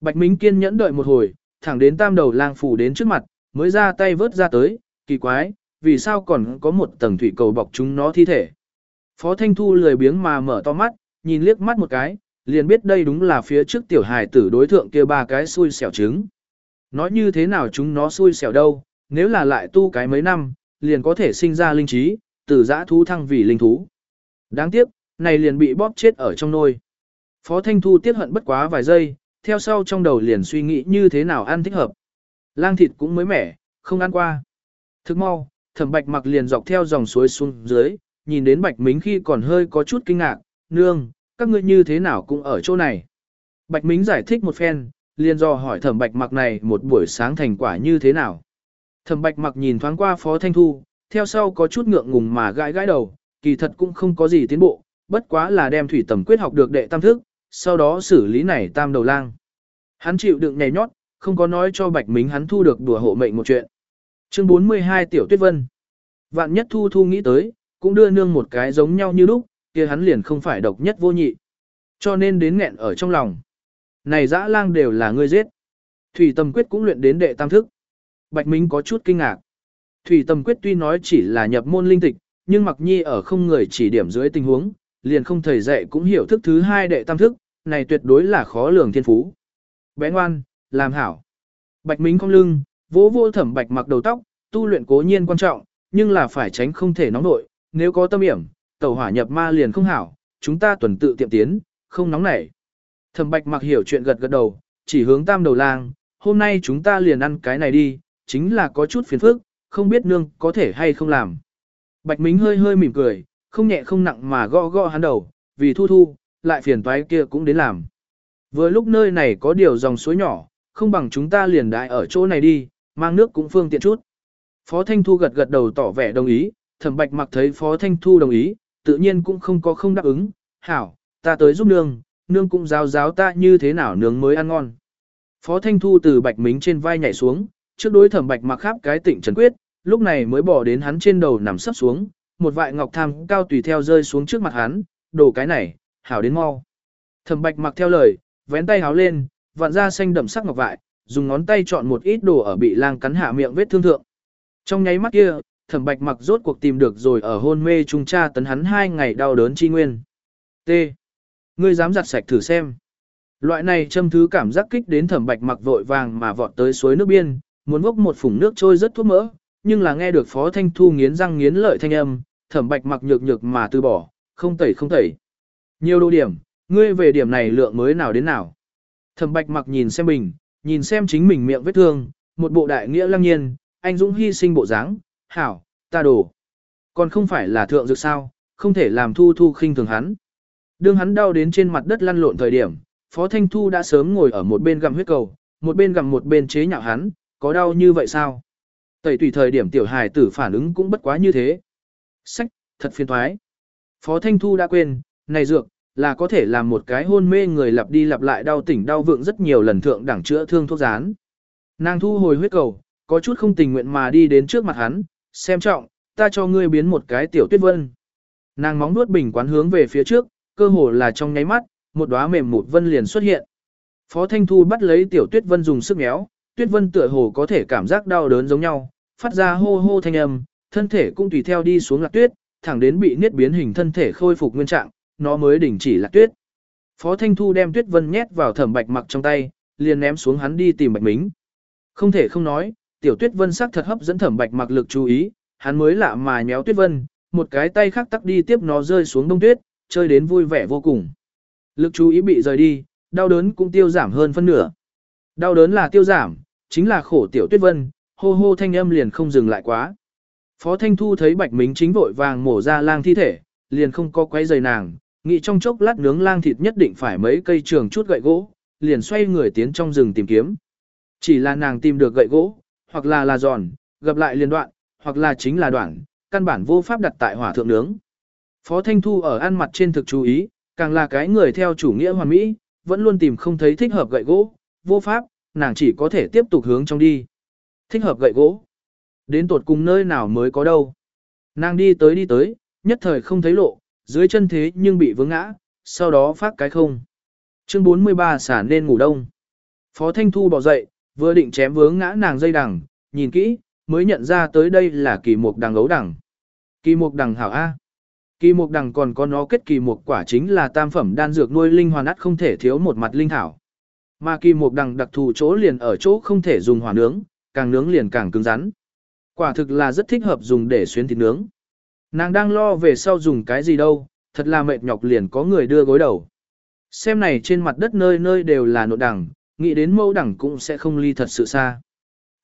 Bạch Mính kiên nhẫn đợi một hồi, thẳng đến tam đầu lang phủ đến trước mặt, mới ra tay vớt ra tới, kỳ quái, vì sao còn có một tầng thủy cầu bọc chúng nó thi thể. Phó Thanh Thu lười biếng mà mở to mắt, nhìn liếc mắt một cái, liền biết đây đúng là phía trước tiểu hài tử đối thượng kia ba cái xui xẻo trứng. Nói như thế nào chúng nó xui xẻo đâu, nếu là lại tu cái mấy năm, liền có thể sinh ra linh trí, từ giã thú thăng vì linh thú. Đáng tiếc, này liền bị bóp chết ở trong nôi. Phó Thanh Thu tiếc hận bất quá vài giây, theo sau trong đầu liền suy nghĩ như thế nào ăn thích hợp. Lang thịt cũng mới mẻ, không ăn qua. Thức mau, thẩm bạch mặc liền dọc theo dòng suối xuống dưới, nhìn đến bạch mính khi còn hơi có chút kinh ngạc, nương, các ngươi như thế nào cũng ở chỗ này. Bạch mính giải thích một phen, liền do hỏi thẩm bạch mặc này một buổi sáng thành quả như thế nào. Thẩm bạch mặc nhìn thoáng qua phó thanh thu, theo sau có chút ngượng ngùng mà gãi gãi đầu, kỳ thật cũng không có gì tiến bộ, bất quá là đem thủy tầm quyết học được đệ tam thức, sau đó xử lý này tam đầu lang. Hắn chịu đựng nhảy nhót, không có nói cho Bạch Mính hắn thu được đùa hộ mệnh một chuyện. Chương 42 Tiểu Tuyết Vân Vạn nhất thu thu nghĩ tới, cũng đưa nương một cái giống nhau như lúc, kia hắn liền không phải độc nhất vô nhị. Cho nên đến nghẹn ở trong lòng. Này dã lang đều là ngươi giết. Thủy Tâm Quyết cũng luyện đến đệ tam thức. Bạch Mính có chút kinh ngạc. Thủy Tâm Quyết tuy nói chỉ là nhập môn linh tịch, nhưng mặc nhi ở không người chỉ điểm dưới tình huống, liền không thầy dạy cũng hiểu thức thứ hai đệ tam thức, này tuyệt đối là khó lường thiên phú. Bé ngoan, làm hảo. Bạch Mính cong lưng, vỗ vô thẩm bạch mặc đầu tóc, tu luyện cố nhiên quan trọng, nhưng là phải tránh không thể nóng nội, nếu có tâm hiểm, tẩu hỏa nhập ma liền không hảo, chúng ta tuần tự tiệm tiến, không nóng nảy. Thẩm bạch mặc hiểu chuyện gật gật đầu, chỉ hướng tam đầu lang, hôm nay chúng ta liền ăn cái này đi, chính là có chút phiền phức, không biết nương có thể hay không làm. Bạch Mính hơi hơi mỉm cười, không nhẹ không nặng mà gõ gõ hắn đầu, vì thu thu, lại phiền toái kia cũng đến làm. Vừa lúc nơi này có điều dòng suối nhỏ, không bằng chúng ta liền đại ở chỗ này đi, mang nước cũng phương tiện chút. Phó Thanh Thu gật gật đầu tỏ vẻ đồng ý, thẩm bạch mặc thấy Phó Thanh Thu đồng ý, tự nhiên cũng không có không đáp ứng, hảo, ta tới giúp nương, nương cũng giáo giáo ta như thế nào nướng mới ăn ngon. Phó Thanh Thu từ bạch mính trên vai nhảy xuống, trước đối thẩm bạch mặc khắp cái tịnh trần quyết, lúc này mới bỏ đến hắn trên đầu nằm sấp xuống, một vại ngọc tham cao tùy theo rơi xuống trước mặt hắn, đồ cái này, hảo đến mau. Thẩm bạch mặc theo lời, vén tay háo lên, vặn ra xanh đậm sắc ngọc vại, dùng ngón tay chọn một ít đồ ở bị lang cắn hạ miệng vết thương thượng. Trong nháy mắt kia, thẩm bạch mặc rốt cuộc tìm được rồi ở hôn mê trung tra tấn hắn hai ngày đau đớn chi nguyên. T. Ngươi dám giặt sạch thử xem. Loại này châm thứ cảm giác kích đến thẩm bạch mặc vội vàng mà vọt tới suối nước biên, muốn vốc một phủng nước trôi rất thuốc mỡ, nhưng là nghe được Phó Thanh Thu nghiến răng nghiến lợi thanh âm, thẩm bạch mặc nhược nhược mà từ bỏ, không tẩy không tẩy. Nhiều đồ điểm, ngươi về điểm này lượng mới nào đến nào. Thẩm bạch mặc nhìn xem mình, nhìn xem chính mình miệng vết thương, một bộ đại nghĩa lăng nhiên, anh dũng hy sinh bộ dáng, hảo, ta đổ. Còn không phải là thượng dược sao, không thể làm thu thu khinh thường hắn. Đương hắn đau đến trên mặt đất lăn lộn thời điểm, Phó Thanh Thu đã sớm ngồi ở một bên gặm huyết cầu, một bên gặm một bên chế nhạo hắn, có đau như vậy sao? Tẩy tùy thời điểm tiểu hài tử phản ứng cũng bất quá như thế. Sách, thật phiền thoái. Phó Thanh Thu đã quên, này dược, là có thể làm một cái hôn mê người lặp đi lặp lại đau tỉnh đau vượng rất nhiều lần thượng đẳng chữa thương thuốc rán. Nàng thu hồi huyết cầu, có chút không tình nguyện mà đi đến trước mặt hắn, xem trọng, ta cho ngươi biến một cái tiểu tuyết vân. Nàng móng nuốt bình quán hướng về phía trước, cơ hồ là trong nháy mắt, một đóa mềm một vân liền xuất hiện. Phó Thanh Thu bắt lấy tiểu tuyết vân dùng sức méo, tuyết vân tựa hồ có thể cảm giác đau đớn giống nhau, phát ra hô hô thanh âm, thân thể cũng tùy theo đi xuống lạc tuyết, thẳng đến bị niết biến hình thân thể khôi phục nguyên trạng, nó mới đình chỉ lạc tuyết. Phó Thanh Thu đem Tuyết Vân nhét vào thẩm bạch mặc trong tay, liền ném xuống hắn đi tìm bạch mính. Không thể không nói, tiểu Tuyết Vân sắc thật hấp dẫn thẩm bạch mặc lực chú ý, hắn mới lạ mà nhéo Tuyết Vân, một cái tay khác tắc đi tiếp nó rơi xuống đông tuyết, chơi đến vui vẻ vô cùng. Lực chú ý bị rời đi, đau đớn cũng tiêu giảm hơn phân nửa. Đau đớn là tiêu giảm, chính là khổ tiểu Tuyết Vân, hô hô thanh âm liền không dừng lại quá. Phó Thanh Thu thấy Bạch Mính chính vội vàng mổ ra lang thi thể, liền không có quấy rầy nàng, nghĩ trong chốc lát nướng lang thịt nhất định phải mấy cây trường chút gậy gỗ, liền xoay người tiến trong rừng tìm kiếm. Chỉ là nàng tìm được gậy gỗ, hoặc là là giòn, gặp lại liền đoạn, hoặc là chính là đoạn, căn bản vô pháp đặt tại hỏa thượng nướng. Phó Thanh Thu ở ăn mặt trên thực chú ý, càng là cái người theo chủ nghĩa hoàn mỹ, vẫn luôn tìm không thấy thích hợp gậy gỗ, vô pháp, nàng chỉ có thể tiếp tục hướng trong đi. Thích hợp gậy gỗ. Đến tột cùng nơi nào mới có đâu. Nàng đi tới đi tới, nhất thời không thấy lộ, dưới chân thế nhưng bị vướng ngã, sau đó phát cái không. Chương 43 xả nên ngủ đông. Phó Thanh Thu bỏ dậy, vừa định chém vướng ngã nàng dây đằng, nhìn kỹ, mới nhận ra tới đây là kỳ mục đằng ấu đằng. Kỳ mục đằng hảo A. Kỳ mục đằng còn có nó kết kỳ mục quả chính là tam phẩm đan dược nuôi linh hoàn ắt không thể thiếu một mặt linh thảo. Mà kỳ mục đằng đặc thù chỗ liền ở chỗ không thể dùng hỏa nướng, càng nướng liền càng cứng rắn. Quả thực là rất thích hợp dùng để xuyến thịt nướng. Nàng đang lo về sau dùng cái gì đâu, thật là mệt nhọc liền có người đưa gối đầu. Xem này trên mặt đất nơi nơi đều là nộn đằng, nghĩ đến mẫu đẳng cũng sẽ không ly thật sự xa.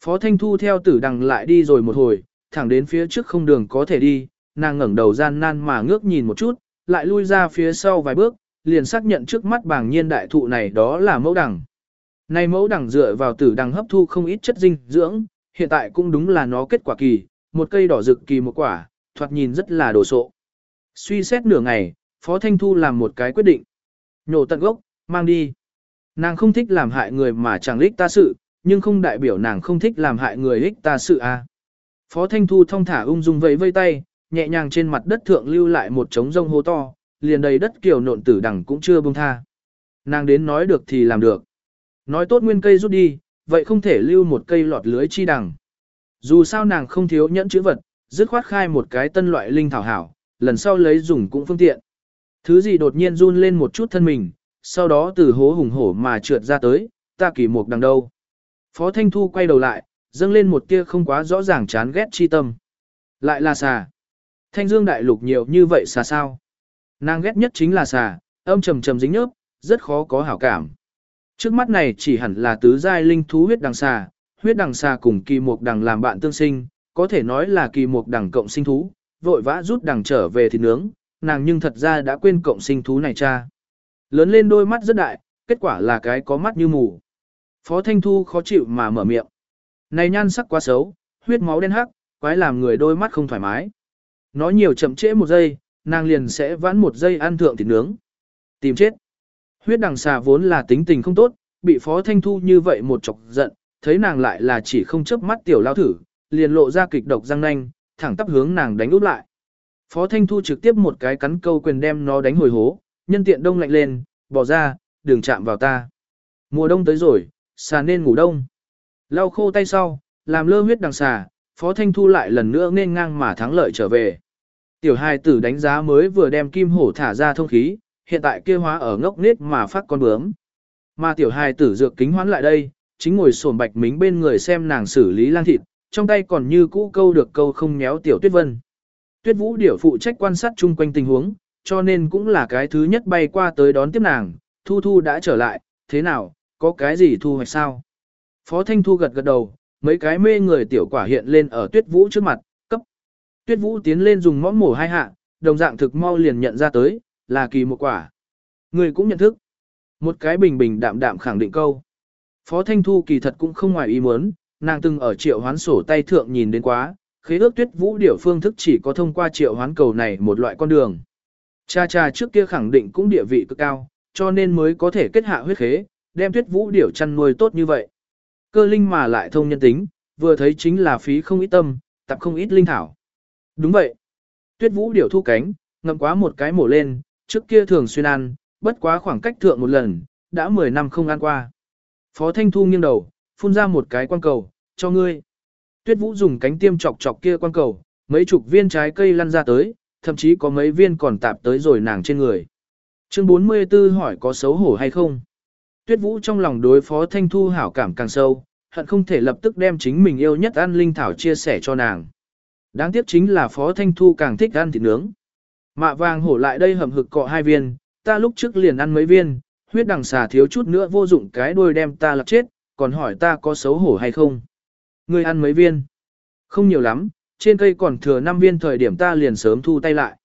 Phó Thanh Thu theo tử đằng lại đi rồi một hồi, thẳng đến phía trước không đường có thể đi, nàng ngẩng đầu gian nan mà ngước nhìn một chút, lại lui ra phía sau vài bước, liền xác nhận trước mắt bảng nhiên đại thụ này đó là mẫu đẳng Này mẫu đẳng dựa vào tử đằng hấp thu không ít chất dinh dưỡng, hiện tại cũng đúng là nó kết quả kỳ, một cây đỏ rực kỳ một quả, thoạt nhìn rất là đồ sộ. Suy xét nửa ngày, Phó Thanh Thu làm một cái quyết định. Nhổ tận gốc, mang đi. Nàng không thích làm hại người mà chẳng lích ta sự, nhưng không đại biểu nàng không thích làm hại người ích ta sự a. À. Phó Thanh Thu thong thả ung dung vẫy vây tay, nhẹ nhàng trên mặt đất thượng lưu lại một trống rông hô to, liền đầy đất kiểu nộn tử đằng cũng chưa buông tha. Nàng đến nói được thì làm được. Nói tốt nguyên cây rút đi, vậy không thể lưu một cây lọt lưới chi đằng. Dù sao nàng không thiếu nhẫn chữ vật, dứt khoát khai một cái tân loại linh thảo hảo, lần sau lấy dùng cũng phương tiện. Thứ gì đột nhiên run lên một chút thân mình, sau đó từ hố hùng hổ mà trượt ra tới, ta kỳ mục đằng đâu. Phó Thanh Thu quay đầu lại, dâng lên một tia không quá rõ ràng chán ghét chi tâm. Lại là xà. Thanh dương đại lục nhiều như vậy xà sao? Nàng ghét nhất chính là xà, âm trầm trầm dính nhớp, rất khó có hảo cảm. Trước mắt này chỉ hẳn là tứ giai linh thú huyết đằng xà, huyết đằng xà cùng kỳ mục đằng làm bạn tương sinh, có thể nói là kỳ mục đằng cộng sinh thú, vội vã rút đằng trở về thịt nướng, nàng nhưng thật ra đã quên cộng sinh thú này cha. Lớn lên đôi mắt rất đại, kết quả là cái có mắt như mù. Phó Thanh Thu khó chịu mà mở miệng. Này nhan sắc quá xấu, huyết máu đen hắc, quái làm người đôi mắt không thoải mái. Nói nhiều chậm trễ một giây, nàng liền sẽ vãn một giây ăn thượng thịt nướng. Tìm chết. Huyết đằng xà vốn là tính tình không tốt, bị Phó Thanh Thu như vậy một chọc giận, thấy nàng lại là chỉ không chớp mắt tiểu lao thử, liền lộ ra kịch độc răng nanh, thẳng tắp hướng nàng đánh úp lại. Phó Thanh Thu trực tiếp một cái cắn câu quyền đem nó đánh hồi hố, nhân tiện đông lạnh lên, bỏ ra, đừng chạm vào ta. Mùa đông tới rồi, xà nên ngủ đông. Lau khô tay sau, làm lơ huyết đằng xà, Phó Thanh Thu lại lần nữa nên ngang mà thắng lợi trở về. Tiểu Hai tử đánh giá mới vừa đem kim hổ thả ra thông khí, hiện tại kia hóa ở ngốc nết mà phát con bướm. Mà tiểu Hai tử dược kính hoán lại đây, chính ngồi sổm bạch mính bên người xem nàng xử lý lang thịt, trong tay còn như cũ câu được câu không méo tiểu tuyết vân. Tuyết vũ điểu phụ trách quan sát chung quanh tình huống, cho nên cũng là cái thứ nhất bay qua tới đón tiếp nàng, thu thu đã trở lại, thế nào, có cái gì thu hoạch sao? Phó Thanh Thu gật gật đầu, mấy cái mê người tiểu quả hiện lên ở tuyết vũ trước mặt, cấp. Tuyết vũ tiến lên dùng mõ mổ hai hạ, đồng dạng thực mau liền nhận ra tới, là kỳ một quả. Người cũng nhận thức. Một cái bình bình đạm đạm khẳng định câu. Phó Thanh Thu kỳ thật cũng không ngoài ý muốn, nàng từng ở triệu hoán sổ tay thượng nhìn đến quá, khế ước tuyết vũ điểu phương thức chỉ có thông qua triệu hoán cầu này một loại con đường. Cha cha trước kia khẳng định cũng địa vị cực cao, cho nên mới có thể kết hạ huyết khế, đem tuyết vũ điểu chăn nuôi tốt như vậy. Cơ linh mà lại thông nhân tính, vừa thấy chính là phí không ít tâm, tập không ít linh thảo. Đúng vậy. Tuyết vũ điểu thu cánh, ngậm quá một cái mổ lên, trước kia thường xuyên ăn, bất quá khoảng cách thượng một lần, đã 10 năm không ăn qua. Phó Thanh Thu nghiêng đầu, phun ra một cái quan cầu, cho ngươi. Tuyết Vũ dùng cánh tiêm chọc chọc kia quan cầu, mấy chục viên trái cây lăn ra tới, thậm chí có mấy viên còn tạp tới rồi nàng trên người. Chương 44 hỏi có xấu hổ hay không? Tuyết Vũ trong lòng đối phó Thanh Thu hảo cảm càng sâu, hận không thể lập tức đem chính mình yêu nhất ăn linh thảo chia sẻ cho nàng. Đáng tiếc chính là Phó Thanh Thu càng thích ăn thịt nướng. Mạ vàng hổ lại đây hầm hực cọ hai viên, ta lúc trước liền ăn mấy viên, huyết đằng xà thiếu chút nữa vô dụng cái đuôi đem ta lập chết, còn hỏi ta có xấu hổ hay không. Ngươi ăn mấy viên? Không nhiều lắm, trên cây còn thừa năm viên thời điểm ta liền sớm thu tay lại.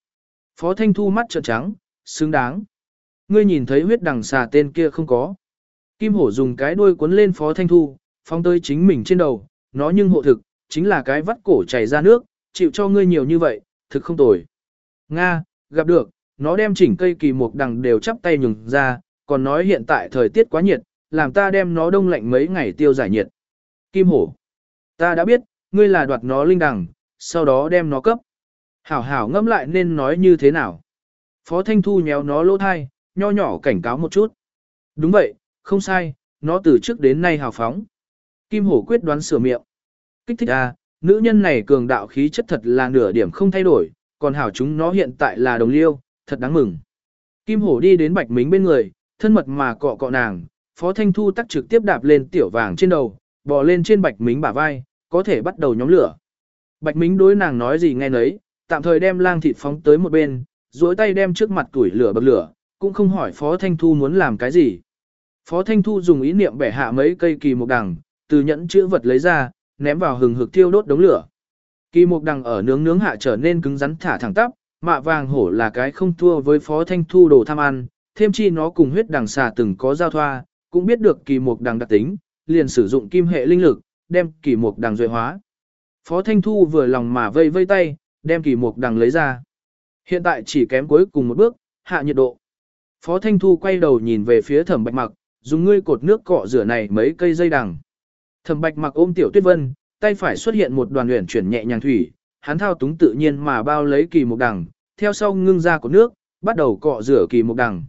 Phó Thanh Thu mắt trợn trắng, xứng đáng. Ngươi nhìn thấy huyết đằng xà tên kia không có. Kim hổ dùng cái đuôi cuốn lên Phó Thanh Thu, phong tới chính mình trên đầu, nó nhưng hộ thực, chính là cái vắt cổ chảy ra nước, chịu cho ngươi nhiều như vậy, thực không tồi. Nga, gặp được, nó đem chỉnh cây kỳ mục đằng đều chắp tay nhường ra, còn nói hiện tại thời tiết quá nhiệt, làm ta đem nó đông lạnh mấy ngày tiêu giải nhiệt. Kim hổ, ta đã biết, ngươi là đoạt nó linh đằng, sau đó đem nó cấp. Hảo hảo ngẫm lại nên nói như thế nào. Phó Thanh Thu nhéo nó lỗ thai, nho nhỏ cảnh cáo một chút. Đúng vậy, không sai, nó từ trước đến nay hào phóng. Kim hổ quyết đoán sửa miệng. Kích thích à, nữ nhân này cường đạo khí chất thật là nửa điểm không thay đổi, còn hảo chúng nó hiện tại là đồng liêu, thật đáng mừng. Kim hổ đi đến bạch mính bên người, thân mật mà cọ cọ nàng, phó thanh thu tắc trực tiếp đạp lên tiểu vàng trên đầu, bò lên trên bạch mính bả vai, có thể bắt đầu nhóm lửa. Bạch mính đối nàng nói gì nghe nấy, tạm thời đem lang thịt phóng tới một bên, duỗi tay đem trước mặt tuổi lửa bậc lửa, cũng không hỏi phó thanh thu muốn làm cái gì. Phó thanh thu dùng ý niệm bẻ hạ mấy cây kỳ mục đằng, từ nhẫn chữ vật lấy ra, ném vào hừng hực thiêu đốt đống lửa. Kỳ mục đằng ở nướng nướng hạ trở nên cứng rắn thả thẳng tắp, mạ vàng hổ là cái không thua với phó thanh thu đồ tham ăn, thêm chi nó cùng huyết đằng xà từng có giao thoa, cũng biết được kỳ mục đằng đặc tính, liền sử dụng kim hệ linh lực, đem kỳ mục đằng duệ hóa. Phó thanh thu vừa lòng mà vây vây tay, đem kỳ mục đằng lấy ra. Hiện tại chỉ kém cuối cùng một bước, hạ nhiệt độ. Phó thanh thu quay đầu nhìn về phía thẩm bạch mặc, dùng ngươi cột nước cọ rửa này mấy cây dây đằng. Thẩm Bạch mặc ôm Tiểu Tuyết Vân, tay phải xuất hiện một đoàn luyện chuyển nhẹ nhàng thủy, hắn thao túng tự nhiên mà bao lấy kỳ mục đằng, theo sau ngưng ra của nước, bắt đầu cọ rửa kỳ mục đằng.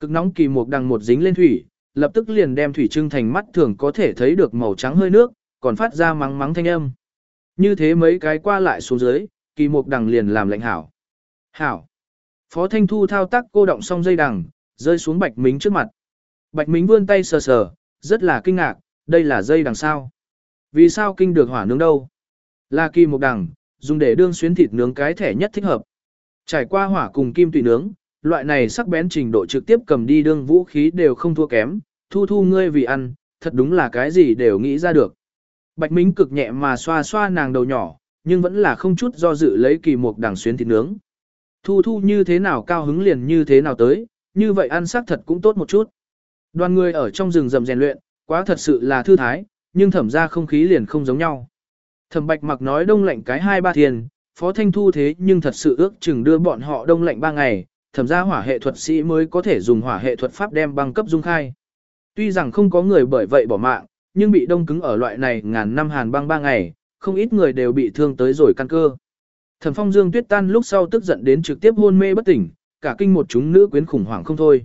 Cực nóng kỳ mục đằng một dính lên thủy, lập tức liền đem thủy trưng thành mắt thường có thể thấy được màu trắng hơi nước, còn phát ra mắng mắng thanh âm. Như thế mấy cái qua lại xuống dưới, kỳ mục đằng liền làm lệnh hảo. Hảo. Phó Thanh Thu thao tác cô động xong dây đằng, rơi xuống Bạch Mính trước mặt. Bạch Mính vươn tay sờ sờ, rất là kinh ngạc, đây là dây đằng sao. Vì sao kinh được hỏa nướng đâu? Là Kỳ Mục đằng, dùng để đương xuyến thịt nướng cái thẻ nhất thích hợp. Trải qua hỏa cùng kim tùy nướng, loại này sắc bén trình độ trực tiếp cầm đi đương vũ khí đều không thua kém, thu thu ngươi vì ăn, thật đúng là cái gì đều nghĩ ra được. Bạch Mính cực nhẹ mà xoa xoa nàng đầu nhỏ, nhưng vẫn là không chút do dự lấy kỳ mục đằng xuyến thịt nướng. Thu thu như thế nào cao hứng liền như thế nào tới, như vậy ăn sắc thật cũng tốt một chút. Đoàn người ở trong rừng rầm rèn luyện, quá thật sự là thư thái, nhưng thẩm ra không khí liền không giống nhau. Thẩm bạch mặc nói đông lạnh cái hai ba tiền, phó thanh thu thế nhưng thật sự ước chừng đưa bọn họ đông lạnh ba ngày, thẩm ra hỏa hệ thuật sĩ mới có thể dùng hỏa hệ thuật pháp đem băng cấp dung khai. Tuy rằng không có người bởi vậy bỏ mạng, nhưng bị đông cứng ở loại này ngàn năm hàn băng ba ngày, không ít người đều bị thương tới rồi căn cơ. Thẩm phong dương tuyết tan lúc sau tức giận đến trực tiếp hôn mê bất tỉnh, cả kinh một chúng nữ quyến khủng hoảng không thôi.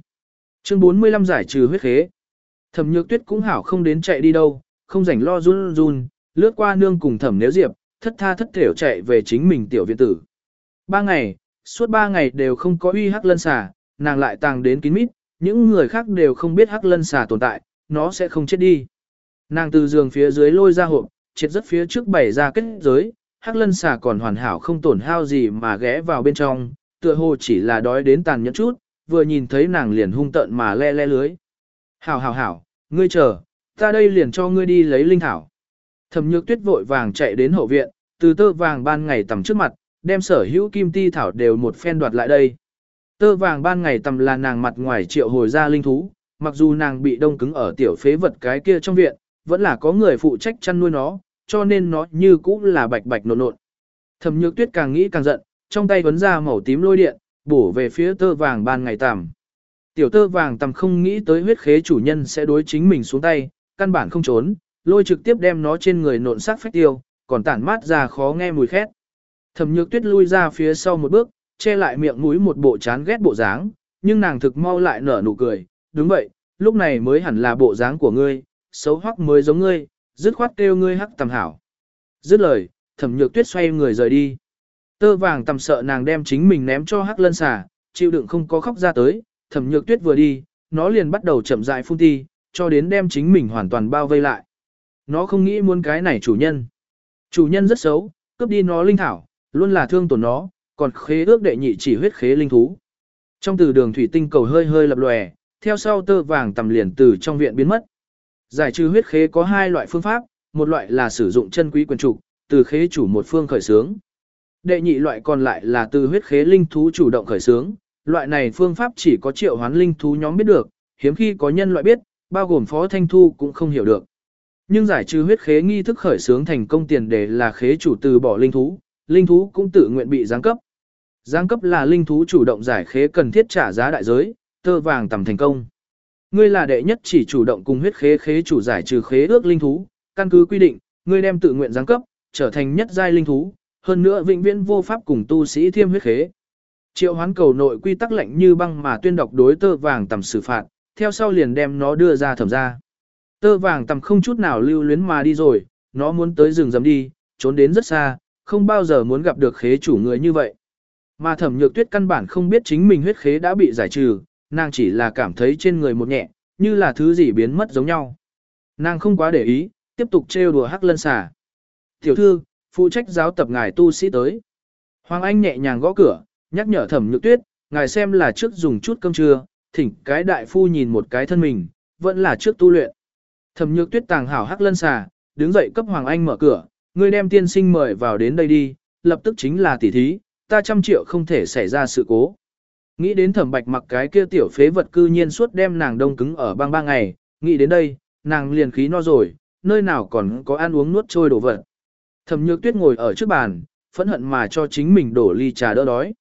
Chương 45 giải trừ huyết khế. Thẩm nhược tuyết cũng hảo không đến chạy đi đâu, không rảnh lo run run, lướt qua nương cùng thẩm nếu diệp, thất tha thất thểu chạy về chính mình tiểu viện tử. Ba ngày, suốt ba ngày đều không có uy hắc lân xà, nàng lại tàng đến kín mít, những người khác đều không biết hắc lân xà tồn tại, nó sẽ không chết đi. Nàng từ giường phía dưới lôi ra hộp, triệt rất phía trước bày ra kết giới, hắc lân xà còn hoàn hảo không tổn hao gì mà ghé vào bên trong, tựa hồ chỉ là đói đến tàn nhẫn chút, vừa nhìn thấy nàng liền hung tợn mà le le lưới. Hảo hảo hảo, ngươi chờ, ta đây liền cho ngươi đi lấy linh thảo. Thẩm nhược tuyết vội vàng chạy đến hậu viện, từ tơ vàng ban ngày tầm trước mặt, đem sở hữu kim ti thảo đều một phen đoạt lại đây. Tơ vàng ban ngày tầm là nàng mặt ngoài triệu hồi ra linh thú, mặc dù nàng bị đông cứng ở tiểu phế vật cái kia trong viện, vẫn là có người phụ trách chăn nuôi nó, cho nên nó như cũng là bạch bạch nộn nộn. Thẩm nhược tuyết càng nghĩ càng giận, trong tay vấn ra màu tím lôi điện, bổ về phía tơ vàng ban ngày tằm. Tiểu tơ vàng tằm không nghĩ tới huyết khế chủ nhân sẽ đối chính mình xuống tay, căn bản không trốn, lôi trực tiếp đem nó trên người nộn sắc phách tiêu, còn tản mát ra khó nghe mùi khét. Thẩm nhược tuyết lui ra phía sau một bước, che lại miệng mũi một bộ chán ghét bộ dáng, nhưng nàng thực mau lại nở nụ cười, đúng vậy, lúc này mới hẳn là bộ dáng của ngươi, xấu hoắc mới giống ngươi, dứt khoát kêu ngươi hắc tầm hảo. Dứt lời, thẩm nhược tuyết xoay người rời đi. Tơ vàng tầm sợ nàng đem chính mình ném cho hắc lân xà, chịu đựng không có khóc ra tới, thẩm nhược tuyết vừa đi, nó liền bắt đầu chậm rãi phun ti, cho đến đem chính mình hoàn toàn bao vây lại. Nó không nghĩ muốn cái này chủ nhân. Chủ nhân rất xấu, cướp đi nó linh thảo, luôn là thương tổn nó, còn khế ước đệ nhị chỉ huyết khế linh thú. Trong từ đường thủy tinh cầu hơi hơi lập lòe, theo sau tơ vàng tầm liền từ trong viện biến mất. Giải trừ huyết khế có hai loại phương pháp, một loại là sử dụng chân quý quyền trục, từ khế chủ một phương khởi sướng. Đệ nhị loại còn lại là từ huyết khế linh thú chủ động khởi sướng, loại này phương pháp chỉ có triệu hoán linh thú nhóm biết được, hiếm khi có nhân loại biết, bao gồm Phó Thanh Thu cũng không hiểu được. Nhưng giải trừ huyết khế nghi thức khởi sướng thành công tiền đề là khế chủ từ bỏ linh thú, linh thú cũng tự nguyện bị giáng cấp. Giáng cấp là linh thú chủ động giải khế cần thiết trả giá đại giới, tơ vàng tầm thành công. Ngươi là đệ nhất chỉ chủ động cùng huyết khế khế chủ giải trừ khế ước linh thú, căn cứ quy định, ngươi đem tự nguyện giáng cấp, trở thành nhất giai linh thú, hơn nữa vĩnh viễn vô pháp cùng tu sĩ thiêm huyết khế. Triệu hoán cầu nội quy tắc lệnh như băng mà tuyên đọc đối tơ vàng tầm xử phạt, theo sau liền đem nó đưa ra thẩm ra. Tơ vàng tầm không chút nào lưu luyến mà đi rồi, nó muốn tới rừng dầm đi, trốn đến rất xa, không bao giờ muốn gặp được khế chủ người như vậy. Mà thẩm nhược tuyết căn bản không biết chính mình huyết khế đã bị giải trừ, nàng chỉ là cảm thấy trên người một nhẹ, như là thứ gì biến mất giống nhau. Nàng không quá để ý, tiếp tục trêu đùa hắc lân xà. Tiểu thư, phụ trách giáo tập ngài tu sĩ tới. Hoàng Anh nhẹ nhàng gõ cửa, nhắc nhở thẩm nhược tuyết, ngài xem là trước dùng chút cơm trưa, thỉnh cái đại phu nhìn một cái thân mình, vẫn là trước tu luyện. Thẩm nhược tuyết tàng hảo hắc lân xà, đứng dậy cấp Hoàng Anh mở cửa, ngươi đem tiên sinh mời vào đến đây đi, lập tức chính là tỉ thí, ta trăm triệu không thể xảy ra sự cố. Nghĩ đến thẩm bạch mặc cái kia tiểu phế vật cư nhiên suốt đem nàng đông cứng ở băng ba ngày, nghĩ đến đây, nàng liền khí no rồi, nơi nào còn có ăn uống nuốt trôi đồ vật. Thẩm nhược tuyết ngồi ở trước bàn, phẫn hận mà cho chính mình đổ ly trà đỡ đói.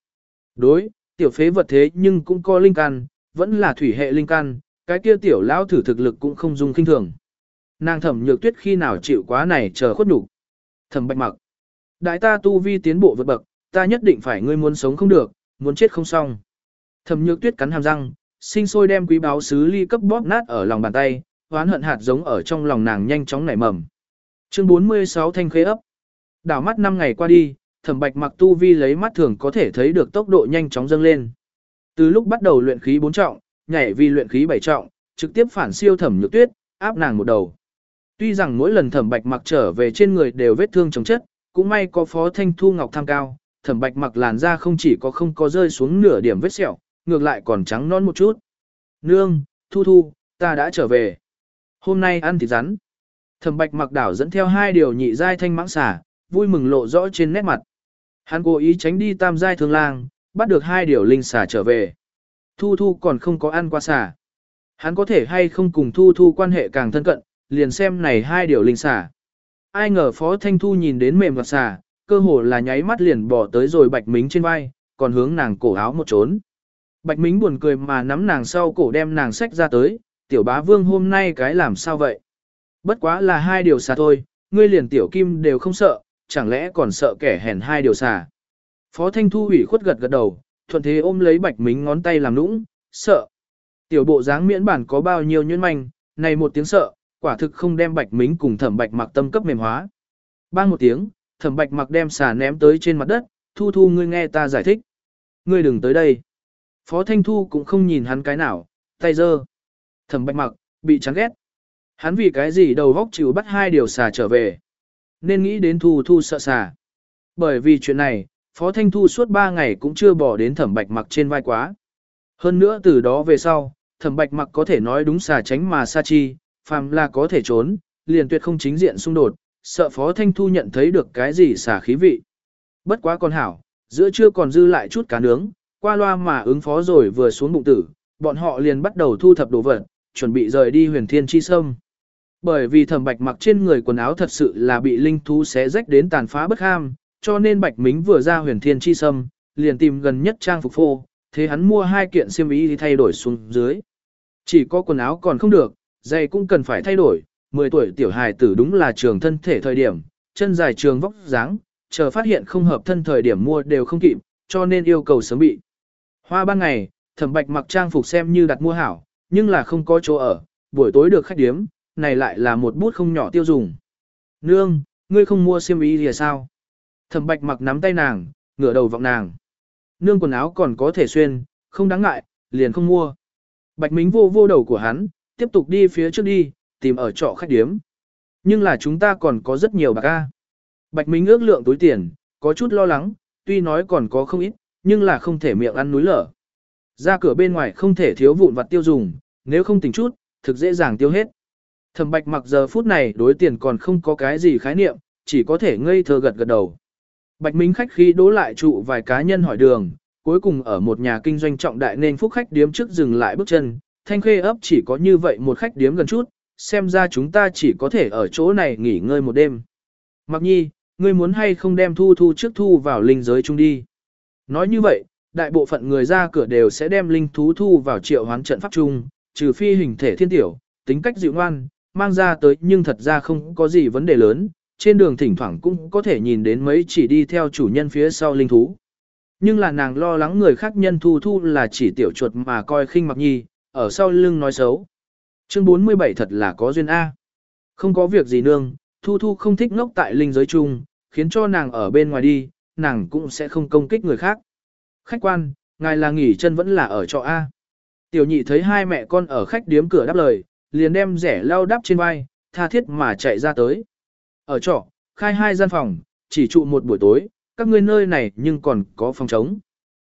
Đối, tiểu phế vật thế nhưng cũng có linh căn, vẫn là thủy hệ linh căn, cái kia tiểu lão thử thực lực cũng không dung kinh thường. Nàng thẩm nhược tuyết khi nào chịu quá này chờ khuất nhục. Thẩm bạch mặc. Đại ta tu vi tiến bộ vượt bậc, ta nhất định phải ngươi muốn sống không được, muốn chết không xong. Thẩm nhược tuyết cắn hàm răng, sinh sôi đem quý báo sứ ly cấp bóp nát ở lòng bàn tay, oán hận hạt giống ở trong lòng nàng nhanh chóng nảy mầm. Chương 46 thanh khế ấp. Đảo mắt 5 ngày qua đi, thẩm bạch mặc tu vi lấy mắt thường có thể thấy được tốc độ nhanh chóng dâng lên. Từ lúc bắt đầu luyện khí 4 trọng, nhảy vì luyện khí 7 trọng, trực tiếp phản siêu thẩm nhược tuyết, áp nàng một đầu. Tuy rằng mỗi lần thẩm bạch mặc trở về trên người đều vết thương chồng chất, cũng may có phó thanh thu ngọc tham cao, thẩm bạch mặc làn da không chỉ có không có rơi xuống nửa điểm vết sẹo, ngược lại còn trắng non một chút. Nương, thu thu, ta đã trở về. Hôm nay ăn thịt rắn. Thẩm bạch mặc đảo dẫn theo hai điều nhị giai thanh mãng xả, vui mừng lộ rõ trên nét mặt. Hắn cố ý tránh đi tam giai thương lang, bắt được hai điều linh xả trở về. Thu thu còn không có ăn qua xả. Hắn có thể hay không cùng thu thu quan hệ càng thân cận, liền xem này hai điều linh xả. Ai ngờ Phó Thanh Thu nhìn đến mềm vật xả, cơ hồ là nháy mắt liền bỏ tới rồi Bạch Mính trên vai, còn hướng nàng cổ áo một trốn. Bạch Mính buồn cười mà nắm nàng sau cổ đem nàng xách ra tới, tiểu bá vương hôm nay cái làm sao vậy? Bất quá là hai điều xà thôi, ngươi liền tiểu kim đều không sợ, chẳng lẽ còn sợ kẻ hèn hai điều xà. Phó Thanh Thu ủy khuất gật gật đầu, thuận thế ôm lấy Bạch Mính ngón tay làm nũng, sợ. Tiểu bộ dáng miễn bản có bao nhiêu nhuyễn manh, này một tiếng sợ, quả thực không đem Bạch Mính cùng thẩm Bạch mặc tâm cấp mềm hóa. Bang một tiếng, thẩm Bạch mặc đem xà ném tới trên mặt đất, Thu Thu ngươi nghe ta giải thích. Ngươi đừng tới đây. Phó Thanh Thu cũng không nhìn hắn cái nào, tay dơ. Thẩm Bạch mặc, bị chán ghét. Hắn vì cái gì đầu vóc chịu bắt hai điều xà trở về. Nên nghĩ đến Thu Thu sợ xà. Bởi vì chuyện này, Phó Thanh Thu suốt ba ngày cũng chưa bỏ đến thẩm bạch mặc trên vai quá. Hơn nữa từ đó về sau, thẩm bạch mặc có thể nói đúng xà tránh mà xa chi, phàm là có thể trốn, liền tuyệt không chính diện xung đột, sợ Phó Thanh Thu nhận thấy được cái gì xà khí vị. Bất quá con hảo, giữa trưa còn dư lại chút cá nướng, qua loa mà ứng phó rồi vừa xuống bụng tử, bọn họ liền bắt đầu thu thập đồ vật, chuẩn bị rời đi huyền thiên chi sâm. Bởi vì thẩm bạch mặc trên người quần áo thật sự là bị linh thú xé rách đến tàn phá bất ham, cho nên bạch mính vừa ra huyền thiên chi sâm, liền tìm gần nhất trang phục phô, thế hắn mua hai kiện xiêm y thì thay đổi xuống dưới. Chỉ có quần áo còn không được, giày cũng cần phải thay đổi, 10 tuổi tiểu hài tử đúng là trường thân thể thời điểm, chân dài trường vóc dáng, chờ phát hiện không hợp thân thời điểm mua đều không kịp, cho nên yêu cầu sớm bị. Hoa ban ngày, thẩm bạch mặc trang phục xem như đặt mua hảo, nhưng là không có chỗ ở, buổi tối được khách điếm, này lại là một bút không nhỏ tiêu dùng. Nương, ngươi không mua xiêm y thì sao? Thẩm bạch mặc nắm tay nàng, ngửa đầu vọng nàng. Nương quần áo còn có thể xuyên, không đáng ngại, liền không mua. Bạch Mính vô vô đầu của hắn, tiếp tục đi phía trước đi, tìm ở trọ khách điếm. Nhưng là chúng ta còn có rất nhiều bạc ca. Bạch Mính ước lượng túi tiền, có chút lo lắng, tuy nói còn có không ít, nhưng là không thể miệng ăn núi lở. Ra cửa bên ngoài không thể thiếu vụn vặt tiêu dùng, nếu không tỉnh chút, thực dễ dàng tiêu hết. Thẩm Bạch mặc giờ phút này đối tiền còn không có cái gì khái niệm, chỉ có thể ngây thơ gật gật đầu. Bạch Minh khách khí đố lại trụ vài cá nhân hỏi đường, cuối cùng ở một nhà kinh doanh trọng đại nên phúc khách điếm trước dừng lại bước chân, thanh khê ấp chỉ có như vậy một khách điếm gần chút, xem ra chúng ta chỉ có thể ở chỗ này nghỉ ngơi một đêm. Mặc nhi, ngươi muốn hay không đem thu thu trước thu vào linh giới chung đi. Nói như vậy, đại bộ phận người ra cửa đều sẽ đem linh thú thu vào triệu hoán trận pháp chung, trừ phi hình thể thiên tiểu, tính cách dịu ngoan, mang ra tới nhưng thật ra không có gì vấn đề lớn, trên đường thỉnh thoảng cũng có thể nhìn đến mấy chỉ đi theo chủ nhân phía sau linh thú. Nhưng là nàng lo lắng người khác nhân thu thu là chỉ tiểu chuột mà coi khinh mặc nhi, ở sau lưng nói xấu. Chương 47 thật là có duyên A. Không có việc gì nương, thu thu không thích ngốc tại linh giới chung, khiến cho nàng ở bên ngoài đi, nàng cũng sẽ không công kích người khác. Khách quan, ngài là nghỉ chân vẫn là ở trọ A. Tiểu nhị thấy hai mẹ con ở khách điếm cửa đáp lời, liền đem rẻ lau đắp trên vai, tha thiết mà chạy ra tới. Ở trọ, khai hai gian phòng, chỉ trụ một buổi tối, các ngươi nơi này nhưng còn có phòng trống.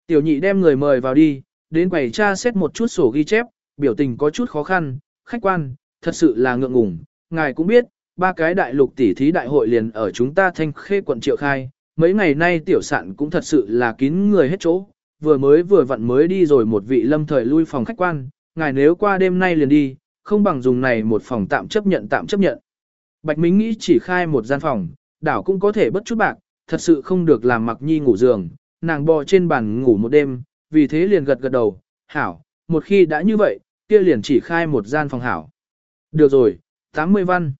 Tiểu nhị đem người mời vào đi, đến quầy tra xét một chút sổ ghi chép, biểu tình có chút khó khăn, khách quan, thật sự là ngượng ngùng, ngài cũng biết, ba cái đại lục tỷ thí đại hội liền ở chúng ta thanh khê quận triệu khai, mấy ngày nay tiểu sạn cũng thật sự là kín người hết chỗ, vừa mới vừa vặn mới đi rồi một vị lâm thời lui phòng khách quan, ngài nếu qua đêm nay liền đi, không bằng dùng này một phòng tạm chấp nhận tạm chấp nhận. Bạch Mính nghĩ chỉ khai một gian phòng, đảo cũng có thể bất chút bạc, thật sự không được làm mặc nhi ngủ giường, nàng bò trên bàn ngủ một đêm, vì thế liền gật gật đầu, hảo, một khi đã như vậy, kia liền chỉ khai một gian phòng hảo. Được rồi, 80 văn.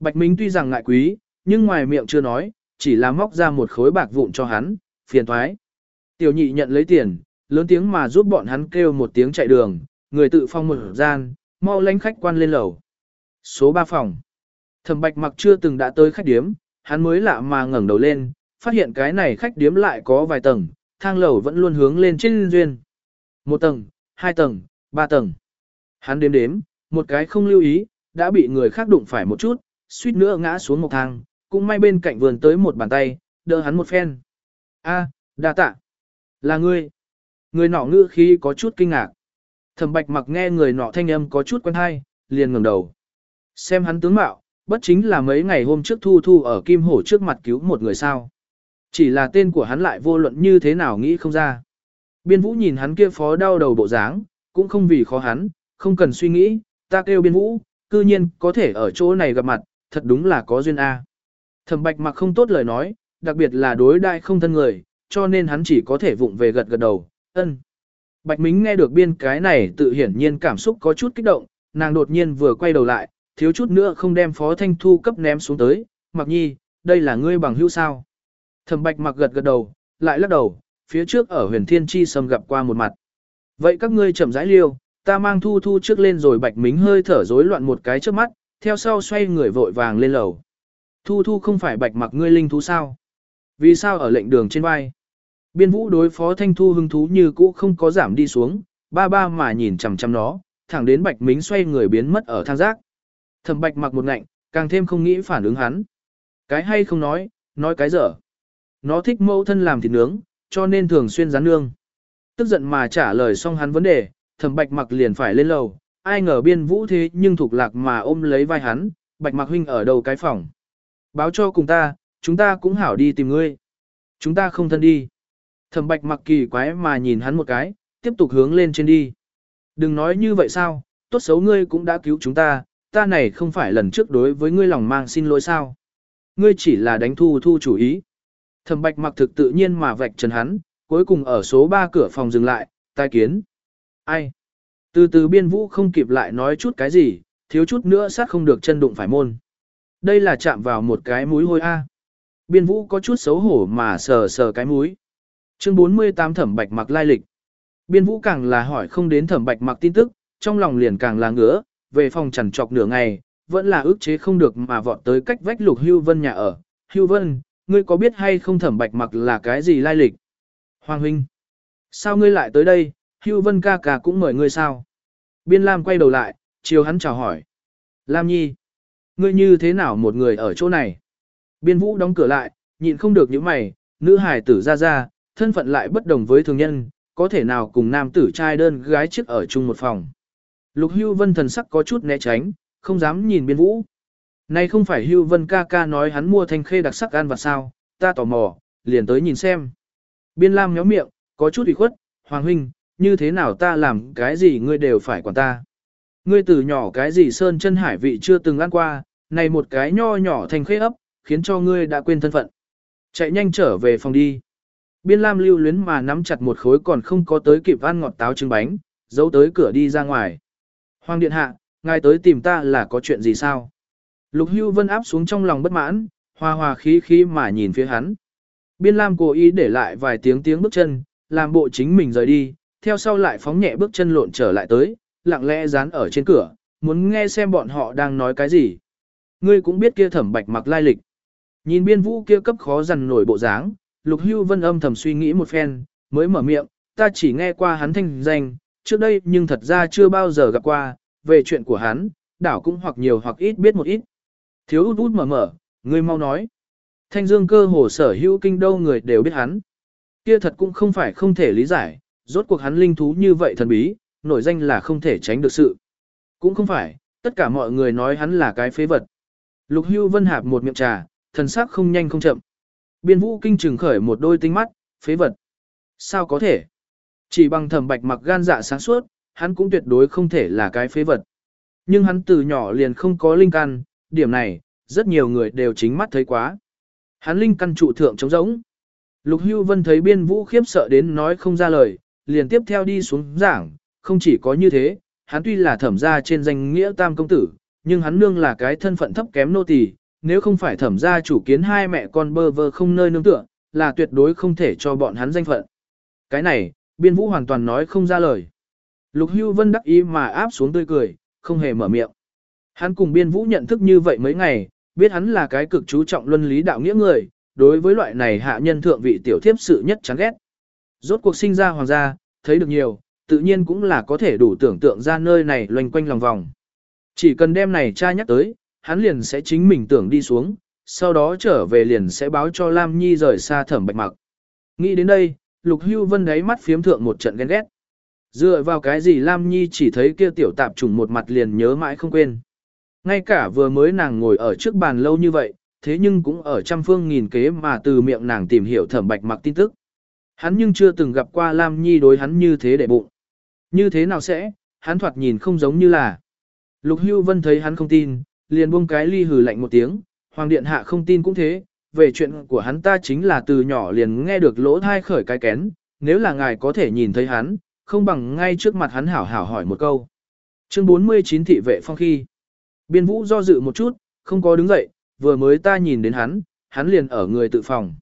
Bạch Minh tuy rằng ngại quý, nhưng ngoài miệng chưa nói, chỉ là móc ra một khối bạc vụn cho hắn, phiền thoái. Tiểu nhị nhận lấy tiền, lớn tiếng mà giúp bọn hắn kêu một tiếng chạy đường, người tự phong một gian, mau lánh khách quan lên lầu. Số 3 phòng. Thẩm Bạch mặc chưa từng đã tới khách điếm, hắn mới lạ mà ngẩng đầu lên, phát hiện cái này khách điếm lại có vài tầng, thang lầu vẫn luôn hướng lên trên duyên. Một tầng, hai tầng, ba tầng. Hắn đếm đếm, một cái không lưu ý, đã bị người khác đụng phải một chút, suýt nữa ngã xuống một thang, cũng may bên cạnh vườn tới một bàn tay, đỡ hắn một phen. A, đa tạ. Là ngươi. Người nọ ngữ khí có chút kinh ngạc. Thẩm bạch mặc nghe người nọ thanh âm có chút quen hay, liền ngẩng đầu. Xem hắn tướng mạo, bất chính là mấy ngày hôm trước thu thu ở kim hổ trước mặt cứu một người sao. Chỉ là tên của hắn lại vô luận như thế nào nghĩ không ra. Biên vũ nhìn hắn kia phó đau đầu bộ dáng, cũng không vì khó hắn, không cần suy nghĩ, ta kêu biên vũ, cư nhiên có thể ở chỗ này gặp mặt, thật đúng là có duyên A. Thẩm bạch mặc không tốt lời nói, đặc biệt là đối đại không thân người, cho nên hắn chỉ có thể vụng về gật gật đầu, ân. Bạch Mính nghe được biên cái này tự hiển nhiên cảm xúc có chút kích động, nàng đột nhiên vừa quay đầu lại, thiếu chút nữa không đem Phó Thanh Thu cấp ném xuống tới, mặc nhi, đây là ngươi bằng hữu sao. Thẩm bạch mặc gật gật đầu, lại lắc đầu, phía trước ở huyền thiên chi sầm gặp qua một mặt. Vậy các ngươi chậm rãi liêu, ta mang thu thu trước lên rồi bạch mính hơi thở rối loạn một cái trước mắt, theo sau xoay người vội vàng lên lầu. Thu thu không phải bạch mặc ngươi linh thú sao? Vì sao ở lệnh đường trên vai? Biên vũ đối phó thanh thu hứng thú như cũ không có giảm đi xuống, ba ba mà nhìn chằm chằm nó, thẳng đến bạch mính xoay người biến mất ở thang giác. Thẩm bạch mặc một ngạnh, càng thêm không nghĩ phản ứng hắn. Cái hay không nói, nói cái dở. Nó thích mẫu thân làm thịt nướng, cho nên thường xuyên rán nương. Tức giận mà trả lời xong hắn vấn đề, thẩm bạch mặc liền phải lên lầu, ai ngờ biên vũ thế nhưng thuộc lạc mà ôm lấy vai hắn, bạch mặc huynh ở đầu cái phòng. Báo cho cùng ta, chúng ta cũng hảo đi tìm ngươi. Chúng ta không thân đi. Thẩm bạch mặc kỳ quái mà nhìn hắn một cái, tiếp tục hướng lên trên đi. Đừng nói như vậy sao, tốt xấu ngươi cũng đã cứu chúng ta, ta này không phải lần trước đối với ngươi lòng mang xin lỗi sao. Ngươi chỉ là đánh thu thu chủ ý. Thẩm bạch mặc thực tự nhiên mà vạch trần hắn, cuối cùng ở số 3 cửa phòng dừng lại, tai kiến. Ai? Từ từ biên vũ không kịp lại nói chút cái gì, thiếu chút nữa sát không được chân đụng phải môn. Đây là chạm vào một cái mũi hôi A. Biên vũ có chút xấu hổ mà sờ sờ cái mũi. Chương 48 thẩm bạch mặc lai lịch. Biên vũ càng là hỏi không đến thẩm bạch mặc tin tức, trong lòng liền càng là ngứa, về phòng chằn trọc nửa ngày, vẫn là ức chế không được mà vọt tới cách vách lục hưu vân nhà ở. Hưu vân, ngươi có biết hay không thẩm bạch mặc là cái gì lai lịch? Hoàng huynh, sao ngươi lại tới đây, hưu vân ca ca cũng mời ngươi sao? Biên Lam quay đầu lại, chiều hắn chào hỏi. Lam Nhi, ngươi như thế nào một người ở chỗ này? Biên Vũ đóng cửa lại, nhịn không được những mày, nữ hài tử ra ra, thân phận lại bất đồng với thường nhân, có thể nào cùng nam tử trai đơn gái chiếc ở chung một phòng. Lục Hưu Vân thần sắc có chút né tránh, không dám nhìn Biên Vũ. Này không phải Hưu Vân ca ca nói hắn mua thanh khê đặc sắc ăn và sao, ta tò mò, liền tới nhìn xem. Biên Lam nhó miệng, có chút ủy khuất, Hoàng huynh, như thế nào ta làm cái gì ngươi đều phải quản ta. Ngươi từ nhỏ cái gì sơn chân hải vị chưa từng ăn qua, này một cái nho nhỏ thành khế ấp, khiến cho ngươi đã quên thân phận. Chạy nhanh trở về phòng đi. Biên Lam lưu luyến mà nắm chặt một khối còn không có tới kịp ăn ngọt táo trứng bánh, giấu tới cửa đi ra ngoài. Hoàng điện hạ, ngài tới tìm ta là có chuyện gì sao? Lục Hưu Vân áp xuống trong lòng bất mãn, hòa hòa khí khí mà nhìn phía hắn. Biên Lam cố ý để lại vài tiếng tiếng bước chân, làm bộ chính mình rời đi, theo sau lại phóng nhẹ bước chân lộn trở lại tới, lặng lẽ dán ở trên cửa, muốn nghe xem bọn họ đang nói cái gì. Ngươi cũng biết kia thẩm bạch mặc lai lịch. Nhìn biên vũ kia cấp khó dằn nổi bộ dáng, lục hưu vân âm thầm suy nghĩ một phen, mới mở miệng, ta chỉ nghe qua hắn thanh danh, trước đây nhưng thật ra chưa bao giờ gặp qua, về chuyện của hắn, đảo cũng hoặc nhiều hoặc ít biết một ít. Thiếu út út mở mở, ngươi mau nói. Thanh dương cơ hồ sở hữu kinh đâu người đều biết hắn. Kia thật cũng không phải không thể lý giải, rốt cuộc hắn linh thú như vậy thần bí, nổi danh là không thể tránh được sự. Cũng không phải, tất cả mọi người nói hắn là cái phế vật. Lục hưu vân hạp một miệng trà, thần sắc không nhanh không chậm. Biên vũ kinh trừng khởi một đôi tinh mắt, phế vật. Sao có thể? Chỉ bằng thẩm bạch mặc gan dạ sáng suốt, hắn cũng tuyệt đối không thể là cái phế vật. Nhưng hắn từ nhỏ liền không có linh căn, điểm này, rất nhiều người đều chính mắt thấy quá. Hắn linh căn trụ thượng trống rỗng. Lục Hưu Vân thấy biên vũ khiếp sợ đến nói không ra lời, liền tiếp theo đi xuống giảng, không chỉ có như thế, hắn tuy là thẩm gia trên danh nghĩa tam công tử, nhưng hắn nương là cái thân phận thấp kém nô tỳ, nếu không phải thẩm gia chủ kiến hai mẹ con bơ vơ không nơi nương tựa, là tuyệt đối không thể cho bọn hắn danh phận. Cái này, biên vũ hoàn toàn nói không ra lời. Lục Hưu Vân đắc ý mà áp xuống tươi cười, không hề mở miệng. Hắn cùng biên vũ nhận thức như vậy mấy ngày, biết hắn là cái cực chú trọng luân lý đạo nghĩa người, đối với loại này hạ nhân thượng vị tiểu thiếp sự nhất chán ghét. Rốt cuộc sinh ra hoàng gia, thấy được nhiều, tự nhiên cũng là có thể đủ tưởng tượng ra nơi này loanh quanh lòng vòng. Chỉ cần đem này cha nhắc tới, hắn liền sẽ chính mình tưởng đi xuống, sau đó trở về liền sẽ báo cho Lam Nhi rời xa thẩm bạch mặc. Nghĩ đến đây, Lục Hưu Vân đáy mắt phiếm thượng một trận ghen ghét. Dựa vào cái gì Lam Nhi chỉ thấy kia tiểu tạp trùng một mặt liền nhớ mãi không quên. Ngay cả vừa mới nàng ngồi ở trước bàn lâu như vậy, thế nhưng cũng ở trăm phương nghìn kế mà từ miệng nàng tìm hiểu thẩm bạch mặc tin tức. Hắn nhưng chưa từng gặp qua Lam Nhi đối hắn như thế để bụng. Như thế nào sẽ, hắn thoạt nhìn không giống như là. Lục Hưu Vân thấy hắn không tin, liền buông cái ly hừ lạnh một tiếng, Hoàng Điện Hạ không tin cũng thế, về chuyện của hắn ta chính là từ nhỏ liền nghe được lỗ thai khởi cái kén, nếu là ngài có thể nhìn thấy hắn, không bằng ngay trước mặt hắn hảo hảo hỏi một câu. Chương 49 thị vệ phong khi. Biên vũ do dự một chút, không có đứng dậy, vừa mới ta nhìn đến hắn, hắn liền ở người tự phòng.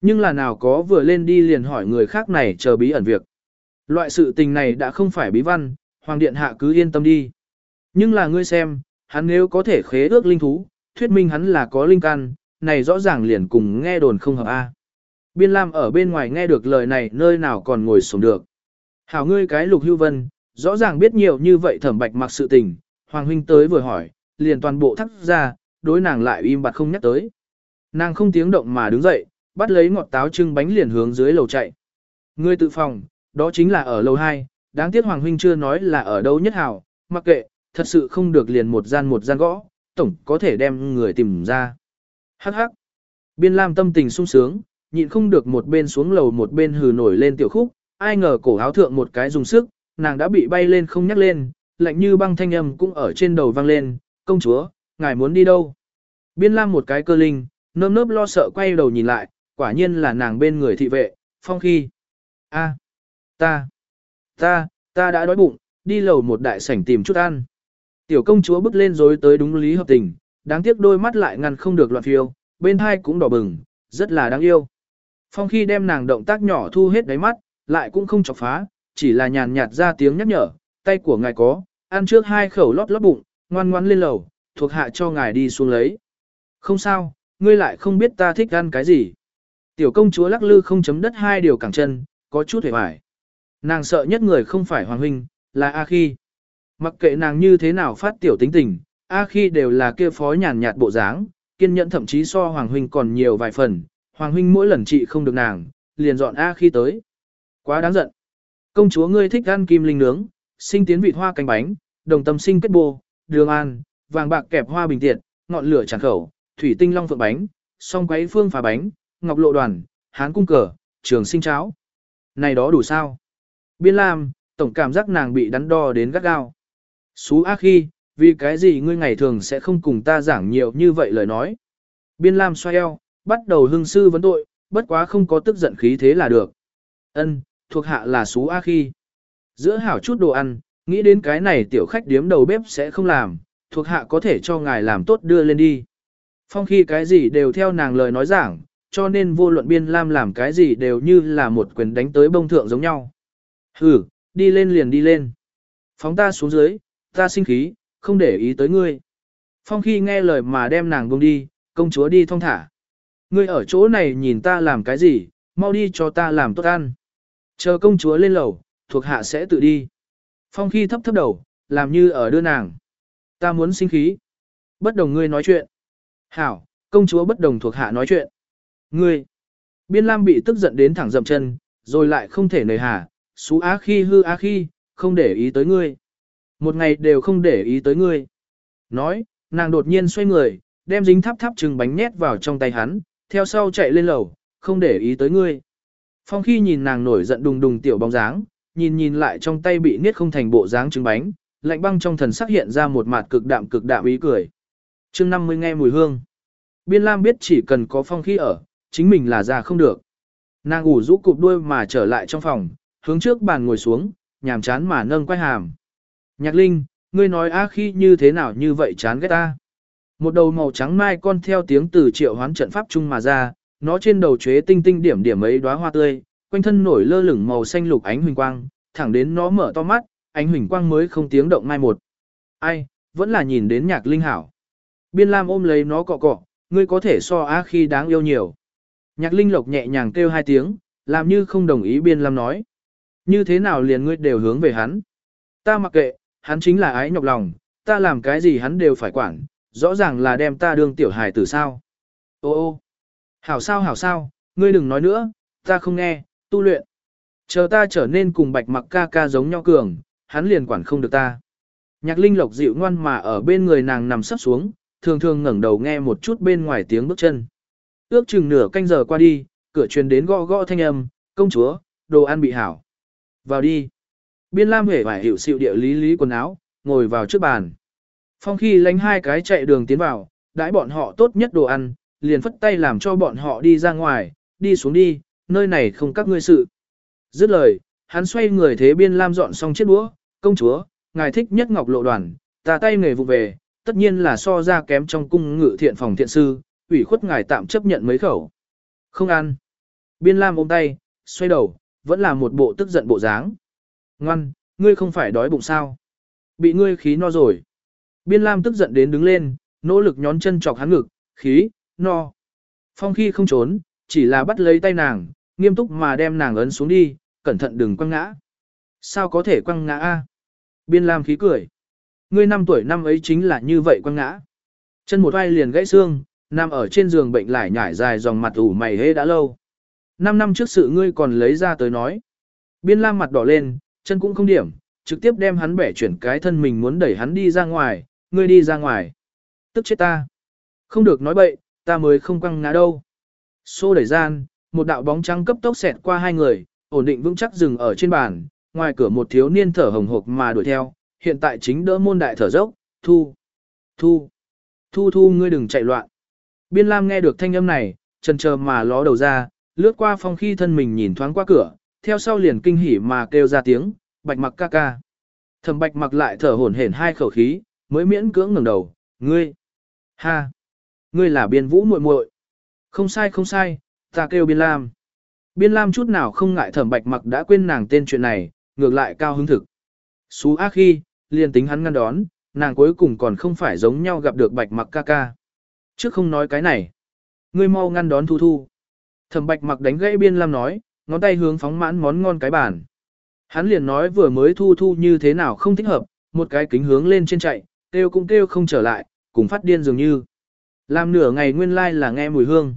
Nhưng là nào có vừa lên đi liền hỏi người khác này chờ bí ẩn việc. Loại sự tình này đã không phải bí văn, Hoàng Điện Hạ cứ yên tâm đi. Nhưng là ngươi xem, hắn nếu có thể khế ước linh thú, thuyết minh hắn là có linh căn, này rõ ràng liền cùng nghe đồn không hợp A. Biên Lam ở bên ngoài nghe được lời này nơi nào còn ngồi sống được. Hảo ngươi cái lục hưu vân, rõ ràng biết nhiều như vậy thẩm bạch mặc sự tình, Hoàng Huynh tới vừa hỏi, liền toàn bộ thắt ra, đối nàng lại im bặt không nhắc tới. Nàng không tiếng động mà đứng dậy, bắt lấy ngọt táo trưng bánh liền hướng dưới lầu chạy. Ngươi tự phòng, đó chính là ở lầu 2, đáng tiếc Hoàng Huynh chưa nói là ở đâu nhất hảo, mặc kệ, thật sự không được liền một gian một gian gõ, tổng có thể đem người tìm ra. Hắc hắc. Biên Lam tâm tình sung sướng, nhịn không được một bên xuống lầu một bên hừ nổi lên tiểu khúc, ai ngờ cổ áo thượng một cái dùng sức, nàng đã bị bay lên không nhắc lên, lạnh như băng thanh âm cũng ở trên đầu vang lên, công chúa, ngài muốn đi đâu? Biên Lam một cái cơ linh, nơm nớp lo sợ quay đầu nhìn lại, quả nhiên là nàng bên người thị vệ, phong khi. a ta, ta, ta đã đói bụng, đi lầu một đại sảnh tìm chút ăn. Tiểu công chúa bước lên rồi tới đúng lý hợp tình, đáng tiếc đôi mắt lại ngăn không được loạn phiêu, bên hai cũng đỏ bừng, rất là đáng yêu. Phong khi đem nàng động tác nhỏ thu hết đáy mắt, lại cũng không chọc phá, chỉ là nhàn nhạt ra tiếng nhắc nhở, tay của ngài có, ăn trước hai khẩu lót lót bụng, ngoan ngoan lên lầu, thuộc hạ cho ngài đi xuống lấy. Không sao, ngươi lại không biết ta thích ăn cái gì. Tiểu công chúa lắc lư không chấm đất hai điều cẳng chân, có chút hề hoài. Nàng sợ nhất người không phải Hoàng Huynh, là A Khi. Mặc kệ nàng như thế nào phát tiểu tính tình, A khi đều là kia phó nhàn nhạt bộ dáng, kiên nhẫn thậm chí so Hoàng Huynh còn nhiều vài phần, Hoàng Huynh mỗi lần trị không được nàng, liền dọn A khi tới. Quá đáng giận. Công chúa ngươi thích ăn kim linh nướng, sinh tiến vịt hoa cánh bánh, đồng tâm sinh kết bô, đường an, vàng bạc kẹp hoa bình tiện, ngọn lửa tràn khẩu, thủy tinh long phượng bánh, song quấy phương phá bánh, ngọc lộ đoàn, hán cung cờ, trường sinh cháo. Này đó đủ sao? Biên Lam, tổng cảm giác nàng bị đắn đo đến gắt gao. Xú ác khi, vì cái gì ngươi ngày thường sẽ không cùng ta giảng nhiều như vậy lời nói. Biên Lam xoay eo, bắt đầu hưng sư vấn tội, bất quá không có tức giận khí thế là được. Ân, thuộc hạ là xú ác khi. Giữa hảo chút đồ ăn, nghĩ đến cái này tiểu khách điếm đầu bếp sẽ không làm, thuộc hạ có thể cho ngài làm tốt đưa lên đi. Phong khi cái gì đều theo nàng lời nói giảng, cho nên vô luận biên lam làm cái gì đều như là một quyền đánh tới bông thượng giống nhau. Hừ, đi lên liền đi lên. Phóng ta xuống dưới, ta sinh khí, không để ý tới ngươi. Phong khi nghe lời mà đem nàng buông đi, công chúa đi thong thả. Ngươi ở chỗ này nhìn ta làm cái gì, mau đi cho ta làm tốt ăn. Chờ công chúa lên lầu, thuộc hạ sẽ tự đi. Phong khi thấp thấp đầu, làm như ở đưa nàng. Ta muốn sinh khí. Bất đồng ngươi nói chuyện. Hảo, công chúa bất đồng thuộc hạ nói chuyện. Ngươi. Biên Lam bị tức giận đến thẳng dậm chân, rồi lại không thể nề hà, xú á khi hư á khi, không để ý tới ngươi. Một ngày đều không để ý tới ngươi. Nói, nàng đột nhiên xoay người, đem dính thắp thắp trứng bánh nhét vào trong tay hắn, theo sau chạy lên lầu, không để ý tới ngươi. Phong khi nhìn nàng nổi giận đùng đùng tiểu bóng dáng, nhìn nhìn lại trong tay bị niết không thành bộ dáng trứng bánh, lạnh băng trong thần sắc hiện ra một mặt cực đạm cực đạm ý cười. chương 50 nghe mùi hương. Biên Lam biết chỉ cần có phong khí ở, chính mình là ra không được. Nàng ủ rũ cụp đuôi mà trở lại trong phòng, hướng trước bàn ngồi xuống, nhàm chán mà nâng quay hàm. Nhạc Linh, ngươi nói á khi như thế nào như vậy chán ghét ta. Một đầu màu trắng mai con theo tiếng từ triệu hoán trận pháp chung mà ra, nó trên đầu chế tinh tinh điểm điểm ấy đóa hoa tươi, quanh thân nổi lơ lửng màu xanh lục ánh huỳnh quang, thẳng đến nó mở to mắt, ánh huỳnh quang mới không tiếng động mai một. Ai, vẫn là nhìn đến nhạc linh hảo. Biên Lam ôm lấy nó cọ cọ, ngươi có thể so á khi đáng yêu nhiều. Nhạc linh lộc nhẹ nhàng kêu hai tiếng, làm như không đồng ý Biên Lam nói. Như thế nào liền ngươi đều hướng về hắn. Ta mặc kệ, hắn chính là ái nhọc lòng, ta làm cái gì hắn đều phải quản, rõ ràng là đem ta đương tiểu hài tử sao. Ô ô, hảo sao hảo sao, ngươi đừng nói nữa, ta không nghe, tu luyện. Chờ ta trở nên cùng bạch mặc ca ca giống nhau cường, hắn liền quản không được ta. Nhạc linh lộc dịu ngoan mà ở bên người nàng nằm sắp xuống, thường thường ngẩng đầu nghe một chút bên ngoài tiếng bước chân. Ước chừng nửa canh giờ qua đi, cửa truyền đến gõ gõ thanh âm, công chúa, đồ ăn bị hảo. Vào đi. Biên Lam hề vải hiệu sự địa lý lý quần áo, ngồi vào trước bàn. Phong khi lánh hai cái chạy đường tiến vào, đãi bọn họ tốt nhất đồ ăn, liền phất tay làm cho bọn họ đi ra ngoài, đi xuống đi, nơi này không các ngươi sự. Dứt lời, hắn xoay người thế biên lam dọn xong chiếc đũa, công chúa, ngài thích nhất ngọc lộ đoàn, ta tay nghề vụ về, tất nhiên là so ra kém trong cung ngự thiện phòng thiện sư, ủy khuất ngài tạm chấp nhận mấy khẩu. Không ăn. Biên lam ôm tay, xoay đầu, vẫn là một bộ tức giận bộ dáng. Ngoan, ngươi không phải đói bụng sao? Bị ngươi khí no rồi. Biên lam tức giận đến đứng lên, nỗ lực nhón chân chọc hắn ngực, khí, no. Phong khi không trốn, chỉ là bắt lấy tay nàng, nghiêm túc mà đem nàng ấn xuống đi, cẩn thận đừng quăng ngã. Sao có thể quăng ngã a? Biên Lam khí cười. Ngươi năm tuổi năm ấy chính là như vậy quăng ngã. Chân một vai liền gãy xương, nằm ở trên giường bệnh lại nhảy dài dòng mặt ủ mày hê đã lâu. Năm năm trước sự ngươi còn lấy ra tới nói. Biên Lam mặt đỏ lên, chân cũng không điểm, trực tiếp đem hắn bẻ chuyển cái thân mình muốn đẩy hắn đi ra ngoài, ngươi đi ra ngoài. Tức chết ta. Không được nói bậy, ta mới không quăng ngã đâu. Xô đẩy gian, một đạo bóng trắng cấp tốc xẹt qua hai người, ổn định vững chắc dừng ở trên bàn, ngoài cửa một thiếu niên thở hồng hộc mà đuổi theo, hiện tại chính đỡ môn đại thở dốc, thu, thu, thu thu ngươi đừng chạy loạn. Biên Lam nghe được thanh âm này, chần chờ mà ló đầu ra, lướt qua phong khi thân mình nhìn thoáng qua cửa, theo sau liền kinh hỉ mà kêu ra tiếng, bạch mặc ca ca. Thầm bạch mặc lại thở hổn hển hai khẩu khí, mới miễn cưỡng ngẩng đầu, ngươi, ha, ngươi là biên vũ muội muội. Không sai không sai, ta kêu biên lam. Biên lam chút nào không ngại thẩm bạch mặc đã quên nàng tên chuyện này, ngược lại cao hứng thực. Xú ác khi, liền tính hắn ngăn đón, nàng cuối cùng còn không phải giống nhau gặp được bạch mặc ca ca. Trước không nói cái này. Ngươi mau ngăn đón thu thu. Thẩm bạch mặc đánh gãy biên lam nói, ngón tay hướng phóng mãn món ngon cái bàn. Hắn liền nói vừa mới thu thu như thế nào không thích hợp, một cái kính hướng lên trên chạy, kêu cũng kêu không trở lại, cùng phát điên dường như. Làm nửa ngày nguyên lai like là nghe mùi hương.